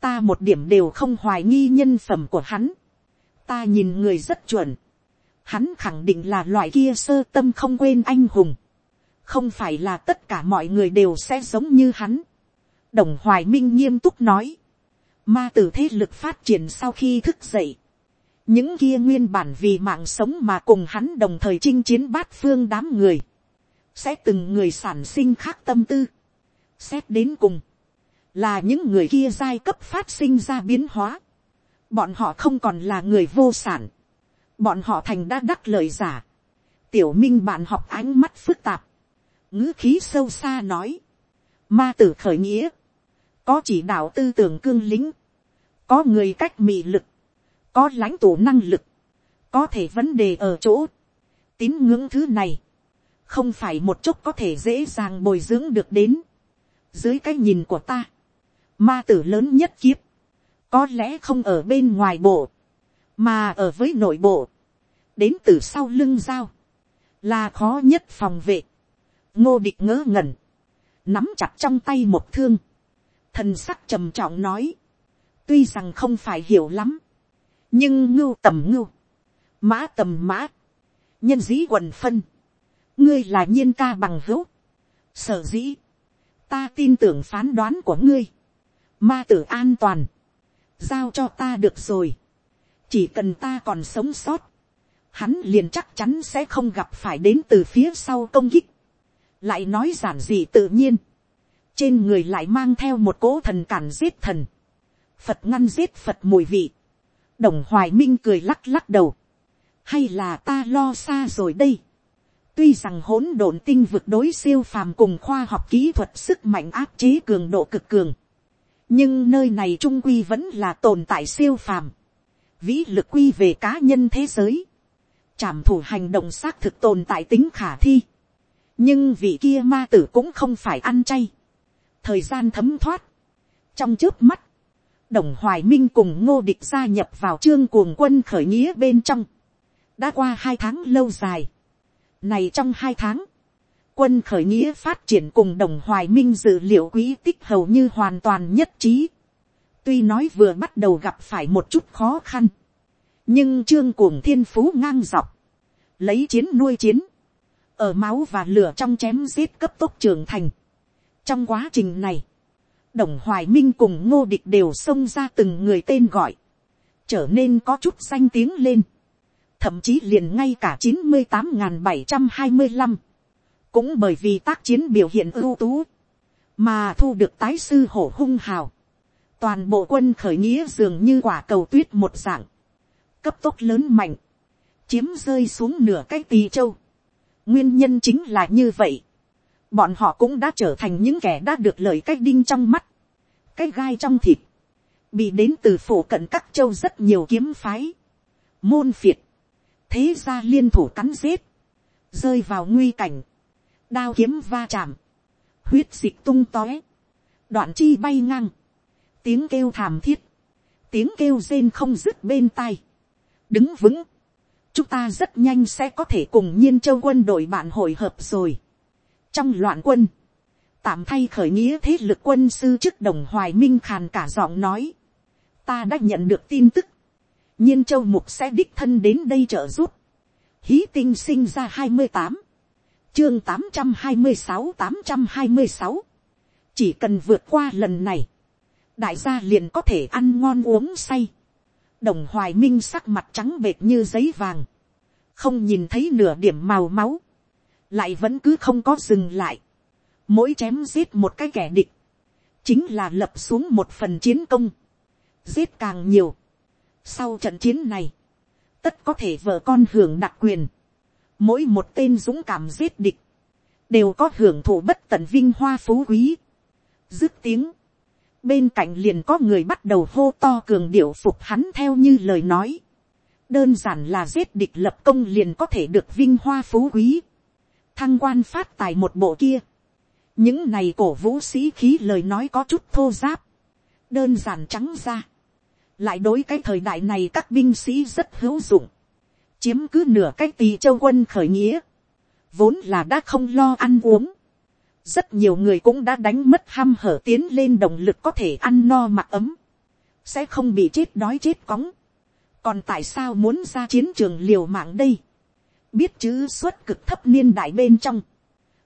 ta một điểm đều không hoài nghi nhân phẩm của hắn, ta nhìn người rất chuẩn, hắn khẳng định là loại kia sơ tâm không quên anh hùng, không phải là tất cả mọi người đều sẽ giống như hắn. đồng hoài minh nghiêm túc nói, ma tử thế lực phát triển sau khi thức dậy, những kia nguyên bản vì mạng sống mà cùng hắn đồng thời chinh chiến bát phương đám người, sẽ từng người sản sinh khác tâm tư. Xét đến cùng, là những người kia giai cấp phát sinh ra biến hóa. Bọn họ không còn là người vô sản. Bọn họ thành đã đắc lời giả. Tiểu minh bạn học ánh mắt phức tạp ngữ khí sâu xa nói. Ma tử khởi nghĩa. Có chỉ đạo tư tưởng cương lính. Có người cách mị lực. Có lãnh tụ năng lực. Có thể vấn đề ở chỗ. Tín ngưỡng thứ này không phải một chút có thể dễ dàng bồi dưỡng được đến. dưới cái nhìn của ta, ma tử lớn nhất kiếp, có lẽ không ở bên ngoài bộ, mà ở với nội bộ, đến từ sau lưng dao, là khó nhất phòng vệ ngô địch ngớ ngẩn, nắm chặt trong tay một thương, thần sắc trầm trọng nói, tuy rằng không phải hiểu lắm, nhưng ngưu tầm ngưu, mã tầm mã, nhân dĩ quần phân, ngươi là nhiên ca bằng hữu, sở dĩ, ta tin tưởng phán đoán của ngươi, ma tử an toàn, giao cho ta được rồi, chỉ cần ta còn sống sót, hắn liền chắc chắn sẽ không gặp phải đến từ phía sau công kích, lại nói giản dị tự nhiên, trên người lại mang theo một cỗ thần cản giết thần, phật ngăn giết phật mùi vị, đồng hoài minh cười lắc lắc đầu, hay là ta lo xa rồi đây, Tuy rằng hỗn độn tinh vực đối siêu phàm cùng khoa học kỹ thuật sức mạnh áp chế cường độ cực cường. Nhưng nơi này trung quy vẫn là tồn tại siêu phàm. Vĩ lực quy về cá nhân thế giới. Trảm thủ hành động xác thực tồn tại tính khả thi. Nhưng vị kia ma tử cũng không phải ăn chay. Thời gian thấm thoát. Trong trước mắt. Đồng Hoài Minh cùng ngô địch gia nhập vào trương cuồng quân khởi nghĩa bên trong. Đã qua hai tháng lâu dài này trong hai tháng, quân khởi nghĩa phát triển cùng đồng hoài minh dự liệu quỹ tích hầu như hoàn toàn nhất trí. Tuy nói vừa bắt đầu gặp phải một chút khó khăn, nhưng trương cuồng thiên phú ngang dọc, lấy chiến nuôi chiến, ở máu và lửa trong chém giết cấp tốc trưởng thành. trong quá trình này, đồng hoài minh cùng ngô địch đều xông ra từng người tên gọi, trở nên có chút danh tiếng lên thậm chí liền ngay cả chín mươi tám bảy trăm hai mươi năm, cũng bởi vì tác chiến biểu hiện ưu tú, mà thu được tái sư hổ hung hào, toàn bộ quân khởi nghĩa dường như quả cầu tuyết một dạng, cấp tốc lớn mạnh, chiếm rơi xuống nửa cái tỳ châu nguyên nhân chính là như vậy, bọn họ cũng đã trở thành những kẻ đã được lời cách đinh trong mắt, cái gai trong thịt, bị đến từ phổ cận các châu rất nhiều kiếm phái, môn phiệt, thế ra liên thủ cắn giết, rơi vào nguy cảnh, đao kiếm va chạm, huyết dịch tung tóe, đoạn chi bay ngang, tiếng kêu thảm thiết, tiếng kêu rên không dứt bên tai, đứng vững, chúng ta rất nhanh sẽ có thể cùng nhiên châu quân đội bạn hội hợp rồi. trong loạn quân, tạm thay khởi nghĩa thế lực quân sư trước đồng hoài minh khàn cả giọng nói, ta đã nhận được tin tức, nhiên châu mục sẽ đích thân đến đây trợ giúp, hí tinh sinh ra hai mươi tám, chương tám trăm hai mươi sáu tám trăm hai mươi sáu, chỉ cần vượt qua lần này, đại gia liền có thể ăn ngon uống say, đồng hoài minh sắc mặt trắng bệt như giấy vàng, không nhìn thấy nửa điểm màu máu, lại vẫn cứ không có dừng lại, mỗi chém giết một cái kẻ địch, chính là lập xuống một phần chiến công, giết càng nhiều. Sau trận chiến này, tất có thể vợ con hưởng đặc quyền, mỗi một tên dũng cảm giết địch, đều có hưởng thụ bất tận vinh hoa phú quý. Dứt tiếng, bên cạnh liền có người bắt đầu hô to cường điệu phục hắn theo như lời nói. đơn giản là giết địch lập công liền có thể được vinh hoa phú quý. thăng quan phát tài một bộ kia. những này cổ vũ sĩ khí lời nói có chút thô giáp. đơn giản trắng ra. lại đối cái thời đại này các binh sĩ rất hữu dụng. chiếm cứ nửa cái tỳ châu quân khởi nghĩa. vốn là đã không lo ăn uống rất nhiều người cũng đã đánh mất ham hở tiến lên động lực có thể ăn no mặc ấm, sẽ không bị chết đói chết cóng. còn tại sao muốn ra chiến trường liều mạng đây, biết chữ xuất cực thấp niên đại bên trong,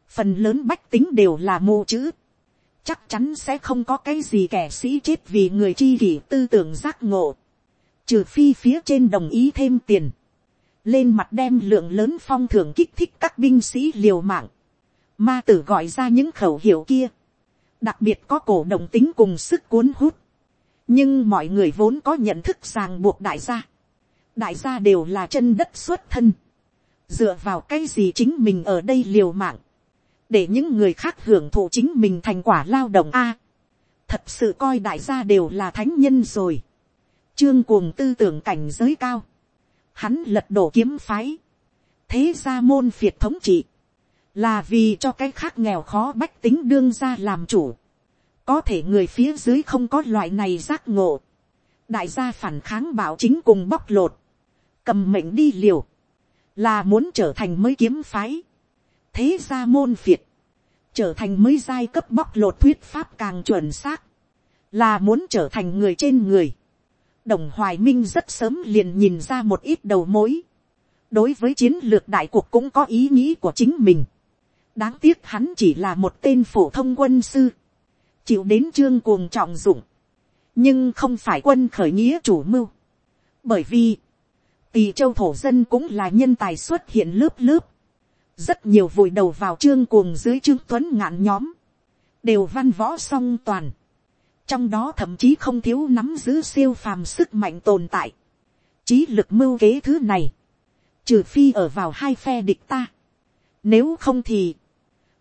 phần lớn bách tính đều là mô chữ, chắc chắn sẽ không có cái gì kẻ sĩ chết vì người chi kỷ tư tưởng giác ngộ, trừ phi phía trên đồng ý thêm tiền, lên mặt đem lượng lớn phong thưởng kích thích các binh sĩ liều mạng, ma tử gọi ra những khẩu hiệu kia, đặc biệt có cổ động tính cùng sức cuốn hút, nhưng mọi người vốn có nhận thức ràng buộc đại gia, đại gia đều là chân đất xuất thân, dựa vào cái gì chính mình ở đây liều mạng, để những người khác hưởng thụ chính mình thành quả lao động a, thật sự coi đại gia đều là thánh nhân rồi, trương cuồng tư tưởng cảnh giới cao, hắn lật đổ kiếm phái, thế ra môn phiệt thống trị, là vì cho cái khác nghèo khó bách tính đương ra làm chủ, có thể người phía dưới không có loại này giác ngộ, đại gia phản kháng bảo chính cùng bóc lột, cầm mệnh đi liều, là muốn trở thành mới kiếm phái, thế ra môn việt trở thành mới giai cấp bóc lột thuyết pháp càng chuẩn xác, là muốn trở thành người trên người. đồng hoài minh rất sớm liền nhìn ra một ít đầu mối, đối với chiến lược đại cuộc cũng có ý nghĩ của chính mình đáng tiếc hắn chỉ là một tên phổ thông quân sư, chịu đến trương cuồng trọng dụng, nhưng không phải quân khởi nghĩa chủ mưu, bởi vì, tỳ châu thổ dân cũng là nhân tài xuất hiện lớp lớp, rất nhiều vùi đầu vào trương cuồng dưới trương tuấn ngạn nhóm, đều văn võ song toàn, trong đó thậm chí không thiếu nắm giữ siêu phàm sức mạnh tồn tại, trí lực mưu kế thứ này, trừ phi ở vào hai phe địch ta, nếu không thì,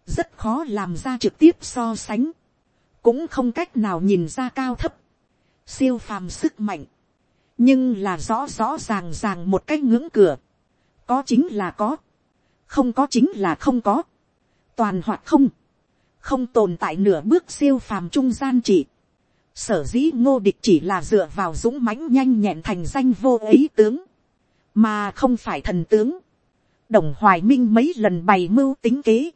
rất khó làm ra trực tiếp so sánh, cũng không cách nào nhìn ra cao thấp, siêu phàm sức mạnh, nhưng là rõ rõ ràng ràng một cái ngưỡng cửa, có chính là có, không có chính là không có, toàn hoặc không, không tồn tại nửa bước siêu phàm trung gian chỉ, sở dĩ ngô địch chỉ là dựa vào dũng mãnh nhanh nhẹn thành danh vô ấy tướng, mà không phải thần tướng. đồng hoài minh mấy lần bày mưu tính kế,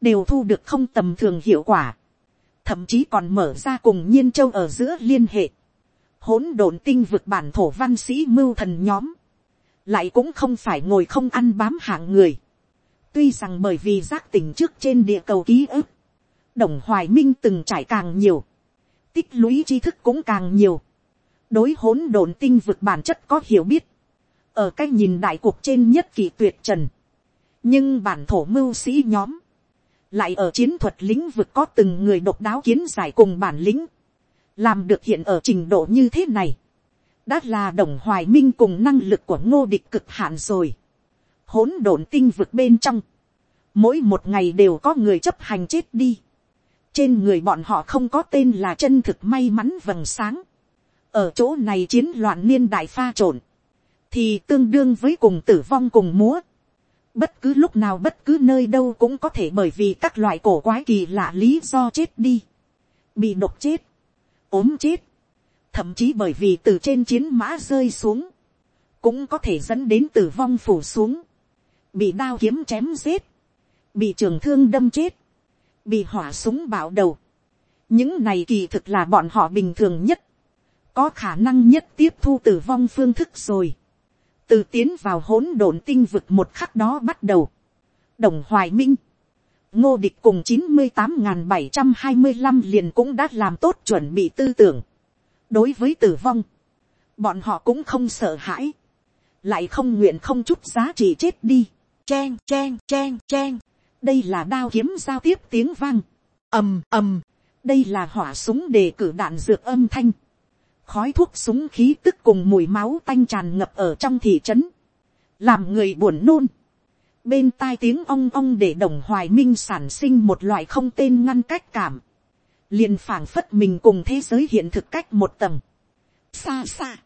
đều thu được không tầm thường hiệu quả, thậm chí còn mở ra cùng nhiên châu ở giữa liên hệ, hỗn độn tinh vực bản thổ văn sĩ mưu thần nhóm, lại cũng không phải ngồi không ăn bám hạng người, tuy rằng bởi vì giác tỉnh trước trên địa cầu ký ức, đồng hoài minh từng trải càng nhiều, tích lũy tri thức cũng càng nhiều, đối hỗn độn tinh vực bản chất có hiểu biết, ở cái nhìn đại cuộc trên nhất kỳ tuyệt trần, nhưng bản thổ mưu sĩ nhóm, lại ở chiến thuật lĩnh vực có từng người độc đáo kiến giải cùng bản lĩnh, làm được hiện ở trình độ như thế này, đã là đồng hoài minh cùng năng lực của ngô địch cực hạn rồi, hỗn độn tinh vực bên trong, mỗi một ngày đều có người chấp hành chết đi, trên người bọn họ không có tên là chân thực may mắn vầng sáng, ở chỗ này chiến loạn niên đại pha trộn, thì tương đương với cùng tử vong cùng múa, bất cứ lúc nào bất cứ nơi đâu cũng có thể bởi vì các loại cổ quái kỳ lạ lý do chết đi, bị độc chết, ốm chết, thậm chí bởi vì từ trên chiến mã rơi xuống, cũng có thể dẫn đến tử vong phủ xuống, bị đao kiếm chém giết, bị trường thương đâm chết, bị hỏa súng bạo đầu, những này kỳ thực là bọn họ bình thường nhất, có khả năng nhất tiếp thu tử vong phương thức rồi, từ tiến vào hỗn độn tinh vực một khắc đó bắt đầu, đồng hoài minh, ngô địch cùng chín mươi tám n bảy trăm hai mươi năm liền cũng đã làm tốt chuẩn bị tư tưởng, đối với tử vong, bọn họ cũng không sợ hãi, lại không nguyện không chút giá trị chết đi, chen chen chen chen, đây là đao kiếm giao tiếp tiếng vang, ầm ầm, đây là hỏa súng để cử đạn dược âm thanh, khói thuốc súng khí tức cùng mùi máu tanh tràn ngập ở trong thị trấn, làm người buồn nôn, bên tai tiếng ong ong để đồng hoài minh sản sinh một loại không tên ngăn cách cảm, liền phảng phất mình cùng thế giới hiện thực cách một tầng, xa xa,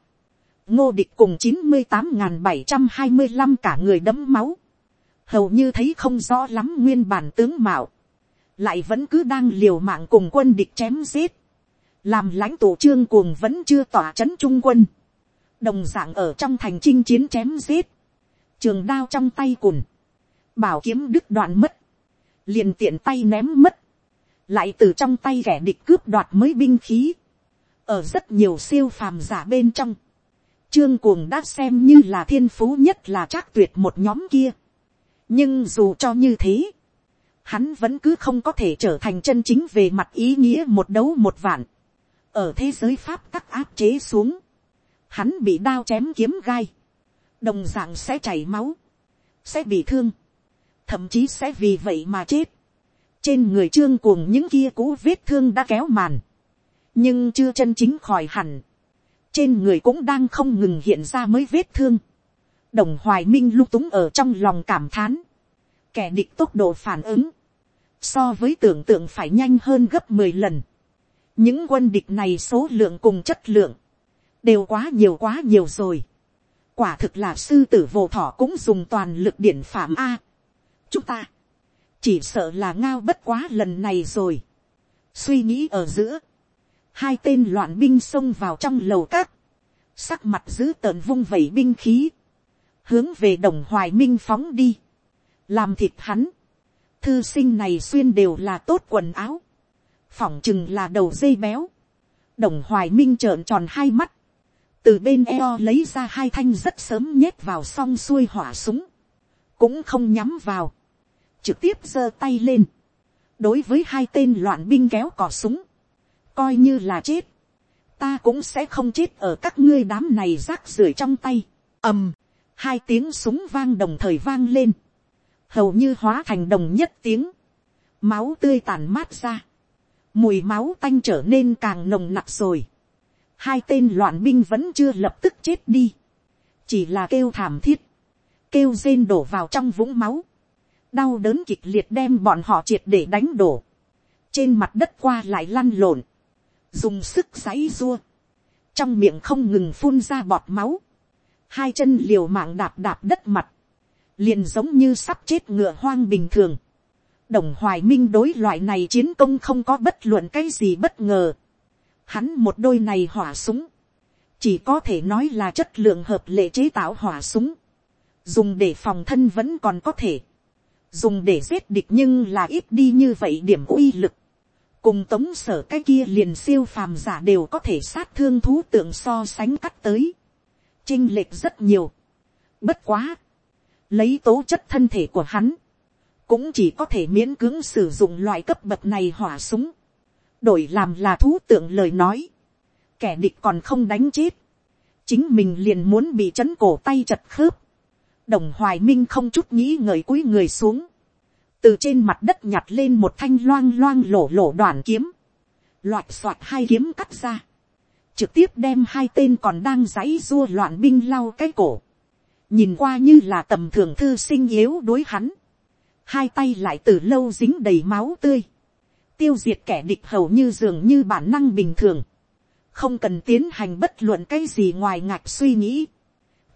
ngô địch cùng chín mươi tám n bảy trăm hai mươi năm cả người đấm máu, hầu như thấy không rõ lắm nguyên bản tướng mạo, lại vẫn cứ đang liều mạng cùng quân địch chém giết, làm lãnh tụ trương cuồng vẫn chưa tỏa c h ấ n trung quân, đồng d ạ n g ở trong thành chinh chiến chém giết, trường đao trong tay cùn, bảo kiếm đứt đoạn mất, liền tiện tay ném mất, lại từ trong tay kẻ địch cướp đoạt mới binh khí, ở rất nhiều siêu phàm giả bên trong, trương cuồng đã xem như là thiên phú nhất là trác tuyệt một nhóm kia, nhưng dù cho như thế, hắn vẫn cứ không có thể trở thành chân chính về mặt ý nghĩa một đấu một vạn ở thế giới pháp tắc áp chế xuống, hắn bị đao chém kiếm gai, đồng d ạ n g sẽ chảy máu, sẽ bị thương, thậm chí sẽ vì vậy mà chết. trên người trương cuồng những kia cũ vết thương đã kéo màn, nhưng chưa chân chính khỏi hẳn, trên người cũng đang không ngừng hiện ra mới vết thương. đồng hoài minh lung túng ở trong lòng cảm thán, kẻ địch tốc độ phản ứng, so với tưởng tượng phải nhanh hơn gấp mười lần những quân địch này số lượng cùng chất lượng, đều quá nhiều quá nhiều rồi. quả thực là sư tử vô thọ cũng dùng toàn lực điển phạm a. chúng ta, chỉ sợ là ngao bất quá lần này rồi. suy nghĩ ở giữa, hai tên loạn binh xông vào trong lầu các, sắc mặt dữ tợn vung vẩy binh khí, hướng về đồng hoài minh phóng đi làm thịt hắn, thư sinh này xuyên đều là tốt quần áo, phỏng chừng là đầu dây béo, đồng hoài minh trợn tròn hai mắt, từ bên eo lấy ra hai thanh rất sớm nhét vào song xuôi hỏa súng, cũng không nhắm vào, trực tiếp giơ tay lên, đối với hai tên loạn binh kéo cò súng, coi như là chết, ta cũng sẽ không chết ở các ngươi đám này rác rưởi trong tay, ầm, hai tiếng súng vang đồng thời vang lên, hầu như hóa thành đồng nhất tiếng, máu tươi tàn mát ra, mùi máu tanh trở nên càng nồng nặc rồi, hai tên loạn binh vẫn chưa lập tức chết đi, chỉ là kêu thảm thiết, kêu rên đổ vào trong vũng máu, đau đớn kịch liệt đem bọn họ triệt để đánh đổ, trên mặt đất qua lại lăn lộn, dùng sức giãy rua. trong miệng không ngừng phun ra bọt máu, hai chân liều mạng đạp đạp đất mặt, liền giống như sắp chết ngựa hoang bình thường. Đồng hoài minh đối loại này chiến công không có bất luận cái gì bất ngờ. Hắn một đôi này hỏa súng. Chỉ có thể nói là chất lượng hợp lệ chế tạo hỏa súng. Dùng để phòng thân vẫn còn có thể. Dùng để giết địch nhưng là ít đi như vậy điểm uy lực. Cùng tống sở cái kia liền siêu phàm giả đều có thể sát thương thú tượng so sánh cắt tới. Trinh lệch rất nhiều. Bất quá lấy tố chất thân thể của hắn, cũng chỉ có thể miễn cưỡng sử dụng loại cấp bậc này hỏa súng, đổi làm là thú tượng lời nói, kẻ địch còn không đánh chết, chính mình liền muốn bị chấn cổ tay chật khớp, đồng hoài minh không chút nghĩ ngợi cúi người xuống, từ trên mặt đất nhặt lên một thanh loang loang lổ lổ đoàn kiếm, loạt soạt hai kiếm cắt ra, trực tiếp đem hai tên còn đang giãy dua loạn binh lau cái cổ, nhìn qua như là tầm thường thư sinh yếu đối hắn, hai tay lại từ lâu dính đầy máu tươi, tiêu diệt kẻ địch hầu như dường như bản năng bình thường, không cần tiến hành bất luận cái gì ngoài ngạc suy nghĩ,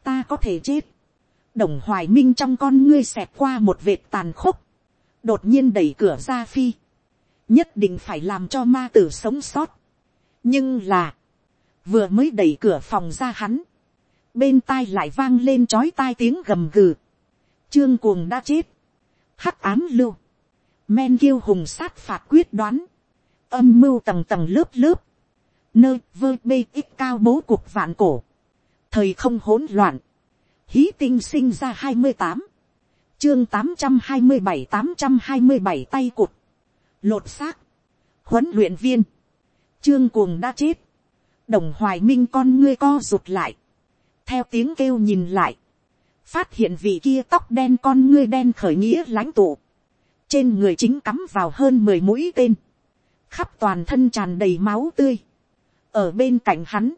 ta có thể chết, đồng hoài minh trong con ngươi xẹt qua một vệt tàn khốc, đột nhiên đẩy cửa ra phi, nhất định phải làm cho ma tử sống sót, nhưng là, vừa mới đẩy cửa phòng ra hắn, bên tai lại vang lên chói tai tiếng gầm gừ. Trương cuồng đã chết. Hắc ám lưu. men kiêu hùng sát phạt quyết đoán, âm mưu tầng tầng lớp lớp, nơi vơ bê ít cao bố cuộc vạn cổ, thời không hỗn loạn, hí tinh sinh ra hai mươi tám, chương tám trăm hai mươi bảy tám trăm hai mươi bảy tay cụt, lột xác, huấn luyện viên, trương cuồng đã chết, đồng hoài minh con ngươi co rụt lại, theo tiếng kêu nhìn lại, phát hiện vị kia tóc đen con ngươi đen khởi nghĩa lãnh tụ, trên người chính cắm vào hơn mười mũi tên, khắp toàn thân tràn đầy máu tươi, ở bên cạnh hắn,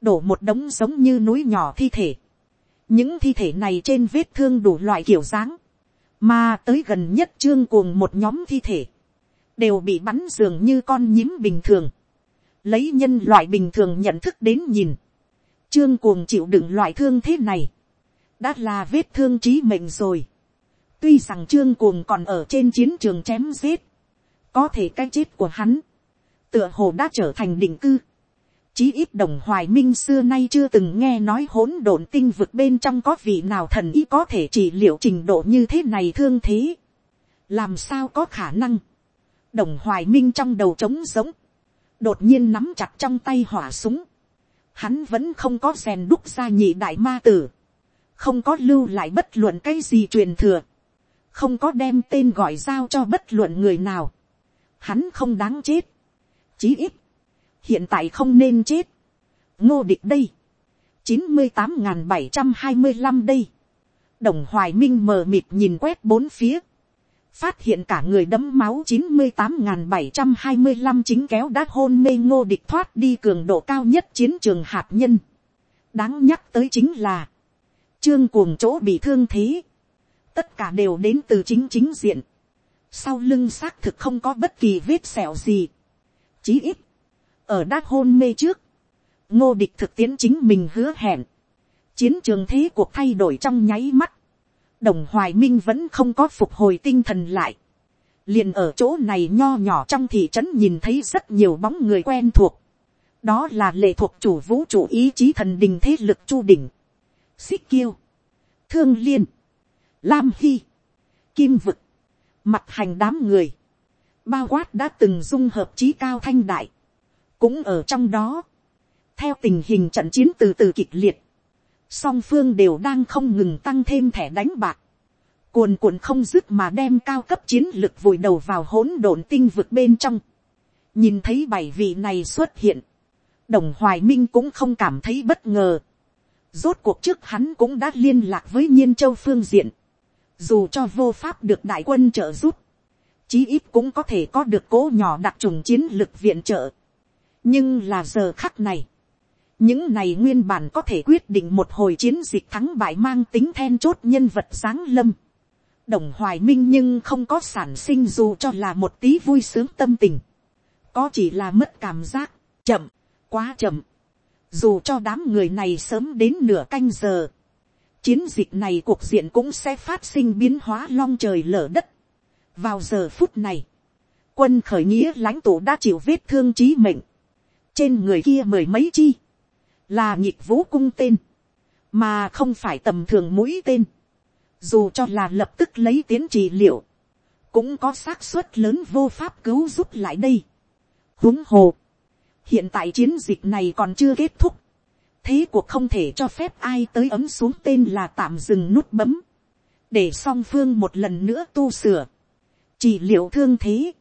đổ một đống giống như núi nhỏ thi thể, những thi thể này trên vết thương đủ loại kiểu dáng, mà tới gần nhất trương cuồng một nhóm thi thể, đều bị bắn dường như con nhím bình thường, lấy nhân loại bình thường nhận thức đến nhìn, trương cuồng chịu đựng loại thương thế này, đã là vết thương trí mệnh rồi. tuy rằng trương cuồng còn ở trên chiến trường chém giết, có thể cái chết của hắn, tựa hồ đã trở thành định cư. Chí ít đồng hoài minh xưa nay chưa từng nghe nói hỗn độn tinh vực bên trong có vị nào thần ý có thể trị liệu trình độ như thế này thương thế. Làm sao có khả năng. Đồng hoài minh trong đầu trống giống. Đột nhiên nắm chặt trong tay hỏa súng. Hắn vẫn không có rèn đúc ra nhị đại ma tử. Không có lưu lại bất luận cái gì truyền thừa. Không có đem tên gọi giao cho bất luận người nào. Hắn không đáng chết. Chí ít hiện tại không nên chết. ngô địch đây, chín mươi tám n g h n bảy trăm hai mươi năm đây, đồng hoài minh mờ mịt nhìn quét bốn phía, phát hiện cả người đấm máu chín mươi tám n g h n bảy trăm hai mươi năm chính kéo đã hôn mê ngô địch thoát đi cường độ cao nhất chiến trường hạt nhân. đáng nhắc tới chính là, trương cuồng chỗ bị thương thế, tất cả đều đến từ chính chính diện, sau lưng xác thực không có bất kỳ vết sẹo gì, chí ít, ở đát hôn mê trước, ngô địch thực tiễn chính mình hứa hẹn, chiến trường thế cuộc thay đổi trong nháy mắt, đồng hoài minh vẫn không có phục hồi tinh thần lại, liền ở chỗ này nho nhỏ trong thị trấn nhìn thấy rất nhiều bóng người quen thuộc, đó là lệ thuộc chủ vũ trụ ý chí thần đình thế lực chu đỉnh, xích kiêu, thương liên, lam hy, kim vực, mặt hành đám người, bao quát đã từng dung hợp trí cao thanh đại, cũng ở trong đó, theo tình hình trận chiến từ từ kịch liệt, song phương đều đang không ngừng tăng thêm thẻ đánh bạc, cuồn cuộn không dứt mà đem cao cấp chiến lược vùi đầu vào hỗn độn tinh vực bên trong, nhìn thấy bảy vị này xuất hiện, đồng hoài minh cũng không cảm thấy bất ngờ, rốt cuộc trước hắn cũng đã liên lạc với nhiên châu phương diện, dù cho vô pháp được đại quân trợ giúp, chí ít cũng có thể có được cố nhỏ đặc trùng chiến lược viện trợ. Nhưng là giờ khắc này, những này nguyên bản có thể quyết định một hồi chiến dịch thắng bại mang tính then chốt nhân vật sáng lâm. đồng hoài minh nhưng không có sản sinh dù cho là một tí vui sướng tâm tình, có chỉ là mất cảm giác, chậm, quá chậm, dù cho đám người này sớm đến nửa canh giờ, chiến dịch này cuộc diện cũng sẽ phát sinh biến hóa long trời lở đất. vào giờ phút này, quân khởi nghĩa lãnh tụ đã chịu vết thương trí mệnh, trên người kia mười mấy chi, là nhịp vũ cung tên, mà không phải tầm thường mũi tên, dù cho là lập tức lấy tiến trị liệu, cũng có xác suất lớn vô pháp cứu giúp lại đây. huống hồ, hiện tại chiến dịch này còn chưa kết thúc, thế cuộc không thể cho phép ai tới ấm xuống tên là tạm dừng nút bấm, để song phương một lần nữa tu sửa, chỉ liệu thương thế.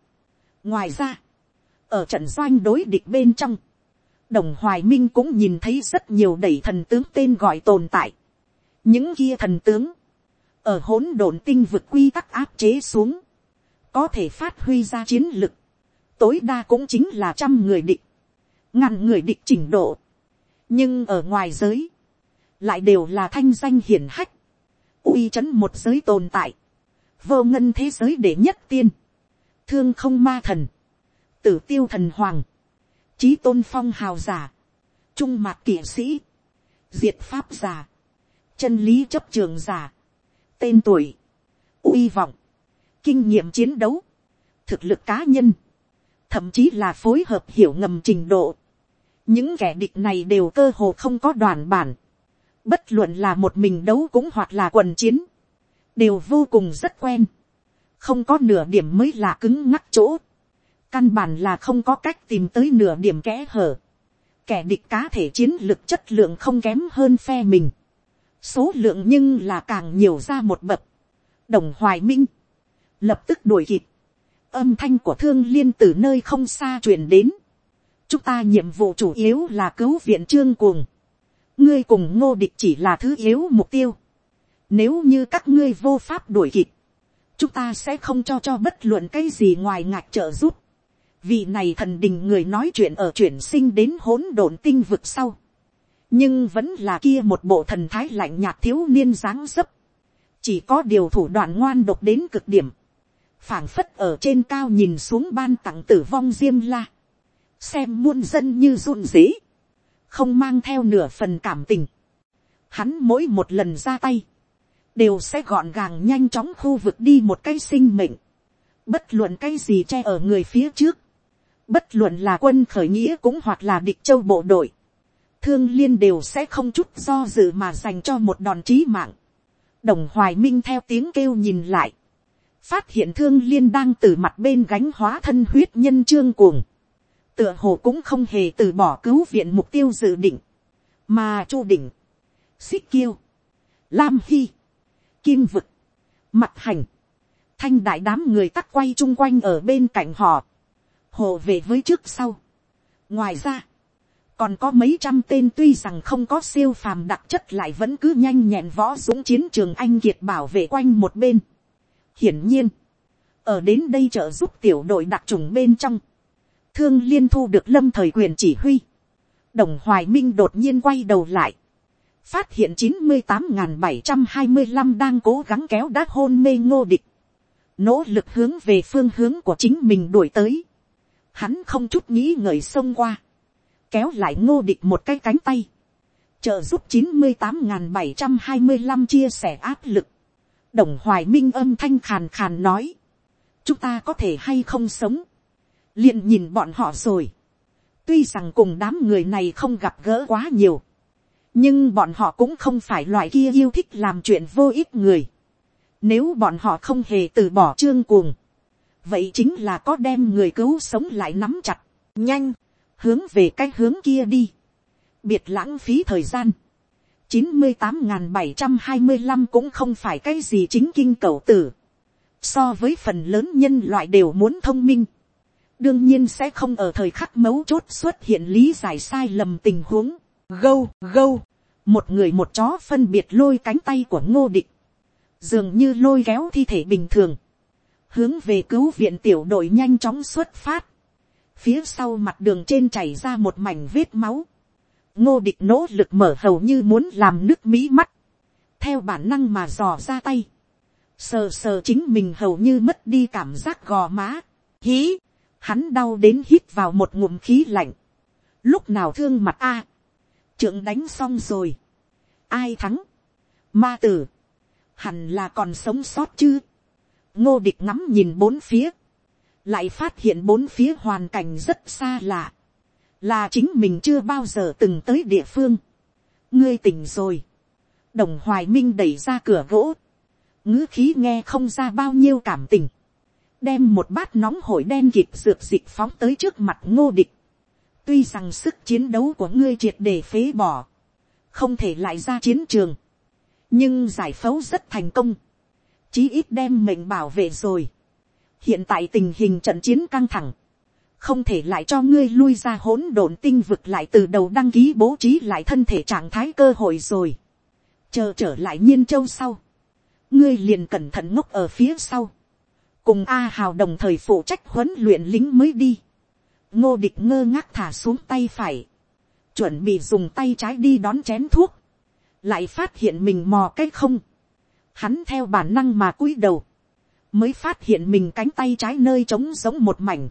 ngoài ra, ở trận doanh đối địch bên trong, đồng hoài minh cũng nhìn thấy rất nhiều đẩy thần tướng tên gọi tồn tại. những kia thần tướng, ở hỗn độn tinh vực quy tắc áp chế xuống, có thể phát huy ra chiến lực, tối đa cũng chính là trăm người địch, ngàn người địch chỉnh độ, nhưng ở ngoài giới, lại đều là thanh danh hiển hách, uy c h ấ n một giới tồn tại, vô ngân thế giới để nhất tiên, thương không ma thần, tử tiêu thần hoàng, trí tôn phong hào giả, trung mạc kỵ sĩ, diệt pháp giả, chân lý chấp trường giả, tên tuổi, uy vọng, kinh nghiệm chiến đấu, thực lực cá nhân, thậm chí là phối hợp hiểu ngầm trình độ những kẻ địch này đều cơ hồ không có đoàn bản, bất luận là một mình đấu cũng hoặc là quần chiến, đều vô cùng rất quen, không có nửa điểm mới là cứng ngắc chỗ, căn bản là không có cách tìm tới nửa điểm kẽ hở, kẻ địch cá thể chiến lực chất lượng không kém hơn phe mình, số lượng nhưng là càng nhiều ra một bậc, đồng hoài minh, lập tức đuổi kịp, âm thanh của thương liên từ nơi không xa truyền đến, chúng ta nhiệm vụ chủ yếu là cứu viện trương cuồng, ngươi cùng ngô địch chỉ là thứ yếu mục tiêu, nếu như các ngươi vô pháp đuổi kịp, chúng ta sẽ không cho cho bất luận cái gì ngoài ngạc trợ giúp. vì này thần đình người nói chuyện ở chuyển sinh đến hỗn độn tinh vực sau. Nhưng vẫn là kia một bộ thần thái lạnh nhạt thiếu niên dáng dấp. Chỉ có điều thủ đoạn ngoan độc đến cực điểm. phảng phất ở trên cao nhìn xuống ban tặng tử vong diêm la. Xem muôn dân như run dế. Không mang theo nửa phần cảm tình. Hắn mỗi một lần ra tay đều sẽ gọn gàng nhanh chóng khu vực đi một cái sinh mệnh, bất luận cái gì che ở người phía trước, bất luận là quân khởi nghĩa cũng hoặc là địch châu bộ đội, thương liên đều sẽ không chút do dự mà dành cho một đòn chí mạng. đồng hoài minh theo tiếng kêu nhìn lại, phát hiện thương liên đang từ mặt bên gánh hóa thân huyết nhân trương cuồng, tựa hồ cũng không hề từ bỏ cứu viện mục tiêu dự định, mà chu đỉnh, xích kiêu, lam hy, kim vực, mặt hành, thanh đại đám người tắc quay chung quanh ở bên cạnh họ, hồ về với trước sau. ngoài ra, còn có mấy trăm tên tuy rằng không có siêu phàm đặc chất lại vẫn cứ nhanh nhẹn võ dũng chiến trường anh kiệt bảo vệ quanh một bên. hiển nhiên, ở đến đây trợ giúp tiểu đội đặc trùng bên trong, thương liên thu được lâm thời quyền chỉ huy. đồng hoài minh đột nhiên quay đầu lại, phát hiện chín mươi tám bảy trăm hai mươi năm đang cố gắng kéo đá hôn mê ngô địch, nỗ lực hướng về phương hướng của chính mình đuổi tới. Hắn không chút nghĩ ngợi xông qua, kéo lại ngô địch một cái cánh tay, trợ giúp chín mươi tám bảy trăm hai mươi năm chia sẻ áp lực. Đồng hoài minh âm thanh khàn khàn nói, chúng ta có thể hay không sống, liền nhìn bọn họ rồi. tuy rằng cùng đám người này không gặp gỡ quá nhiều, nhưng bọn họ cũng không phải loại kia yêu thích làm chuyện vô ích người. Nếu bọn họ không hề từ bỏ trương cuồng, vậy chính là có đem người cứu sống lại nắm chặt, nhanh, hướng về cái hướng kia đi. Biệt lãng phí thời gian. chín mươi tám bảy trăm hai mươi năm cũng không phải cái gì chính kinh cầu tử. So với phần lớn nhân loại đều muốn thông minh. Đương nhiên sẽ không ở thời khắc mấu chốt xuất hiện lý giải sai lầm tình huống. Gâu, gâu, một người một chó phân biệt lôi cánh tay của ngô địch, dường như lôi kéo thi thể bình thường, hướng về cứu viện tiểu đội nhanh chóng xuất phát, phía sau mặt đường trên chảy ra một mảnh vết máu, ngô địch nỗ lực mở hầu như muốn làm nước mỹ mắt, theo bản năng mà dò ra tay, sờ sờ chính mình hầu như mất đi cảm giác gò má, hí, hắn đau đến hít vào một ngụm khí lạnh, lúc nào thương mặt a, trượng đánh xong rồi. ai thắng. ma tử. hẳn là còn sống sót chứ. ngô địch ngắm nhìn bốn phía. lại phát hiện bốn phía hoàn cảnh rất xa lạ. là chính mình chưa bao giờ từng tới địa phương. ngươi tỉnh rồi. đồng hoài minh đẩy ra cửa gỗ. ngữ khí nghe không ra bao nhiêu cảm tình đem một bát nóng hổi đen kịp dược dịch phóng tới trước mặt ngô địch tuy rằng sức chiến đấu của ngươi triệt để phế bỏ, không thể lại ra chiến trường, nhưng giải phẫu rất thành công, chí ít đem mệnh bảo vệ rồi. hiện tại tình hình trận chiến căng thẳng, không thể lại cho ngươi lui ra hỗn độn tinh vực lại từ đầu đăng ký bố trí lại thân thể trạng thái cơ hội rồi. chờ trở lại nhiên châu sau, ngươi liền cẩn thận ngốc ở phía sau, cùng a hào đồng thời phụ trách huấn luyện lính mới đi. Ngô địch ngơ ngác thả xuống tay phải, chuẩn bị dùng tay trái đi đón chén thuốc, lại phát hiện mình mò cái không, hắn theo bản năng mà cúi đầu, mới phát hiện mình cánh tay trái nơi trống giống một mảnh,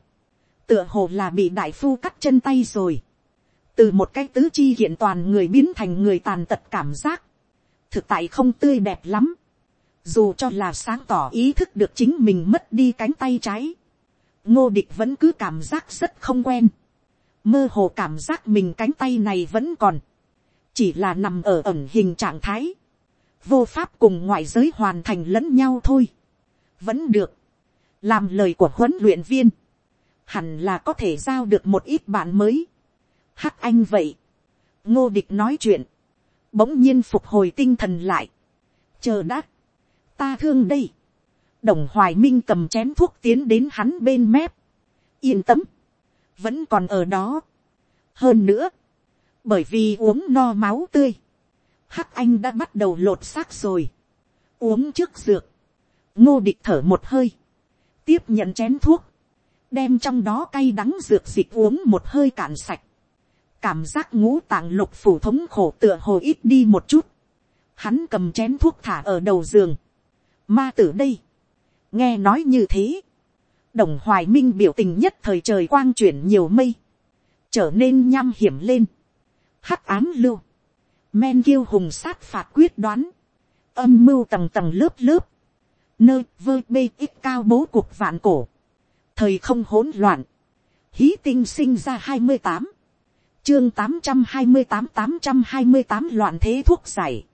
tựa hồ là bị đại phu cắt chân tay rồi, từ một cái tứ chi hiện toàn người biến thành người tàn tật cảm giác, thực tại không tươi đẹp lắm, dù cho là sáng tỏ ý thức được chính mình mất đi cánh tay trái, ngô địch vẫn cứ cảm giác rất không quen, mơ hồ cảm giác mình cánh tay này vẫn còn, chỉ là nằm ở ẩn hình trạng thái, vô pháp cùng ngoại giới hoàn thành lẫn nhau thôi, vẫn được, làm lời của huấn luyện viên, hẳn là có thể giao được một ít bạn mới. hắc anh vậy, ngô địch nói chuyện, bỗng nhiên phục hồi tinh thần lại, chờ đã, ta thương đây, đồng hoài minh cầm chén thuốc tiến đến hắn bên mép, yên tâm, vẫn còn ở đó. hơn nữa, bởi vì uống no máu tươi, hắc anh đã bắt đầu lột xác rồi, uống trước dược, ngô địch thở một hơi, tiếp nhận chén thuốc, đem trong đó cay đắng dược dịch uống một hơi cạn sạch, cảm giác ngũ tạng lục phủ thống khổ tựa hồ ít đi một chút, hắn cầm chén thuốc thả ở đầu giường, ma tử đây, nghe nói như thế, đồng hoài minh biểu tình nhất thời trời quang chuyển nhiều mây, trở nên nham hiểm lên, hắc ám lưu, men kiêu hùng sát phạt quyết đoán, âm mưu tầng tầng lớp lớp, nơi vơ bê ít cao bố cuộc vạn cổ, thời không hỗn loạn, hí tinh sinh ra hai mươi tám, chương tám trăm hai mươi tám tám trăm hai mươi tám loạn thế thuốc giải,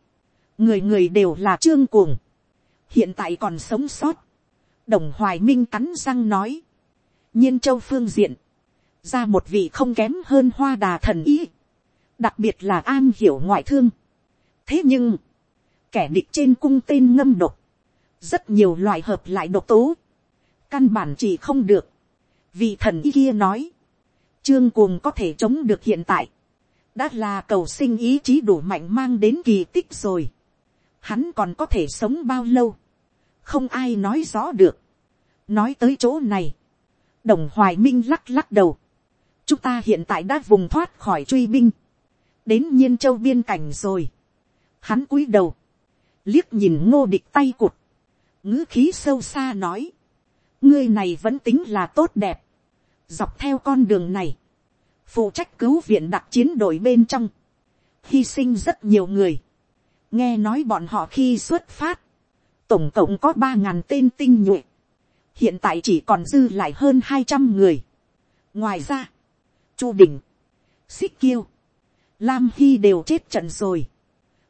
người người đều là trương cuồng, hiện tại còn sống sót, đồng hoài minh cắn răng nói, nhiên châu phương diện, ra một vị không kém hơn hoa đà thần ý, đặc biệt là an hiểu ngoại thương. thế nhưng, kẻ địch trên cung tên ngâm độc, rất nhiều loại hợp lại độc tố, căn bản chỉ không được. vị thần ý kia nói, trương cuồng có thể chống được hiện tại, đã là cầu sinh ý chí đủ mạnh mang đến kỳ tích rồi hắn còn có thể sống bao lâu, không ai nói rõ được. nói tới chỗ này, đồng hoài minh lắc lắc đầu, chúng ta hiện tại đã vùng thoát khỏi truy binh, đến nhiên châu biên cảnh rồi. hắn cúi đầu, liếc nhìn ngô địch tay cụt, ngữ khí sâu xa nói, ngươi này vẫn tính là tốt đẹp, dọc theo con đường này, phụ trách cứu viện đặc chiến đội bên trong, hy sinh rất nhiều người, nghe nói bọn họ khi xuất phát, tổng cộng có ba ngàn tên tinh nhuệ, hiện tại chỉ còn dư lại hơn hai trăm người. ngoài ra, chu đình, xích kiêu, lam hy đều chết trận rồi,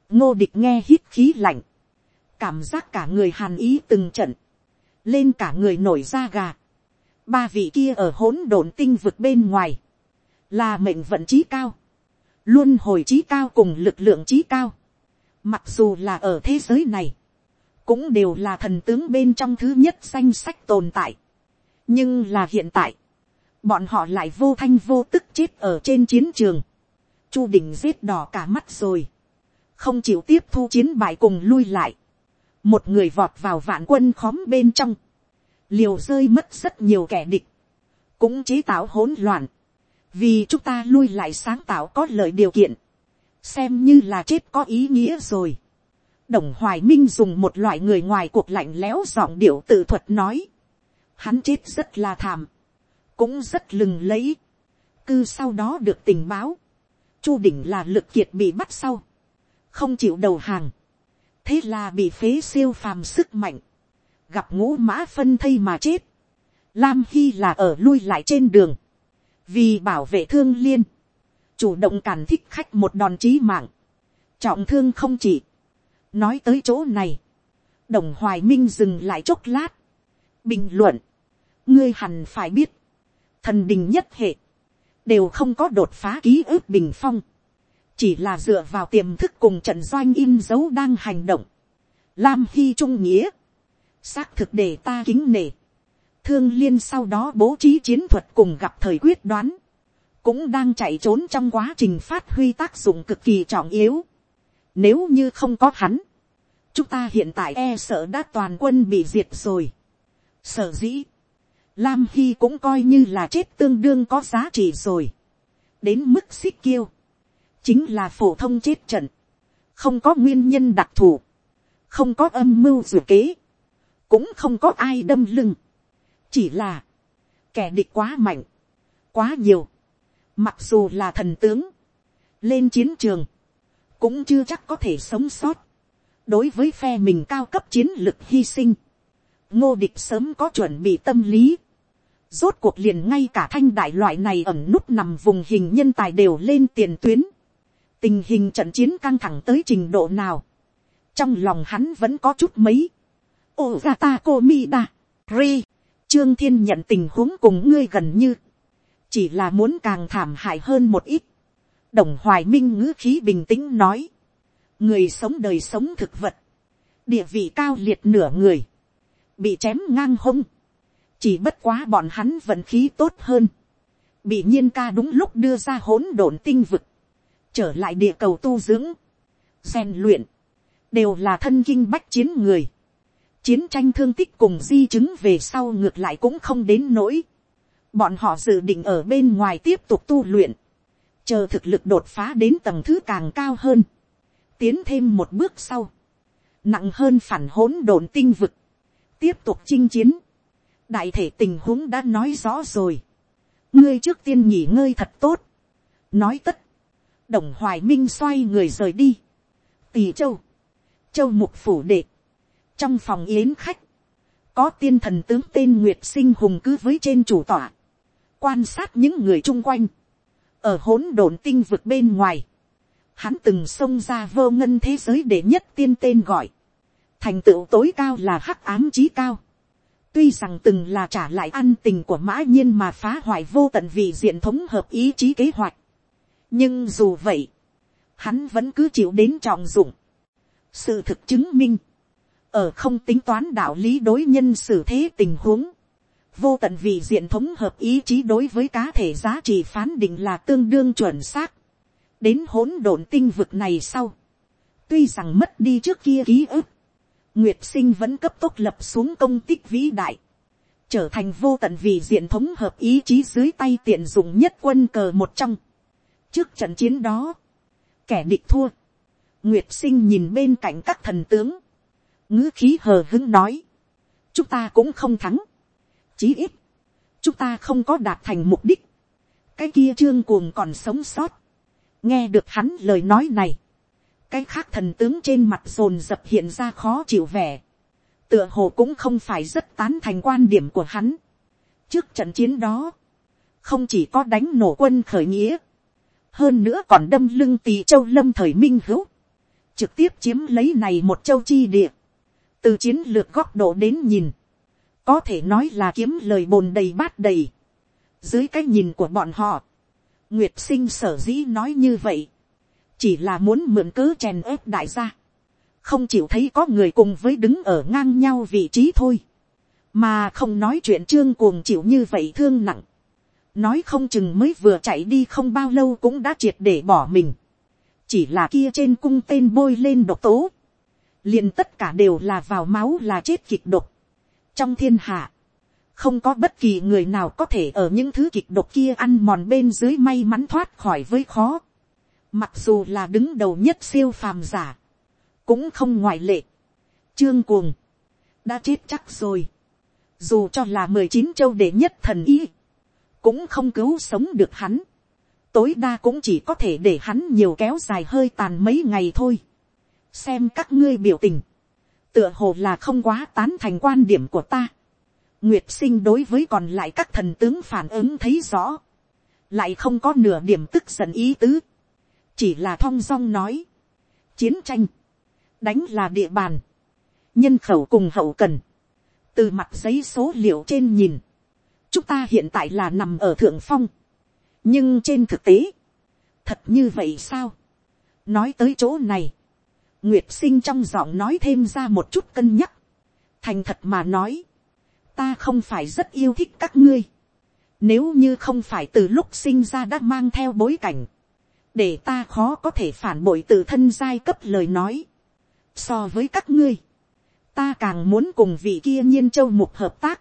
ngô địch nghe hít khí lạnh, cảm giác cả người hàn ý từng trận, lên cả người nổi da gà. ba vị kia ở hỗn độn tinh vực bên ngoài, là mệnh vận trí cao, luôn hồi trí cao cùng lực lượng trí cao, mặc dù là ở thế giới này, cũng đều là thần tướng bên trong thứ nhất danh sách tồn tại. nhưng là hiện tại, bọn họ lại vô thanh vô tức chết ở trên chiến trường. chu đình giết đỏ cả mắt rồi, không chịu tiếp thu chiến bại cùng lui lại. Một người vọt vào vạn quân khóm bên trong, liều rơi mất rất nhiều kẻ địch, cũng chế tạo hỗn loạn, vì chúng ta lui lại sáng tạo có lợi điều kiện, xem như là chết có ý nghĩa rồi. Đồng Hoài Minh dùng một loại người ngoài cuộc lạnh lẽo giọng điệu tự thuật nói. Hắn chết rất là thảm. Cũng rất lừng lấy. Cứ sau đó được tình báo. Chu đỉnh là lực kiệt bị bắt sau. Không chịu đầu hàng thế là bị phế siêu phàm sức mạnh, gặp ngũ mã phân thây mà chết, lam hy là ở lui lại trên đường, vì bảo vệ thương liên, chủ động cản thích khách một đòn chí mạng, trọng thương không chỉ, nói tới chỗ này, đồng hoài minh dừng lại chốc lát, bình luận, ngươi hẳn phải biết, thần đình nhất hệ, đều không có đột phá ký ức bình phong, chỉ là dựa vào tiềm thức cùng trận doanh in dấu đang hành động. Lam Hy Trung Nghĩa, xác thực để ta kính nể. Thương liên sau đó bố trí chiến thuật cùng gặp thời quyết đoán, cũng đang chạy trốn trong quá trình phát huy tác dụng cực kỳ trọng yếu. Nếu như không có hắn, chúng ta hiện tại e sợ đã toàn quân bị diệt rồi. Sở dĩ, Lam Hy cũng coi như là chết tương đương có giá trị rồi. Đến mức xích kiêu chính là phổ thông chết trận, không có nguyên nhân đặc thù, không có âm mưu dù kế, cũng không có ai đâm lưng, chỉ là, kẻ địch quá mạnh, quá nhiều, mặc dù là thần tướng, lên chiến trường, cũng chưa chắc có thể sống sót, đối với phe mình cao cấp chiến lực hy sinh, ngô địch sớm có chuẩn bị tâm lý, rốt cuộc liền ngay cả thanh đại loại này ẩm nút nằm vùng hình nhân tài đều lên tiền tuyến, tình hình trận chiến căng thẳng tới trình độ nào, trong lòng hắn vẫn có chút mấy, ô ra ta cô mi đa, ri, trương thiên nhận tình huống cùng ngươi gần như, chỉ là muốn càng thảm hại hơn một ít. đồng hoài minh ngữ khí bình tĩnh nói, người sống đời sống thực vật, địa vị cao liệt nửa người, bị chém ngang hông, chỉ bất quá bọn hắn vận khí tốt hơn, bị nhiên ca đúng lúc đưa ra hỗn độn tinh vực, trở lại địa cầu tu dưỡng, rèn luyện, đều là thân kinh bách chiến người, chiến tranh thương tích cùng di chứng về sau ngược lại cũng không đến nỗi, bọn họ dự định ở bên ngoài tiếp tục tu luyện, chờ thực lực đột phá đến tầng thứ càng cao hơn, tiến thêm một bước sau, nặng hơn phản hỗn độn tinh vực, tiếp tục chinh chiến, đại thể tình huống đã nói rõ rồi, ngươi trước tiên nghỉ ngơi thật tốt, nói tất, đồng hoài minh xoay người rời đi, tỳ châu, châu mục phủ đệ, trong phòng yến khách, có tiên thần tướng tên nguyệt sinh hùng cứ với trên chủ tọa, quan sát những người chung quanh, ở hỗn độn tinh vực bên ngoài, hắn từng xông ra vô ngân thế giới để nhất tiên tên gọi, thành tựu tối cao là hắc ám trí cao, tuy rằng từng là trả lại ăn tình của mã nhiên mà phá hoại vô tận vì diện thống hợp ý chí kế hoạch, nhưng dù vậy, hắn vẫn cứ chịu đến trọng dụng. sự thực chứng minh, ở không tính toán đạo lý đối nhân xử thế tình huống, vô tận vì diện thống hợp ý chí đối với cá thể giá trị phán định là tương đương chuẩn xác. đến hỗn độn tinh vực này sau, tuy rằng mất đi trước kia ký ức, nguyệt sinh vẫn cấp tốc lập xuống công tích vĩ đại, trở thành vô tận vì diện thống hợp ý chí dưới tay tiện dụng nhất quân cờ một trong. trước trận chiến đó, kẻ địch thua, nguyệt sinh nhìn bên cạnh các thần tướng, ngữ khí hờ hứng nói, chúng ta cũng không thắng, chí ít, chúng ta không có đạt thành mục đích, cái kia trương cuồng còn sống sót, nghe được hắn lời nói này, cái khác thần tướng trên mặt dồn dập hiện ra khó chịu vẻ, tựa hồ cũng không phải rất tán thành quan điểm của hắn. trước trận chiến đó, không chỉ có đánh nổ quân khởi nghĩa, hơn nữa còn đâm lưng tỳ châu lâm thời minh hữu, trực tiếp chiếm lấy này một châu chi địa, từ chiến lược góc độ đến nhìn, có thể nói là kiếm lời bồn đầy bát đầy, dưới cái nhìn của bọn họ, nguyệt sinh sở dĩ nói như vậy, chỉ là muốn mượn cớ chèn ép đại gia, không chịu thấy có người cùng với đứng ở ngang nhau vị trí thôi, mà không nói chuyện trương cuồng chịu như vậy thương nặng, nói không chừng mới vừa chạy đi không bao lâu cũng đã triệt để bỏ mình, chỉ là kia trên cung tên bôi lên độc tố, liền tất cả đều là vào máu là chết kịch độc trong thiên hạ, không có bất kỳ người nào có thể ở những thứ kịch độc kia ăn mòn bên dưới may mắn thoát khỏi với khó. mặc dù là đứng đầu nhất siêu phàm giả, cũng không ngoại lệ. trương cuồng, đã chết chắc rồi. dù cho là mười chín châu đệ nhất thần y, cũng không cứu sống được hắn. tối đa cũng chỉ có thể để hắn nhiều kéo dài hơi tàn mấy ngày thôi xem các ngươi biểu tình, tựa hồ là không quá tán thành quan điểm của ta. Nguyệt sinh đối với còn lại các thần tướng phản ứng thấy rõ, lại không có nửa điểm tức giận ý tứ, chỉ là thong dong nói, chiến tranh, đánh là địa bàn, nhân khẩu cùng hậu cần, từ mặt giấy số liệu trên nhìn, chúng ta hiện tại là nằm ở thượng phong, nhưng trên thực tế, thật như vậy sao, nói tới chỗ này, Nguyệt sinh trong giọng nói thêm ra một chút cân nhắc. Thành thật mà nói. Ta không phải rất yêu thích các ngươi. Nếu như không phải từ lúc sinh ra đã mang theo bối cảnh. Để ta khó có thể phản bội từ thân giai cấp lời nói. So với các ngươi. Ta càng muốn cùng vị kia nhiên châu mục hợp tác.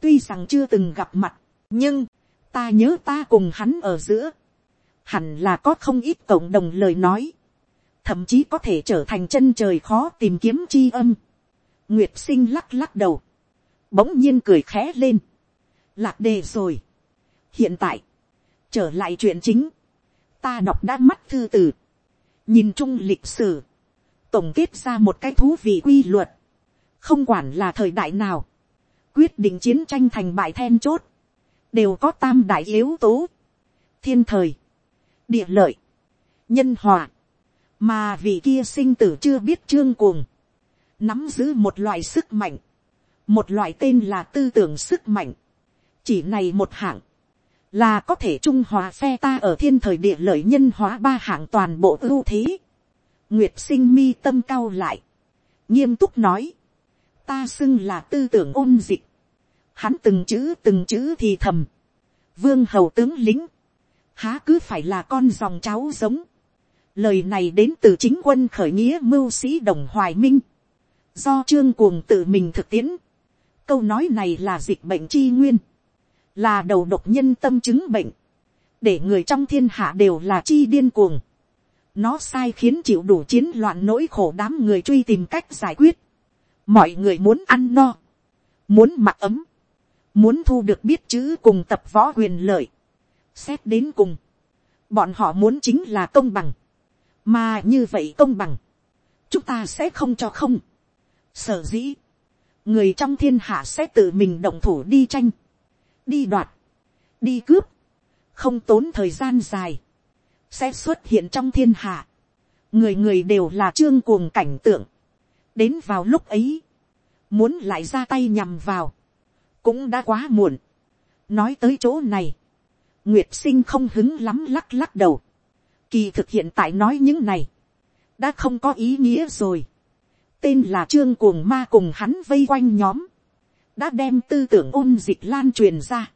Tuy rằng chưa từng gặp mặt. Nhưng. Ta nhớ ta cùng hắn ở giữa. Hẳn là có không ít cộng đồng lời nói thậm chí có thể trở thành chân trời khó tìm kiếm chi âm. Nguyệt sinh lắc lắc đầu, bỗng nhiên cười khẽ lên, lạc đề rồi. hiện tại, trở lại chuyện chính, ta đọc đã mắt thư từ, nhìn chung lịch sử, tổng kết ra một cái thú vị quy luật, không quản là thời đại nào, quyết định chiến tranh thành bại then chốt, đều có tam đại yếu tố, thiên thời, địa lợi, nhân hòa, mà vì kia sinh tử chưa biết trương cuồng, nắm giữ một loại sức mạnh, một loại tên là tư tưởng sức mạnh, chỉ này một hạng, là có thể trung hòa phe ta ở thiên thời địa lợi nhân hóa ba hạng toàn bộ ưu thế. Nguyệt sinh mi tâm cao lại, nghiêm túc nói, ta xưng là tư tưởng ôn dịch, hắn từng chữ từng chữ thì thầm, vương hầu tướng lính, há cứ phải là con dòng cháu giống, lời này đến từ chính quân khởi nghĩa mưu sĩ đồng hoài minh, do trương cuồng tự mình thực tiễn, câu nói này là dịch bệnh chi nguyên, là đầu độc nhân tâm chứng bệnh, để người trong thiên hạ đều là chi điên cuồng. Nó sai khiến chịu đủ chiến loạn nỗi khổ đám người truy tìm cách giải quyết. Mọi người muốn ăn no, muốn mặc ấm, muốn thu được biết chữ cùng tập võ quyền lợi. Xét đến cùng, bọn họ muốn chính là công bằng. Mà như vậy công bằng, chúng ta sẽ không cho không. Sở dĩ, người trong thiên hạ sẽ tự mình động thủ đi tranh đi đoạt, đi cướp, không tốn thời gian dài, sẽ xuất hiện trong thiên hạ. người người đều là trương cuồng cảnh tượng. đến vào lúc ấy, muốn lại ra tay nhằm vào, cũng đã quá muộn. nói tới chỗ này, nguyệt sinh không hứng lắm lắc lắc đầu kỳ thực hiện tại nói những này, đã không có ý nghĩa rồi. tên là trương cuồng ma cùng hắn vây quanh nhóm, đã đem tư tưởng ôn dịch lan truyền ra.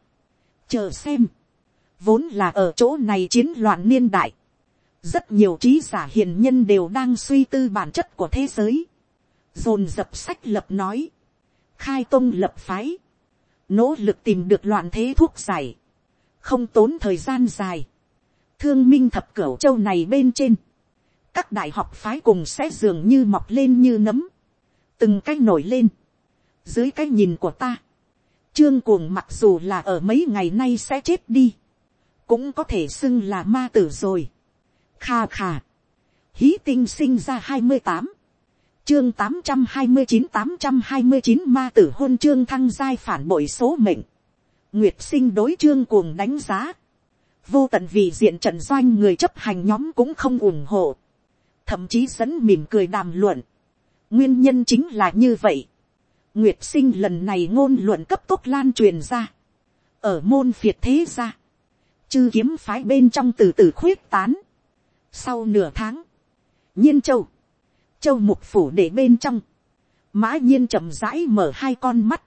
chờ xem, vốn là ở chỗ này chiến loạn niên đại, rất nhiều trí giả hiền nhân đều đang suy tư bản chất của thế giới, dồn dập sách lập nói, khai tông lập phái, nỗ lực tìm được loạn thế thuốc giải, không tốn thời gian dài, thương minh thập cửu châu này bên trên, các đại học phái cùng sẽ dường như mọc lên như nấm, từng cái nổi lên, dưới cái nhìn của ta, trương cuồng mặc dù là ở mấy ngày nay sẽ chết đi, cũng có thể xưng là ma tử rồi. kha kha, hí tinh sinh ra hai mươi tám, chương tám trăm hai mươi chín tám trăm hai mươi chín ma tử hôn trương thăng giai phản bội số mệnh, nguyệt sinh đối trương cuồng đánh giá, vô tận vì diện trận doanh người chấp hành nhóm cũng không ủng hộ, thậm chí dẫn mỉm cười đàm luận, nguyên nhân chính là như vậy, Nguyệt sinh lần này ngôn luận cấp tốc lan truyền ra. Ở môn phiệt thế ra. Chư kiếm phái bên trong từ từ khuyết tán. Sau nửa tháng. Nhiên châu. Châu mục phủ để bên trong. Mã nhiên chậm rãi mở hai con mắt.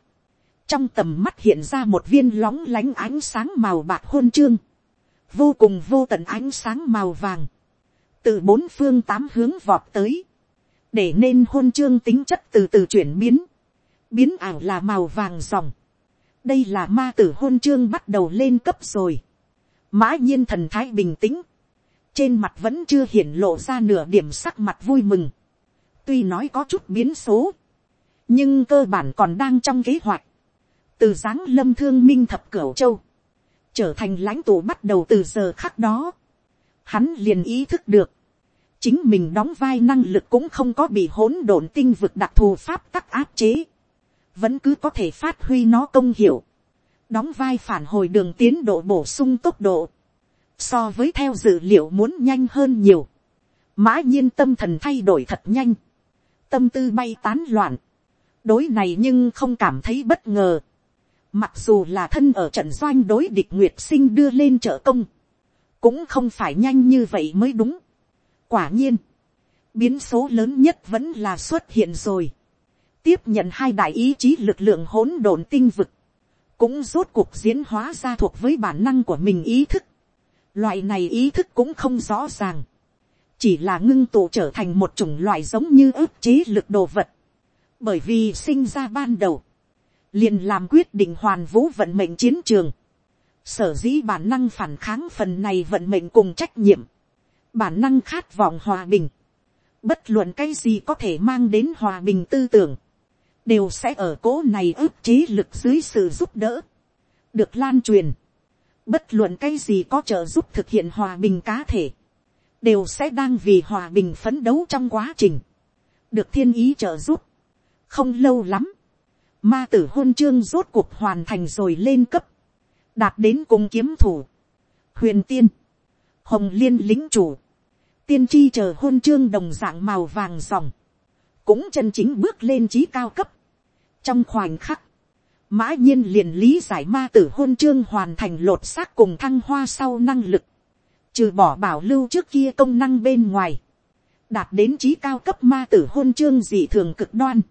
Trong tầm mắt hiện ra một viên lóng lánh ánh sáng màu bạc hôn trương. Vô cùng vô tận ánh sáng màu vàng. Từ bốn phương tám hướng vọt tới. Để nên hôn trương tính chất từ từ chuyển biến biến ảo là màu vàng dòng. đây là ma tử hôn chương bắt đầu lên cấp rồi. mã nhiên thần thái bình tĩnh. trên mặt vẫn chưa hiển lộ ra nửa điểm sắc mặt vui mừng. tuy nói có chút biến số, nhưng cơ bản còn đang trong kế hoạch. từ dáng lâm thương minh thập cửu châu, trở thành lãnh tụ bắt đầu từ giờ khắc đó. hắn liền ý thức được, chính mình đóng vai năng lực cũng không có bị hỗn độn tinh vực đặc thù pháp tắc áp chế. Vẫn cứ có thể phát huy nó công hiệu, đóng vai phản hồi đường tiến độ bổ sung tốc độ, so với theo dự liệu muốn nhanh hơn nhiều, mã nhiên tâm thần thay đổi thật nhanh, tâm tư bay tán loạn, đối này nhưng không cảm thấy bất ngờ, mặc dù là thân ở trận doanh đối địch nguyệt sinh đưa lên trợ công, cũng không phải nhanh như vậy mới đúng. quả nhiên, biến số lớn nhất vẫn là xuất hiện rồi tiếp nhận hai đại ý chí lực lượng hỗn độn tinh vực, cũng rốt cuộc diễn hóa ra thuộc với bản năng của mình ý thức. Loại này ý thức cũng không rõ ràng, chỉ là ngưng tụ trở thành một chủng loại giống như ức chế lực đồ vật. Bởi vì sinh ra ban đầu, liền làm quyết định hoàn vũ vận mệnh chiến trường. Sở dĩ bản năng phản kháng phần này vận mệnh cùng trách nhiệm. Bản năng khát vọng hòa bình. Bất luận cái gì có thể mang đến hòa bình tư tưởng đều sẽ ở cố này ức chế lực dưới sự giúp đỡ, được lan truyền. Bất luận cái gì có trợ giúp thực hiện hòa bình cá thể, đều sẽ đang vì hòa bình phấn đấu trong quá trình, được thiên ý trợ giúp. không lâu lắm, ma tử hôn chương rốt cuộc hoàn thành rồi lên cấp, đạt đến cùng kiếm thủ, huyền tiên, hồng liên lính chủ, tiên tri chờ hôn chương đồng dạng màu vàng dòng, cũng chân chính bước lên trí cao cấp, trong khoảnh khắc, mã nhiên liền lý giải ma tử hôn chương hoàn thành lột xác cùng thăng hoa sau năng lực, trừ bỏ bảo lưu trước kia công năng bên ngoài, đạt đến trí cao cấp ma tử hôn chương dị thường cực đoan,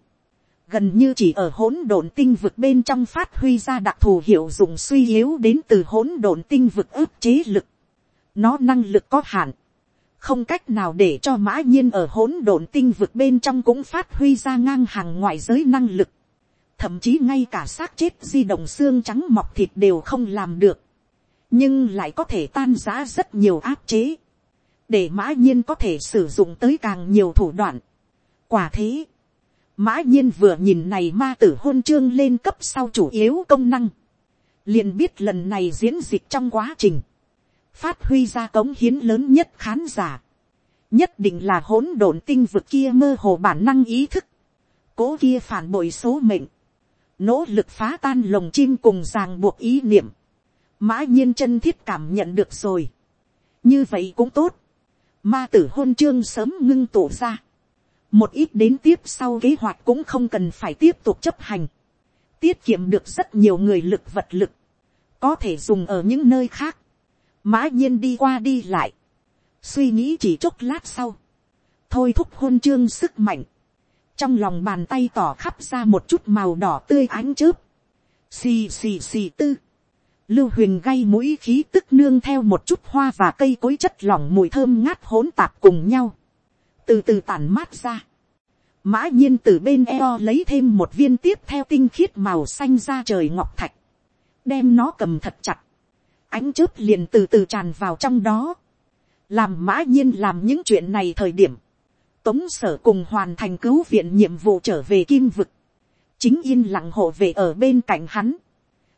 gần như chỉ ở hỗn độn tinh vực bên trong phát huy ra đặc thù hiệu dụng suy yếu đến từ hỗn độn tinh vực ức chế lực. Nó năng lực có hạn, không cách nào để cho mã nhiên ở hỗn độn tinh vực bên trong cũng phát huy ra ngang hàng ngoại giới năng lực. Thậm chí ngay cả xác chết di động xương trắng mọc thịt đều không làm được. Nhưng lại có thể tan giã rất nhiều áp chế. Để mã nhiên có thể sử dụng tới càng nhiều thủ đoạn. Quả thế Mã nhiên vừa nhìn này ma tử hôn chương lên cấp sau chủ yếu công năng. liền biết lần này diễn dịch trong quá trình. Phát huy ra cống hiến lớn nhất khán giả. Nhất định là hỗn độn tinh vực kia mơ hồ bản năng ý thức. Cố kia phản bội số mệnh. Nỗ lực phá tan lồng chim cùng ràng buộc ý niệm. Mã nhiên chân thiết cảm nhận được rồi. Như vậy cũng tốt. Ma tử hôn chương sớm ngưng tụ ra một ít đến tiếp sau kế hoạch cũng không cần phải tiếp tục chấp hành, tiết kiệm được rất nhiều người lực vật lực, có thể dùng ở những nơi khác, mã nhiên đi qua đi lại, suy nghĩ chỉ chốc lát sau, thôi thúc hôn chương sức mạnh, trong lòng bàn tay tỏ khắp ra một chút màu đỏ tươi ánh chớp, xì xì xì tư, lưu huyền gay mũi khí tức nương theo một chút hoa và cây cối chất lỏng mùi thơm ngát hỗn tạp cùng nhau, từ từ tản mát ra. Mã nhiên từ bên eo lấy thêm một viên tiếp theo tinh khiết màu xanh ra trời ngọc thạch. Đem nó cầm thật chặt. Ánh chớp liền từ từ tràn vào trong đó. Làm mã nhiên làm những chuyện này thời điểm. Tống sở cùng hoàn thành cứu viện nhiệm vụ trở về kim vực. Chính yên lặng hộ về ở bên cạnh hắn.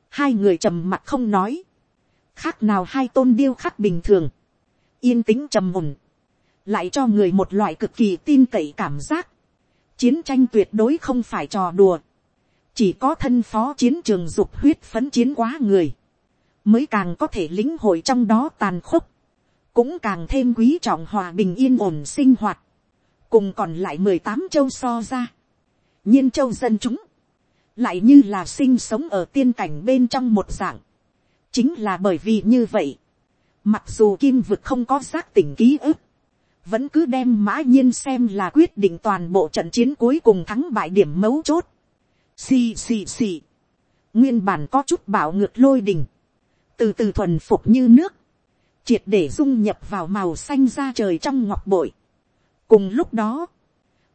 Hai người trầm mặt không nói. Khác nào hai tôn điêu khắc bình thường. Yên tĩnh trầm mùn lại cho người một loại cực kỳ tin cậy cảm giác. Chiến tranh tuyệt đối không phải trò đùa. Chỉ có thân phó chiến trường dục huyết phấn chiến quá người. Mới càng có thể lĩnh hội trong đó tàn khốc. Cũng càng thêm quý trọng hòa bình yên ổn sinh hoạt. Cùng còn lại mười tám châu so ra. nhiên châu dân chúng. Lại như là sinh sống ở tiên cảnh bên trong một dạng. Chính là bởi vì như vậy. Mặc dù kim vực không có giác tỉnh ký ức vẫn cứ đem mã nhiên xem là quyết định toàn bộ trận chiến cuối cùng thắng bại điểm mấu chốt. Xì xì xì. Nguyên bản có chút bảo ngược lôi đỉnh Từ từ thuần phục như nước. Triệt để dung nhập vào màu xanh ra trời trong ngọc bội. Cùng lúc đó.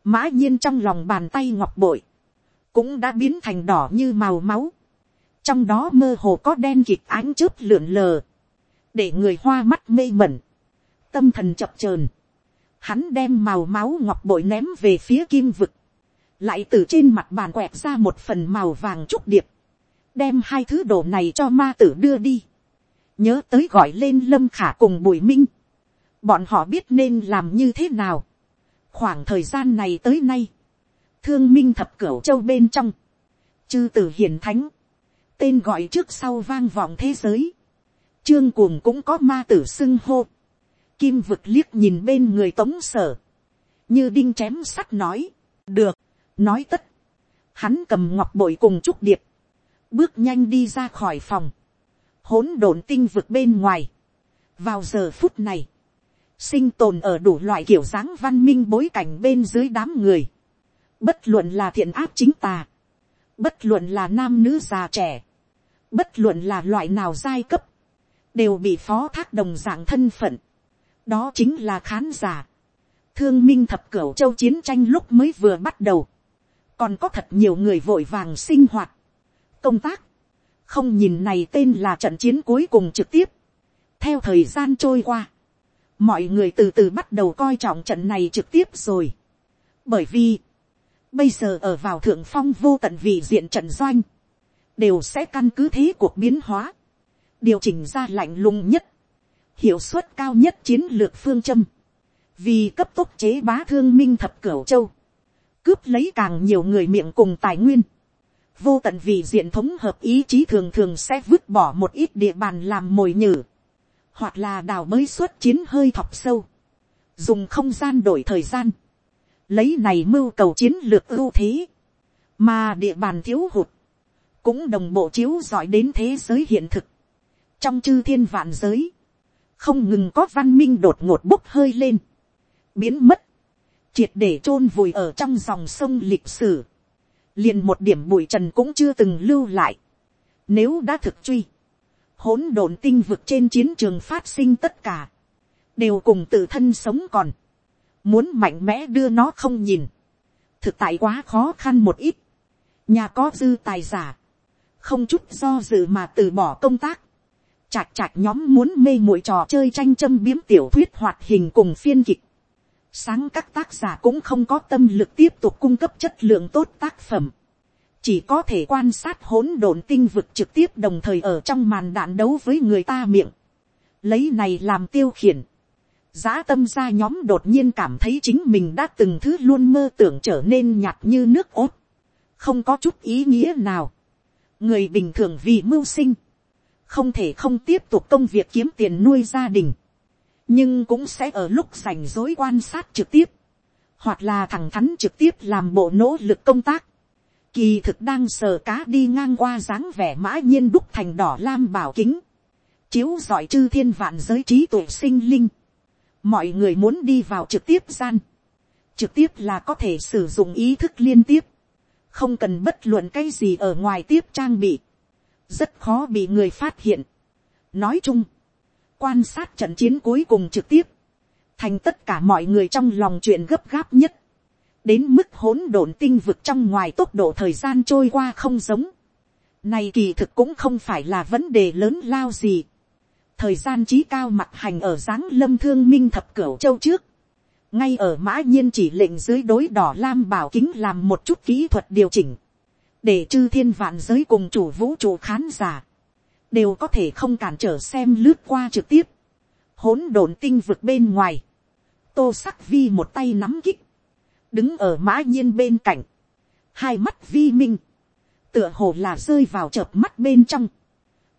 Mã nhiên trong lòng bàn tay ngọc bội. Cũng đã biến thành đỏ như màu máu. Trong đó mơ hồ có đen kịt ánh chớp lượn lờ. Để người hoa mắt mê mẩn. Tâm thần chập chờn hắn đem màu máu ngọc bội ném về phía kim vực, lại từ trên mặt bàn quẹt ra một phần màu vàng trúc điệp, đem hai thứ đồ này cho ma tử đưa đi, nhớ tới gọi lên lâm khả cùng bùi minh, bọn họ biết nên làm như thế nào, khoảng thời gian này tới nay, thương minh thập cửu châu bên trong, chư tử hiền thánh, tên gọi trước sau vang vọng thế giới, trương cuồng cũng có ma tử xưng hô, Kim vực liếc nhìn bên người tống sở. Như đinh chém sắt nói. Được. Nói tất. Hắn cầm ngọc bội cùng trúc điệp. Bước nhanh đi ra khỏi phòng. Hỗn độn tinh vực bên ngoài. Vào giờ phút này. Sinh tồn ở đủ loại kiểu dáng văn minh bối cảnh bên dưới đám người. Bất luận là thiện áp chính tà. Bất luận là nam nữ già trẻ. Bất luận là loại nào giai cấp. Đều bị phó thác đồng dạng thân phận đó chính là khán giả. thương minh thập cửu châu chiến tranh lúc mới vừa bắt đầu, còn có thật nhiều người vội vàng sinh hoạt, công tác, không nhìn này tên là trận chiến cuối cùng trực tiếp. theo thời gian trôi qua, mọi người từ từ bắt đầu coi trọng trận này trực tiếp rồi. bởi vì, bây giờ ở vào thượng phong vô tận vị diện trận doanh, đều sẽ căn cứ thế cuộc biến hóa, điều chỉnh ra lạnh lùng nhất, hiệu suất cao nhất chiến lược phương châm, vì cấp tốc chế bá thương minh thập cửu châu, cướp lấy càng nhiều người miệng cùng tài nguyên, vô tận vì diện thống hợp ý chí thường thường sẽ vứt bỏ một ít địa bàn làm mồi nhử, hoặc là đào mới xuất chiến hơi thọc sâu, dùng không gian đổi thời gian, lấy này mưu cầu chiến lược ưu thế, mà địa bàn thiếu hụt, cũng đồng bộ chiếu giỏi đến thế giới hiện thực, trong chư thiên vạn giới, không ngừng có văn minh đột ngột bốc hơi lên, biến mất, triệt để chôn vùi ở trong dòng sông lịch sử, liền một điểm bụi trần cũng chưa từng lưu lại. Nếu đã thực truy, hỗn độn tinh vực trên chiến trường phát sinh tất cả, đều cùng tự thân sống còn, muốn mạnh mẽ đưa nó không nhìn, thực tại quá khó khăn một ít, nhà có dư tài giả, không chút do dự mà từ bỏ công tác, chạc chạc nhóm muốn mê muội trò chơi tranh châm biếm tiểu thuyết hoạt hình cùng phiên kịch, sáng các tác giả cũng không có tâm lực tiếp tục cung cấp chất lượng tốt tác phẩm, chỉ có thể quan sát hỗn độn tinh vực trực tiếp đồng thời ở trong màn đạn đấu với người ta miệng, lấy này làm tiêu khiển, Giá tâm gia nhóm đột nhiên cảm thấy chính mình đã từng thứ luôn mơ tưởng trở nên nhạt như nước ốt. Không có chút ý nghĩa nào. Người bình thường vì mưu sinh. Không thể không tiếp tục công việc kiếm tiền nuôi gia đình. Nhưng cũng sẽ ở lúc rảnh rối quan sát trực tiếp. Hoặc là thẳng thắn trực tiếp làm bộ nỗ lực công tác. Kỳ thực đang sờ cá đi ngang qua dáng vẻ mã nhiên đúc thành đỏ lam bảo kính. Chiếu giỏi chư thiên vạn giới trí tuệ sinh linh mọi người muốn đi vào trực tiếp gian, trực tiếp là có thể sử dụng ý thức liên tiếp, không cần bất luận cái gì ở ngoài tiếp trang bị, rất khó bị người phát hiện. nói chung, quan sát trận chiến cuối cùng trực tiếp, thành tất cả mọi người trong lòng chuyện gấp gáp nhất, đến mức hỗn độn tinh vực trong ngoài tốc độ thời gian trôi qua không giống. Này kỳ thực cũng không phải là vấn đề lớn lao gì thời gian trí cao mặt hành ở dáng lâm thương minh thập cửu châu trước, ngay ở mã nhiên chỉ lệnh dưới đối đỏ lam bảo kính làm một chút kỹ thuật điều chỉnh, để chư thiên vạn giới cùng chủ vũ trụ khán giả, đều có thể không cản trở xem lướt qua trực tiếp, hỗn độn tinh vực bên ngoài, tô sắc vi một tay nắm kích, đứng ở mã nhiên bên cạnh, hai mắt vi minh, tựa hồ là rơi vào chợp mắt bên trong,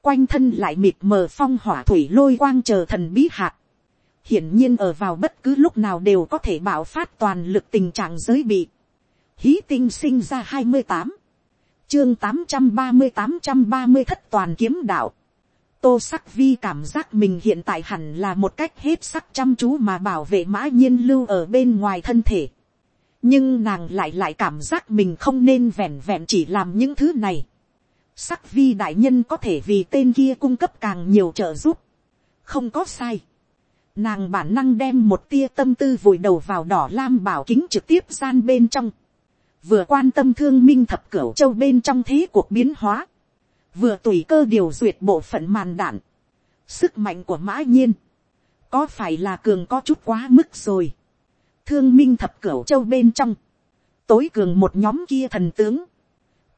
quanh thân lại mịt mờ phong hỏa thủy lôi quang chờ thần bí hạt. hiển nhiên ở vào bất cứ lúc nào đều có thể bạo phát toàn lực tình trạng giới bị. hí tinh sinh ra hai mươi tám, chương tám trăm ba mươi tám trăm ba mươi thất toàn kiếm đạo. tô sắc vi cảm giác mình hiện tại hẳn là một cách hết sắc chăm chú mà bảo vệ mã nhiên lưu ở bên ngoài thân thể. nhưng nàng lại lại cảm giác mình không nên vẹn vẹn chỉ làm những thứ này sắc vi đại nhân có thể vì tên kia cung cấp càng nhiều trợ giúp. không có sai. nàng bản năng đem một tia tâm tư vùi đầu vào đỏ lam bảo kính trực tiếp gian bên trong vừa quan tâm thương minh thập cửu châu bên trong thế cuộc biến hóa. vừa tùy cơ điều duyệt bộ phận màn đạn. sức mạnh của mã nhiên. có phải là cường có chút quá mức rồi. thương minh thập cửu châu bên trong. tối cường một nhóm kia thần tướng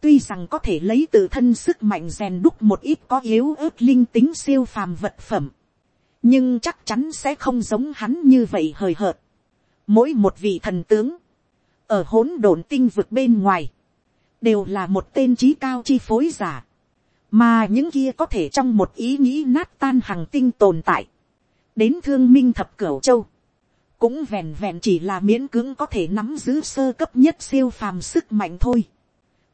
tuy rằng có thể lấy từ thân sức mạnh rèn đúc một ít có yếu ớt linh tính siêu phàm vật phẩm, nhưng chắc chắn sẽ không giống hắn như vậy hời hợt. Mỗi một vị thần tướng, ở hỗn độn tinh vực bên ngoài, đều là một tên trí cao chi phối giả, mà những kia có thể trong một ý nghĩ nát tan hàng tinh tồn tại, đến thương minh thập cửu châu, cũng vẹn vẹn chỉ là miễn cưỡng có thể nắm giữ sơ cấp nhất siêu phàm sức mạnh thôi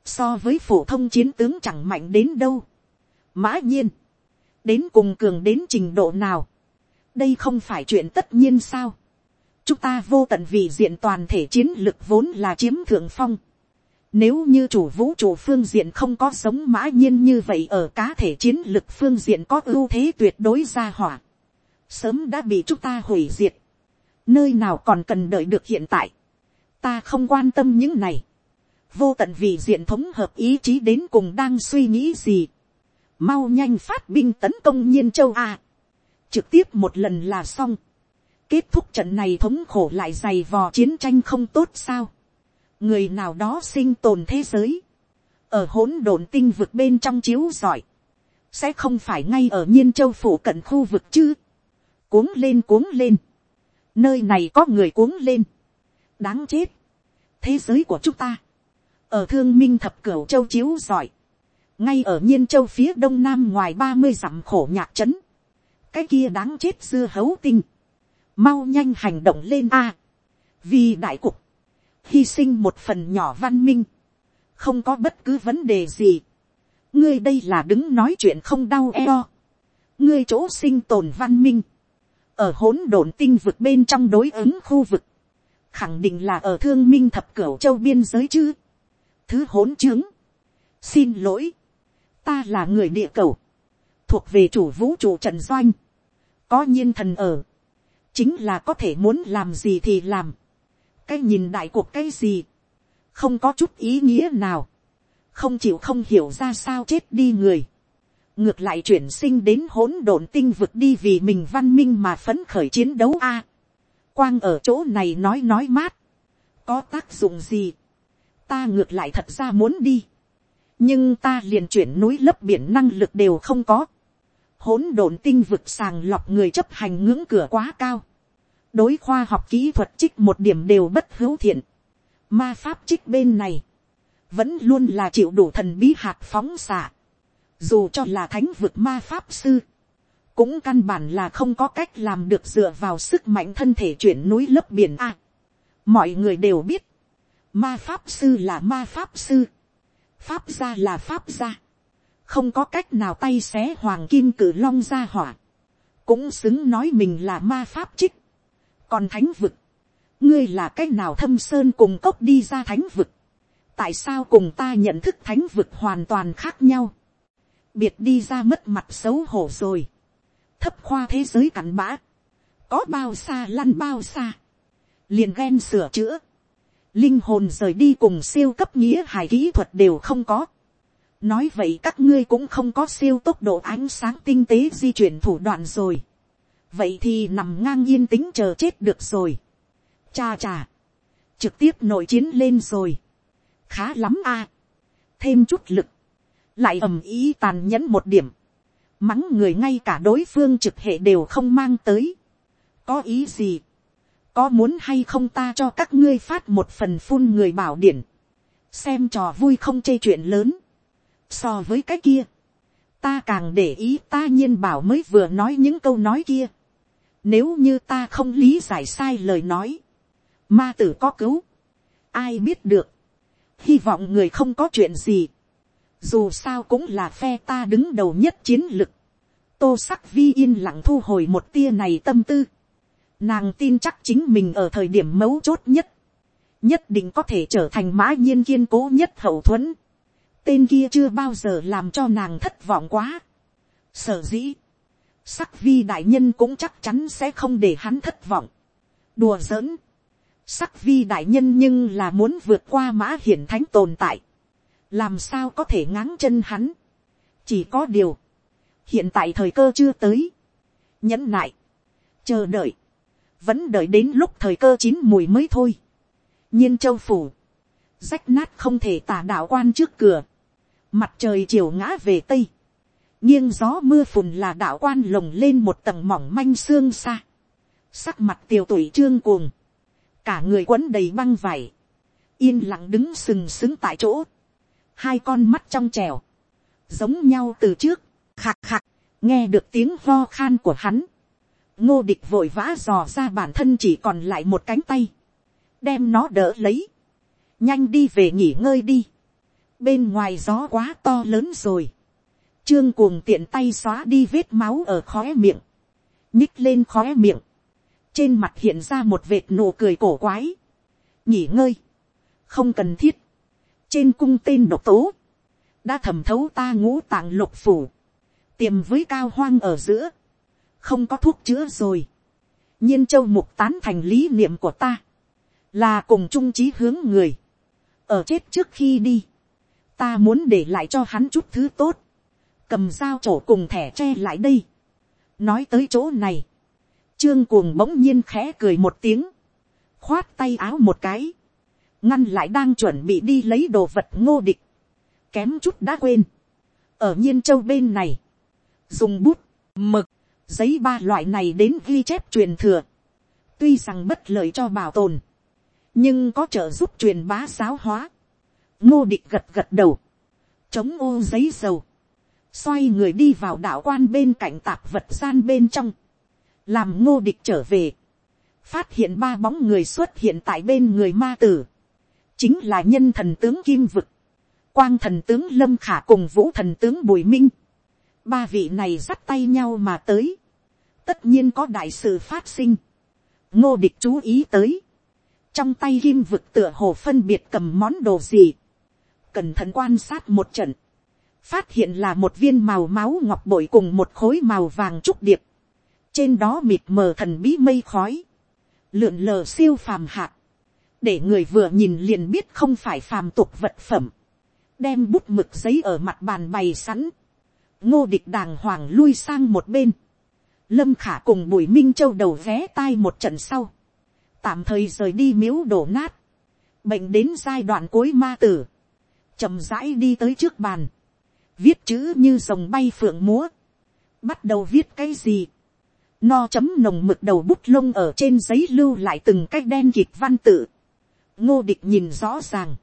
so với phổ thông chiến tướng chẳng mạnh đến đâu. mã nhiên, đến cùng cường đến trình độ nào, đây không phải chuyện tất nhiên sao chúng ta vô tận vì diện toàn thể chiến lực vốn là chiếm thượng phong. Nếu như chủ vũ trụ phương diện không có sống mã nhiên như vậy ở cá thể chiến lực phương diện có ưu thế tuyệt đối ra hỏa. Sớm đã bị chúng ta hủy diệt. Nơi nào còn cần đợi được hiện tại. Ta không quan tâm những này vô tận vì diện thống hợp ý chí đến cùng đang suy nghĩ gì. mau nhanh phát binh tấn công nhiên châu a. trực tiếp một lần là xong kết thúc trận này thống khổ lại dày vò chiến tranh không tốt sao. người nào đó sinh tồn thế giới. ở hỗn độn tinh vực bên trong chiếu giỏi. sẽ không phải ngay ở nhiên châu phủ cận khu vực chứ. cuống lên cuống lên. nơi này có người cuống lên. đáng chết. thế giới của chúng ta ở thương minh thập cửu châu chiếu giỏi, ngay ở nhiên châu phía đông nam ngoài ba mươi dặm khổ nhạc trấn, cái kia đáng chết dưa hấu tinh, mau nhanh hành động lên a, vì đại cục, hy sinh một phần nhỏ văn minh, không có bất cứ vấn đề gì, ngươi đây là đứng nói chuyện không đau eo, ngươi chỗ sinh tồn văn minh, ở hỗn độn tinh vực bên trong đối ứng khu vực, khẳng định là ở thương minh thập cửu châu biên giới chứ, thứ hỗn trướng, xin lỗi, ta là người địa cầu, thuộc về chủ vũ trụ trần doanh, có nhiên thần ở, chính là có thể muốn làm gì thì làm, cái nhìn đại cuộc cái gì, không có chút ý nghĩa nào, không chịu không hiểu ra sao chết đi người, ngược lại chuyển sinh đến hỗn độn tinh vực đi vì mình văn minh mà phấn khởi chiến đấu a. quang ở chỗ này nói nói mát, có tác dụng gì, ta ngược lại thật ra muốn đi, nhưng ta liền chuyển núi lấp biển năng lực đều không có, hỗn độn tinh vực sàng lọc người chấp hành ngưỡng cửa quá cao, đối khoa học kỹ thuật trích một điểm đều bất hữu thiện, ma pháp trích bên này, vẫn luôn là chịu đủ thần bí hạt phóng xạ, dù cho là thánh vực ma pháp sư, cũng căn bản là không có cách làm được dựa vào sức mạnh thân thể chuyển núi lấp biển a. mọi người đều biết, ma pháp sư là ma pháp sư, pháp gia là pháp gia, không có cách nào tay xé hoàng kim cử long ra hỏa, cũng xứng nói mình là ma pháp trích, còn thánh vực, ngươi là cách nào thâm sơn cùng cốc đi ra thánh vực, tại sao cùng ta nhận thức thánh vực hoàn toàn khác nhau, biệt đi ra mất mặt xấu hổ rồi, thấp khoa thế giới cặn bã, có bao xa lăn bao xa, liền ghen sửa chữa, linh hồn rời đi cùng siêu cấp nghĩa hài kỹ thuật đều không có nói vậy các ngươi cũng không có siêu tốc độ ánh sáng tinh tế di chuyển thủ đoạn rồi. vậy thì nằm ngang yên tĩnh chờ chết được rồi. cha cha, trực tiếp nội chiến lên rồi. khá lắm a. thêm chút lực, lại ầm ý tàn nhẫn một điểm. mắng người ngay cả đối phương trực hệ đều không mang tới. có ý gì có muốn hay không ta cho các ngươi phát một phần phun người bảo điển, xem trò vui không chê chuyện lớn, so với cái kia, ta càng để ý ta nhiên bảo mới vừa nói những câu nói kia, nếu như ta không lý giải sai lời nói, ma tử có cứu, ai biết được, hy vọng người không có chuyện gì, dù sao cũng là phe ta đứng đầu nhất chiến lực, tô sắc vi yên lặng thu hồi một tia này tâm tư, Nàng tin chắc chính mình ở thời điểm mấu chốt nhất. Nhất định có thể trở thành mã nhiên kiên cố nhất hậu thuẫn. Tên kia chưa bao giờ làm cho nàng thất vọng quá. Sở dĩ. Sắc vi đại nhân cũng chắc chắn sẽ không để hắn thất vọng. Đùa giỡn. Sắc vi đại nhân nhưng là muốn vượt qua mã hiển thánh tồn tại. Làm sao có thể ngáng chân hắn. Chỉ có điều. Hiện tại thời cơ chưa tới. Nhẫn nại. Chờ đợi vẫn đợi đến lúc thời cơ chín mùi mới thôi. nhiên châu phủ, rách nát không thể tả đạo quan trước cửa, mặt trời chiều ngã về tây, nghiêng gió mưa phùn là đạo quan lồng lên một tầng mỏng manh xương xa, sắc mặt tiều tuổi trương cuồng, cả người quấn đầy băng vải, yên lặng đứng sừng sững tại chỗ, hai con mắt trong trèo, giống nhau từ trước, khạc khạc, nghe được tiếng ho khan của hắn, ngô địch vội vã dò ra bản thân chỉ còn lại một cánh tay, đem nó đỡ lấy, nhanh đi về nghỉ ngơi đi, bên ngoài gió quá to lớn rồi, trương cuồng tiện tay xóa đi vết máu ở khóe miệng, nhích lên khóe miệng, trên mặt hiện ra một vệt nụ cười cổ quái, nghỉ ngơi, không cần thiết, trên cung tên độc tố, đã thẩm thấu ta ngũ tạng lục phủ, tiềm với cao hoang ở giữa, không có thuốc chữa rồi. nhiên châu mục tán thành lý niệm của ta, là cùng chung chí hướng người, ở chết trước khi đi, ta muốn để lại cho hắn chút thứ tốt, cầm dao chỗ cùng thẻ tre lại đây. nói tới chỗ này, trương cuồng bỗng nhiên khẽ cười một tiếng, khoát tay áo một cái, ngăn lại đang chuẩn bị đi lấy đồ vật ngô địch, kém chút đã quên, ở nhiên châu bên này, dùng bút, mực, giấy ba loại này đến ghi chép truyền thừa, tuy rằng bất lợi cho bảo tồn, nhưng có trợ giúp truyền bá giáo hóa ngô địch gật gật đầu, chống ô giấy dầu, xoay người đi vào đạo quan bên cạnh tạp vật gian bên trong, làm ngô địch trở về, phát hiện ba bóng người xuất hiện tại bên người ma tử, chính là nhân thần tướng kim vực, quang thần tướng lâm khả cùng vũ thần tướng bùi minh, ba vị này dắt tay nhau mà tới, tất nhiên có đại sự phát sinh, ngô địch chú ý tới, trong tay kim vực tựa hồ phân biệt cầm món đồ gì, cẩn thận quan sát một trận, phát hiện là một viên màu máu ngọc bội cùng một khối màu vàng trúc điệp, trên đó mịt mờ thần bí mây khói, lượn lờ siêu phàm hạt, để người vừa nhìn liền biết không phải phàm tục vật phẩm, đem bút mực giấy ở mặt bàn bày sẵn, ngô địch đàng hoàng lui sang một bên, lâm khả cùng bùi minh châu đầu vé tai một trận sau, tạm thời rời đi miếu đổ nát, bệnh đến giai đoạn cuối ma tử, chậm rãi đi tới trước bàn, viết chữ như dòng bay phượng múa, bắt đầu viết cái gì, no chấm nồng mực đầu bút lông ở trên giấy lưu lại từng cái đen kịt văn tự, ngô địch nhìn rõ ràng,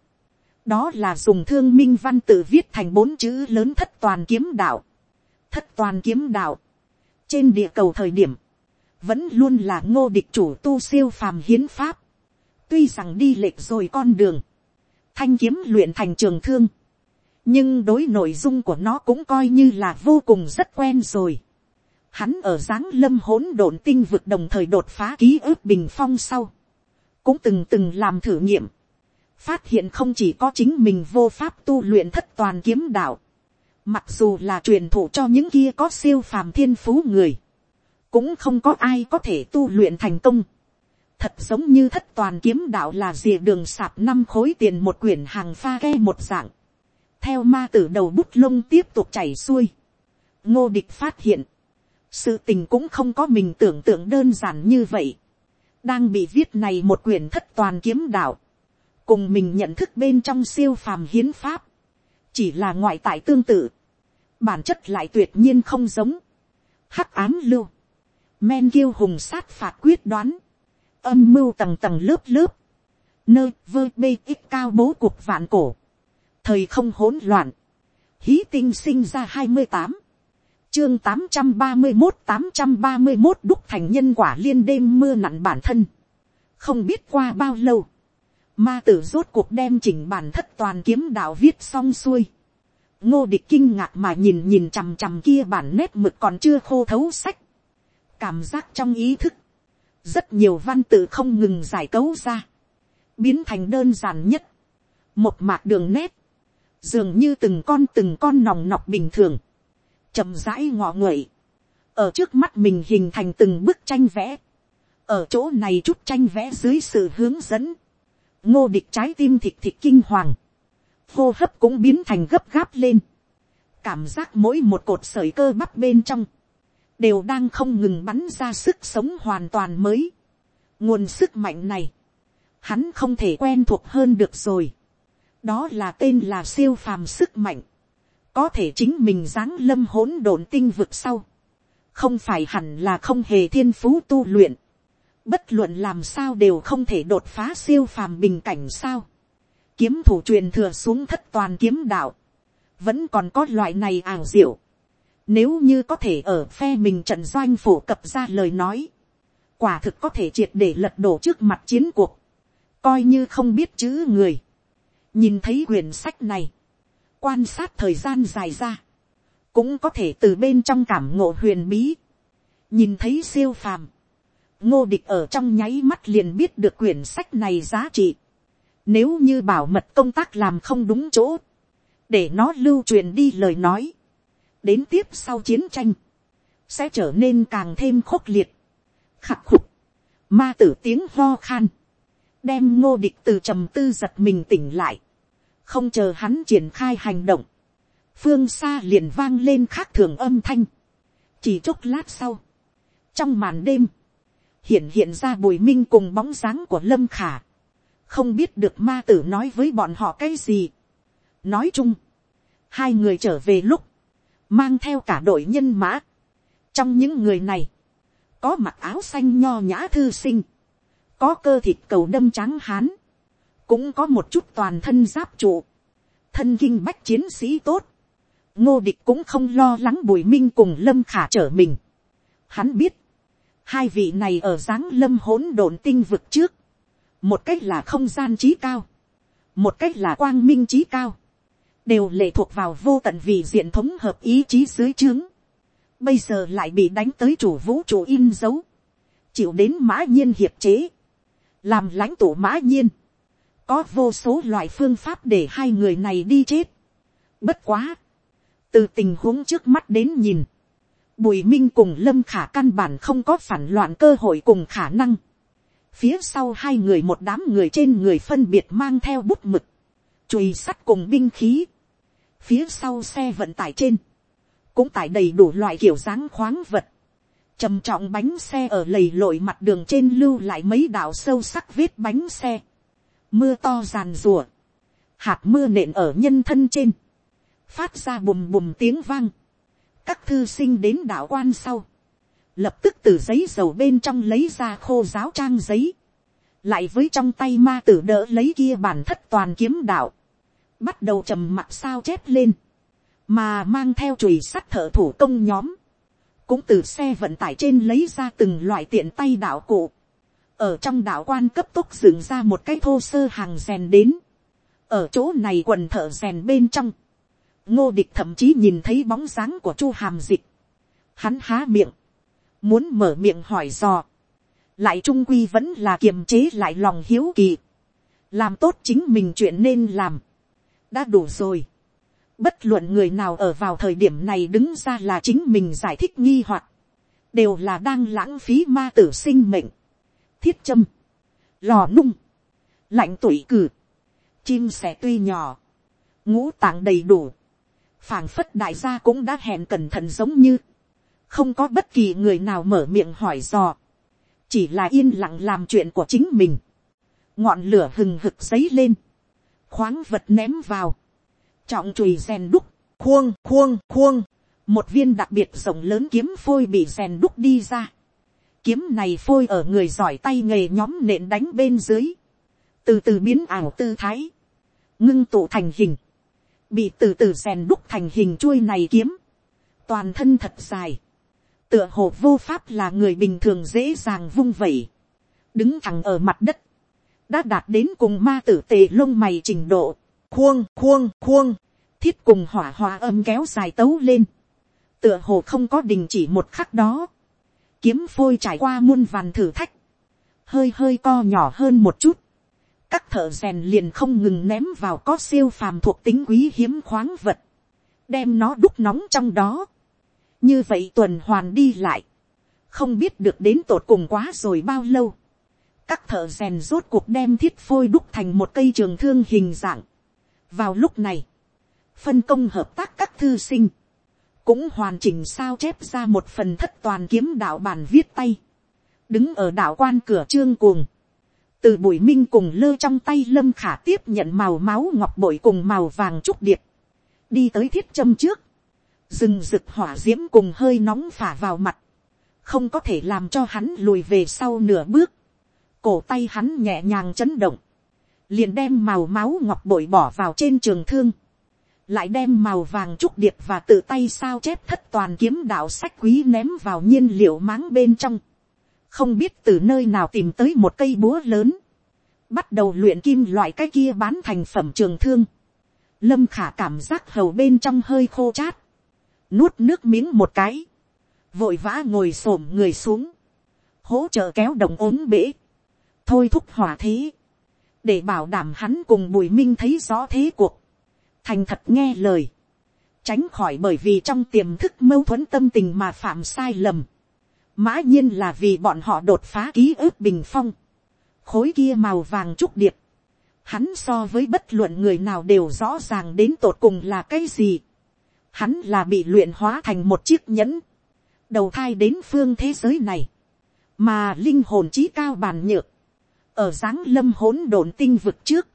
đó là dùng thương minh văn tự viết thành bốn chữ lớn thất toàn kiếm đạo, thất toàn kiếm đạo, trên địa cầu thời điểm, vẫn luôn là ngô địch chủ tu siêu phàm hiến pháp, tuy rằng đi lệch rồi con đường, thanh kiếm luyện thành trường thương, nhưng đối nội dung của nó cũng coi như là vô cùng rất quen rồi. Hắn ở dáng lâm hỗn độn tinh vực đồng thời đột phá ký ức bình phong sau, cũng từng từng làm thử nghiệm, phát hiện không chỉ có chính mình vô pháp tu luyện thất toàn kiếm đạo, mặc dù là truyền thụ cho những kia có siêu phàm thiên phú người, cũng không có ai có thể tu luyện thành công. Thật giống như thất toàn kiếm đạo là rìa đường sạp năm khối tiền một quyển hàng pha ghe một dạng. Theo ma tử đầu bút lông tiếp tục chảy xuôi. Ngô địch phát hiện. Sự tình cũng không có mình tưởng tượng đơn giản như vậy. Đang bị viết này một quyển thất toàn kiếm đạo. Cùng mình nhận thức bên trong siêu phàm hiến pháp. Chỉ là ngoại tại tương tự. Bản chất lại tuyệt nhiên không giống. Hắc ám lưu men kiêu hùng sát phạt quyết đoán, âm mưu tầng tầng lớp lớp, nơi vơ bê ít cao bố cuộc vạn cổ, thời không hỗn loạn, hí tinh sinh ra hai mươi tám, chương tám trăm ba mươi một tám trăm ba mươi một đúc thành nhân quả liên đêm mưa nặn bản thân, không biết qua bao lâu, ma tử rốt cuộc đem chỉnh bản thất toàn kiếm đạo viết xong xuôi, ngô địch kinh ngạc mà nhìn nhìn chằm chằm kia bản nét mực còn chưa khô thấu sách, cảm giác trong ý thức, rất nhiều văn tự không ngừng giải cấu ra, biến thành đơn giản nhất, một mạc đường nét, dường như từng con từng con nòng nọc bình thường, chậm rãi ngọ nguậy, ở trước mắt mình hình thành từng bức tranh vẽ, ở chỗ này chút tranh vẽ dưới sự hướng dẫn, ngô địch trái tim thịt thịt kinh hoàng, hô hấp cũng biến thành gấp gáp lên, cảm giác mỗi một cột sởi cơ bắp bên trong, đều đang không ngừng bắn ra sức sống hoàn toàn mới. nguồn sức mạnh này, hắn không thể quen thuộc hơn được rồi. đó là tên là siêu phàm sức mạnh, có thể chính mình giáng lâm hỗn độn tinh vực sau, không phải hẳn là không hề thiên phú tu luyện, bất luận làm sao đều không thể đột phá siêu phàm bình cảnh sao. kiếm thủ truyền thừa xuống thất toàn kiếm đạo, vẫn còn có loại này ảo diệu nếu như có thể ở phe mình trận doanh phổ cập ra lời nói. Quả thực có thể triệt để lật đổ trước mặt chiến cuộc. Coi như không biết chữ người. Nhìn thấy quyển sách này. Quan sát thời gian dài ra. Cũng có thể từ bên trong cảm ngộ huyền bí. Nhìn thấy siêu phàm. Ngô địch ở trong nháy mắt liền biết được quyển sách này giá trị. Nếu như bảo mật công tác làm không đúng chỗ. Để nó lưu truyền đi lời nói đến tiếp sau chiến tranh, sẽ trở nên càng thêm khốc liệt, khắc khục, ma tử tiếng ho khan, đem ngô địch từ trầm tư giật mình tỉnh lại, không chờ hắn triển khai hành động, phương xa liền vang lên khác thường âm thanh, chỉ chốc lát sau, trong màn đêm, hiện hiện ra bùi minh cùng bóng dáng của lâm khả, không biết được ma tử nói với bọn họ cái gì. nói chung, hai người trở về lúc, mang theo cả đội nhân mã. trong những người này, có mặc áo xanh nho nhã thư sinh, có cơ thịt cầu đâm trắng hán, cũng có một chút toàn thân giáp trụ, thân kinh bách chiến sĩ tốt, ngô địch cũng không lo lắng bùi minh cùng lâm khả trở mình. Hắn biết, hai vị này ở dáng lâm hỗn độn tinh vực trước, một cách là không gian trí cao, một cách là quang minh trí cao, đều lệ thuộc vào vô tận vì diện thống hợp ý chí dưới trướng, bây giờ lại bị đánh tới chủ vũ trụ in dấu, chịu đến mã nhiên hiệp chế, làm lãnh tụ mã nhiên, có vô số loại phương pháp để hai người này đi chết. Bất quá, từ tình huống trước mắt đến nhìn, bùi minh cùng lâm khả căn bản không có phản loạn cơ hội cùng khả năng. phía sau hai người một đám người trên người phân biệt mang theo bút mực, chùi sắt cùng binh khí phía sau xe vận tải trên, cũng tải đầy đủ loại kiểu dáng khoáng vật. trầm trọng bánh xe ở lầy lội mặt đường trên lưu lại mấy đạo sâu sắc vết bánh xe. mưa to ràn rùa, hạt mưa nện ở nhân thân trên, phát ra bùm bùm tiếng vang. Các thư sinh đến đạo quan sau, lập tức từ giấy dầu bên trong lấy ra khô giáo trang giấy, lại với trong tay ma tử đỡ lấy kia bản thất toàn kiếm đạo, bắt đầu trầm mặt sao chép lên, mà mang theo chùy sắt thợ thủ công nhóm, cũng từ xe vận tải trên lấy ra từng loại tiện tay đạo cụ, ở trong đạo quan cấp tốc dựng ra một cái thô sơ hàng rèn đến, ở chỗ này quần thợ rèn bên trong, ngô địch thậm chí nhìn thấy bóng dáng của chu hàm dịch, hắn há miệng, muốn mở miệng hỏi dò, lại trung quy vẫn là kiềm chế lại lòng hiếu kỳ, làm tốt chính mình chuyện nên làm, đã đủ rồi. Bất luận người nào ở vào thời điểm này đứng ra là chính mình giải thích nghi hoặc, đều là đang lãng phí ma tử sinh mệnh, thiết châm, lò nung, lạnh tuổi cử, chim sẻ tuy nhỏ, ngũ tạng đầy đủ, phảng phất đại gia cũng đã hẹn cẩn thận giống như, không có bất kỳ người nào mở miệng hỏi dò, chỉ là yên lặng làm chuyện của chính mình, ngọn lửa hừng hực dấy lên, khoáng vật ném vào, trọng chùi rèn đúc, khuông khuông khuông, một viên đặc biệt rộng lớn kiếm phôi bị rèn đúc đi ra, kiếm này phôi ở người giỏi tay nghề nhóm nện đánh bên dưới, từ từ biến ảo tư thái, ngưng tụ thành hình, bị từ từ rèn đúc thành hình chuôi này kiếm, toàn thân thật dài, tựa hồ vô pháp là người bình thường dễ dàng vung vẩy, đứng thẳng ở mặt đất, đã đạt đến cùng ma tử tề lông mày trình độ, khuông khuông khuông, thiết cùng hỏa hòa âm kéo dài tấu lên, tựa hồ không có đình chỉ một khắc đó, kiếm phôi trải qua muôn vàn thử thách, hơi hơi co nhỏ hơn một chút, các thợ rèn liền không ngừng ném vào có siêu phàm thuộc tính quý hiếm khoáng vật, đem nó đúc nóng trong đó. như vậy tuần hoàn đi lại, không biết được đến tột cùng quá rồi bao lâu các thợ rèn rốt cuộc đem thiết phôi đúc thành một cây trường thương hình dạng. vào lúc này, phân công hợp tác các thư sinh, cũng hoàn chỉnh sao chép ra một phần thất toàn kiếm đạo bản viết tay, đứng ở đạo quan cửa trương cuồng, từ bùi minh cùng lơ trong tay lâm khả tiếp nhận màu máu ngọc bội cùng màu vàng trúc điệp, đi tới thiết châm trước, rừng rực hỏa d i ễ m cùng hơi nóng phả vào mặt, không có thể làm cho hắn lùi về sau nửa bước, cổ tay hắn nhẹ nhàng chấn động, liền đem màu máu ngọc bội bỏ vào trên trường thương, lại đem màu vàng trúc điệp và tự tay sao chép thất toàn kiếm đạo sách quý ném vào nhiên liệu máng bên trong, không biết từ nơi nào tìm tới một cây búa lớn, bắt đầu luyện kim loại cái kia bán thành phẩm trường thương, lâm khả cảm giác hầu bên trong hơi khô chát, nuốt nước miếng một cái, vội vã ngồi s ổ m người xuống, hỗ trợ kéo đồng ốm bể, thôi thúc hỏa thế, để bảo đảm hắn cùng bùi minh thấy rõ thế cuộc, thành thật nghe lời, tránh khỏi bởi vì trong tiềm thức mâu thuẫn tâm tình mà phạm sai lầm, mã nhiên là vì bọn họ đột phá ký ức bình phong, khối kia màu vàng trúc điệp, hắn so với bất luận người nào đều rõ ràng đến tột cùng là cái gì, hắn là bị luyện hóa thành một chiếc nhẫn, đầu thai đến phương thế giới này, mà linh hồn trí cao bàn nhược, ở dáng lâm hỗn độn tinh vực trước,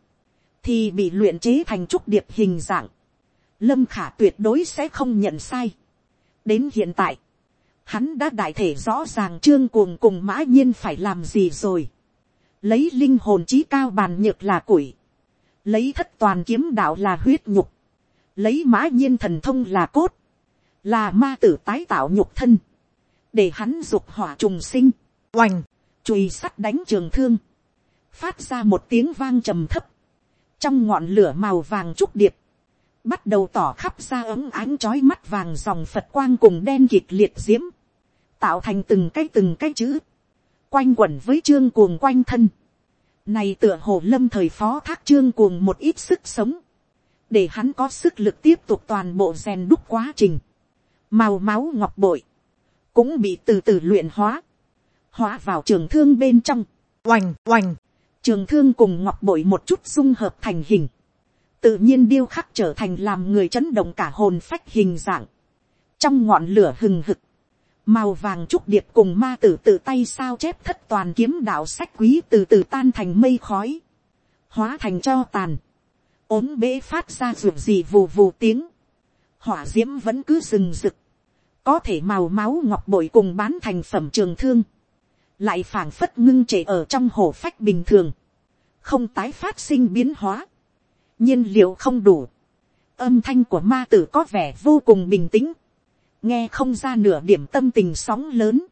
thì bị luyện chế thành trúc điệp hình dạng, lâm khả tuyệt đối sẽ không nhận sai. đến hiện tại, hắn đã đại thể rõ ràng trương cuồng cùng mã nhiên phải làm gì rồi. lấy linh hồn trí cao bàn nhược là củi. lấy thất toàn kiếm đạo là huyết nhục. lấy mã nhiên thần thông là cốt. là ma tử tái tạo nhục thân. để hắn dục hỏa trùng sinh. oành, chùi sắt đánh trường thương phát ra một tiếng vang trầm thấp. trong ngọn lửa màu vàng trúc điệp. bắt đầu tỏ khắp ra ấm ánh trói mắt vàng dòng phật quang cùng đen kịt liệt diễm, tạo thành từng cái từng cái chữ, quanh quẩn với trương cuồng quanh thân, này tựa hồ lâm thời phó thác trương cuồng một ít sức sống, để hắn có sức lực tiếp tục toàn bộ rèn đúc quá trình, màu máu ngọc bội, cũng bị từ từ luyện hóa, hóa vào trường thương bên trong, oành oành, trường thương cùng ngọc bội một chút dung hợp thành hình, tự nhiên điêu khắc trở thành làm người chấn động cả hồn phách hình dạng, trong ngọn lửa hừng hực, màu vàng trúc điệp cùng ma tử tự tay sao chép thất toàn kiếm đạo sách quý từ từ tan thành mây khói, hóa thành cho tàn, ốm bế phát ra ruột gì vù vù tiếng, hỏa d i ễ m vẫn cứ rừng rực, có thể màu máu ngọc bội cùng bán thành phẩm trường thương, lại phảng phất ngưng trệ ở trong hồ phách bình thường, không tái phát sinh biến hóa, nhiên liệu không đủ, âm thanh của ma tử có vẻ vô cùng bình tĩnh, nghe không ra nửa điểm tâm tình sóng lớn,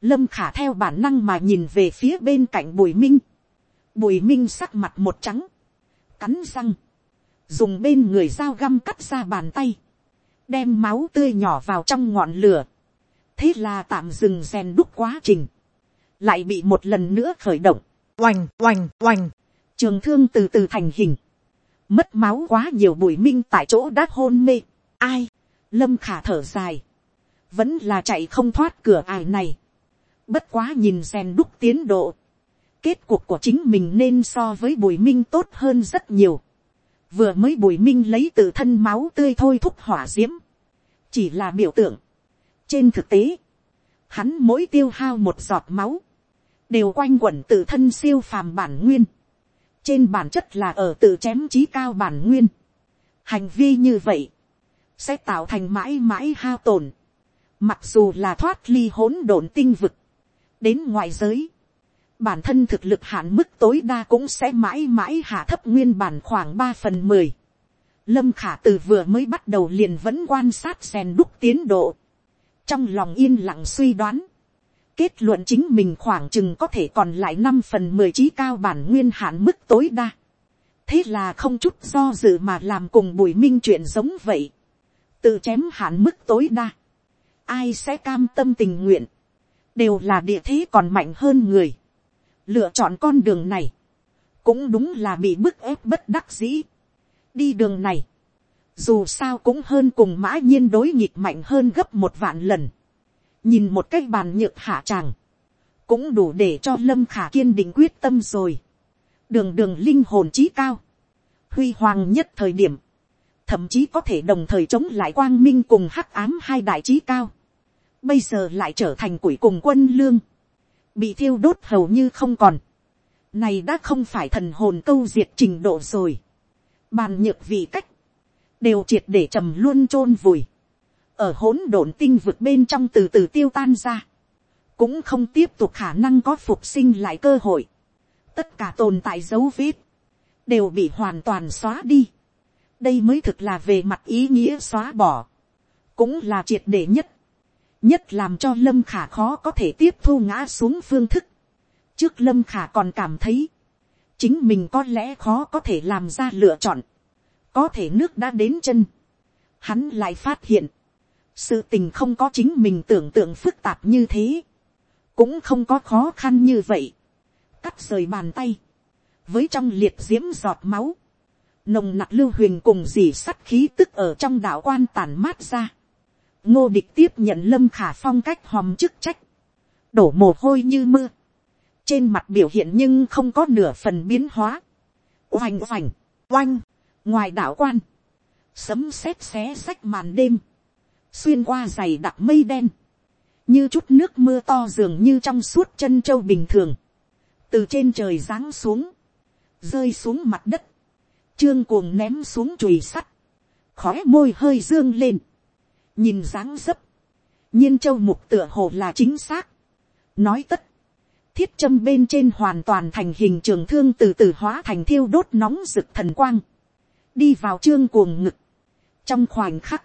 lâm khả theo bản năng mà nhìn về phía bên cạnh bùi minh, bùi minh sắc mặt một trắng, cắn răng, dùng bên người dao găm cắt ra bàn tay, đem máu tươi nhỏ vào trong ngọn lửa, thế là tạm dừng rèn đúc quá trình, lại bị một lần nữa khởi động, oành oành oành, trường thương từ từ thành hình, mất máu quá nhiều Bùi minh tại chỗ đã hôn mê, ai, lâm khả thở dài, vẫn là chạy không thoát cửa ải này, bất quá nhìn rèn đúc tiến độ, kết cuộc của chính mình nên so với bùi minh tốt hơn rất nhiều. Vừa mới bùi minh lấy từ thân máu tươi thôi thúc hỏa d i ễ m chỉ là biểu tượng. trên thực tế, hắn mỗi tiêu hao một giọt máu, đều quanh quẩn tự thân siêu phàm bản nguyên, trên bản chất là ở tự chém trí cao bản nguyên. hành vi như vậy, sẽ tạo thành mãi mãi hao tổn, mặc dù là thoát ly hỗn độn tinh vực, đến ngoại giới, bản thân thực lực hạn mức tối đa cũng sẽ mãi mãi hạ thấp nguyên bản khoảng ba phần mười. Lâm khả từ vừa mới bắt đầu liền vẫn quan sát xèn đúc tiến độ. Trong lòng yên lặng suy đoán. Kết luận chính mình khoảng chừng có thể còn lại năm phần mười trí cao bản nguyên hạn mức tối đa. Thế là không chút do dự mà làm cùng bùi minh chuyện giống vậy. Tự chém hạn mức tối đa. Ai sẽ cam tâm tình nguyện. Đều là địa thế còn mạnh hơn người lựa chọn con đường này, cũng đúng là bị bức ép bất đắc dĩ. đi đường này, dù sao cũng hơn cùng mã nhiên đối nghịch mạnh hơn gấp một vạn lần nhìn một cái bàn nhược hạ tràng, cũng đủ để cho lâm khả kiên định quyết tâm rồi. đường đường linh hồn trí cao, huy hoàng nhất thời điểm, thậm chí có thể đồng thời chống lại quang minh cùng hắc ám hai đại trí cao. bây giờ lại trở thành quỷ cùng quân lương bị thiêu đốt hầu như không còn. Này đã không phải thần hồn câu diệt trình độ rồi. Bàn nhược vị cách, đều triệt để trầm luôn chôn vùi. Ở hỗn độn tinh vực bên trong từ từ tiêu tan ra. Cũng không tiếp tục khả năng có phục sinh lại cơ hội. Tất cả tồn tại dấu vết, đều bị hoàn toàn xóa đi. Đây mới thực là về mặt ý nghĩa xóa bỏ. Cũng là triệt để nhất nhất làm cho lâm khả khó có thể tiếp thu ngã xuống phương thức. trước lâm khả còn cảm thấy, chính mình có lẽ khó có thể làm ra lựa chọn, có thể nước đã đến chân. hắn lại phát hiện, sự tình không có chính mình tưởng tượng phức tạp như thế, cũng không có khó khăn như vậy. cắt rời bàn tay, với trong liệt diễm giọt máu, nồng nặc lưu huyền cùng dì sắt khí tức ở trong đạo quan tàn mát ra. Ngô địch tiếp nhận lâm khả phong cách hòm chức trách, đổ mồ hôi như mưa, trên mặt biểu hiện nhưng không có nửa phần biến hóa, oành oành, oanh, ngoài đạo quan, sấm sét xé sách màn đêm, xuyên qua dày đặc mây đen, như chút nước mưa to dường như trong suốt chân châu bình thường, từ trên trời giáng xuống, rơi xuống mặt đất, trương cuồng ném xuống chùi sắt, khói môi hơi dương lên, nhìn dáng dấp, nhiên châu mục tựa hồ là chính xác. nói tất, thiết châm bên trên hoàn toàn thành hình trường thương từ từ hóa thành thiêu đốt nóng rực thần quang, đi vào trương cuồng ngực, trong khoảnh khắc,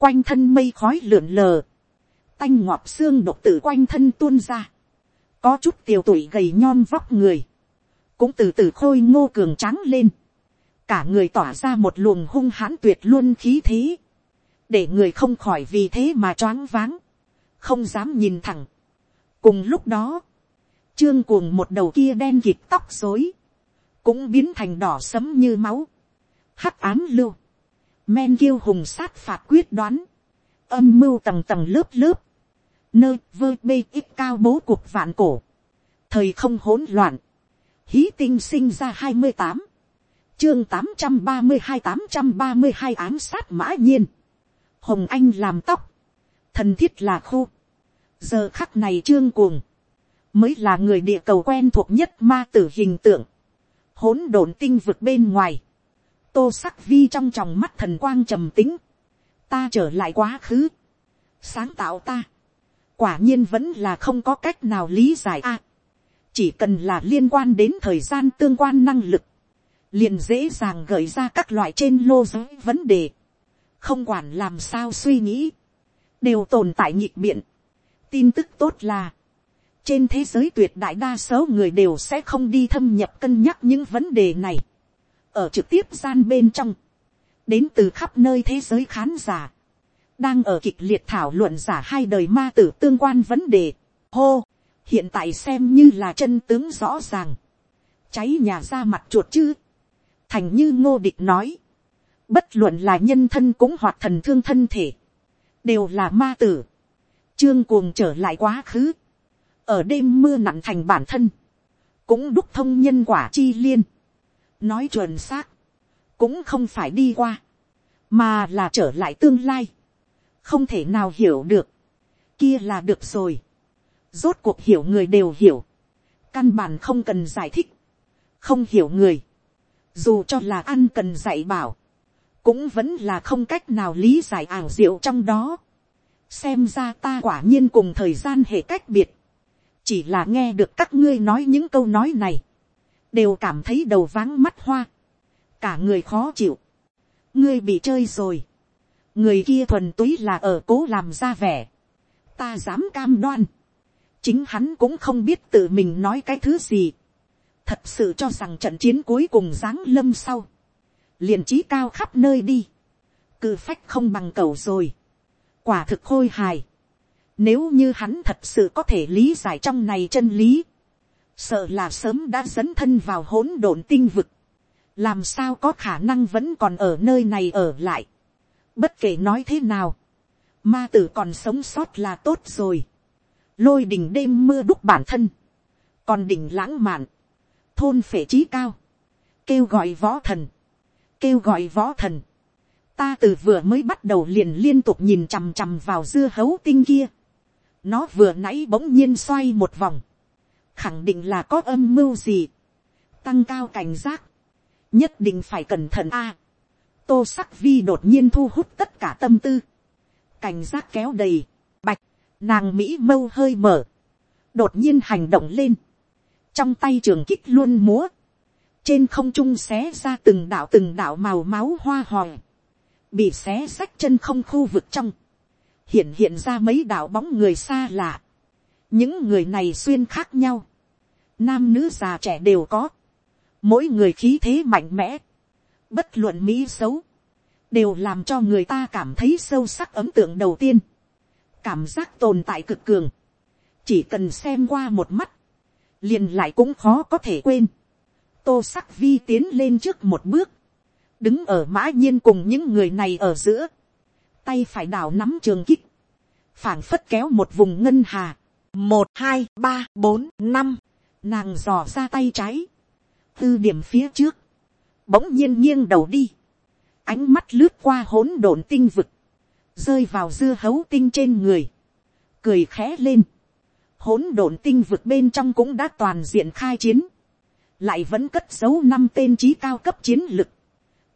quanh thân mây khói lượn lờ, tanh ngọt xương độc từ quanh thân tuôn ra, có chút tiều tuổi gầy nhom vóc người, cũng từ từ khôi ngô cường trắng lên, cả người tỏa ra một luồng hung hãn tuyệt luôn khí thế, để người không khỏi vì thế mà choáng váng, không dám nhìn thẳng. cùng lúc đó, trương cuồng một đầu kia đen kịt tóc dối, cũng biến thành đỏ sấm như máu, hắc ám lưu, men kiêu hùng sát phạt quyết đoán, âm mưu tầng tầng lớp lớp, nơi vơ bê ít cao bố cuộc vạn cổ, thời không hỗn loạn, hí tinh sinh ra hai mươi tám, chương tám trăm ba mươi hai tám trăm ba mươi hai ám sát mã nhiên, hồng anh làm tóc, thần thiết là khô, giờ khắc này trương cuồng, mới là người địa cầu quen thuộc nhất ma tử hình tượng, hỗn độn tinh vực bên ngoài, tô sắc vi trong tròng mắt thần quang trầm tính, ta trở lại quá khứ, sáng tạo ta, quả nhiên vẫn là không có cách nào lý giải a, chỉ cần là liên quan đến thời gian tương quan năng lực, liền dễ dàng gợi ra các loại trên lô giới vấn đề, không quản làm sao suy nghĩ, đều tồn tại nhịp biện. tin tức tốt là, trên thế giới tuyệt đại đa số người đều sẽ không đi thâm nhập cân nhắc những vấn đề này ở trực tiếp gian bên trong, đến từ khắp nơi thế giới khán giả, đang ở kịch liệt thảo luận giả hai đời ma tử tương quan vấn đề. hô, hiện tại xem như là chân tướng rõ ràng, cháy nhà ra mặt chuột chứ, thành như ngô địch nói, bất luận là nhân thân cũng hoặc thần thương thân thể, đều là ma tử, trương cuồng trở lại quá khứ, ở đêm mưa nặng thành bản thân, cũng đúc thông nhân quả chi liên, nói chuẩn xác, cũng không phải đi qua, mà là trở lại tương lai, không thể nào hiểu được, kia là được rồi, rốt cuộc hiểu người đều hiểu, căn bản không cần giải thích, không hiểu người, dù cho là ăn cần dạy bảo, cũng vẫn là không cách nào lý giải ảo diệu trong đó. xem ra ta quả nhiên cùng thời gian hệ cách biệt, chỉ là nghe được các ngươi nói những câu nói này, đều cảm thấy đầu váng mắt hoa, cả người khó chịu, ngươi bị chơi rồi, người kia thuần túy là ở cố làm ra vẻ, ta dám cam đoan, chính hắn cũng không biết tự mình nói cái thứ gì, thật sự cho rằng trận chiến cuối cùng giáng lâm sau, liền trí cao khắp nơi đi, cự phách không bằng cầu rồi, quả thực khôi hài, nếu như hắn thật sự có thể lý giải trong này chân lý, sợ là sớm đã dẫn thân vào hỗn độn tinh vực, làm sao có khả năng vẫn còn ở nơi này ở lại, bất kể nói thế nào, ma tử còn sống sót là tốt rồi, lôi đỉnh đêm mưa đúc bản thân, còn đỉnh lãng mạn, thôn phệ trí cao, kêu gọi võ thần, kêu gọi võ thần, ta từ vừa mới bắt đầu liền liên tục nhìn chằm chằm vào dưa hấu tinh kia, nó vừa nãy bỗng nhiên xoay một vòng, khẳng định là có âm mưu gì, tăng cao cảnh giác, nhất định phải cẩn thận a. tô sắc vi đột nhiên thu hút tất cả tâm tư, cảnh giác kéo đầy, bạch, nàng mỹ mâu hơi mở, đột nhiên hành động lên, trong tay trường kích luôn múa, trên không trung xé ra từng đạo từng đạo màu máu hoa hòi, bị xé sách chân không khu vực trong, hiện hiện ra mấy đạo bóng người xa lạ, những người này xuyên khác nhau, nam nữ già trẻ đều có, mỗi người khí thế mạnh mẽ, bất luận mỹ xấu, đều làm cho người ta cảm thấy sâu sắc ấn tượng đầu tiên, cảm giác tồn tại cực cường, chỉ cần xem qua một mắt, liền lại cũng khó có thể quên. tô sắc vi tiến lên trước một bước, đứng ở mã nhiên cùng những người này ở giữa, tay phải đảo nắm trường kích, phảng phất kéo một vùng ngân hà, một hai ba bốn năm, nàng dò ra tay trái, tư điểm phía trước, bỗng nhiên nghiêng đầu đi, ánh mắt lướt qua hỗn độn tinh vực, rơi vào dưa hấu tinh trên người, cười khẽ lên, hỗn độn tinh vực bên trong cũng đã toàn diện khai chiến, lại vẫn cất giấu năm tên trí cao cấp chiến lực,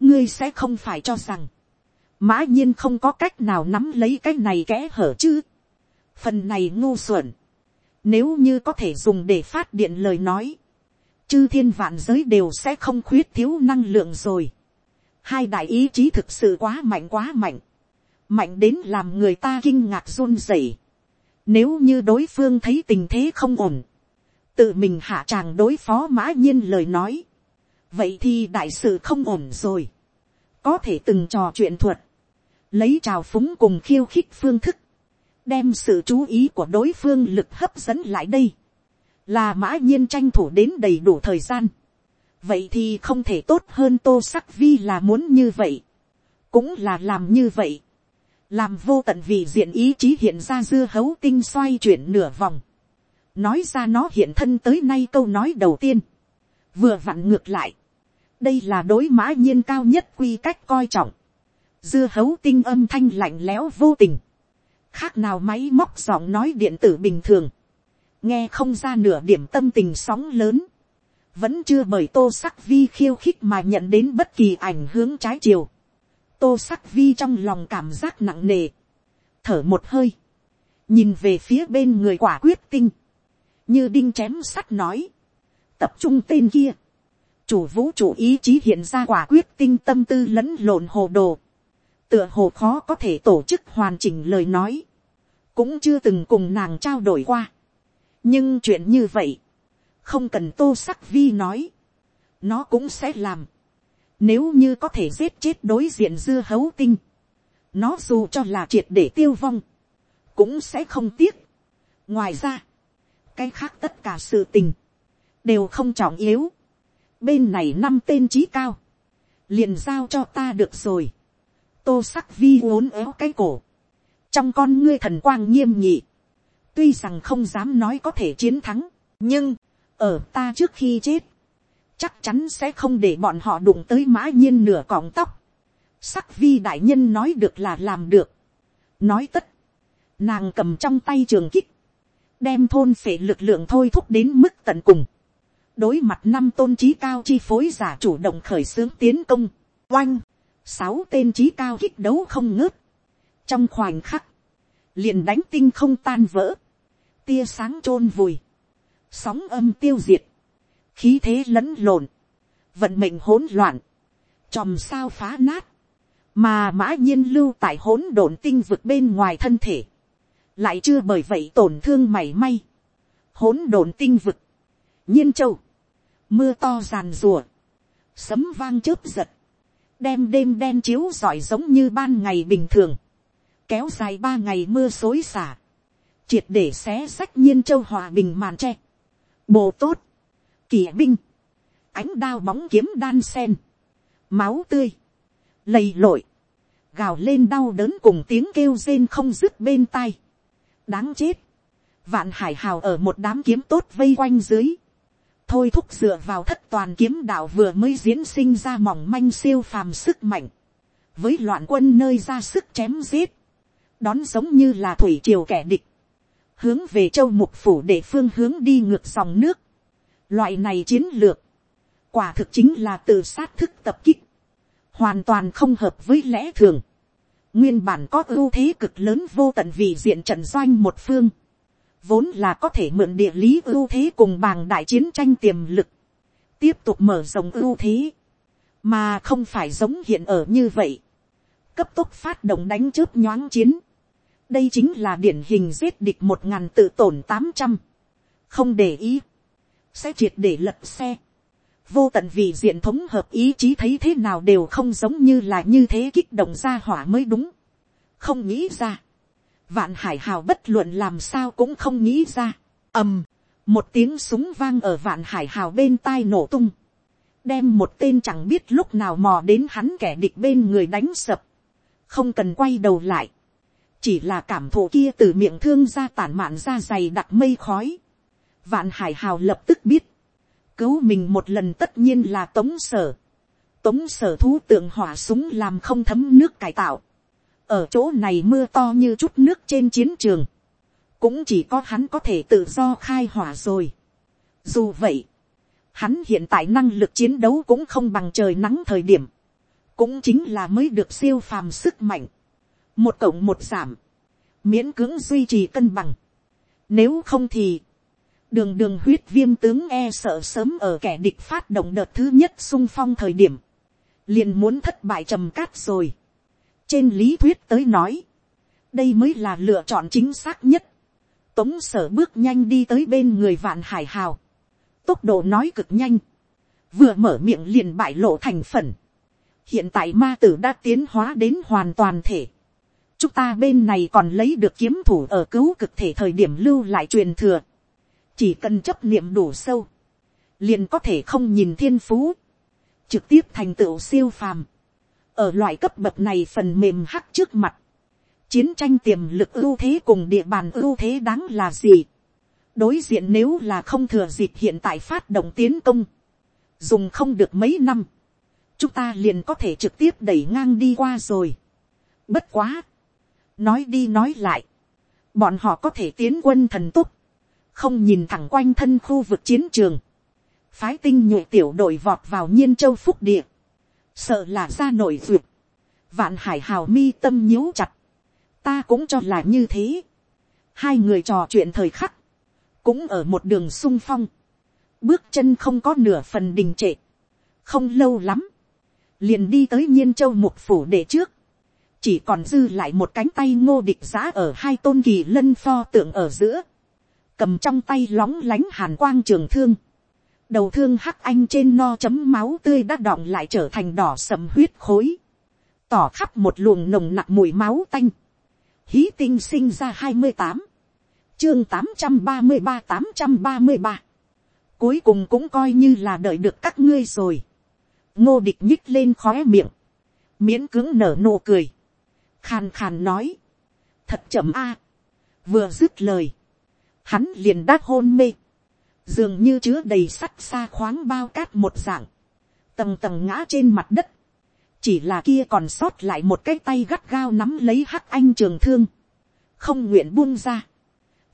ngươi sẽ không phải cho rằng, mã nhiên không có cách nào nắm lấy cái này kẽ hở chứ. phần này ngu xuẩn, nếu như có thể dùng để phát điện lời nói, chư thiên vạn giới đều sẽ không khuyết thiếu năng lượng rồi. hai đại ý chí thực sự quá mạnh quá mạnh, mạnh đến làm người ta kinh ngạc run rẩy. Nếu như đối phương thấy tình thế không ổn, tự mình hạ tràng đối phó mã nhiên lời nói, vậy thì đại sự không ổn rồi, có thể từng trò chuyện thuật, lấy trào phúng cùng khiêu khích phương thức, đem sự chú ý của đối phương lực hấp dẫn lại đây, là mã nhiên tranh thủ đến đầy đủ thời gian, vậy thì không thể tốt hơn tô sắc vi là muốn như vậy, cũng là làm như vậy, làm vô tận vì diện ý chí hiện ra dưa hấu tinh xoay chuyển nửa vòng, nói ra nó hiện thân tới nay câu nói đầu tiên, vừa vặn ngược lại, đây là đối mã nhiên cao nhất quy cách coi trọng, dưa hấu tinh âm thanh lạnh lẽo vô tình, khác nào máy móc giọng nói điện tử bình thường, nghe không ra nửa điểm tâm tình sóng lớn, vẫn chưa bởi tô sắc vi khiêu khích mà nhận đến bất kỳ ảnh hướng trái chiều, tô sắc vi trong lòng cảm giác nặng nề, thở một hơi, nhìn về phía bên người quả quyết tinh, như đinh chém sắt nói, tập trung tên kia, chủ vũ trụ ý chí hiện ra quả quyết tinh tâm tư lẫn lộn hồ đồ, tựa hồ khó có thể tổ chức hoàn chỉnh lời nói, cũng chưa từng cùng nàng trao đổi qua. nhưng chuyện như vậy, không cần tô sắc vi nói, nó cũng sẽ làm. Nếu như có thể giết chết đối diện dưa hấu tinh, nó dù cho là triệt để tiêu vong, cũng sẽ không tiếc. ngoài ra, cái khác tất cả sự tình, đều không trọng yếu. bên này năm tên trí cao, liền giao cho ta được rồi tô sắc vi uốn éo cái cổ, trong con ngươi thần quang nghiêm nhị, tuy rằng không dám nói có thể chiến thắng, nhưng, ở ta trước khi chết, chắc chắn sẽ không để bọn họ đụng tới mã nhiên nửa cọng tóc. Sắc vi đại nhân nói được là làm được. Nói tất, nàng cầm trong tay trường kích, đem thôn phệ lực lượng thôi thúc đến mức tận cùng. đối mặt năm tôn trí cao chi phối giả chủ động khởi xướng tiến công, oanh, sáu tên trí cao kích đấu không ngớt. trong khoảnh khắc, liền đánh tinh không tan vỡ, tia sáng t r ô n vùi, sóng âm tiêu diệt, khí thế lẫn lộn, vận mệnh hỗn loạn, chòm sao phá nát, mà mã nhiên lưu tại hỗn độn tinh vực bên ngoài thân thể, lại chưa bởi vậy tổn thương mảy may, hỗn độn tinh vực, nhiên châu, mưa to ràn rùa, sấm vang chớp giật, đem đêm đen chiếu giỏi giống như ban ngày bình thường, kéo dài ba ngày mưa xối xả, triệt để xé sách nhiên châu hòa bình màn tre, bồ tốt, kỵ binh, ánh đao bóng kiếm đan sen, máu tươi, lầy lội, gào lên đau đớn cùng tiếng kêu rên không dứt bên tai, đáng chết, vạn hải hào ở một đám kiếm tốt vây quanh dưới, thôi thúc dựa vào thất toàn kiếm đạo vừa mới diễn sinh ra mỏng manh siêu phàm sức mạnh, với loạn quân nơi ra sức chém giết, đón giống như là thủy triều kẻ địch, hướng về châu mục phủ để phương hướng đi ngược dòng nước, loại này chiến lược, quả thực chính là tự sát thức tập kích, hoàn toàn không hợp với lẽ thường, nguyên bản có ưu thế cực lớn vô tận vì diện trận doanh một phương, vốn là có thể mượn địa lý ưu thế cùng bàng đại chiến tranh tiềm lực, tiếp tục mở rộng ưu thế, mà không phải giống hiện ở như vậy, cấp tốc phát động đánh chớp nhoáng chiến, đây chính là điển hình giết địch một ngàn tự tổn tám trăm, không để ý, sẽ triệt để lật xe, vô tận vì diện thống hợp ý chí thấy thế nào đều không giống như là như thế kích động ra hỏa mới đúng. không nghĩ ra vạn hải hào bất luận làm sao cũng không nghĩ ra. ầm, một tiếng súng vang ở vạn hải hào bên tai nổ tung. đem một tên chẳng biết lúc nào mò đến hắn kẻ địch bên người đánh sập. không cần quay đầu lại. chỉ là cảm thụ kia từ miệng thương ra tản mạn ra dày đặc mây khói. vạn hải hào lập tức biết cứu mình một lần tất nhiên là tống sở. Tống sở thú tượng hỏa súng làm không thấm nước cải tạo. Ở chỗ này mưa to như chút nước trên chiến trường. Cũng chỉ có hắn có thể tự do khai hỏa rồi. Dù vậy, hắn hiện tại năng lực chiến đấu cũng không bằng trời nắng thời điểm. Cũng chính là mới được siêu phàm sức mạnh. Một cộng một giảm. Miễn cưỡng duy trì cân bằng. Nếu không thì đường đường huyết viêm tướng e sợ sớm ở kẻ địch phát động đợt thứ nhất sung phong thời điểm, liền muốn thất bại trầm cát rồi trên lý thuyết tới nói, đây mới là lựa chọn chính xác nhất. tống sở bước nhanh đi tới bên người vạn hải hào, tốc độ nói cực nhanh, vừa mở miệng liền bại lộ thành phần. hiện tại ma tử đã tiến hóa đến hoàn toàn thể. chúng ta bên này còn lấy được kiếm thủ ở cứu cực thể thời điểm lưu lại truyền thừa. chỉ cần chấp niệm đủ sâu, liền có thể không nhìn thiên phú, trực tiếp thành tựu siêu phàm ở loại cấp bậc này phần mềm hắc trước mặt, chiến tranh tiềm lực ưu thế cùng địa bàn ưu thế đáng là gì. đối diện nếu là không thừa dịp hiện tại phát động tiến công, dùng không được mấy năm, chúng ta liền có thể trực tiếp đẩy ngang đi qua rồi. bất quá, nói đi nói lại, bọn họ có thể tiến quân thần túc, không nhìn thẳng quanh thân khu vực chiến trường, phái tinh nhuệ tiểu đội vọt vào nhiên châu phúc địa, sợ là ra nổi duyệt, vạn hải hào mi tâm nhíu chặt, ta cũng cho là như thế, hai người trò chuyện thời khắc, cũng ở một đường sung phong, bước chân không có nửa phần đình trệ, không lâu lắm, liền đi tới nhiên châu mục phủ để trước, chỉ còn dư lại một cánh tay ngô địch giã ở hai tôn kỳ lân pho tượng ở giữa, cầm trong tay lóng lánh hàn quang trường thương, đầu thương hắc anh trên no chấm máu tươi đã đọng lại trở thành đỏ sầm huyết khối, tỏ khắp một luồng nồng nặc mùi máu tanh, hí tinh sinh ra hai mươi tám, chương tám trăm ba mươi ba tám trăm ba mươi ba, cuối cùng cũng coi như là đợi được các ngươi rồi, ngô địch nhích lên khóe miệng, miễn cứng nở nụ cười, khàn khàn nói, thật chậm a, vừa dứt lời, hắn liền đát hôn mê, dường như chứa đầy sắt xa khoáng bao cát một dạng, tầng tầng ngã trên mặt đất, chỉ là kia còn sót lại một cái tay gắt gao nắm lấy hắc anh trường thương, không nguyện buông ra,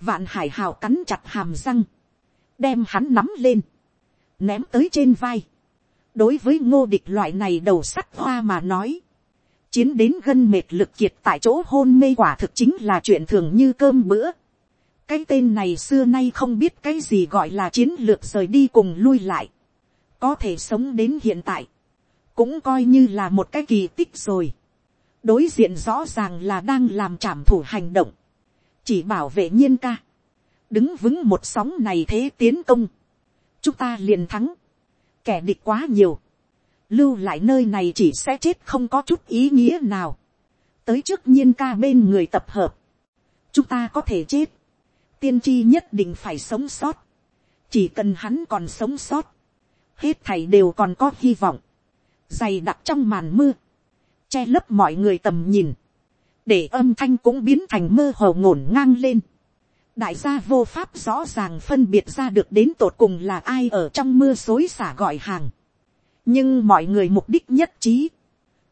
vạn hải hào cắn chặt hàm răng, đem hắn nắm lên, ném tới trên vai, đối với ngô địch loại này đầu sắt hoa mà nói, chiến đến gân mệt lực kiệt tại chỗ hôn mê quả thực chính là chuyện thường như cơm bữa, cái tên này xưa nay không biết cái gì gọi là chiến lược rời đi cùng lui lại, có thể sống đến hiện tại, cũng coi như là một cái kỳ tích rồi. đối diện rõ ràng là đang làm trảm thủ hành động, chỉ bảo vệ nhiên ca, đứng vững một sóng này thế tiến công, chúng ta liền thắng, kẻ địch quá nhiều, lưu lại nơi này chỉ sẽ chết không có chút ý nghĩa nào, tới trước nhiên ca bên người tập hợp, chúng ta có thể chết, tiên tri nhất định phải sống sót, chỉ cần hắn còn sống sót, hết thảy đều còn có hy vọng, dày đặc trong màn mưa, che lấp mọi người tầm nhìn, để âm thanh cũng biến thành mơ hồ ngổn ngang lên. đại gia vô pháp rõ ràng phân biệt ra được đến tột cùng là ai ở trong mưa xối xả gọi hàng. nhưng mọi người mục đích nhất trí,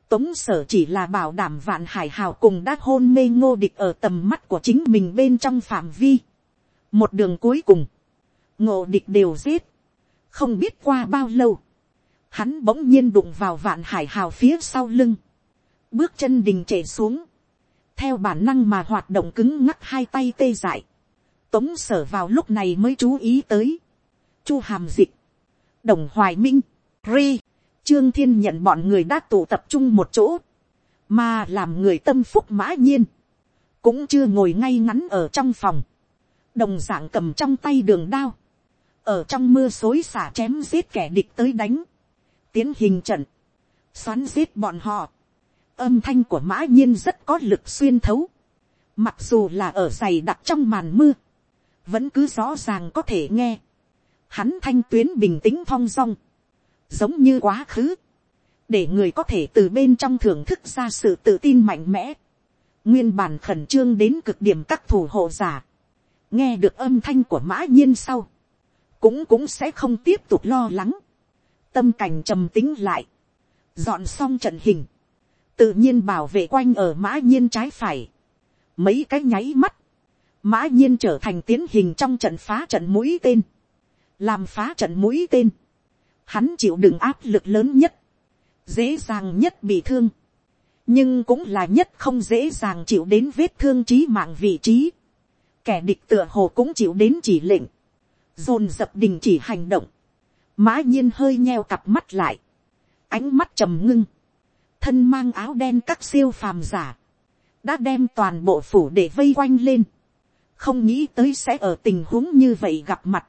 tống sở chỉ là bảo đảm vạn hải hào cùng đã hôn mê ngô địch ở tầm mắt của chính mình bên trong phạm vi một đường cuối cùng, ngô địch đều giết, không biết qua bao lâu, hắn bỗng nhiên đụng vào vạn hải hào phía sau lưng, bước chân đình trệ xuống, theo bản năng mà hoạt động cứng ngắc hai tay tê dại, tống sở vào lúc này mới chú ý tới, chu hàm dịch, đồng hoài minh, ri, trương thiên nhận bọn người đã tụ tập trung một chỗ, mà làm người tâm phúc mã nhiên, cũng chưa ngồi ngay ngắn ở trong phòng, đồng dạng cầm trong tay đường đao, ở trong mưa xối xả chém giết kẻ địch tới đánh, tiến hình trận, xoắn giết bọn họ. Âm thanh của mã nhiên rất có lực xuyên thấu. Mặc dù là ở dày đặc trong màn mưa, vẫn cứ rõ ràng có thể nghe. Hắn thanh tuyến bình tĩnh thong dong, giống như quá khứ, để người có thể từ bên trong thưởng thức ra sự tự tin mạnh mẽ. Nguyên bản khẩn trương đến cực điểm các thủ hộ giả, nghe được âm thanh của mã nhiên sau, cũng cũng sẽ không tiếp tục lo lắng. Tâm cảnh trầm tính lại, dọn xong trận hình, tự nhiên bảo vệ quanh ở mã nhiên trái phải, mấy cái nháy mắt, mã nhiên trở thành tiến hình trong trận phá trận mũi tên, làm phá trận mũi tên, hắn chịu đựng áp lực lớn nhất, dễ dàng nhất bị thương, nhưng cũng là nhất không dễ dàng chịu đến vết thương trí mạng vị trí, kẻ địch tựa hồ cũng chịu đến chỉ lệnh, dồn dập đình chỉ hành động, mã nhiên hơi nheo cặp mắt lại, ánh mắt trầm ngưng, thân mang áo đen các siêu phàm giả, đã đem toàn bộ phủ để vây quanh lên, không nghĩ tới sẽ ở tình huống như vậy gặp mặt,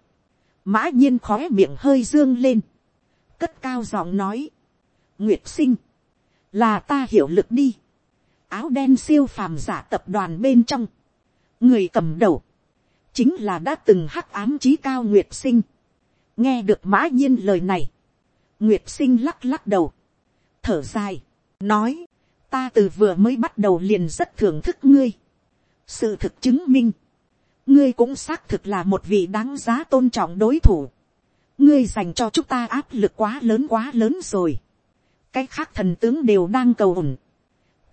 mã nhiên khóe miệng hơi dương lên, cất cao giọng nói, nguyệt sinh, là ta hiểu lực đi, áo đen siêu phàm giả tập đoàn bên trong, người cầm đầu, chính là đã từng hắc ám trí cao nguyệt sinh, nghe được mã nhiên lời này, nguyệt sinh lắc lắc đầu, thở dài, nói, ta từ vừa mới bắt đầu liền rất thưởng thức ngươi, sự thực chứng minh, ngươi cũng xác thực là một vị đáng giá tôn trọng đối thủ, ngươi dành cho chúng ta áp lực quá lớn quá lớn rồi, cái khác thần tướng đều đang cầu ổn,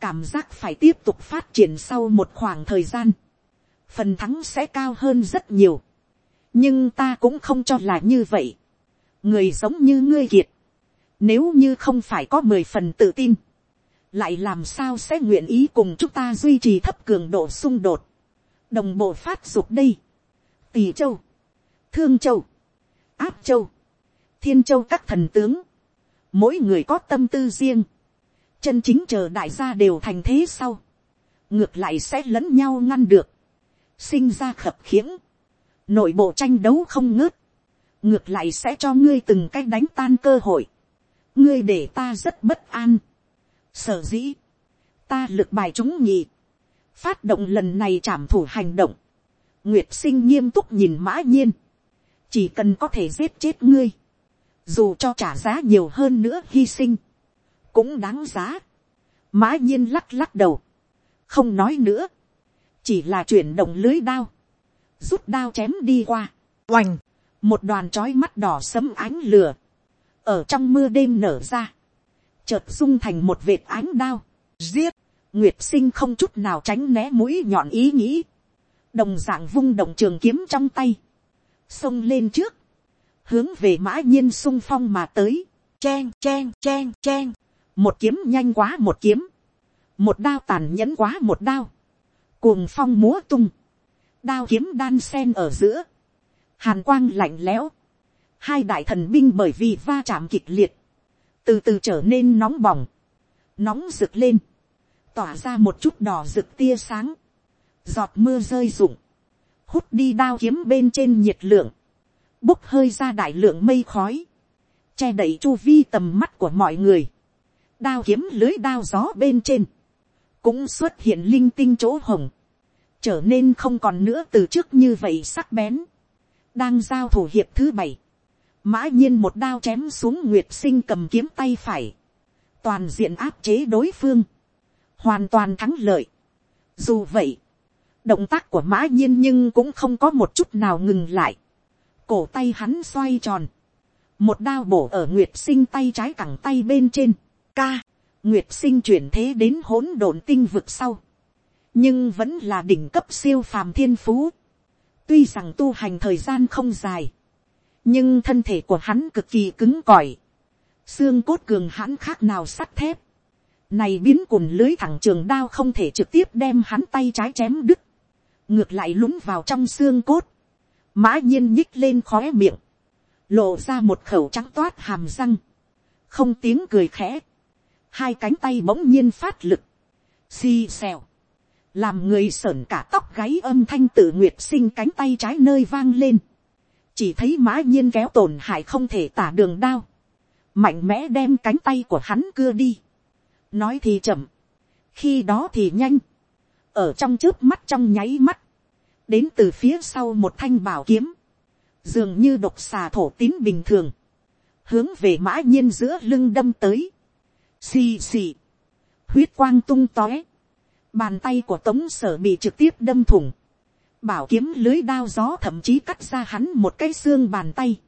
cảm giác phải tiếp tục phát triển sau một khoảng thời gian, phần thắng sẽ cao hơn rất nhiều, nhưng ta cũng không cho là như vậy, người giống như ngươi kiệt, nếu như không phải có mười phần tự tin, lại làm sao sẽ nguyện ý cùng chúng ta duy trì thấp cường độ xung đột, đồng bộ phát dục đây, tỳ châu, thương châu, áp châu, thiên châu các thần tướng, mỗi người có tâm tư riêng, chân chính chờ đại gia đều thành thế sau, ngược lại sẽ lẫn nhau ngăn được, sinh ra khập khiễng, nội bộ tranh đấu không ngớt, ngược lại sẽ cho ngươi từng cách đánh tan cơ hội, ngươi để ta rất bất an, sở dĩ, ta lực bài chúng nhị, phát động lần này trảm thủ hành động, nguyệt sinh nghiêm túc nhìn mã nhiên, chỉ cần có thể giết chết ngươi, dù cho trả giá nhiều hơn nữa hy sinh, cũng đáng giá. mã nhiên lắc lắc đầu, không nói nữa, chỉ là chuyển động lưới đao, rút đao chém đi qua, oành, một đoàn trói mắt đỏ sấm ánh lửa, ở trong mưa đêm nở ra, chợt dung thành một vệt ánh đao, giết, nguyệt sinh không chút nào tránh né mũi nhọn ý nghĩ, đồng d ạ n g vung động trường kiếm trong tay, xông lên trước, hướng về mã nhiên sung phong mà tới, chen chen chen chen, một kiếm nhanh quá một kiếm, một đao tàn nhẫn quá một đao, cuồng phong múa tung, đao kiếm đan sen ở giữa, hàn quang lạnh lẽo, hai đại thần binh bởi vì va chạm kịch liệt, từ từ trở nên nóng bỏng, nóng rực lên, tỏa ra một chút đỏ rực tia sáng, giọt mưa rơi rụng, hút đi đao kiếm bên trên nhiệt lượng, bốc hơi ra đại lượng mây khói, che đậy chu vi tầm mắt của mọi người, đao kiếm lưới đao gió bên trên, cũng xuất hiện linh tinh chỗ hồng, trở nên không còn nữa từ trước như vậy sắc bén, đang giao thủ hiệp thứ bảy, mã nhiên một đao chém xuống nguyệt sinh cầm kiếm tay phải, toàn diện áp chế đối phương, hoàn toàn thắng lợi. Dù vậy, động tác của mã nhiên nhưng cũng không có một chút nào ngừng lại. Cổ tay hắn xoay tròn. Một đao bổ ở Nguyệt sinh tay trái cẳng tay bên trên. Ca, Nguyệt sinh chuyển thế đến hỗn độn tinh vực sau. Nhưng vẫn là đỉnh cấp siêu phàm thiên phú. Tuy rằng tu hành thời gian không dài. Nhưng thân thể của hắn cực kỳ cứng cỏi. Xương cốt cường hãn khác nào sắt thép này biến cùn lưới thẳng trường đao không thể trực tiếp đem hắn tay trái chém đứt. Ngược lại lún vào trong xương cốt. Mã nhiên nhích lên khóe miệng. Lộ ra một khẩu trắng toát hàm răng. Không tiếng cười khẽ. Hai cánh tay bỗng nhiên phát lực. Xì xèo. Làm người sởn cả tóc gáy âm thanh tự nguyệt sinh cánh tay trái nơi vang lên. Chỉ thấy mã nhiên kéo tổn hại không thể tả đường đao. Mạnh mẽ đem cánh tay của hắn cưa đi. Nói thì chậm, khi đó thì nhanh, ở trong trước mắt trong nháy mắt, đến từ phía sau một thanh bảo kiếm, dường như độc xà thổ tín bình thường, hướng về mã nhiên giữa lưng đâm tới, xì xì, huyết quang tung tóe, bàn tay của tống sở bị trực tiếp đâm thủng, bảo kiếm lưới đao gió thậm chí cắt ra hắn một cái xương bàn tay,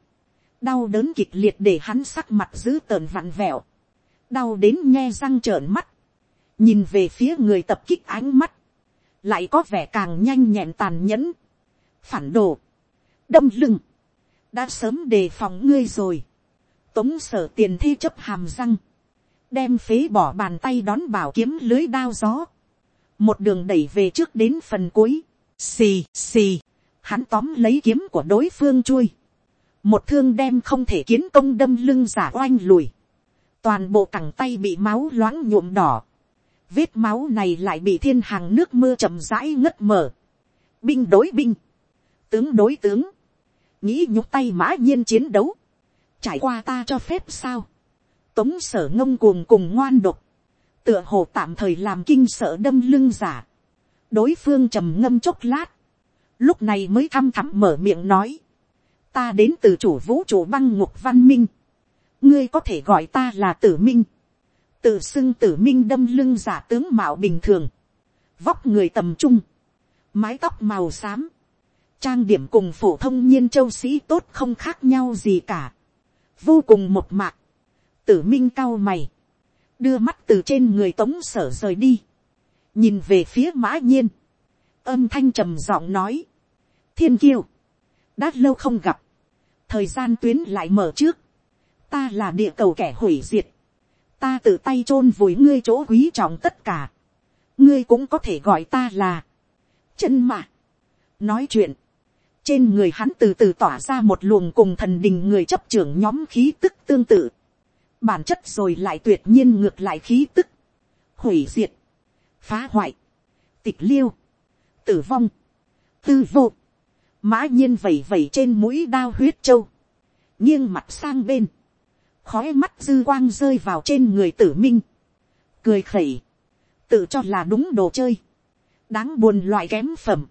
đau đớn kịch liệt để hắn sắc mặt dữ tợn vặn vẹo, đau đến nghe răng trợn mắt, nhìn về phía người tập kích ánh mắt, lại có vẻ càng nhanh nhẹn tàn nhẫn, phản đồ, đâm lưng, đã sớm đề phòng ngươi rồi, tống sở tiền thi chấp hàm răng, đem phế bỏ bàn tay đón bảo kiếm lưới đao gió, một đường đẩy về trước đến phần cuối, xì xì, hắn tóm lấy kiếm của đối phương chui, một thương đem không thể kiến công đâm lưng giả oanh lùi, toàn bộ cẳng tay bị máu loãng nhuộm đỏ, vết máu này lại bị thiên hàng nước mưa chậm rãi ngất mở, binh đối binh, tướng đối tướng, nghĩ nhúc tay mã nhiên chiến đấu, trải qua ta cho phép sao, tống sở ngông cuồng cùng ngoan độc, tựa hồ tạm thời làm kinh sợ đâm lưng giả, đối phương trầm ngâm chốc lát, lúc này mới thăm thẳm mở miệng nói, ta đến từ chủ vũ trụ băng ngục văn minh, ngươi có thể gọi ta là tử minh, tự xưng tử minh đâm lưng giả tướng mạo bình thường, vóc người tầm trung, mái tóc màu xám, trang điểm cùng phổ thông nhiên châu sĩ tốt không khác nhau gì cả, vô cùng một mạc, tử minh cao mày, đưa mắt từ trên người tống sở rời đi, nhìn về phía mã nhiên, âm thanh trầm giọng nói, thiên kiêu, đã lâu không gặp, thời gian tuyến lại mở trước, ta là địa cầu kẻ hủy diệt, ta tự tay chôn vùi ngươi chỗ quý trọng tất cả, ngươi cũng có thể gọi ta là, chân mà, nói chuyện, trên người hắn từ từ tỏa ra một luồng cùng thần đình người chấp trưởng nhóm khí tức tương tự, bản chất rồi lại tuyệt nhiên ngược lại khí tức, hủy diệt, phá hoại, tịch liêu, tử vong, tư vô, mã nhiên vẩy vẩy trên mũi đao huyết châu, nghiêng mặt sang bên, khói mắt dư quang rơi vào trên người tử minh, cười khẩy, tự cho là đúng đồ chơi, đáng buồn loại kém phẩm,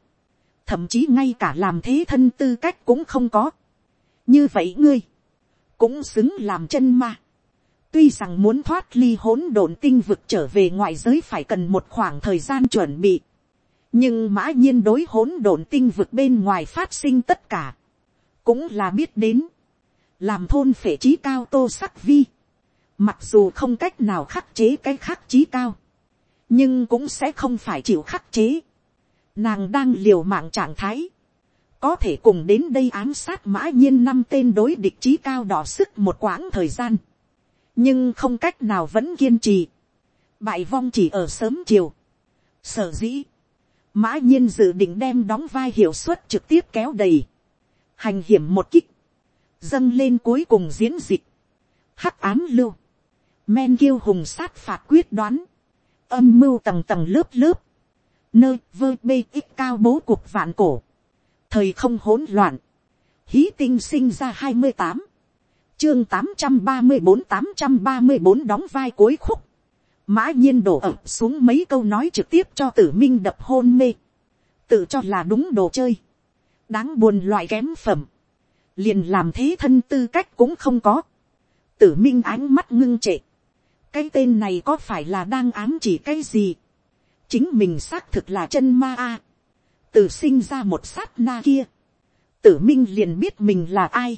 thậm chí ngay cả làm thế thân tư cách cũng không có. như vậy ngươi, cũng xứng làm chân ma tuy rằng muốn thoát ly hỗn độn tinh vực trở về ngoại giới phải cần một khoảng thời gian chuẩn bị, nhưng mã nhiên đối hỗn độn tinh vực bên ngoài phát sinh tất cả, cũng là biết đến, làm thôn phệ trí cao tô sắc vi, mặc dù không cách nào khắc chế cái khắc trí cao, nhưng cũng sẽ không phải chịu khắc chế. Nàng đang liều mạng trạng thái, có thể cùng đến đây ám sát mã nhiên năm tên đối địch trí cao đỏ sức một quãng thời gian, nhưng không cách nào vẫn kiên trì, bại vong chỉ ở sớm chiều. Sở dĩ, mã nhiên dự định đem đóng vai hiệu suất trực tiếp kéo đầy, hành hiểm một kích, dâng lên cuối cùng diễn dịch, hắc ám lưu, men kiêu hùng sát phạt quyết đoán, âm mưu tầng tầng lớp lớp, nơi vơ bê ít cao bố cuộc vạn cổ, thời không hỗn loạn, hí tinh sinh ra hai mươi tám, chương tám trăm ba mươi bốn tám trăm ba mươi bốn đóng vai cuối khúc, mã nhiên đổ ập xuống mấy câu nói trực tiếp cho tử minh đập hôn mê, tự cho là đúng đồ chơi, đáng buồn loại kém phẩm, liền làm thế thân tư cách cũng không có, tử minh ánh mắt ngưng trệ, cái tên này có phải là đang ám chỉ cái gì, chính mình xác thực là chân ma a, Tử sinh ra một sát na kia, tử minh liền biết mình là ai,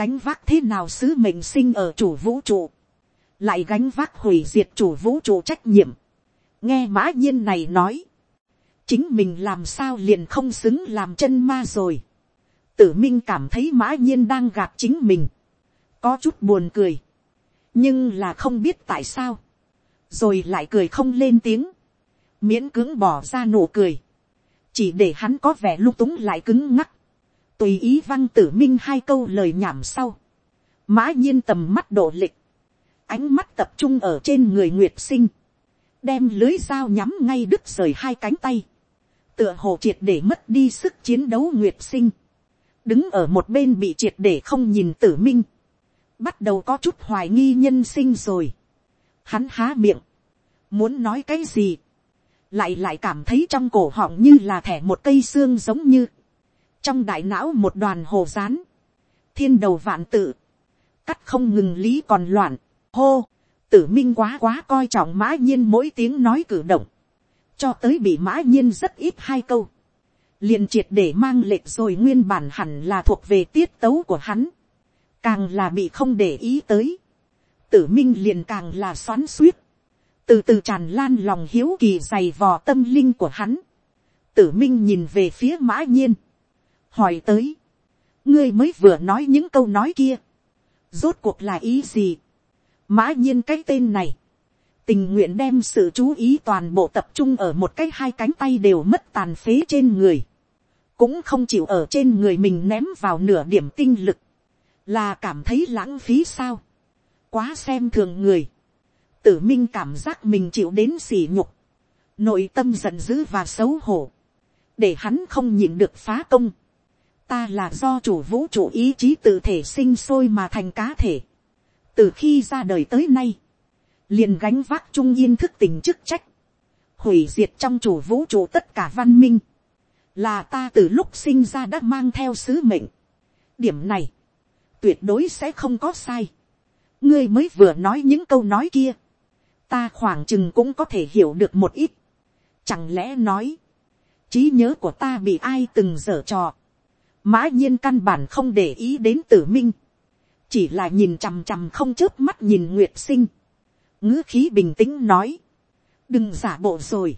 gánh vác thế nào sứ mệnh sinh ở chủ vũ trụ, lại gánh vác hủy diệt chủ vũ trụ trách nhiệm, nghe mã nhiên này nói, chính mình làm sao liền không xứng làm chân ma rồi, tử minh cảm thấy mã nhiên đang gạt chính mình, có chút buồn cười, nhưng là không biết tại sao, rồi lại cười không lên tiếng, miễn cưỡng bỏ ra nụ cười, chỉ để hắn có vẻ lung túng lại cứng ngắc, tùy ý văng tử minh hai câu lời nhảm sau, mã nhiên tầm mắt độ lịch, ánh mắt tập trung ở trên người nguyệt sinh, đem lưới dao nhắm ngay đứt rời hai cánh tay, tựa hồ triệt để mất đi sức chiến đấu nguyệt sinh, đứng ở một bên bị triệt để không nhìn tử minh, bắt đầu có chút hoài nghi nhân sinh rồi. Hắn há miệng, muốn nói cái gì, lại lại cảm thấy trong cổ họng như là thẻ một cây xương giống như, trong đại não một đoàn hồ rán, thiên đầu vạn tự, cắt không ngừng lý còn loạn, hô, tử minh quá quá coi trọng mã nhiên mỗi tiếng nói cử động, cho tới bị mã nhiên rất ít hai câu, liền triệt để mang lệch rồi nguyên bản hẳn là thuộc về tiết tấu của hắn, càng là bị không để ý tới, tử minh liền càng là xoắn suýt, từ từ tràn lan lòng hiếu kỳ dày vò tâm linh của hắn, tử minh nhìn về phía mã nhiên, hỏi tới, ngươi mới vừa nói những câu nói kia, rốt cuộc là ý gì, mã nhiên cái tên này, tình nguyện đem sự chú ý toàn bộ tập trung ở một cái hai cánh tay đều mất tàn phế trên người, cũng không chịu ở trên người mình ném vào nửa điểm tinh lực, là cảm thấy lãng phí sao, quá xem thường người, tử minh cảm giác mình chịu đến sỉ nhục, nội tâm giận dữ và xấu hổ, để hắn không nhịn được phá công, ta là do chủ vũ trụ ý chí tự thể sinh sôi mà thành cá thể. từ khi ra đời tới nay, liền gánh vác trung yên thức tình chức trách, hủy diệt trong chủ vũ trụ tất cả văn minh, là ta từ lúc sinh ra đã mang theo sứ mệnh. điểm này, tuyệt đối sẽ không có sai. ngươi mới vừa nói những câu nói kia, ta khoảng chừng cũng có thể hiểu được một ít. chẳng lẽ nói, trí nhớ của ta bị ai từng dở trò, mã nhiên căn bản không để ý đến tử minh, chỉ là nhìn chằm chằm không chớp mắt nhìn nguyệt sinh, ngữ khí bình tĩnh nói, đừng giả bộ rồi,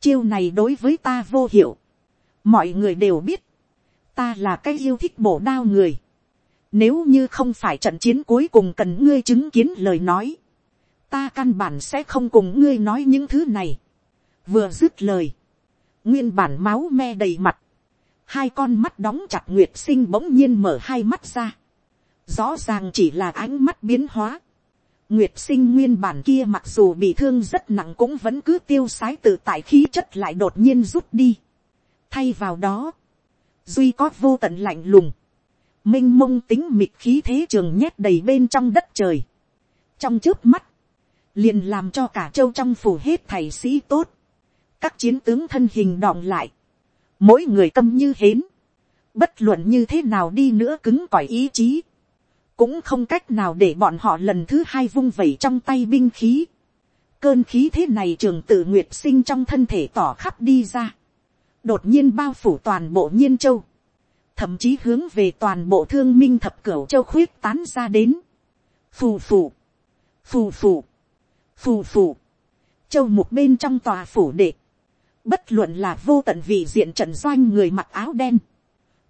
chiêu này đối với ta vô hiệu, mọi người đều biết, ta là cái yêu thích bổ đao người, nếu như không phải trận chiến cuối cùng cần ngươi chứng kiến lời nói, ta căn bản sẽ không cùng ngươi nói những thứ này. vừa dứt lời, nguyên bản máu me đầy mặt, hai con mắt đóng chặt nguyệt sinh bỗng nhiên mở hai mắt ra, rõ ràng chỉ là ánh mắt biến hóa, nguyệt sinh nguyên bản kia mặc dù bị thương rất nặng cũng vẫn cứ tiêu sái tự tại khí chất lại đột nhiên rút đi. thay vào đó, duy có vô tận lạnh lùng, minh mông tính mịt khí thế trường nhét đầy bên trong đất trời. trong trước mắt, liền làm cho cả châu trong phủ hết thầy sĩ tốt, các chiến tướng thân hình đọng lại, mỗi người tâm như hến, bất luận như thế nào đi nữa cứng cỏi ý chí, cũng không cách nào để bọn họ lần thứ hai vung vẩy trong tay binh khí. Cơn khí thế này trường tự nguyệt sinh trong thân thể tỏ khắp đi ra. Đột nhiên bao phủ toàn bộ nhiên châu. Thậm chí hướng về toàn bộ thương minh thập cửu châu khuyết tán ra đến. Phù phù. Phù phù. Phù phù. Châu một bên trong tòa phủ đệ. Bất luận là vô tận vị diện trận doanh người mặc áo đen.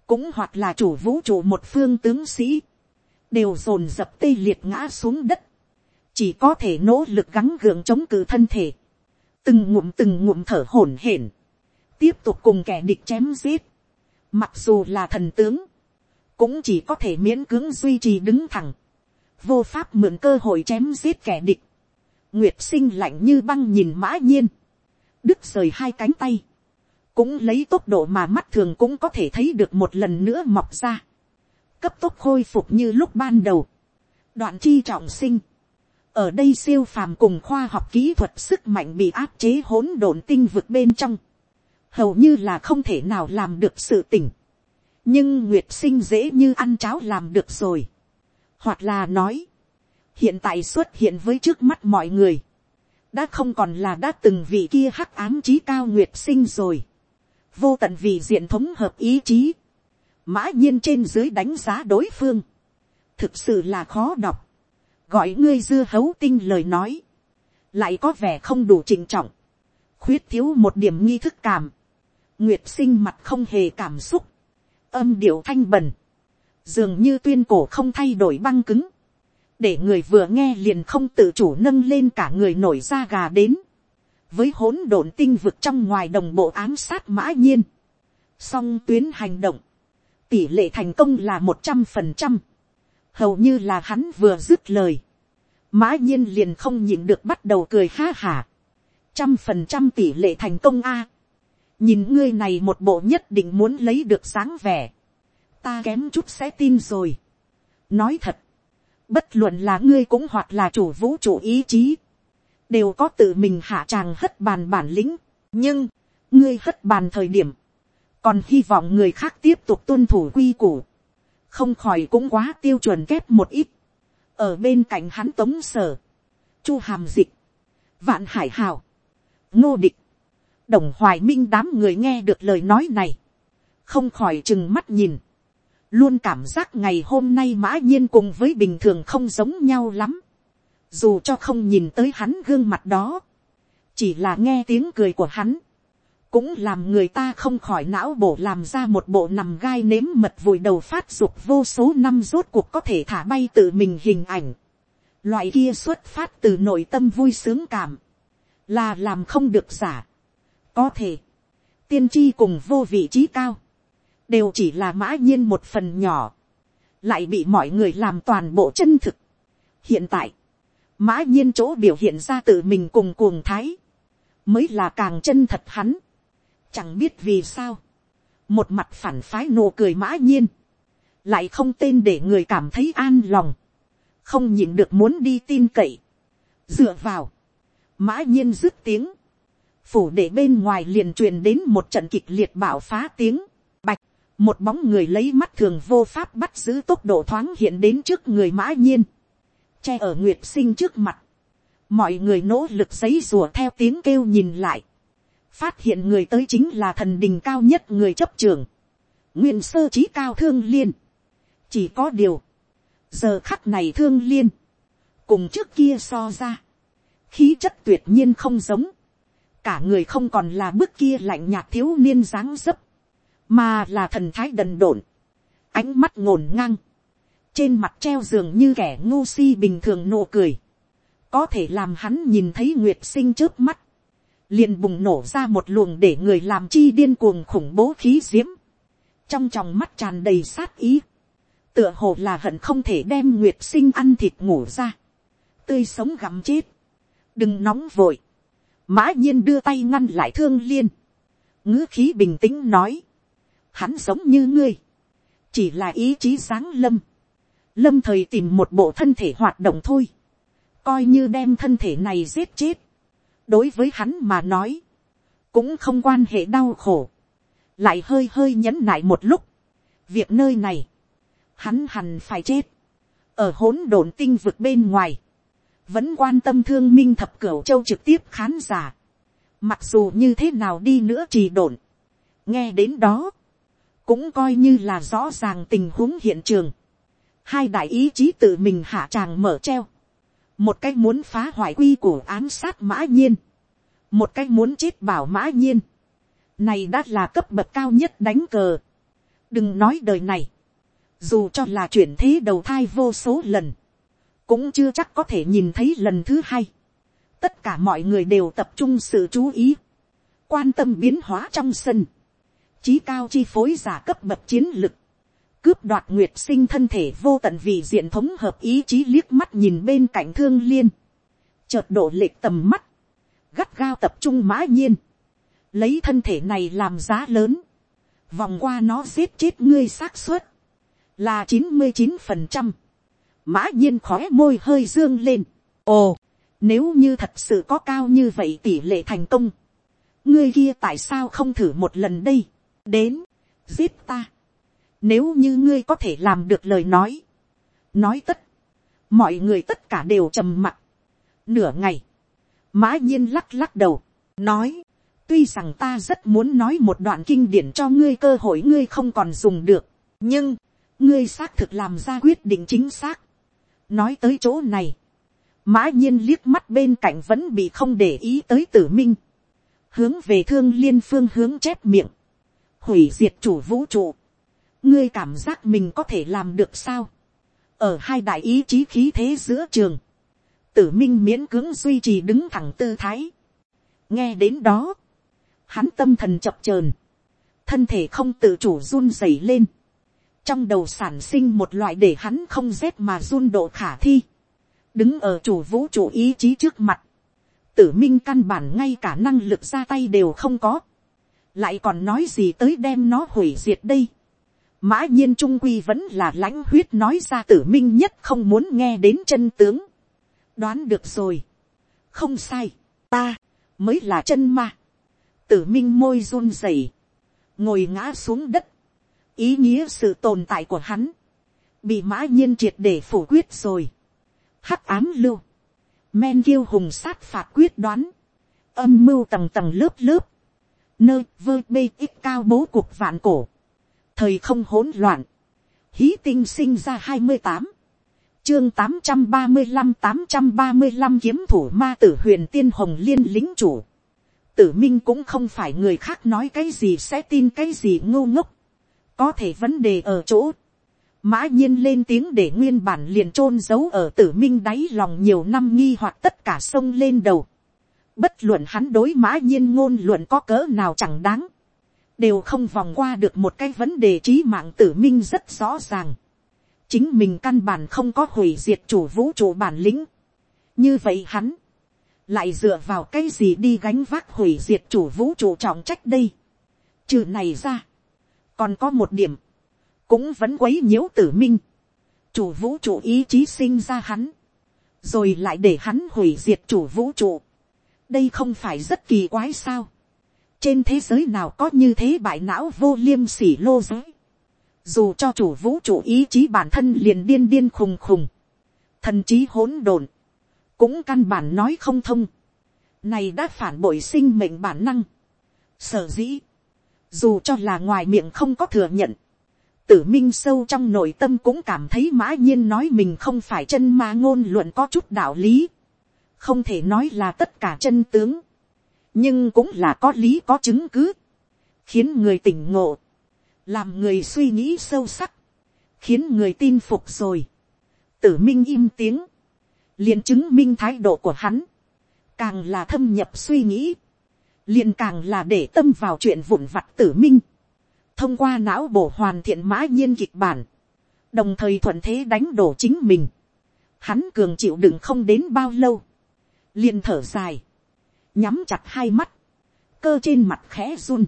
Cũng hoặc là chủ vũ trụ một phương tướng sĩ đều dồn dập tê liệt ngã xuống đất, chỉ có thể nỗ lực gắng gượng chống cự thân thể, từng ngụm từng ngụm thở hổn hển, tiếp tục cùng kẻ địch chém giết, mặc dù là thần tướng, cũng chỉ có thể miễn cưỡng duy trì đứng thẳng, vô pháp mượn cơ hội chém giết kẻ địch, nguyệt sinh lạnh như băng nhìn mã nhiên, đứt rời hai cánh tay, cũng lấy tốc độ mà mắt thường cũng có thể thấy được một lần nữa mọc ra cấp tốc khôi phục như lúc ban đầu. đoạn chi trọng sinh. ở đây siêu phàm cùng khoa học kỹ thuật sức mạnh bị áp chế hỗn độn tinh vực bên trong. hầu như là không thể nào làm được sự tỉnh. nhưng nguyệt sinh dễ như ăn cháo làm được rồi. hoặc là nói, hiện tại xuất hiện với trước mắt mọi người, đã không còn là đã từng vị kia hắc ám trí cao nguyệt sinh rồi. vô tận vì diện thống hợp ý chí, mã nhiên trên dưới đánh giá đối phương, thực sự là khó đọc, gọi ngươi dưa hấu tinh lời nói, lại có vẻ không đủ trình trọng, khuyết thiếu một điểm nghi thức cảm, nguyệt sinh mặt không hề cảm xúc, âm điệu thanh bần, dường như tuyên cổ không thay đổi băng cứng, để người vừa nghe liền không tự chủ nâng lên cả người nổi da gà đến, với hỗn độn tinh vực trong ngoài đồng bộ ám sát mã nhiên, song tuyến hành động, tỷ lệ thành công là một trăm phần trăm, hầu như là hắn vừa dứt lời, mã nhiên liền không nhịn được bắt đầu cười ha hả, trăm phần trăm tỷ lệ thành công a, nhìn ngươi này một bộ nhất định muốn lấy được sáng vẻ, ta kém chút sẽ tin rồi. nói thật, bất luận là ngươi cũng hoặc là chủ vũ trụ ý chí, đều có tự mình hạ tràng hất bàn bản lĩnh, nhưng, ngươi hất bàn thời điểm, còn hy vọng người khác tiếp tục tuân thủ quy củ, không khỏi cũng quá tiêu chuẩn kép một ít, ở bên cạnh hắn tống sở, chu hàm dịch, vạn hải hào, ngô địch, đồng hoài minh đám người nghe được lời nói này, không khỏi chừng mắt nhìn, luôn cảm giác ngày hôm nay mã nhiên cùng với bình thường không giống nhau lắm, dù cho không nhìn tới hắn gương mặt đó, chỉ là nghe tiếng cười của hắn, cũng làm người ta không khỏi não bổ làm ra một bộ nằm gai nếm mật vùi đầu phát dục vô số năm rốt cuộc có thể thả bay tự mình hình ảnh. Loại kia xuất phát từ nội tâm vui sướng cảm, là làm không được giả. Có thể, tiên tri cùng vô vị trí cao, đều chỉ là mã nhiên một phần nhỏ, lại bị mọi người làm toàn bộ chân thực. Hiện tại, mã nhiên chỗ biểu hiện ra tự mình cùng cuồng thái, mới là càng chân thật hắn Chẳng biết vì sao. một mặt phản phái nụ cười mã nhiên, lại không tên để người cảm thấy an lòng, không nhịn được muốn đi tin cậy, dựa vào, mã nhiên dứt tiếng, phủ để bên ngoài liền truyền đến một trận kịch liệt bảo phá tiếng, một bóng người lấy mắt thường vô pháp bắt giữ tốc độ thoáng hiện đến trước người mã nhiên, che ở nguyệt sinh trước mặt, mọi người nỗ lực giấy rùa theo tiếng kêu nhìn lại, phát hiện người tới chính là thần đình cao nhất người chấp trường, nguyên sơ trí cao thương liên, chỉ có điều, giờ khắc này thương liên, cùng trước kia so ra, khí chất tuyệt nhiên không giống, cả người không còn là bước kia lạnh nhạt thiếu niên dáng dấp, mà là thần thái đần độn, ánh mắt ngổn ngang, trên mặt treo giường như kẻ ngu si bình thường nụ cười, có thể làm hắn nhìn thấy nguyệt sinh trước mắt, liền bùng nổ ra một luồng để người làm chi điên cuồng khủng bố khí diễm, trong tròng mắt tràn đầy sát ý, tựa hồ là hận không thể đem nguyệt sinh ăn thịt ngủ ra, tươi sống gắm chết, đừng nóng vội, mã nhiên đưa tay ngăn lại thương liên, ngữ khí bình tĩnh nói, hắn giống như ngươi, chỉ là ý chí sáng lâm, lâm thời tìm một bộ thân thể hoạt động thôi, coi như đem thân thể này giết chết, đối với hắn mà nói, cũng không quan hệ đau khổ, lại hơi hơi nhẫn nại một lúc, việc nơi này, hắn hẳn phải chết, ở hỗn độn tinh vực bên ngoài, vẫn quan tâm thương minh thập cửu châu trực tiếp khán giả, mặc dù như thế nào đi nữa trì độn, nghe đến đó, cũng coi như là rõ ràng tình huống hiện trường, hai đại ý chí tự mình hạ tràng mở treo, một cách muốn phá hoại quy của án sát mã nhiên, một cách muốn chết bảo mã nhiên, này đã là cấp bậc cao nhất đánh cờ, đừng nói đời này, dù cho là chuyển thế đầu thai vô số lần, cũng chưa chắc có thể nhìn thấy lần thứ hai, tất cả mọi người đều tập trung sự chú ý, quan tâm biến hóa trong sân, trí cao chi phối giả cấp bậc chiến lực, cướp đoạt nguyệt sinh thân thể vô tận vì diện thống hợp ý chí liếc mắt nhìn bên cạnh thương liên, chợt độ lệch tầm mắt, gắt gao tập trung mã nhiên, lấy thân thể này làm giá lớn, vòng qua nó giết chết ngươi xác suất, là chín mươi chín phần trăm, mã nhiên khói môi hơi dương lên, ồ, nếu như thật sự có cao như vậy tỷ lệ thành công, ngươi kia tại sao không thử một lần đây, đến, giết ta, nếu như ngươi có thể làm được lời nói. Nói tất. Mọi người tất cả đều trầm mặc. Nửa ngày. Mã nhiên lắc lắc đầu. Nói. Tuy rằng ta rất muốn nói một đoạn kinh điển cho ngươi cơ hội ngươi không còn dùng được. Nhưng. Ngươi xác thực làm ra quyết định chính xác. Nói tới chỗ này. Mã nhiên liếc mắt bên cạnh vẫn bị không để ý tới tử minh. Hướng về thương liên phương hướng chép miệng. Hủy diệt chủ vũ trụ. Ngươi cảm giác mình có thể làm được sao. ở hai đại ý chí khí thế giữa trường, tử minh miễn cưỡng duy trì đứng thẳng tư thái. nghe đến đó, hắn tâm thần chập chờn, thân thể không tự chủ run rẩy lên, trong đầu sản sinh một loại để hắn không rét mà run độ khả thi, đứng ở chủ vũ trụ ý chí trước mặt, tử minh căn bản ngay cả năng lực ra tay đều không có, lại còn nói gì tới đem nó hủy diệt đây mã nhiên trung quy vẫn là lãnh huyết nói ra tử minh nhất không muốn nghe đến chân tướng. đoán được rồi. không sai, ta, mới là chân ma. tử minh môi run rẩy, ngồi ngã xuống đất. ý nghĩa sự tồn tại của hắn, bị mã nhiên triệt để phủ quyết rồi. hắc ám lưu, men kiêu hùng sát phạt quyết đoán, âm mưu tầng tầng lớp lớp, nơi vơ bê ít cao bố cuộc vạn cổ thời không hỗn loạn, hí tinh sinh ra hai mươi tám, chương tám trăm ba mươi năm tám trăm ba mươi năm kiếm thủ ma tử huyền tiên hồng liên lính chủ. tử minh cũng không phải người khác nói cái gì sẽ tin cái gì ngô ngốc. có thể vấn đề ở chỗ. mã nhiên lên tiếng để nguyên bản liền chôn giấu ở tử minh đáy lòng nhiều năm nghi hoặc tất cả sông lên đầu bất luận hắn đối mã nhiên ngôn luận có cỡ nào chẳng đáng đều không vòng qua được một cái vấn đề trí mạng tử minh rất rõ ràng. chính mình căn bản không có hủy diệt chủ vũ trụ bản lĩnh. như vậy hắn, lại dựa vào cái gì đi gánh vác hủy diệt chủ vũ trụ trọng trách đây. trừ này ra, còn có một điểm, cũng vẫn quấy nhiễu tử minh, chủ vũ trụ ý chí sinh ra hắn, rồi lại để hắn hủy diệt chủ vũ trụ đây không phải rất kỳ quái sao. trên thế giới nào có như thế bại não vô liêm sỉ lô giới. dù cho chủ vũ trụ ý chí bản thân liền điên điên khùng khùng, thần trí hỗn độn, cũng căn bản nói không thông. này đã phản bội sinh mệnh bản năng. sở dĩ, dù cho là ngoài miệng không có thừa nhận, tử minh sâu trong nội tâm cũng cảm thấy mã nhiên nói mình không phải chân ma ngôn luận có chút đạo lý không thể nói là tất cả chân tướng. nhưng cũng là có lý có chứng cứ. khiến người tỉnh ngộ. làm người suy nghĩ sâu sắc. khiến người tin phục rồi. tử minh im tiếng. liền chứng minh thái độ của hắn. càng là thâm nhập suy nghĩ. liền càng là để tâm vào chuyện vụn vặt tử minh thông qua não bộ hoàn thiện mã nhiên kịch bản, đồng thời thuận thế đánh đổ chính mình, hắn cường chịu đựng không đến bao lâu, liền thở dài, nhắm chặt hai mắt, cơ trên mặt khẽ run,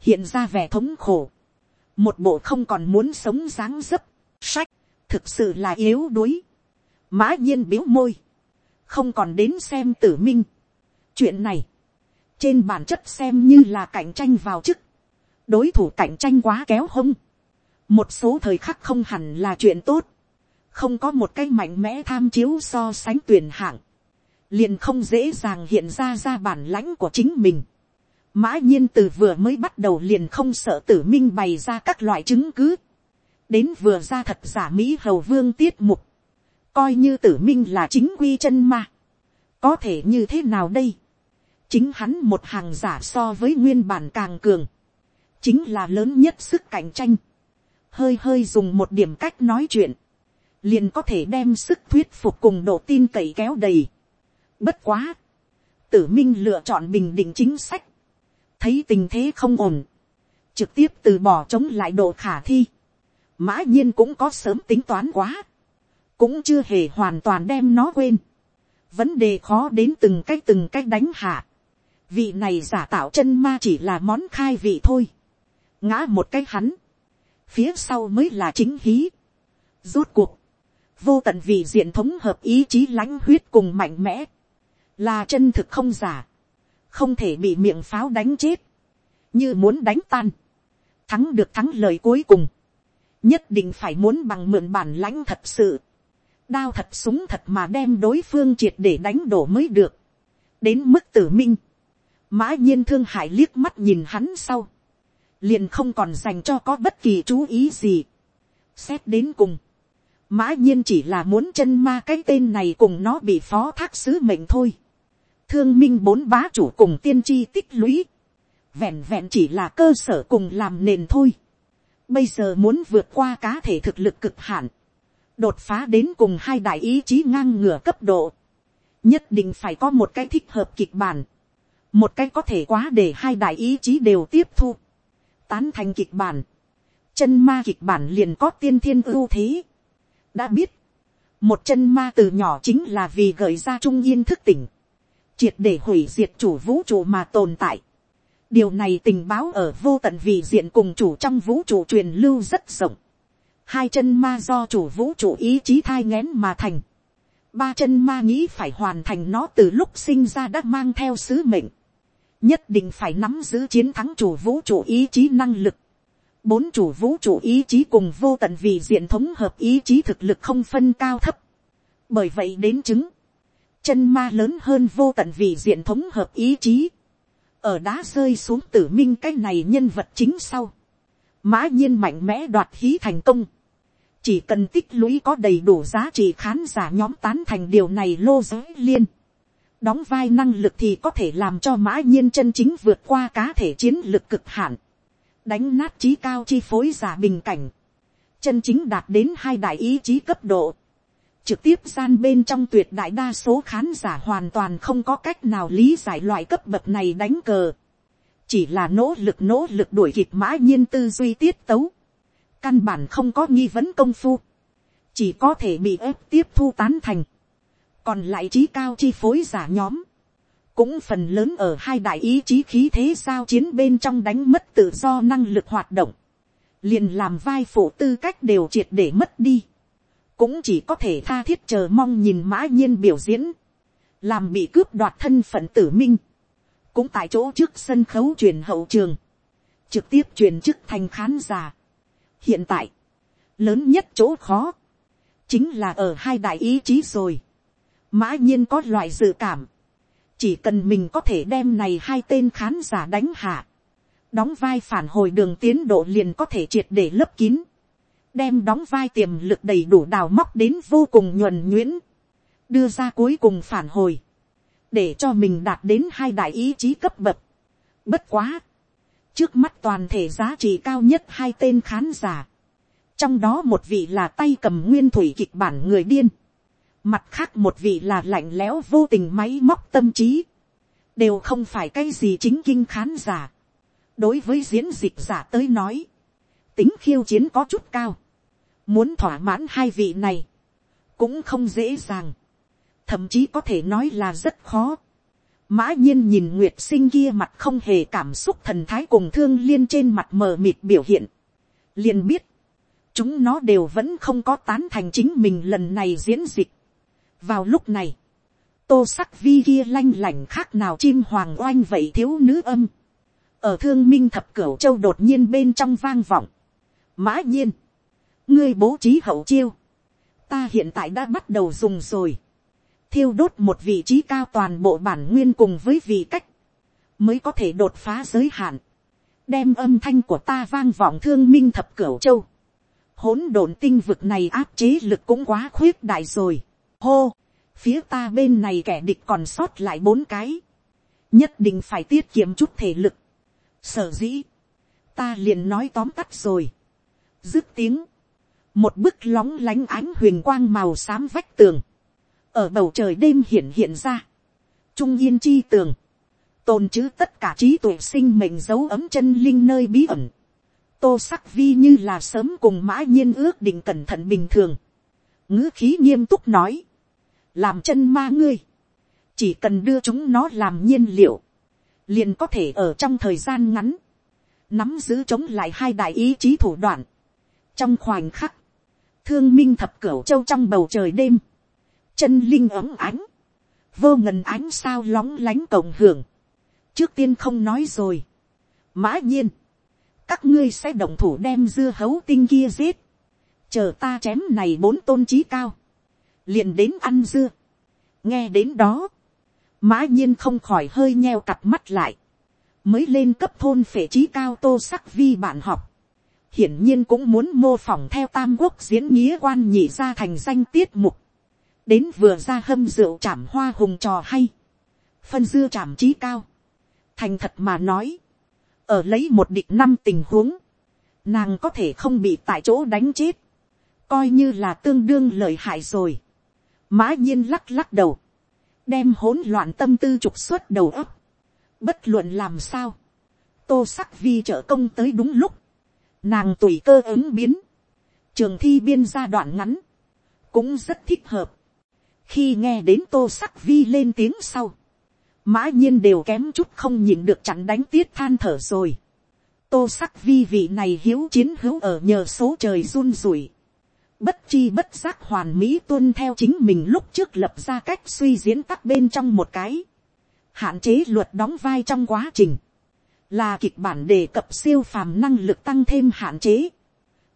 hiện ra vẻ thống khổ, một bộ không còn muốn sống dáng dấp, sách, thực sự là yếu đuối, mã nhiên biếu môi, không còn đến xem tử minh. chuyện này, trên bản chất xem như là cạnh tranh vào chức, đối thủ cạnh tranh quá kéo hông, một số thời khắc không hẳn là chuyện tốt, không có một cái mạnh mẽ tham chiếu so sánh tuyển hạng, liền không dễ dàng hiện ra ra bản lãnh của chính mình. Mã nhiên từ vừa mới bắt đầu liền không sợ tử minh bày ra các loại chứng cứ, đến vừa ra thật giả mỹ hầu vương tiết mục, coi như tử minh là chính quy chân ma, có thể như thế nào đây, chính hắn một hàng giả so với nguyên bản càng cường, chính là lớn nhất sức cạnh tranh. hơi hơi dùng một điểm cách nói chuyện, liền có thể đem sức thuyết phục cùng độ tin cậy kéo đầy bất quá, tử minh lựa chọn bình định chính sách, thấy tình thế không ổn, trực tiếp từ bỏ chống lại độ khả thi. mã nhiên cũng có sớm tính toán quá, cũng chưa hề hoàn toàn đem nó quên. vấn đề khó đến từng cách từng cách đánh hạ. vị này giả tạo chân ma chỉ là món khai vị thôi ngã một cái hắn, phía sau mới là chính hí. Rốt cuộc, vô tận vì diện thống hợp ý chí lãnh huyết cùng mạnh mẽ, là chân thực không giả, không thể bị miệng pháo đánh chết, như muốn đánh tan, thắng được thắng lời cuối cùng, nhất định phải muốn bằng mượn bản lãnh thật sự, đao thật súng thật mà đem đối phương triệt để đánh đổ mới được, đến mức tử minh, mã nhiên thương hại liếc mắt nhìn hắn sau, liền không còn dành cho có bất kỳ chú ý gì. Xét đến cùng, mã nhiên chỉ là muốn chân ma cái tên này cùng nó bị phó thác sứ mệnh thôi. Thương minh bốn bá chủ cùng tiên tri tích lũy. Vẹn vẹn chỉ là cơ sở cùng làm nền thôi. Bây giờ muốn vượt qua cá thể thực lực cực hạn. Đột phá đến cùng hai đại ý chí ngang ngửa cấp độ. Nhất định phải có một cái thích hợp kịch bản. Một cái có thể quá để hai đại ý chí đều tiếp thu tán thành kịch bản, chân ma kịch bản liền có tiên thiên ưu thế. đã biết, một chân ma từ nhỏ chính là vì gợi ra trung yên thức tỉnh, triệt để hủy diệt chủ vũ trụ mà tồn tại. điều này tình báo ở vô tận vì diện cùng chủ trong vũ trụ truyền lưu rất rộng. hai chân ma do chủ vũ trụ ý chí thai ngén mà thành. ba chân ma nghĩ phải hoàn thành nó từ lúc sinh ra đã mang theo sứ mệnh nhất định phải nắm giữ chiến thắng chủ vũ trụ ý chí năng lực. bốn chủ vũ trụ ý chí cùng vô tận vì diện thống hợp ý chí thực lực không phân cao thấp. bởi vậy đến chứng, chân ma lớn hơn vô tận vì diện thống hợp ý chí. ở đá rơi xuống tử minh cái này nhân vật chính sau. mã nhiên mạnh mẽ đoạt khí thành công. chỉ cần tích lũy có đầy đủ giá trị khán giả nhóm tán thành điều này lô giới liên đóng vai năng lực thì có thể làm cho mã nhiên chân chính vượt qua cá thể chiến lực cực hạn, đánh nát trí cao chi phối giả bình cảnh, chân chính đạt đến hai đại ý chí cấp độ, trực tiếp gian bên trong tuyệt đại đa số khán giả hoàn toàn không có cách nào lý giải loại cấp bậc này đánh cờ, chỉ là nỗ lực nỗ lực đuổi kịp mã nhiên tư duy tiết tấu, căn bản không có nghi vấn công phu, chỉ có thể bị ép tiếp thu tán thành, còn lại trí cao chi phối giả nhóm, cũng phần lớn ở hai đại ý chí khí thế sao chiến bên trong đánh mất tự do năng lực hoạt động, liền làm vai phụ tư cách đều triệt để mất đi, cũng chỉ có thể tha thiết chờ mong nhìn mã nhiên biểu diễn, làm bị cướp đoạt thân phận tử minh, cũng tại chỗ trước sân khấu truyền hậu trường, trực tiếp truyền chức thành khán giả. hiện tại, lớn nhất chỗ khó, chính là ở hai đại ý chí rồi. mã nhiên có loại dự cảm, chỉ cần mình có thể đem này hai tên khán giả đánh hạ, đóng vai phản hồi đường tiến độ liền có thể triệt để lấp kín, đem đóng vai tiềm lực đầy đủ đào móc đến vô cùng nhuần nhuyễn, đưa ra cuối cùng phản hồi, để cho mình đạt đến hai đại ý chí cấp bậc. Bất quá, trước mắt toàn thể giá trị cao nhất hai tên khán giả, trong đó một vị là tay cầm nguyên thủy kịch bản người điên, mặt khác một vị là lạnh lẽo vô tình máy móc tâm trí, đều không phải cái gì chính kinh khán giả. đối với diễn dịch giả tới nói, tính khiêu chiến có chút cao, muốn thỏa mãn hai vị này, cũng không dễ dàng, thậm chí có thể nói là rất khó. Mã nhiên nhìn nguyệt sinh kia mặt không hề cảm xúc thần thái cùng thương liên trên mặt mờ mịt biểu hiện, liền biết, chúng nó đều vẫn không có tán thành chính mình lần này diễn dịch. vào lúc này, tô sắc vi kia lanh lảnh khác nào chim hoàng oanh vậy thiếu nữ âm, ở thương minh thập cửu châu đột nhiên bên trong vang vọng mã nhiên, ngươi bố trí hậu chiêu, ta hiện tại đã bắt đầu dùng rồi, thiêu đốt một vị trí cao toàn bộ bản nguyên cùng với vị cách, mới có thể đột phá giới hạn, đem âm thanh của ta vang vọng thương minh thập cửu châu, hỗn độn tinh vực này áp chế lực cũng quá khuyết đại rồi. hô, phía ta bên này kẻ địch còn sót lại bốn cái, nhất định phải tiết kiệm chút thể lực. sở dĩ, ta liền nói tóm tắt rồi dứt tiếng, một bức lóng lánh ánh huyền quang màu xám vách tường, ở bầu trời đêm hiện hiện ra, trung yên chi tường, tồn chứ tất cả trí tuệ sinh mệnh dấu ấm chân linh nơi bí ẩn, tô sắc vi như là sớm cùng mã nhiên ước định cẩn thận bình thường, ngữ khí nghiêm túc nói, làm chân ma ngươi, chỉ cần đưa chúng nó làm nhiên liệu, liền có thể ở trong thời gian ngắn, nắm giữ chống lại hai đại ý chí thủ đoạn trong khoảnh khắc, thương minh thập cửu châu trong bầu trời đêm, chân linh ấm ánh, vô ngần ánh sao lóng lánh cộng hưởng, trước tiên không nói rồi, mã nhiên, các ngươi sẽ đồng thủ đem dưa hấu tinh kia giết, chờ ta chém này bốn tôn trí cao, liền đến ăn dưa, nghe đến đó, mã nhiên không khỏi hơi nheo cặp mắt lại, mới lên cấp thôn phệ trí cao tô sắc vi bản học, hiển nhiên cũng muốn mô phỏng theo tam quốc diễn nghĩa quan nhị ra thành danh tiết mục, đến vừa ra hâm rượu chảm hoa hùng trò hay, phân dư chảm trí cao, thành thật mà nói, ở lấy một địch năm tình huống, nàng có thể không bị tại chỗ đánh chết, coi như là tương đương lợi hại rồi. mã nhiên lắc lắc đầu, đem hỗn loạn tâm tư trục xuất đầu ấp, bất luận làm sao, tô sắc vi trợ công tới đúng lúc, nàng tùy cơ ứng biến, trường thi biên gia đoạn ngắn, cũng rất thích hợp, khi nghe đến tô sắc vi lên tiếng sau, mã nhiên đều kém chút không nhìn được chặn đánh tiết than thở rồi. tô sắc vi vị này hiếu chiến hữu ở nhờ số trời run rủi. bất chi bất giác hoàn mỹ tuân theo chính mình lúc trước lập ra cách suy diễn tắc bên trong một cái. hạn chế luật đóng vai trong quá trình là kịch bản đề cập siêu phàm năng lực tăng thêm hạn chế.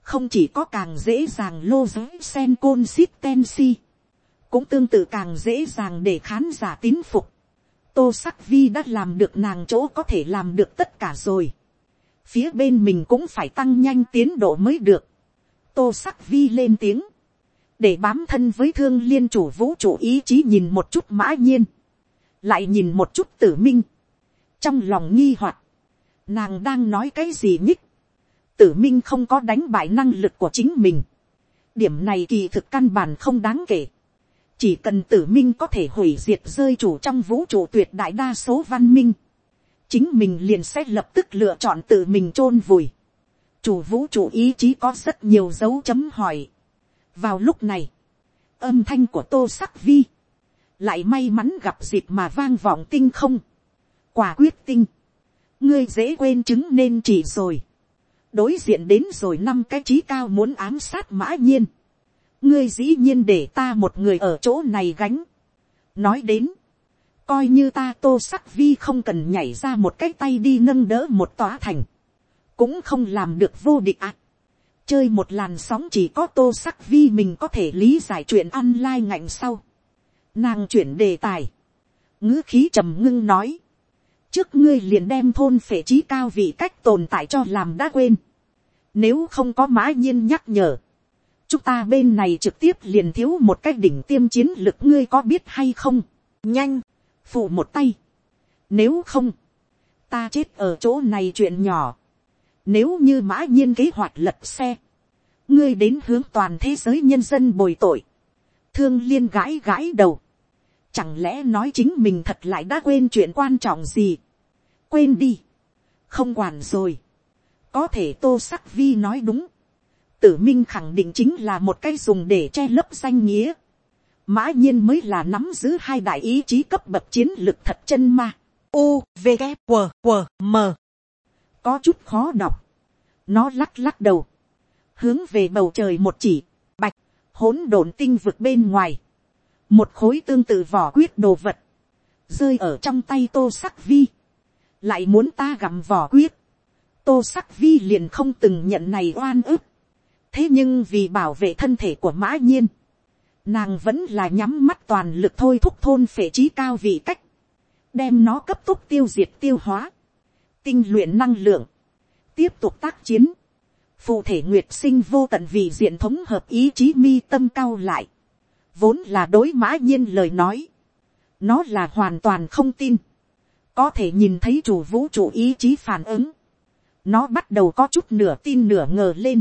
không chỉ có càng dễ dàng lô giới sen côn xít ten si, cũng tương tự càng dễ dàng để khán giả tín phục tô sắc vi đã làm được nàng chỗ có thể làm được tất cả rồi. phía bên mình cũng phải tăng nhanh tiến độ mới được. tô sắc vi lên tiếng, để bám thân với thương liên chủ vũ chủ ý chí nhìn một chút mã nhiên, lại nhìn một chút tử minh, trong lòng nghi hoặc, nàng đang nói cái gì nhích, tử minh không có đánh bại năng lực của chính mình, điểm này kỳ thực căn bản không đáng kể, chỉ cần tử minh có thể hủy diệt rơi chủ trong vũ trụ tuyệt đại đa số văn minh, chính mình liền sẽ lập tức lựa chọn tự mình chôn vùi. chủ vũ trụ ý chí có rất nhiều dấu chấm hỏi. vào lúc này, âm thanh của tô sắc vi, lại may mắn gặp dịp mà vang vọng tinh không. quả quyết tinh, ngươi dễ quên chứng nên chỉ rồi. đối diện đến rồi năm cái trí cao muốn ám sát mã nhiên, ngươi dĩ nhiên để ta một người ở chỗ này gánh, nói đến, coi như ta tô sắc vi không cần nhảy ra một cái tay đi nâng đỡ một tòa thành, cũng không làm được vô địch ạ. chơi một làn sóng chỉ có tô sắc vi mình có thể lý giải chuyện ăn lai ngạnh sau. nàng chuyển đề tài, ngữ khí trầm ngưng nói, trước ngươi liền đem thôn phệ trí cao vị cách tồn tại cho làm đã quên. Nếu không có mã nhiên nhắc nhở, chúng ta bên này trực tiếp liền thiếu một cách đỉnh tiêm chiến lực ngươi có biết hay không. nhanh, phụ một tay. Nếu không, ta chết ở chỗ này chuyện nhỏ. Nếu như mã nhiên kế hoạch lật xe, ngươi đến hướng toàn thế giới nhân dân bồi tội. Thương liên gãi gãi đầu. Chẳng lẽ nói chính mình thật lại đã quên chuyện quan trọng gì. Quên đi. Không quản rồi. Có thể tô sắc vi nói đúng. Tử minh khẳng định chính là một cái dùng để che lấp danh nghĩa mã nhiên mới là nắm giữ hai đại ý chí cấp bậc chiến lực thật chân ma. U, V, K, W, W, M. Có chút khó đọc. Nó lắc lắc đầu. Hướng về bầu trời một chỉ, bạch, hỗn độn tinh vực bên ngoài. Một khối tương tự vỏ quyết đồ vật. Rơi ở trong tay tô sắc vi. Lại muốn ta gặm vỏ quyết. Tô sắc vi liền không từng nhận này oan ức. Thế nhưng vì bảo vệ thân thể của mã nhiên nàng vẫn là nhắm mắt toàn lực thôi thúc thôn phệ trí cao vị cách, đem nó cấp tốc tiêu diệt tiêu hóa, tinh luyện năng lượng, tiếp tục tác chiến, phụ thể nguyệt sinh vô tận vì diện thống hợp ý chí mi tâm cao lại, vốn là đối mã nhiên lời nói, nó là hoàn toàn không tin, có thể nhìn thấy chủ vũ trụ ý chí phản ứng, nó bắt đầu có chút nửa tin nửa ngờ lên,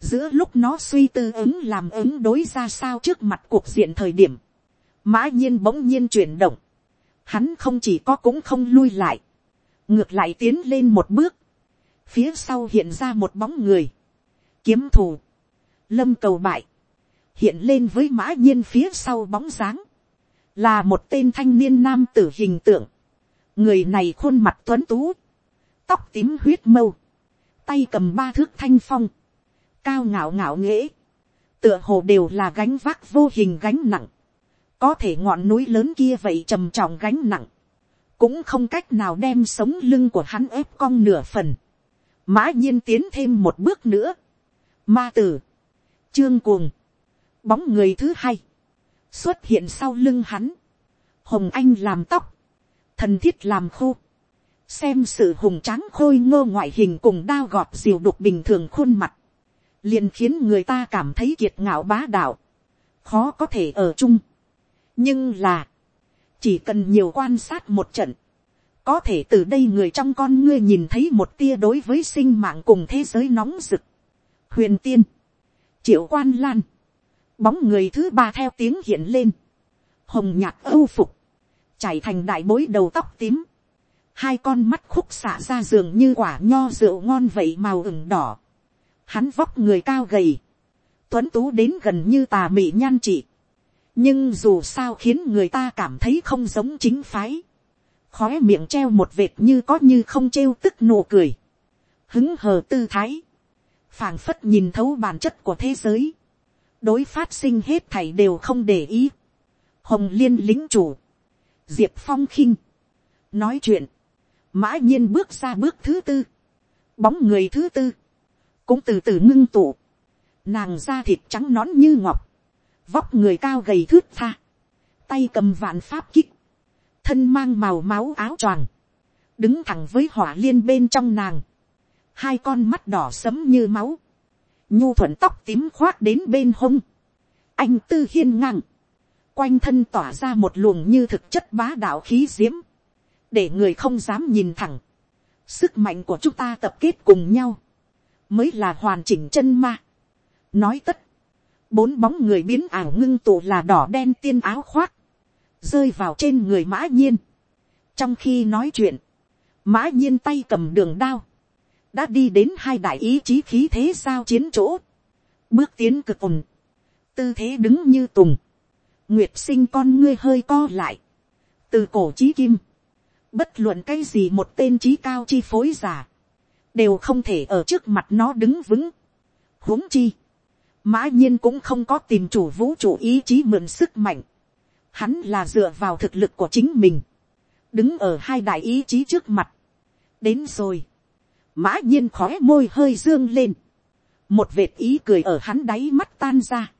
giữa lúc nó suy tư ứng làm ứng đối ra sao trước mặt cuộc diện thời điểm, mã nhiên bỗng nhiên chuyển động, hắn không chỉ có cũng không lui lại, ngược lại tiến lên một bước, phía sau hiện ra một bóng người, kiếm thù, lâm cầu bại, hiện lên với mã nhiên phía sau bóng dáng, là một tên thanh niên nam tử hình tượng, người này khuôn mặt tuấn tú, tóc tím huyết mâu, tay cầm ba thước thanh phong, cao ngạo ngạo nghễ, tựa hồ đều là gánh vác vô hình gánh nặng, có thể ngọn núi lớn kia vậy trầm trọng gánh nặng, cũng không cách nào đem sống lưng của hắn ép cong nửa phần, mã nhiên tiến thêm một bước nữa, ma tử, trương cuồng, bóng người thứ hai, xuất hiện sau lưng hắn, hồng anh làm tóc, thần thiết làm khô, xem sự hùng tráng khôi ngô ngoại hình cùng đao gọt diều đục bình thường khuôn mặt, liền khiến người ta cảm thấy kiệt ngạo bá đạo, khó có thể ở chung. nhưng là, chỉ cần nhiều quan sát một trận, có thể từ đây người trong con ngươi nhìn thấy một tia đối với sinh mạng cùng thế giới nóng rực. huyền tiên, triệu quan lan, bóng người thứ ba theo tiếng hiện lên, hồng nhạt âu phục, chảy thành đại bối đầu tóc tím, hai con mắt khúc xạ ra giường như quả nho rượu ngon vậy màu ửng đỏ, Hắn vóc người cao gầy. Tuấn tú đến gần như tà mị nhan trị. Nhưng dù sao khiến người ta cảm thấy không giống chính phái. Khóe miệng treo một vệt như có như không trêu tức nụ cười. Hứng hờ tư thái. phảng phất nhìn thấu bản chất của thế giới. Đối phát sinh hết thảy đều không để ý. Hồng liên lính chủ. Diệp phong khinh. Nói chuyện. Mã nhiên bước ra bước thứ tư. Bóng người thứ tư cũng từ từ ngưng tụ, nàng da thịt trắng nón như ngọc, vóc người cao gầy thướt tha, tay cầm vạn pháp kích, thân mang màu máu áo choàng, đứng thẳng với hỏa liên bên trong nàng, hai con mắt đỏ sấm như máu, nhu thuận tóc tím khoác đến bên hông, anh tư hiên ngang, quanh thân tỏa ra một luồng như thực chất bá đạo khí diễm, để người không dám nhìn thẳng, sức mạnh của chúng ta tập kết cùng nhau, mới là hoàn chỉnh chân ma. nói tất, bốn bóng người biến ảo ngưng tụ là đỏ đen tiên áo khoác, rơi vào trên người mã nhiên. trong khi nói chuyện, mã nhiên tay cầm đường đao, đã đi đến hai đại ý chí khí thế sao chiến chỗ, bước tiến cực ồn, tư thế đứng như tùng, nguyệt sinh con ngươi hơi co lại, từ cổ chí kim, bất luận cái gì một tên trí cao chi phối giả, đều không thể ở trước mặt nó đứng vững. huống chi, mã nhiên cũng không có tìm chủ vũ trụ ý chí mượn sức mạnh. Hắn là dựa vào thực lực của chính mình, đứng ở hai đại ý chí trước mặt. đến rồi, mã nhiên khói môi hơi dương lên, một vệt ý cười ở hắn đáy mắt tan ra,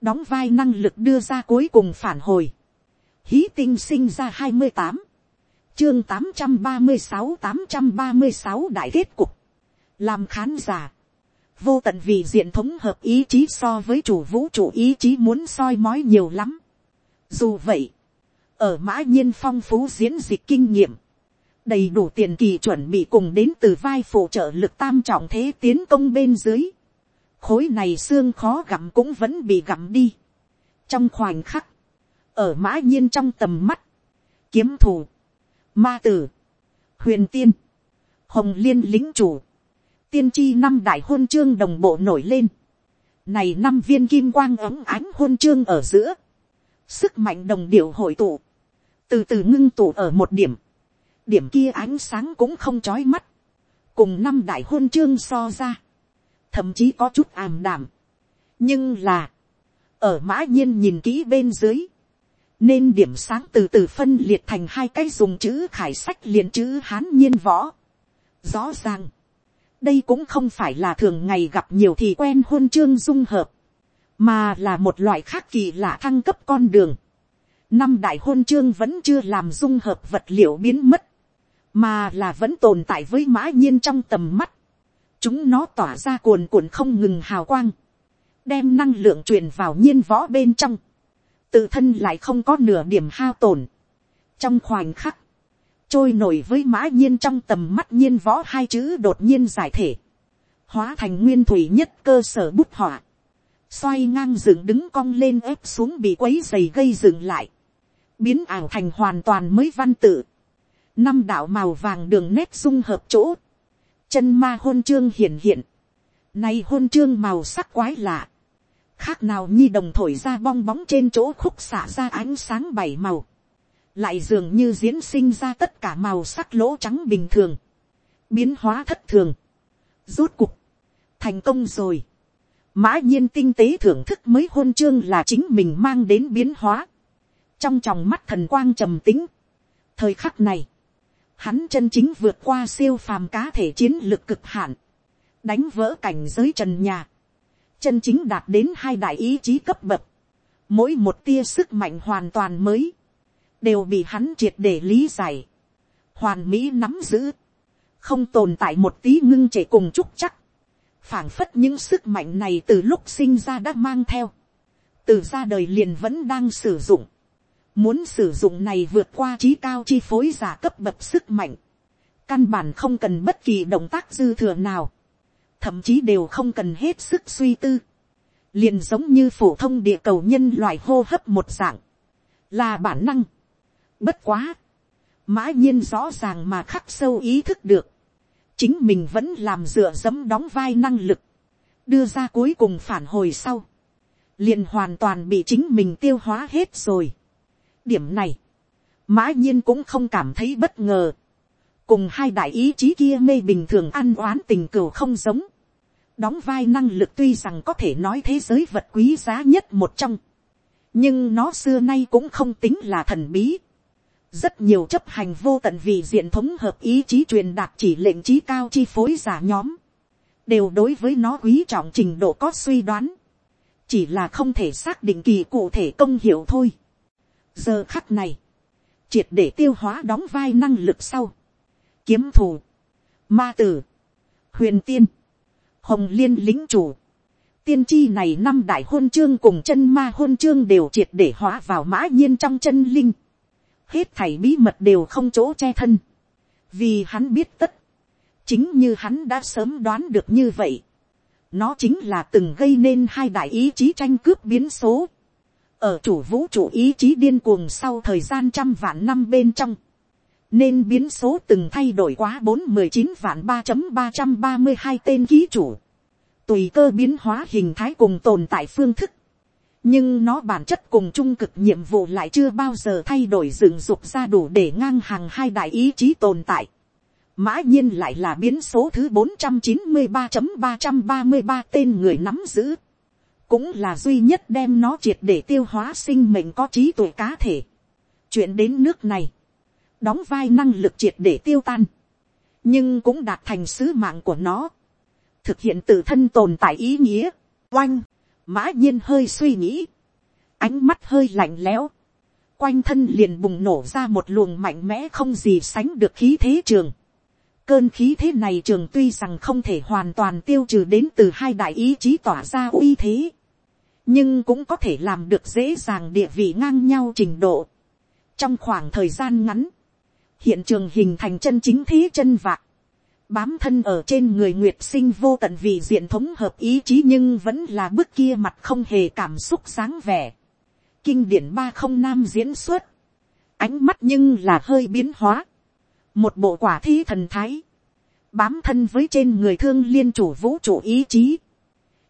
đóng vai năng lực đưa ra cuối cùng phản hồi, hí tinh sinh ra hai mươi tám, chương tám trăm ba mươi sáu tám trăm ba mươi sáu đại kết cục, làm khán giả, vô tận vì diện thống hợp ý chí so với chủ vũ trụ ý chí muốn soi mói nhiều lắm. Dù vậy, ở mã nhiên phong phú diễn dịch kinh nghiệm, đầy đủ tiền kỳ chuẩn bị cùng đến từ vai phụ trợ lực tam trọng thế tiến công bên dưới. khối này xương khó gặm cũng vẫn bị gặm đi. trong khoảnh khắc, ở mã nhiên trong tầm mắt, kiếm thù, ma tử, huyền tiên, hồng liên lính chủ, tiên tri năm đại hôn chương đồng bộ nổi lên. Này năm viên kim quang ấm ánh hôn chương ở giữa. Sức mạnh đồng điệu hội tụ. Từ từ ngưng tụ ở một điểm. Điểm kia ánh sáng cũng không chói mắt. Cùng năm đại hôn chương so ra. Thậm chí có chút ảm đảm. Nhưng là. Ở mã nhiên nhìn kỹ bên dưới. Nên điểm sáng từ từ phân liệt thành hai cái dùng chữ khải sách liền chữ hán nhiên võ. Rõ ràng đây cũng không phải là thường ngày gặp nhiều thì quen hôn chương dung hợp, mà là một loại khác kỳ lạ thăng cấp con đường. Năm đại hôn chương vẫn chưa làm dung hợp vật liệu biến mất, mà là vẫn tồn tại với mã nhiên trong tầm mắt. chúng nó tỏa ra cuồn cuộn không ngừng hào quang, đem năng lượng truyền vào nhiên võ bên trong, tự thân lại không có nửa điểm hao tổn. trong khoảnh khắc, trôi nổi với mã nhiên trong tầm mắt nhiên võ hai chữ đột nhiên giải thể, hóa thành nguyên thủy nhất cơ sở bút họa, xoay ngang dựng đứng cong lên ép xuống bị quấy dày gây dựng lại, biến ảo thành hoàn toàn mới văn tự, năm đạo màu vàng đường nét dung hợp chỗ, chân ma hôn chương hiển hiện, nay hôn chương màu sắc quái lạ, khác nào nhi đồng thổi ra bong bóng trên chỗ khúc xả ra ánh sáng bảy màu, lại dường như diễn sinh ra tất cả màu sắc lỗ trắng bình thường, biến hóa thất thường, rốt cục, thành công rồi, mã nhiên tinh tế thưởng thức mới hôn chương là chính mình mang đến biến hóa, trong tròng mắt thần quang trầm tính, thời khắc này, hắn chân chính vượt qua siêu phàm cá thể chiến lược cực hạn, đánh vỡ cảnh giới trần nhà, chân chính đạt đến hai đại ý chí cấp bậc, mỗi một tia sức mạnh hoàn toàn mới, đều bị hắn triệt để lý giải, hoàn mỹ nắm giữ, không tồn tại một tí ngưng trệ cùng chúc chắc, phảng phất những sức mạnh này từ lúc sinh ra đã mang theo, từ ra đời liền vẫn đang sử dụng, muốn sử dụng này vượt qua trí cao chi phối giả cấp bậc sức mạnh, căn bản không cần bất kỳ động tác dư thừa nào, thậm chí đều không cần hết sức suy tư, liền giống như phổ thông địa cầu nhân loại hô hấp một dạng, là bản năng, Bất quá. Mã nhiên rõ ràng mà khắc sâu ý thức được. Chính mình vẫn làm dựa dẫm đóng vai năng lực. Đưa ra cuối cùng phản hồi sau. liền hoàn toàn bị chính mình tiêu hóa hết rồi. Điểm này. Mã nhiên cũng không cảm thấy bất ngờ. Cùng hai đại ý chí kia mê bình thường ăn oán tình cừu không giống. Đóng vai năng lực tuy rằng có thể nói thế giới vật quý giá nhất một trong. Nhưng nó xưa nay cũng không tính là thần bí rất nhiều chấp hành vô tận vì diện thống hợp ý chí truyền đạt chỉ lệnh trí cao chi phối giả nhóm, đều đối với nó quý trọng trình độ có suy đoán, chỉ là không thể xác định kỳ cụ thể công hiệu thôi giờ khắc này, triệt để tiêu hóa đóng vai năng lực sau, kiếm thù, ma tử, huyền tiên, hồng liên lính chủ, tiên tri này năm đại hôn chương cùng chân ma hôn chương đều triệt để hóa vào mã nhiên trong chân linh. Hết thảy bí mật đều không chỗ che thân, vì hắn biết tất, chính như hắn đã sớm đoán được như vậy, nó chính là từng gây nên hai đại ý chí tranh cướp biến số, ở chủ vũ trụ ý chí điên cuồng sau thời gian trăm vạn năm bên trong, nên biến số từng thay đổi quá bốn mười chín vạn ba chấm ba trăm ba mươi hai tên ký chủ, tùy cơ biến hóa hình thái cùng tồn tại phương thức, nhưng nó bản chất cùng trung cực nhiệm vụ lại chưa bao giờ thay đổi dựng dục ra đủ để ngang hàng hai đại ý chí tồn tại. mã nhiên lại là biến số thứ bốn trăm chín mươi ba ba trăm ba mươi ba tên người nắm giữ, cũng là duy nhất đem nó triệt để tiêu hóa sinh mệnh có trí tuệ cá thể. chuyện đến nước này, đóng vai năng lực triệt để tiêu tan, nhưng cũng đạt thành sứ mạng của nó, thực hiện tự thân tồn tại ý nghĩa, oanh, mã nhiên hơi suy nghĩ, ánh mắt hơi lạnh lẽo, quanh thân liền bùng nổ ra một luồng mạnh mẽ không gì sánh được khí thế trường. Cơn khí thế này trường tuy rằng không thể hoàn toàn tiêu trừ đến từ hai đại ý chí tỏa ra uy thế. Nhưng cũng có thể làm được dễ dàng địa vị ngang nhau trình độ. Trong khoảng thời gian ngắn, hiện trường hình thành chân chính thế chân vạc. Bám thân ở trên người Nguyệt sinh vô tận vì diện thống hợp ý chí nhưng vẫn là bức kia mặt không hề cảm xúc sáng vẻ. Kinh điển ba không nam diễn xuất, ánh mắt nhưng là hơi biến hóa, một bộ quả thi thần thái, bám thân với trên người thương liên chủ vũ trụ ý chí,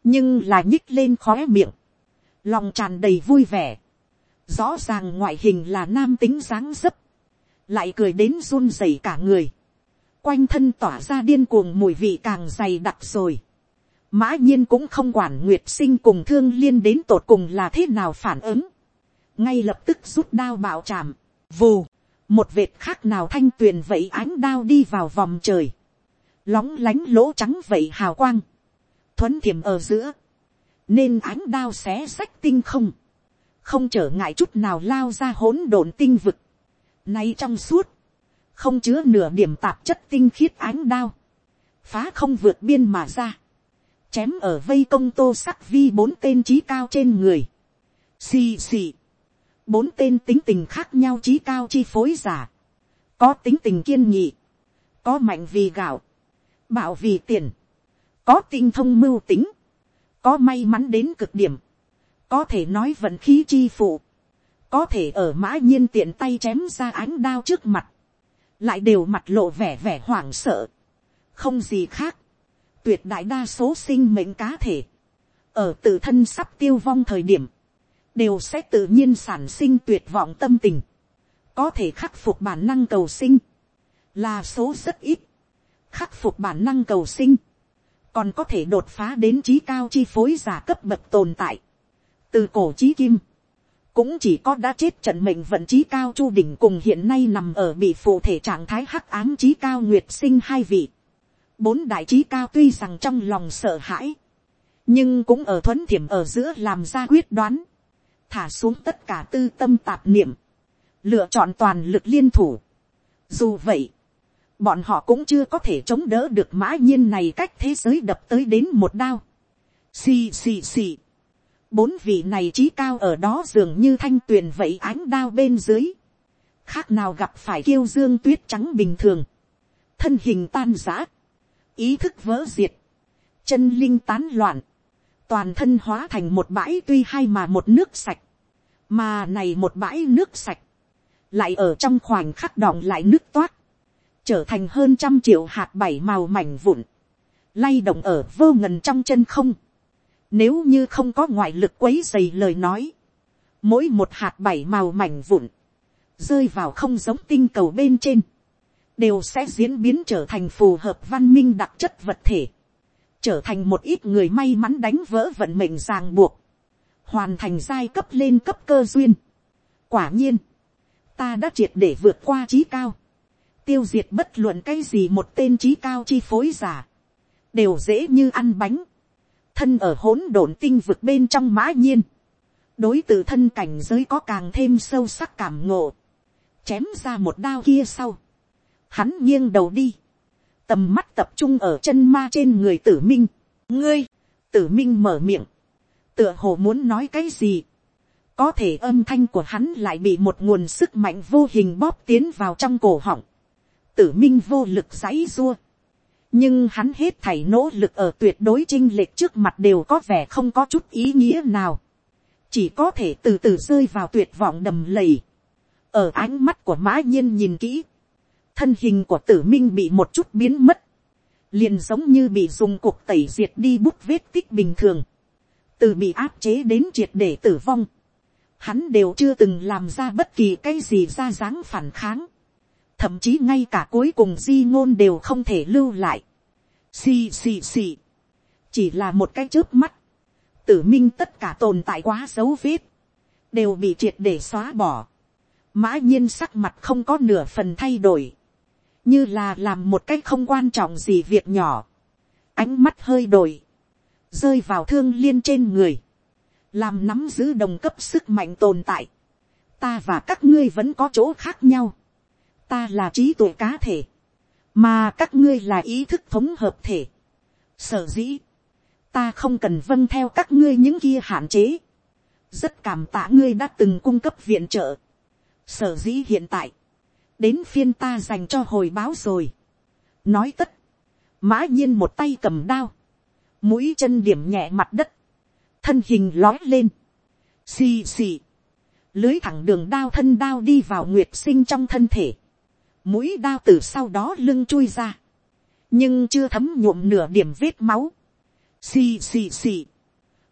nhưng là nhích lên khó miệng, lòng tràn đầy vui vẻ, rõ ràng ngoại hình là nam tính dáng dấp, lại cười đến run rẩy cả người, quanh thân tỏa ra điên cuồng mùi vị càng dày đặc rồi, mã nhiên cũng không quản nguyệt sinh cùng thương liên đến tột cùng là thế nào phản ứng, ngay lập tức rút đao bạo chạm, vù, một vệt khác nào thanh tuyền vậy ánh đao đi vào vòng trời, lóng lánh lỗ trắng vậy hào quang, thuấn thiểm ở giữa, nên ánh đao xé sách tinh không, không trở ngại chút nào lao ra hỗn độn tinh vực, nay trong suốt, không chứa nửa điểm tạp chất tinh khiết ánh đao, phá không vượt biên mà ra, chém ở vây công tô sắc vi bốn tên trí cao trên người, xì xì, bốn tên tính tình khác nhau trí cao chi phối giả, có tính tình kiên nhị, có mạnh vì gạo, bảo vì tiền, có tinh thông mưu tính, có may mắn đến cực điểm, có thể nói vận khí chi phụ, có thể ở mã nhiên tiện tay chém ra ánh đao trước mặt, lại đều mặt lộ vẻ vẻ hoảng sợ, không gì khác, tuyệt đại đa số sinh mệnh cá thể, ở tự thân sắp tiêu vong thời điểm, đều sẽ tự nhiên sản sinh tuyệt vọng tâm tình, có thể khắc phục bản năng cầu sinh, là số rất ít, khắc phục bản năng cầu sinh, còn có thể đột phá đến trí cao chi phối giả cấp bậc tồn tại, từ cổ trí kim, cũng chỉ có đã chết trận mệnh vận trí cao chu đỉnh cùng hiện nay nằm ở bị phụ thể trạng thái hắc ám trí cao nguyệt sinh hai vị, bốn đại trí cao tuy rằng trong lòng sợ hãi, nhưng cũng ở thuấn thiểm ở giữa làm ra quyết đoán, thả xuống tất cả tư tâm tạp niệm, lựa chọn toàn lực liên thủ. Dù vậy, bọn họ cũng chưa có thể chống đỡ được mã nhiên này cách thế giới đập tới đến một đao. Xì xì xì. Bốn vị này trí cao ở đó dường như thanh tuyền vậy ánh đao bên dưới. Khác nào gặp phải kiêu dương tuyết trắng bình thường. Thân hình tan giã. Ý thức vỡ diệt. Chân linh tán loạn. Toàn thân hóa thành một bãi tuy hay mà một nước sạch mà này một bãi nước sạch, lại ở trong khoảnh khắc đọng lại nước toát, trở thành hơn trăm triệu hạt bảy màu mảnh vụn, lay động ở vô ngần trong chân không. Nếu như không có ngoại lực quấy dày lời nói, mỗi một hạt bảy màu mảnh vụn, rơi vào không giống tinh cầu bên trên, đều sẽ diễn biến trở thành phù hợp văn minh đặc chất vật thể, trở thành một ít người may mắn đánh vỡ vận mệnh ràng buộc, hoàn thành giai cấp lên cấp cơ duyên. quả nhiên, ta đã triệt để vượt qua trí cao, tiêu diệt bất luận cái gì một tên trí cao chi phối giả, đều dễ như ăn bánh, thân ở hỗn độn tinh vực bên trong mã nhiên, đối t thân cảnh giới có càng thêm sâu sắc cảm ngộ, chém ra một đao kia sau, hắn nghiêng đầu đi, tầm mắt tập trung ở chân ma trên người tử minh, ngươi, tử minh mở miệng, tựa hồ muốn nói cái gì, có thể âm thanh của hắn lại bị một nguồn sức mạnh vô hình bóp tiến vào trong cổ họng, tử minh vô lực giãy dua, nhưng hắn hết thảy nỗ lực ở tuyệt đối chinh lệch trước mặt đều có vẻ không có chút ý nghĩa nào, chỉ có thể từ từ rơi vào tuyệt vọng đầm lầy, ở ánh mắt của mã nhiên nhìn kỹ, thân hình của tử minh bị một chút biến mất, liền giống như bị dùng cuộc tẩy diệt đi bút vết tích bình thường, từ bị áp chế đến triệt để tử vong, hắn đều chưa từng làm ra bất kỳ cái gì ra dáng phản kháng, thậm chí ngay cả cuối cùng di ngôn đều không thể lưu lại. Xì xì xì, chỉ là một cái trước mắt, tử minh tất cả tồn tại quá dấu vết, đều bị triệt để xóa bỏ. mã nhiên sắc mặt không có nửa phần thay đổi, như là làm một cách không quan trọng gì việc nhỏ, ánh mắt hơi đổi, rơi vào thương liên trên người, làm nắm giữ đồng cấp sức mạnh tồn tại, ta và các ngươi vẫn có chỗ khác nhau, ta là trí tuệ cá thể, mà các ngươi là ý thức thống hợp thể. Sở dĩ, ta không cần vâng theo các ngươi những kia hạn chế, rất cảm tạ ngươi đã từng cung cấp viện trợ. Sở dĩ hiện tại, đến phiên ta dành cho hồi báo rồi. nói tất, mã nhiên một tay cầm đao, mũi chân điểm nhẹ mặt đất, thân hình lói lên, xì xì, lưới thẳng đường đao thân đao đi vào nguyệt sinh trong thân thể, mũi đao từ sau đó lưng chui ra, nhưng chưa thấm nhuộm nửa điểm vết máu, xì xì xì,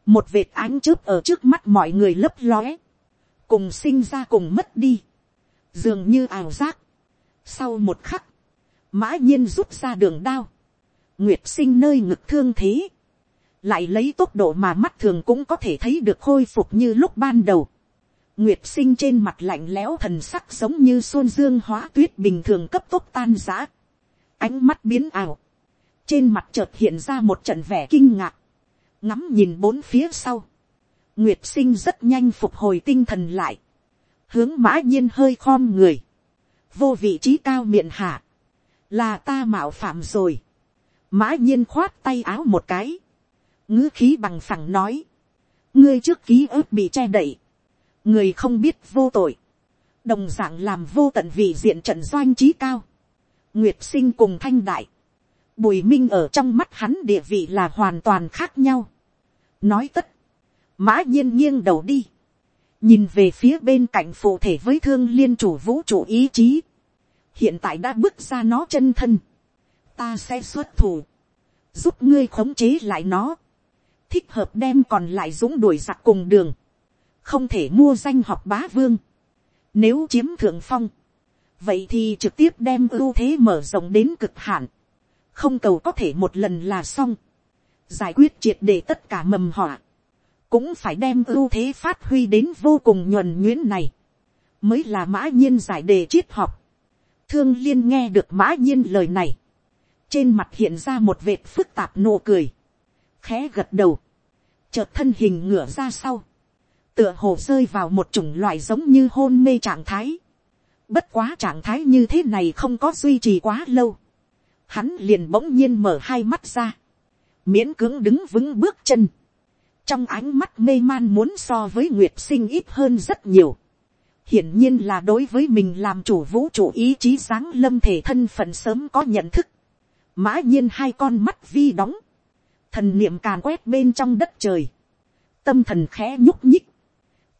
một vệt ánh chớp ở trước mắt mọi người lấp lóe, cùng sinh ra cùng mất đi, dường như ảo giác. Sau một khắc, mã nhiên rút ra đường đao, nguyệt sinh nơi ngực thương thế, lại lấy tốc độ mà mắt thường cũng có thể thấy được khôi phục như lúc ban đầu. Nguyệt sinh trên mặt lạnh lẽo thần sắc giống như xuân dương hóa tuyết bình thường cấp tốc tan giã. Ánh mắt biến ảo. Trên mặt chợt hiện ra một trận vẻ kinh ngạc. Ngắm nhìn bốn phía sau. Nguyệt sinh rất nhanh phục hồi tinh thần lại. Hướng mã nhiên hơi khom người. Vô vị trí cao miệng hạ. Là ta mạo phạm rồi. Mã nhiên khoát tay áo một cái ngữ khí bằng phẳng nói, ngươi trước ký ức bị che đậy, người không biết vô tội, đồng d ạ n g làm vô tận vì diện trận doanh trí cao, nguyệt sinh cùng thanh đại, bùi minh ở trong mắt hắn địa vị là hoàn toàn khác nhau. nói tất, mã nhiên nghiêng đầu đi, nhìn về phía bên cạnh phụ thể với thương liên chủ vũ trụ ý chí, hiện tại đã bước ra nó chân thân, ta sẽ xuất thủ, giúp ngươi khống chế lại nó, thích hợp đem còn lại dũng đuổi giặc cùng đường, không thể mua danh học bá vương, nếu chiếm thượng phong, vậy thì trực tiếp đem ưu thế mở rộng đến cực hạn, không cầu có thể một lần là xong, giải quyết triệt để tất cả mầm họa, cũng phải đem ưu thế phát huy đến vô cùng nhuần nhuyễn này, mới là mã nhiên giải đề triết học. Thương liên nghe được mã nhiên lời này, trên mặt hiện ra một vệt phức tạp nụ cười, khẽ gật đầu, chợt thân hình ngửa ra sau, tựa hồ rơi vào một chủng loại giống như hôn mê trạng thái. Bất quá trạng thái như thế này không có duy trì quá lâu. Hắn liền bỗng nhiên mở hai mắt ra. Miễn cưỡng đứng vững bước chân. Trong ánh mắt mê man muốn so với Nguyệt sinh ít hơn rất nhiều. Hiển nhiên là đối với mình làm chủ vũ trụ ý chí sáng lâm thể thân phận sớm có nhận thức. Mã nhiên hai con mắt vi đóng thần niệm càn quét bên trong đất trời, tâm thần khẽ nhúc nhích,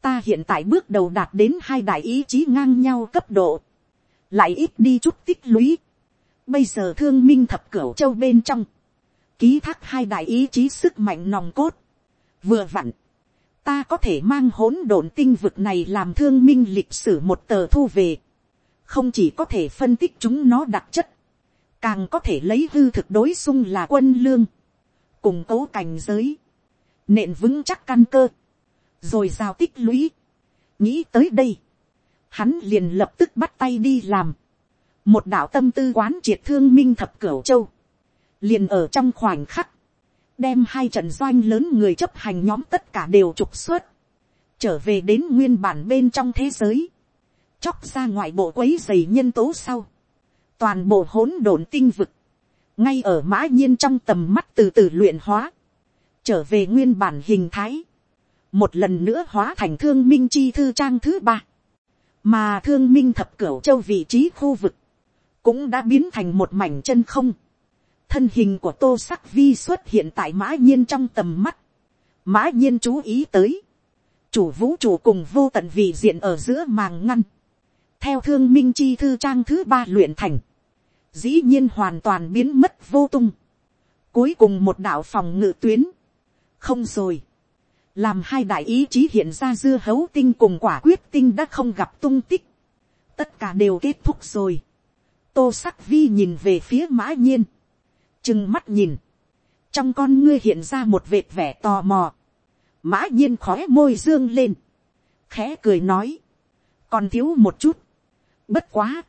ta hiện tại bước đầu đạt đến hai đại ý chí ngang nhau cấp độ, lại ít đi chút tích lũy, bây giờ thương minh thập cửu châu bên trong, ký thác hai đại ý chí sức mạnh nòng cốt, vừa vặn, ta có thể mang hỗn độn tinh vực này làm thương minh lịch sử một tờ thu về, không chỉ có thể phân tích chúng nó đặc chất, càng có thể lấy hư thực đối xung là quân lương, cùng cấu cảnh giới, nện vững chắc căn cơ, rồi giao tích lũy. nghĩ tới đây, hắn liền lập tức bắt tay đi làm, một đạo tâm tư quán triệt thương minh thập cửu châu, liền ở trong khoảnh khắc, đem hai trận doanh lớn người chấp hành nhóm tất cả đều trục xuất, trở về đến nguyên bản bên trong thế giới, chóc ra ngoại bộ quấy dày nhân tố sau, toàn bộ hỗn độn tinh vực, ngay ở mã nhiên trong tầm mắt từ từ luyện hóa, trở về nguyên bản hình thái, một lần nữa hóa thành thương minh chi thư trang thứ ba, mà thương minh thập cửu châu vị trí khu vực, cũng đã biến thành một mảnh chân không, thân hình của tô sắc vi xuất hiện tại mã nhiên trong tầm mắt, mã nhiên chú ý tới, chủ vũ trụ cùng vô tận vị diện ở giữa màng ngăn, theo thương minh chi thư trang thứ ba luyện thành, dĩ nhiên hoàn toàn biến mất vô tung. Cuối cùng một đạo phòng ngự tuyến. Không rồi. Làm hai đại ý chí hiện ra dưa hấu tinh cùng quả quyết tinh đã không gặp tung tích. Tất cả đều kết thúc rồi. tô sắc vi nhìn về phía mã nhiên, chừng mắt nhìn, trong con ngươi hiện ra một vệt vẻ tò mò, mã nhiên khó môi dương lên, khẽ cười nói, còn thiếu một chút, bất quá,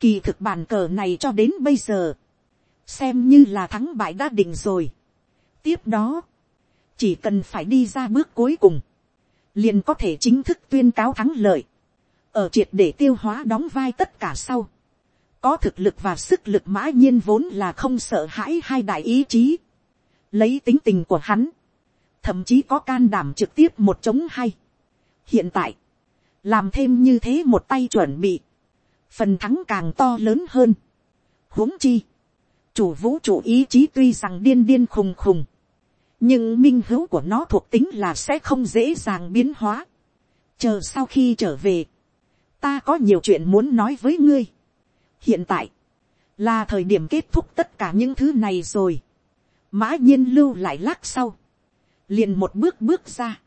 kỳ thực bàn cờ này cho đến bây giờ, xem như là thắng bại đã định rồi. tiếp đó, chỉ cần phải đi ra bước cuối cùng, liền có thể chính thức tuyên cáo thắng lợi, ở triệt để tiêu hóa đóng vai tất cả sau, có thực lực và sức lực mã nhiên vốn là không sợ hãi hai đại ý chí, lấy tính tình của hắn, thậm chí có can đảm trực tiếp một chống hay. hiện tại, làm thêm như thế một tay chuẩn bị, phần thắng càng to lớn hơn. huống chi, chủ vũ trụ ý chí tuy rằng điên điên khùng khùng, nhưng minh hữu của nó thuộc tính là sẽ không dễ dàng biến hóa. chờ sau khi trở về, ta có nhiều chuyện muốn nói với ngươi. hiện tại, là thời điểm kết thúc tất cả những thứ này rồi. mã nhiên lưu lại lát sau, liền một bước bước ra,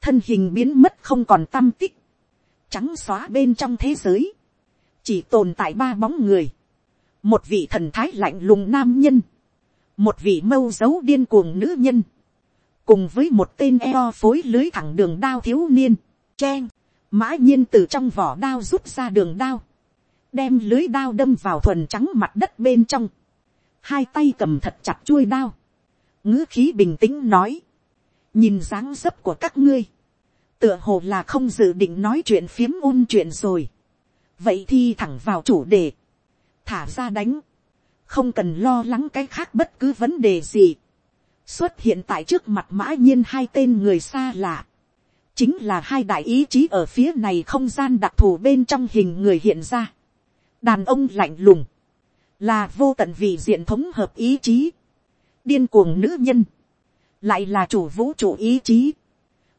thân hình biến mất không còn tâm tích, trắng xóa bên trong thế giới, chỉ tồn tại ba bóng người, một vị thần thái lạnh lùng nam nhân, một vị mâu dấu điên cuồng nữ nhân, cùng với một tên eo phối lưới thẳng đường đao thiếu niên, chen, mã nhiên từ trong vỏ đao rút ra đường đao, đem lưới đao đâm vào thuần trắng mặt đất bên trong, hai tay cầm thật chặt chuôi đao, ngữ khí bình tĩnh nói, nhìn dáng dấp của các ngươi, tựa hồ là không dự định nói chuyện phiếm ôn chuyện rồi, vậy thì thẳng vào chủ đề, thả ra đánh, không cần lo lắng cái khác bất cứ vấn đề gì, xuất hiện tại trước mặt mã nhiên hai tên người xa lạ, chính là hai đại ý chí ở phía này không gian đặc thù bên trong hình người hiện ra, đàn ông lạnh lùng, là vô tận vì diện thống hợp ý chí, điên cuồng nữ nhân, lại là chủ vũ trụ ý chí,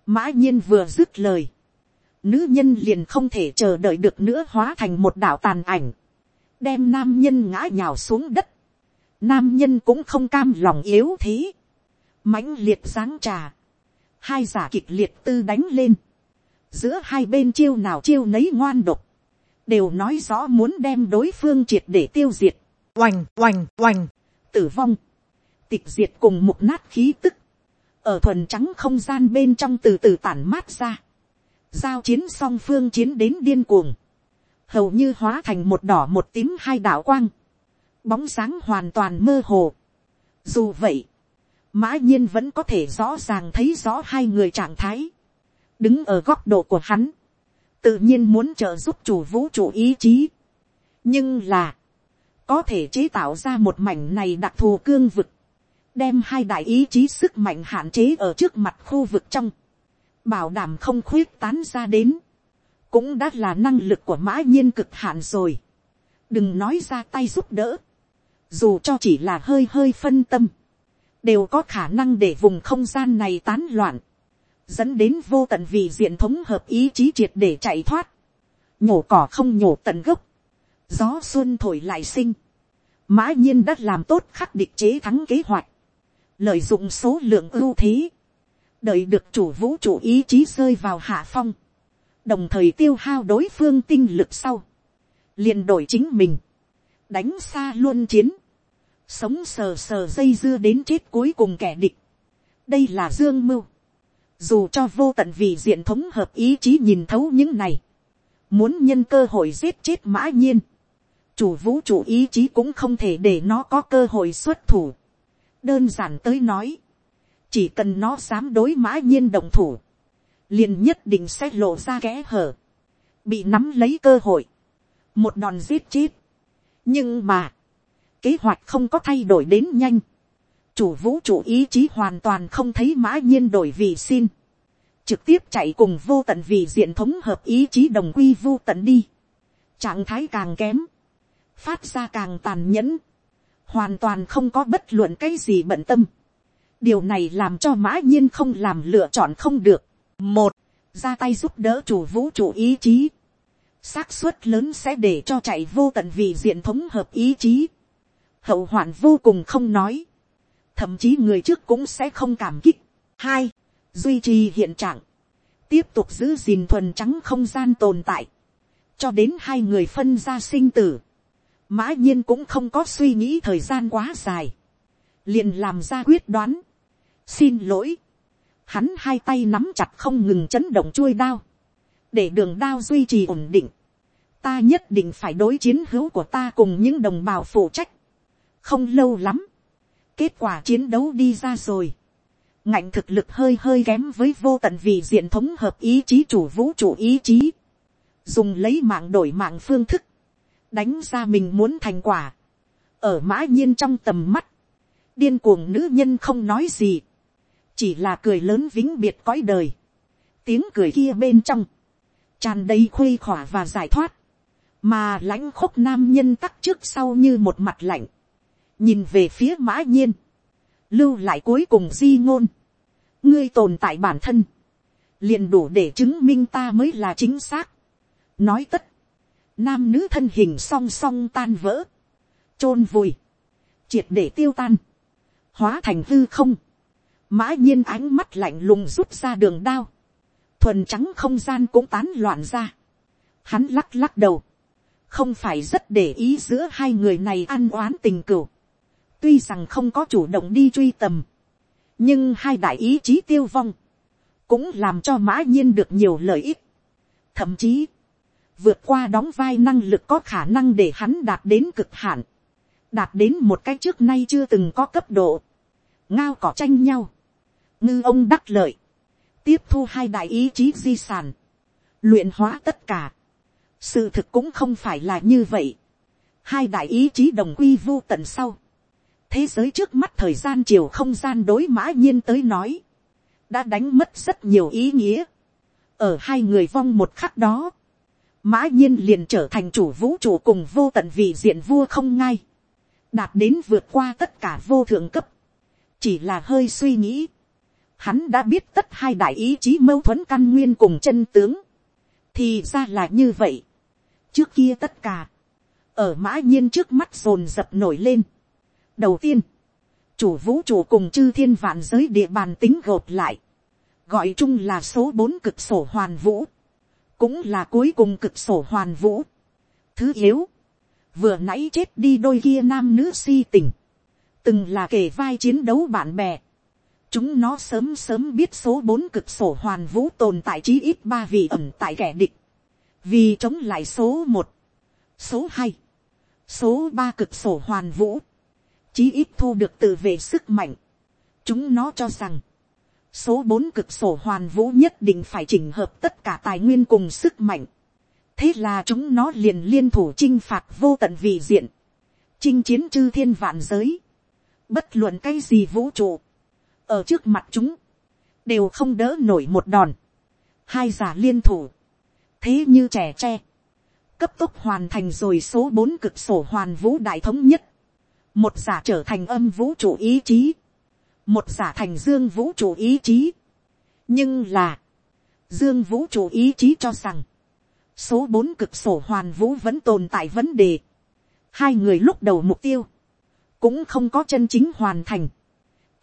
mã nhiên vừa dứt lời, nữ nhân liền không thể chờ đợi được nữa hóa thành một đạo tàn ảnh, đem nam nhân ngã nhào xuống đất, nam nhân cũng không cam lòng yếu thế, mãnh liệt giáng trà, hai giả kịch liệt tư đánh lên, giữa hai bên chiêu nào chiêu nấy ngoan độc, đều nói rõ muốn đem đối phương triệt để tiêu diệt, oành oành oành, tử vong, tịch diệt cùng một nát khí tức, ở thuần trắng không gian bên trong từ từ tản mát ra, giao chiến song phương chiến đến điên cuồng, hầu như hóa thành một đỏ một tím hai đạo quang, bóng sáng hoàn toàn mơ hồ. Dù vậy, mã nhiên vẫn có thể rõ ràng thấy rõ hai người trạng thái, đứng ở góc độ của hắn, tự nhiên muốn trợ giúp chủ vũ trụ ý chí. nhưng là, có thể chế tạo ra một mảnh này đặc thù cương vực, đem hai đại ý chí sức mạnh hạn chế ở trước mặt khu vực trong, bảo đảm không khuyết tán ra đến, cũng đã là năng lực của mã nhiên cực hạn rồi. đừng nói ra tay giúp đỡ, dù cho chỉ là hơi hơi phân tâm, đều có khả năng để vùng không gian này tán loạn, dẫn đến vô tận vì diện thống hợp ý chí triệt để chạy thoát, nhổ cỏ không nhổ tận gốc, gió xuân thổi lại sinh, mã nhiên đã làm tốt khắc địch chế thắng kế hoạch, lợi dụng số lượng ưu thế, đợi được chủ vũ trụ ý chí rơi vào hạ phong, đồng thời tiêu hao đối phương tinh lực sau, liền đổi chính mình, đánh xa luôn chiến, sống sờ sờ dây dưa đến chết cuối cùng kẻ địch. đây là dương mưu, dù cho vô tận vì diện thống hợp ý chí nhìn thấu những này, muốn nhân cơ hội giết chết mã nhiên, chủ vũ trụ ý chí cũng không thể để nó có cơ hội xuất thủ. đơn giản tới nói, chỉ cần nó dám đối mã nhiên đồng thủ, liền nhất định sẽ lộ ra kẽ hở, bị nắm lấy cơ hội, một đòn giết chết. nhưng mà, kế hoạch không có thay đổi đến nhanh, chủ vũ trụ ý chí hoàn toàn không thấy mã nhiên đổi vì xin, trực tiếp chạy cùng vô tận vì diện thống hợp ý chí đồng quy vô tận đi, trạng thái càng kém, phát ra càng tàn nhẫn, hoàn toàn không có bất luận cái gì bận tâm, điều này làm cho mã nhiên không làm lựa chọn không được một, ra tay giúp đỡ chủ vũ trụ ý chí. xác suất lớn sẽ để cho chạy vô tận vì diện thống hợp ý chí. hậu hoạn vô cùng không nói. thậm chí người trước cũng sẽ không cảm kích. hai, duy trì hiện trạng. tiếp tục giữ gìn thuần trắng không gian tồn tại. cho đến hai người phân ra sinh tử. mã nhiên cũng không có suy nghĩ thời gian quá dài, liền làm ra quyết đoán, xin lỗi, hắn hai tay nắm chặt không ngừng chấn động chuôi đao, để đường đao duy trì ổn định, ta nhất định phải đối chiến hữu của ta cùng những đồng bào phụ trách, không lâu lắm, kết quả chiến đấu đi ra rồi, ngạnh thực lực hơi hơi kém với vô tận vì diện thống hợp ý chí chủ vũ trụ ý chí, dùng lấy mạng đổi mạng phương thức, đánh ra mình muốn thành quả, ở mã nhiên trong tầm mắt, điên cuồng nữ nhân không nói gì, chỉ là cười lớn vĩnh biệt cõi đời, tiếng cười kia bên trong, tràn đầy khuây khỏa và giải thoát, mà lãnh khúc nam nhân tắc trước sau như một mặt lạnh, nhìn về phía mã nhiên, lưu lại cuối cùng di ngôn, ngươi tồn tại bản thân, liền đủ để chứng minh ta mới là chính xác. nói tất, nam nữ thân hình song song tan vỡ, chôn vùi, triệt để tiêu tan, hóa thành hư không, mã nhiên ánh mắt lạnh lùng rút ra đường đao, thuần trắng không gian cũng tán loạn ra, hắn lắc lắc đầu, không phải rất để ý giữa hai người này ăn oán tình cửu, tuy rằng không có chủ động đi truy tầm, nhưng hai đại ý chí tiêu vong, cũng làm cho mã nhiên được nhiều lợi ích, thậm chí, vượt qua đóng vai năng lực có khả năng để hắn đạt đến cực hạn, đạt đến một cái trước nay chưa từng có cấp độ, ngao cỏ tranh nhau, ngư ông đắc lợi, tiếp thu hai đại ý chí di sản, luyện hóa tất cả. sự thực cũng không phải là như vậy. hai đại ý chí đồng quy vô tận sau. thế giới trước mắt thời gian chiều không gian đối mã nhiên tới nói, đã đánh mất rất nhiều ý nghĩa. ở hai người vong một khắc đó, mã nhiên liền trở thành chủ vũ trụ cùng vô tận vị diện vua không ngay, đạt đến vượt qua tất cả vô thượng cấp, chỉ là hơi suy nghĩ, hắn đã biết tất hai đại ý chí mâu thuẫn căn nguyên cùng chân tướng, thì ra là như vậy. trước kia tất cả, ở mã nhiên trước mắt rồn dập nổi lên. đầu tiên, chủ vũ trụ cùng chư thiên vạn giới địa bàn tính gộp lại, gọi chung là số bốn cực sổ hoàn vũ, cũng là cuối cùng cực sổ hoàn vũ. thứ yếu, vừa nãy chết đi đôi kia nam nữ si tình, từng là kể vai chiến đấu bạn bè, chúng nó sớm sớm biết số bốn cực sổ hoàn vũ tồn tại chí ít ba vị ẩn tại kẻ địch, vì chống lại số một, số hai, số ba cực sổ hoàn vũ, chí ít thu được tự vệ sức mạnh. chúng nó cho rằng, số bốn cực sổ hoàn vũ nhất định phải chỉnh hợp tất cả tài nguyên cùng sức mạnh. thế là chúng nó liền liên thủ chinh phạt vô tận vị diện, chinh chiến chư thiên vạn giới, bất luận cái gì vũ trụ, ở trước mặt chúng, đều không đỡ nổi một đòn, hai giả liên thủ, thế như trẻ tre, cấp tốc hoàn thành rồi số bốn cực sổ hoàn vũ đại thống nhất, một giả trở thành âm vũ trụ ý chí, một giả thành dương vũ trụ ý chí, nhưng là, dương vũ trụ ý chí cho rằng, số bốn cực sổ hoàn vũ vẫn tồn tại vấn đề, hai người lúc đầu mục tiêu, cũng không có chân chính hoàn thành,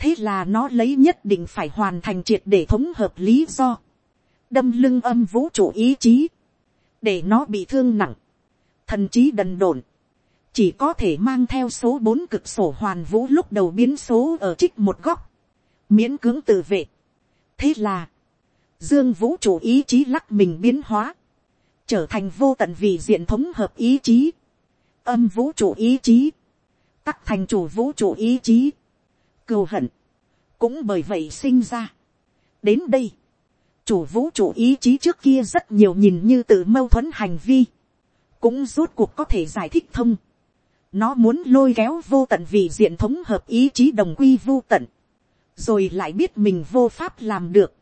thế là nó lấy nhất định phải hoàn thành triệt để thống hợp lý do, đâm lưng âm vũ trụ ý chí, để nó bị thương nặng, thần trí đần độn, chỉ có thể mang theo số bốn cực sổ hoàn vũ lúc đầu biến số ở trích một góc, miễn cưỡng tự vệ. thế là, dương vũ trụ ý chí lắc mình biến hóa, trở thành vô tận vì diện thống hợp ý chí, âm vũ trụ ý chí, tắc thành chủ vũ trụ ý chí, cừu hận, cũng bởi vậy sinh ra. đến đây, chủ vũ trụ ý chí trước kia rất nhiều nhìn như tự mâu thuẫn hành vi, cũng rốt cuộc có thể giải thích thông. nó muốn lôi kéo vô tận vì diện thống hợp ý chí đồng quy vô tận, rồi lại biết mình vô pháp làm được.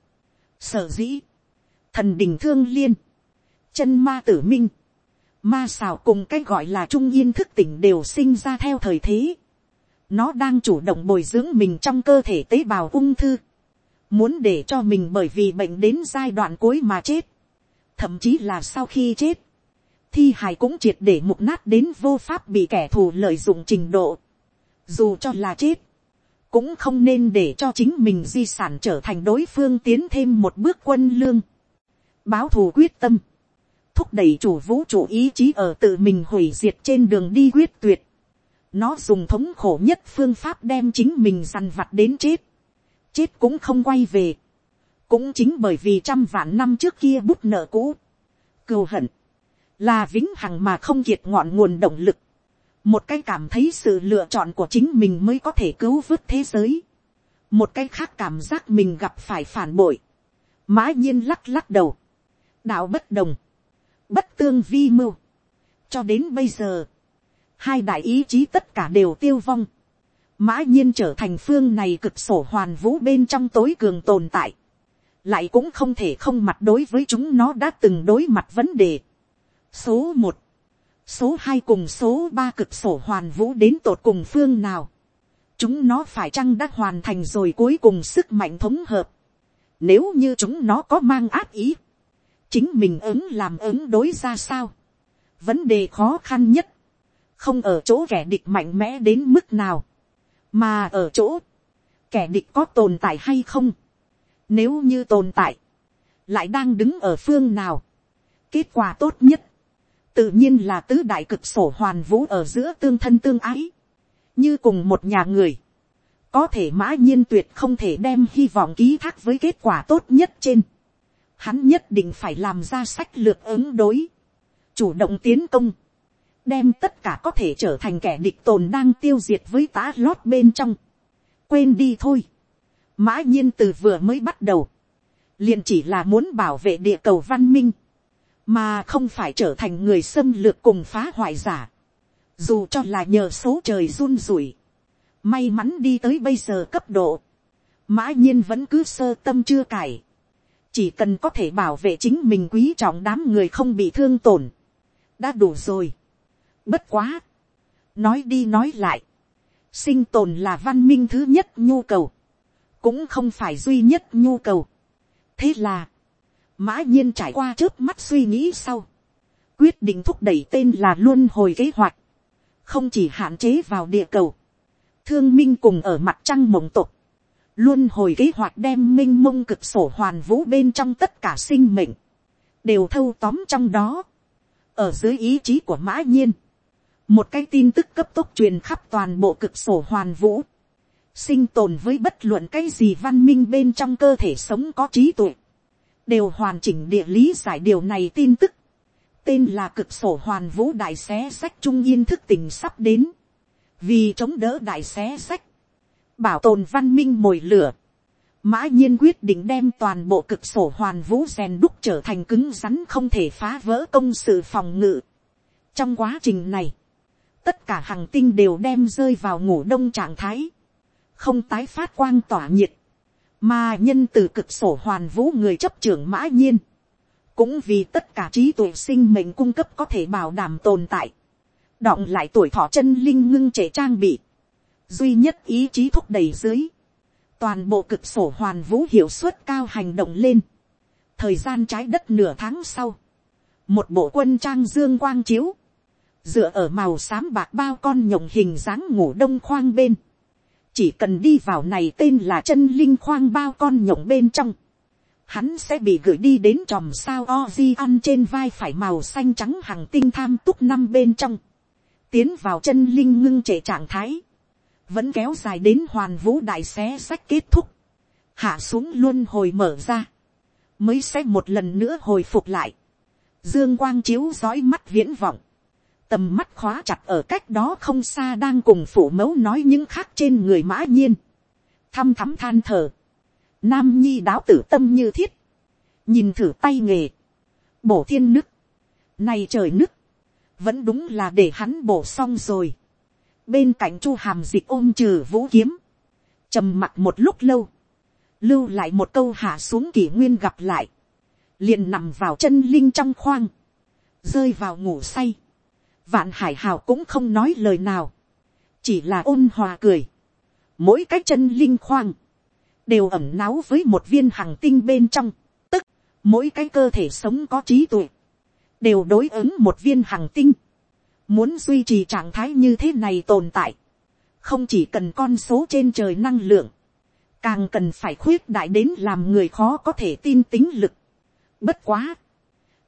sở dĩ, thần đình thương liên, chân ma tử minh, ma xào cùng cái gọi là trung yên thức tỉnh đều sinh ra theo thời thế nó đang chủ động bồi dưỡng mình trong cơ thể tế bào ung thư, muốn để cho mình bởi vì bệnh đến giai đoạn cuối mà chết, thậm chí là sau khi chết, thi hài cũng triệt để mục nát đến vô pháp bị kẻ thù lợi dụng trình độ, dù cho là chết, cũng không nên để cho chính mình di sản trở thành đối phương tiến thêm một bước quân lương, báo thù quyết tâm, thúc đẩy chủ vũ trụ ý chí ở tự mình hủy diệt trên đường đi quyết tuyệt. Nó dùng thống khổ nhất phương pháp đem chính mình dằn vặt đến chết. Chết cũng không quay về. Cũng chính bởi vì trăm vạn năm trước kia bút nợ cũ. Cừu hận. Là vĩnh hằng mà không kiệt ngọn nguồn động lực. Một cái cảm thấy sự lựa chọn của chính mình mới có thể cứu vớt thế giới. Một cái khác cảm giác mình gặp phải phản bội. Mã nhiên lắc lắc đầu. Đạo bất đồng. Bất tương vi mưu. Cho đến bây giờ hai đại ý chí tất cả đều tiêu vong, mã nhiên trở thành phương này cực sổ hoàn vũ bên trong tối cường tồn tại, lại cũng không thể không mặt đối với chúng nó đã từng đối mặt vấn đề. số một, số hai cùng số ba cực sổ hoàn vũ đến tột cùng phương nào, chúng nó phải chăng đã hoàn thành rồi cuối cùng sức mạnh thống hợp, nếu như chúng nó có mang áp ý, chính mình ứng làm ứng đối ra sao, vấn đề khó khăn nhất không ở chỗ kẻ địch mạnh mẽ đến mức nào, mà ở chỗ kẻ địch có tồn tại hay không, nếu như tồn tại, lại đang đứng ở phương nào, kết quả tốt nhất, tự nhiên là tứ đại cực sổ hoàn vũ ở giữa tương thân tương ái, như cùng một nhà người, có thể mã nhiên tuyệt không thể đem hy vọng ký thác với kết quả tốt nhất trên, hắn nhất định phải làm ra sách lược ứng đối, chủ động tiến công, đem tất cả có thể trở thành kẻ địch tồn đang tiêu diệt với tá lót bên trong. quên đi thôi. mã nhiên từ vừa mới bắt đầu, liền chỉ là muốn bảo vệ địa cầu văn minh, mà không phải trở thành người xâm lược cùng phá hoại giả. dù cho là nhờ số trời run rủi, may mắn đi tới bây giờ cấp độ, mã nhiên vẫn cứ sơ tâm chưa cải, chỉ cần có thể bảo vệ chính mình quý trọng đám người không bị thương tổn, đã đủ rồi. Bất quá. Nói đi nói lại. Sinh tồn là văn minh thứ nhất nhu cầu. Cũng không phải duy nhất nhu cầu. Thế là. Mã nhiên trải qua trước mắt suy nghĩ sau. Quyết định thúc đẩy tên là luân hồi kế hoạch. Không chỉ hạn chế vào địa cầu. Thương minh cùng ở mặt trăng mộng tục. Luân hồi kế hoạch đem minh mông cực sổ hoàn vũ bên trong tất cả sinh mệnh. Đều thâu tóm trong đó. Ở dưới ý chí của mã nhiên một cái tin tức cấp tốc truyền khắp toàn bộ cực sổ hoàn vũ, sinh tồn với bất luận cái gì văn minh bên trong cơ thể sống có trí tuệ, đều hoàn chỉnh địa lý giải điều này tin tức, tên là cực sổ hoàn vũ đại xé sách trung yên thức tình sắp đến, vì chống đỡ đại xé sách, bảo tồn văn minh mồi lửa, mã nhiên quyết định đem toàn bộ cực sổ hoàn vũ rèn đúc trở thành cứng rắn không thể phá vỡ công sự phòng ngự. trong quá trình này, tất cả hàng tinh đều đem rơi vào ngủ đông trạng thái, không tái phát quang tỏa nhiệt, mà nhân từ cực sổ hoàn vũ người chấp trưởng mã nhiên, cũng vì tất cả trí tuệ sinh mệnh cung cấp có thể bảo đảm tồn tại, đọng lại tuổi thọ chân linh ngưng trệ trang bị, duy nhất ý chí thúc đẩy dưới, toàn bộ cực sổ hoàn vũ hiệu suất cao hành động lên, thời gian trái đất nửa tháng sau, một bộ quân trang dương quang chiếu, dựa ở màu xám bạc bao con nhộng hình dáng ngủ đông khoang bên, chỉ cần đi vào này tên là chân linh khoang bao con nhộng bên trong, hắn sẽ bị gửi đi đến tròm sao ozi ăn trên vai phải màu xanh trắng hàng tinh tham túc năm bên trong, tiến vào chân linh ngưng trệ trạng thái, vẫn kéo dài đến hoàn vũ đại xé sách kết thúc, hạ xuống luôn hồi mở ra, mới sẽ một lần nữa hồi phục lại, dương quang chiếu dõi mắt viễn vọng, tầm mắt khóa chặt ở cách đó không xa đang cùng phủ mẫu nói những khác trên người mã nhiên, thăm thắm than thở, nam nhi đáo tử tâm như thiết, nhìn thử tay nghề, bổ thiên nức, này trời nức, vẫn đúng là để hắn bổ xong rồi, bên cạnh chu hàm dịch ôm trừ vũ kiếm, trầm mặt một lúc lâu, lưu lại một câu hạ xuống kỷ nguyên gặp lại, liền nằm vào chân linh trong khoang, rơi vào ngủ say, Vạn hải hào cũng không nói lời nào. Chỉ là ôn hòa cười. Mỗi cái chân linh khoang. Đều ẩm náu với một viên hằng tinh bên trong. Tức, mỗi cái cơ thể sống có trí tuệ. Đều đối ứng một viên hằng tinh. Muốn duy trì trạng thái như thế này tồn tại. Không chỉ cần con số trên trời năng lượng. Càng cần phải khuyết đại đến làm người khó có thể tin tính lực. Bất quá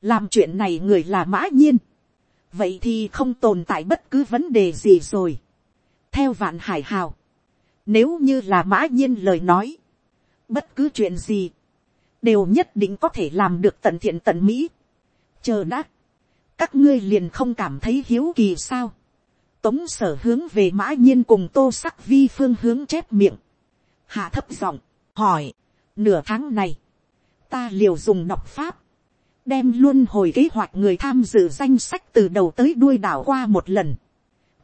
làm chuyện này người là mã nhiên, vậy thì không tồn tại bất cứ vấn đề gì rồi. theo vạn hải hào, nếu như là mã nhiên lời nói, bất cứ chuyện gì, đều nhất định có thể làm được tận thiện tận mỹ. chờ đã, các ngươi liền không cảm thấy hiếu kỳ sao. tống sở hướng về mã nhiên cùng tô sắc vi phương hướng chép miệng, hạ thấp giọng, hỏi, nửa tháng này, ta liều dùng nọc pháp, đem luôn hồi kế hoạch người tham dự danh sách từ đầu tới đuôi đảo qua một lần.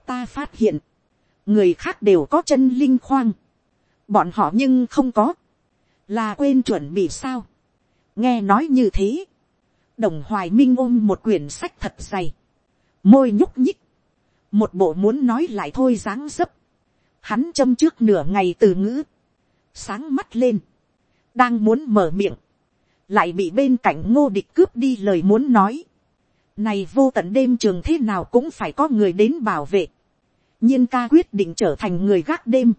ta phát hiện, người khác đều có chân linh khoang, bọn họ nhưng không có, là quên chuẩn bị sao. nghe nói như thế, đồng hoài minh ôm một quyển sách thật dày, môi nhúc nhích, một bộ muốn nói lại thôi dáng dấp, hắn châm trước nửa ngày từ ngữ, sáng mắt lên, đang muốn mở miệng, lại bị bên cạnh ngô địch cướp đi lời muốn nói. Này vô tận đêm trường thế nào cũng phải có người đến bảo vệ. nhiên ca quyết định trở thành người gác đêm.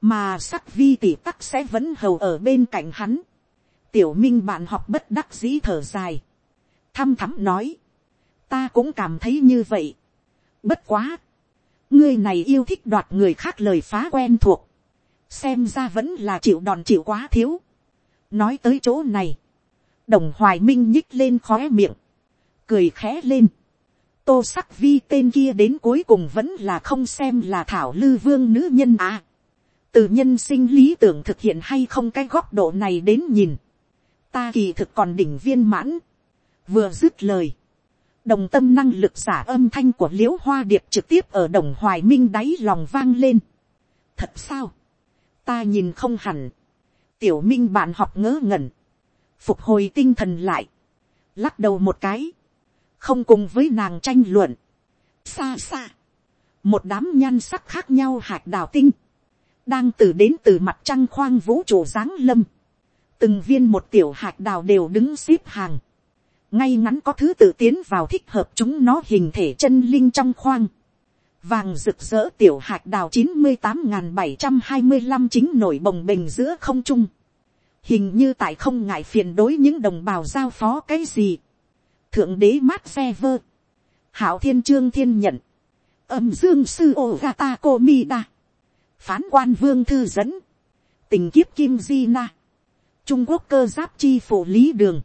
Mà sắc vi tỷ tắc sẽ vẫn hầu ở bên cạnh hắn. Tiểu minh bạn học bất đắc dĩ thở dài. Thăm thắm nói. Ta cũng cảm thấy như vậy. Bất quá. Ngươi này yêu thích đoạt người khác lời phá quen thuộc. Xem ra vẫn là chịu đòn chịu quá thiếu. Nói tới chỗ này đồng hoài minh nhích lên khóe miệng, cười khẽ lên. tô sắc vi tên kia đến cuối cùng vẫn là không xem là thảo lư vương nữ nhân à. từ nhân sinh lý tưởng thực hiện hay không cái góc độ này đến nhìn. ta kỳ thực còn đỉnh viên mãn. vừa dứt lời. đồng tâm năng lực giả âm thanh của l i ễ u hoa điệp trực tiếp ở đồng hoài minh đáy lòng vang lên. thật sao. ta nhìn không hẳn. tiểu minh bạn học ngớ ngẩn phục hồi tinh thần lại, lắc đầu một cái, không cùng với nàng tranh luận, xa xa, một đám nhan sắc khác nhau hạt đào tinh, đang từ đến từ mặt trăng khoang vũ trụ giáng lâm, từng viên một tiểu hạt đào đều đứng xếp hàng, ngay ngắn có thứ tự tiến vào thích hợp chúng nó hình thể chân linh trong khoang, vàng rực rỡ tiểu hạt đào chín mươi tám n bảy trăm hai mươi năm chính nổi bồng bềnh giữa không trung, hình như tại không ngại phiền đối những đồng bào giao phó cái gì. thượng đế mát xe vơ, hảo thiên trương thiên nhận, âm dương sư ô gata cô mi đa, phán quan vương thư dẫn, tình kiếp kim di na, trung quốc cơ giáp chi phổ lý đường,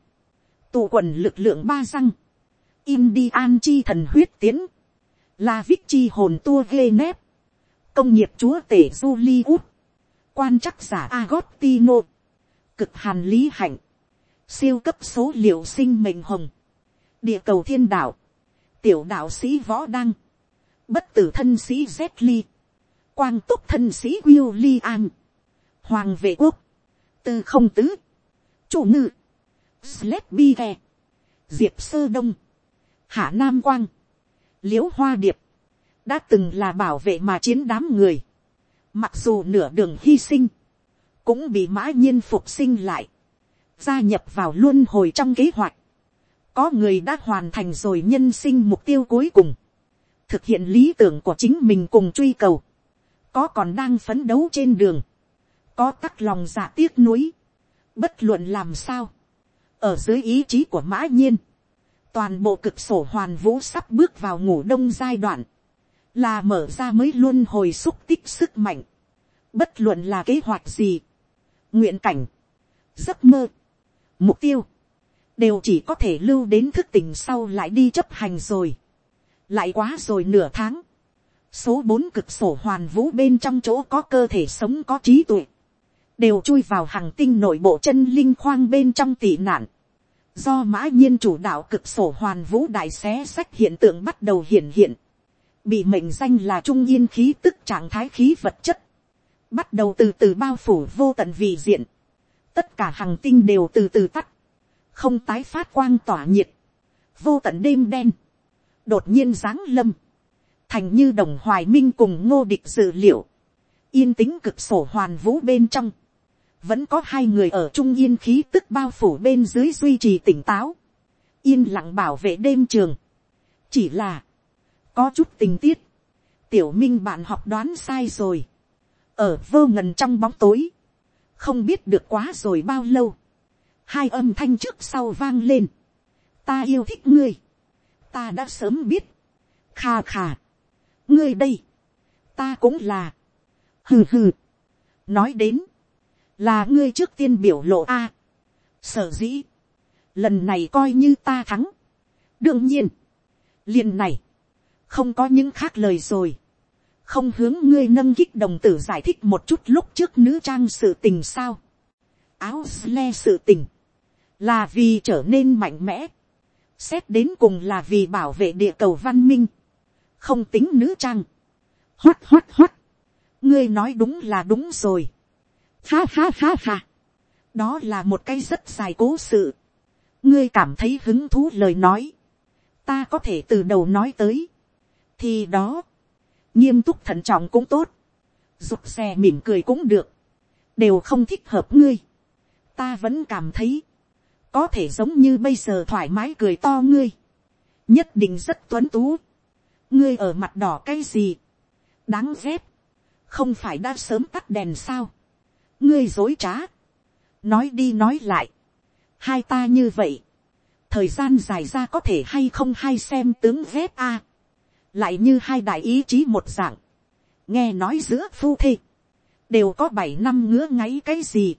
tụ quần lực lượng ba răng, Indian chi thần huyết tiến, La Vích chi hồn tua ghê nép, công nghiệp chúa tể Julius, quan chắc giả Agostino, cực hàn lý hạnh, siêu cấp số liệu sinh mệnh hồng, địa cầu thiên đạo, tiểu đạo sĩ võ đăng, bất tử thân sĩ z ly, quang túc thân sĩ Will Li An, hoàng vệ quốc, tư không tứ, chủ ngự, sled bi ghe, diệp sơ đông, hạ nam quang, l i ễ u hoa điệp, đã từng là bảo vệ mà chiến đám người, mặc dù nửa đường hy sinh, cũng bị mã nhiên phục sinh lại, gia nhập vào luân hồi trong kế hoạch. Có người đã hoàn thành rồi nhân sinh mục tiêu cuối cùng, thực hiện lý tưởng của chính mình cùng truy cầu, có còn đang phấn đấu trên đường, có tắc lòng dạ tiếc nuối, bất luận làm sao, ở dưới ý chí của mã nhiên, toàn bộ cực sổ hoàn vũ sắp bước vào ngủ đông giai đoạn, là mở ra mới luôn hồi xúc tích sức mạnh, bất luận là kế hoạch gì, nguyện cảnh, giấc mơ, mục tiêu, đều chỉ có thể lưu đến thức tỉnh sau lại đi chấp hành rồi. lại quá rồi nửa tháng, số bốn cực sổ hoàn vũ bên trong chỗ có cơ thể sống có trí tuệ, đều chui vào hàng tinh nội bộ chân linh khoang bên trong tị nạn. do mã nhiên chủ đạo cực sổ hoàn vũ đại xé sách hiện tượng bắt đầu hiện hiện, bị mệnh danh là trung yên khí tức trạng thái khí vật chất, bắt đầu từ từ bao phủ vô tận vị diện, tất cả hàng tinh đều từ từ tắt, không tái phát quang tỏa nhiệt, vô tận đêm đen, đột nhiên giáng lâm, thành như đồng hoài minh cùng ngô địch dự liệu, yên tĩnh cực sổ hoàn vũ bên trong, vẫn có hai người ở trung yên khí tức bao phủ bên dưới duy trì tỉnh táo, yên lặng bảo vệ đêm trường, chỉ là, có chút tình tiết, tiểu minh bạn học đoán sai rồi, ở vô ngần trong bóng tối, không biết được quá rồi bao lâu, hai âm thanh trước sau vang lên, ta yêu thích ngươi, ta đã sớm biết, kha kha, ngươi đây, ta cũng là, hừ hừ, nói đến, là ngươi trước tiên biểu lộ a, sở dĩ, lần này coi như ta thắng, đương nhiên, liền này, không có những khác lời rồi, không hướng ngươi nâng kích đồng tử giải thích một chút lúc trước nữ trang sự tình sao, áo sle sự tình, là vì trở nên mạnh mẽ, xét đến cùng là vì bảo vệ địa cầu văn minh, không tính nữ trang, hoắt hoắt hoắt, ngươi nói đúng là đúng rồi, ha ha ha ha, đó là một cái rất dài cố sự, ngươi cảm thấy hứng thú lời nói, ta có thể từ đầu nói tới, thì đó, nghiêm túc thận trọng cũng tốt, rụt xe mỉm cười cũng được, đều không thích hợp ngươi, ta vẫn cảm thấy, có thể giống như bây giờ thoải mái cười to ngươi, nhất định rất tuấn tú, ngươi ở mặt đỏ cái gì, đáng ghét, không phải đã sớm tắt đèn sao, ngươi dối trá, nói đi nói lại, hai ta như vậy, thời gian dài ra có thể hay không hay xem tướng ghét a, lại như hai đại ý chí một dạng, nghe nói giữa phu thê, đều có bảy năm ngứa ngáy cái gì,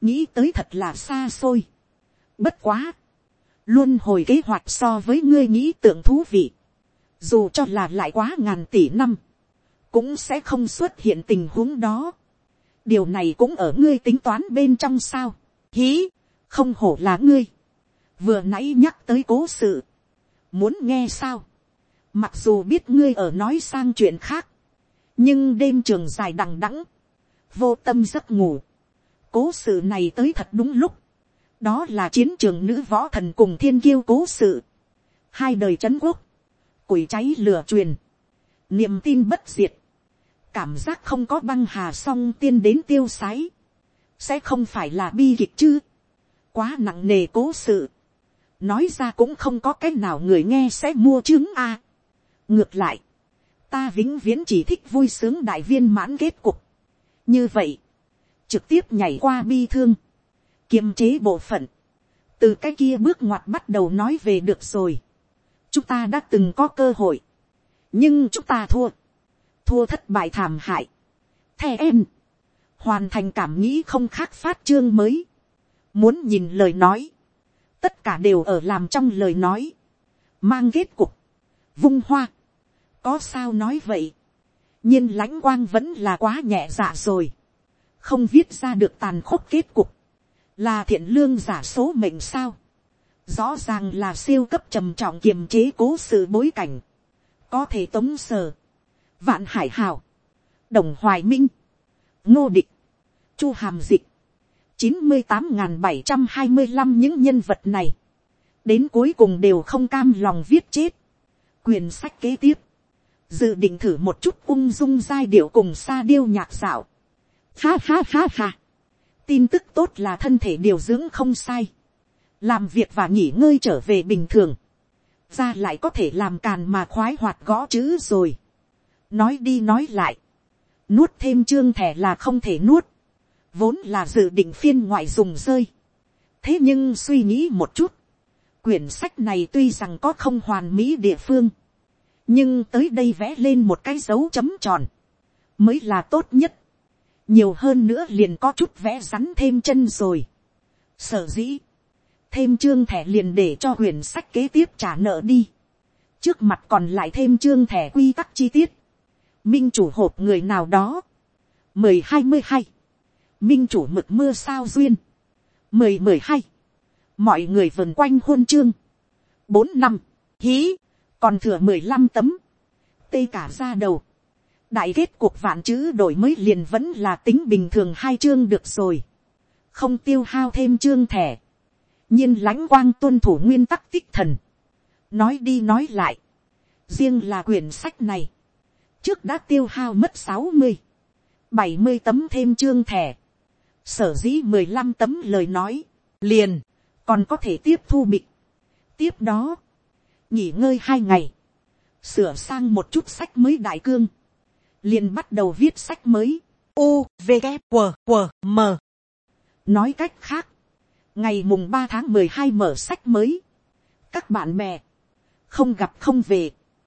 nghĩ tới thật là xa xôi, bất quá, luôn hồi kế hoạch so với ngươi nghĩ tưởng thú vị, dù cho là lại quá ngàn tỷ năm, cũng sẽ không xuất hiện tình huống đó. điều này cũng ở ngươi tính toán bên trong sao. hí, không hổ là ngươi. vừa nãy nhắc tới cố sự. muốn nghe sao mặc dù biết ngươi ở nói sang chuyện khác, nhưng đêm trường dài đằng đẵng, vô tâm giấc ngủ. cố sự này tới thật đúng lúc. đó là chiến trường nữ võ thần cùng thiên kiêu cố sự. hai đời c quốc, củi cháy lửa truyền, niềm tin bất diệt, cảm giác không có băng hà song tiên đến tiêu sái, sẽ không phải là bi kịch chứ, quá nặng nề cố sự, nói ra cũng không có cái nào người nghe sẽ mua chứng a ngược lại, ta vĩnh viễn chỉ thích vui sướng đại viên mãn kết cục. như vậy, trực tiếp nhảy qua bi thương, kiềm chế bộ phận, từ cái kia bước ngoặt bắt đầu nói về được rồi. chúng ta đã từng có cơ hội, nhưng chúng ta thua thua thất bại thảm hại. the em, hoàn thành cảm nghĩ không khác phát chương mới. Muốn nhìn lời nói, tất cả đều ở làm trong lời nói. Mang kết cục, vung hoa. Có sao nói vậy? nhiên lãnh quang vẫn là quá nhẹ dạ rồi. Không viết ra được tàn khốc kết cục. Là thiện lương giả số mệnh sao? Rõ ràng là siêu cấp trầm trọng kiềm chế cố sự bối cảnh. Có thể tống sở vạn hải hào, đồng hoài minh, ngô địch, chu hàm dịch, chín mươi tám n g h n bảy trăm hai mươi năm những nhân vật này, đến cuối cùng đều không cam lòng viết chết, quyền sách kế tiếp, dự định thử một chút ung dung giai điệu cùng sa điêu nhạc dạo. ha ha ha ha, tin tức tốt là thân thể điều dưỡng không sai, làm việc và nghỉ ngơi trở về bình thường, ra lại có thể làm càn mà khoái hoạt gõ chữ rồi. Nói đi nói lại, nuốt thêm chương thẻ là không thể nuốt, vốn là dự định phiên ngoại dùng rơi. thế nhưng suy nghĩ một chút, quyển sách này tuy rằng có không hoàn mỹ địa phương, nhưng tới đây vẽ lên một cái dấu chấm tròn, mới là tốt nhất. nhiều hơn nữa liền có chút vẽ rắn thêm chân rồi. sở dĩ, thêm chương thẻ liền để cho quyển sách kế tiếp trả nợ đi. trước mặt còn lại thêm chương thẻ quy tắc chi tiết. Minh chủ hộp người nào đó, mười hai mươi hai, minh chủ mực mưa sao duyên, mười mười hai, mọi người vần quanh hôn chương, bốn năm, hí, còn thừa mười lăm tấm, tê cả ra đầu, đại kết cuộc vạn chữ đổi mới liền vẫn là tính bình thường hai chương được rồi, không tiêu hao thêm chương thẻ, nhiên lãnh quang tuân thủ nguyên tắc tích thần, nói đi nói lại, riêng là quyển sách này, trước đã tiêu hao mất sáu mươi, bảy mươi tấm thêm chương thẻ, sở dĩ mười lăm tấm lời nói, liền, còn có thể tiếp thu bịch. tiếp đó, nghỉ ngơi hai ngày, sửa sang một chút sách mới đại cương, liền bắt đầu viết sách mới, u v g q q m. Nói cách khác, ngày mùng ba tháng mười hai mở sách mới, các bạn bè, không gặp không về,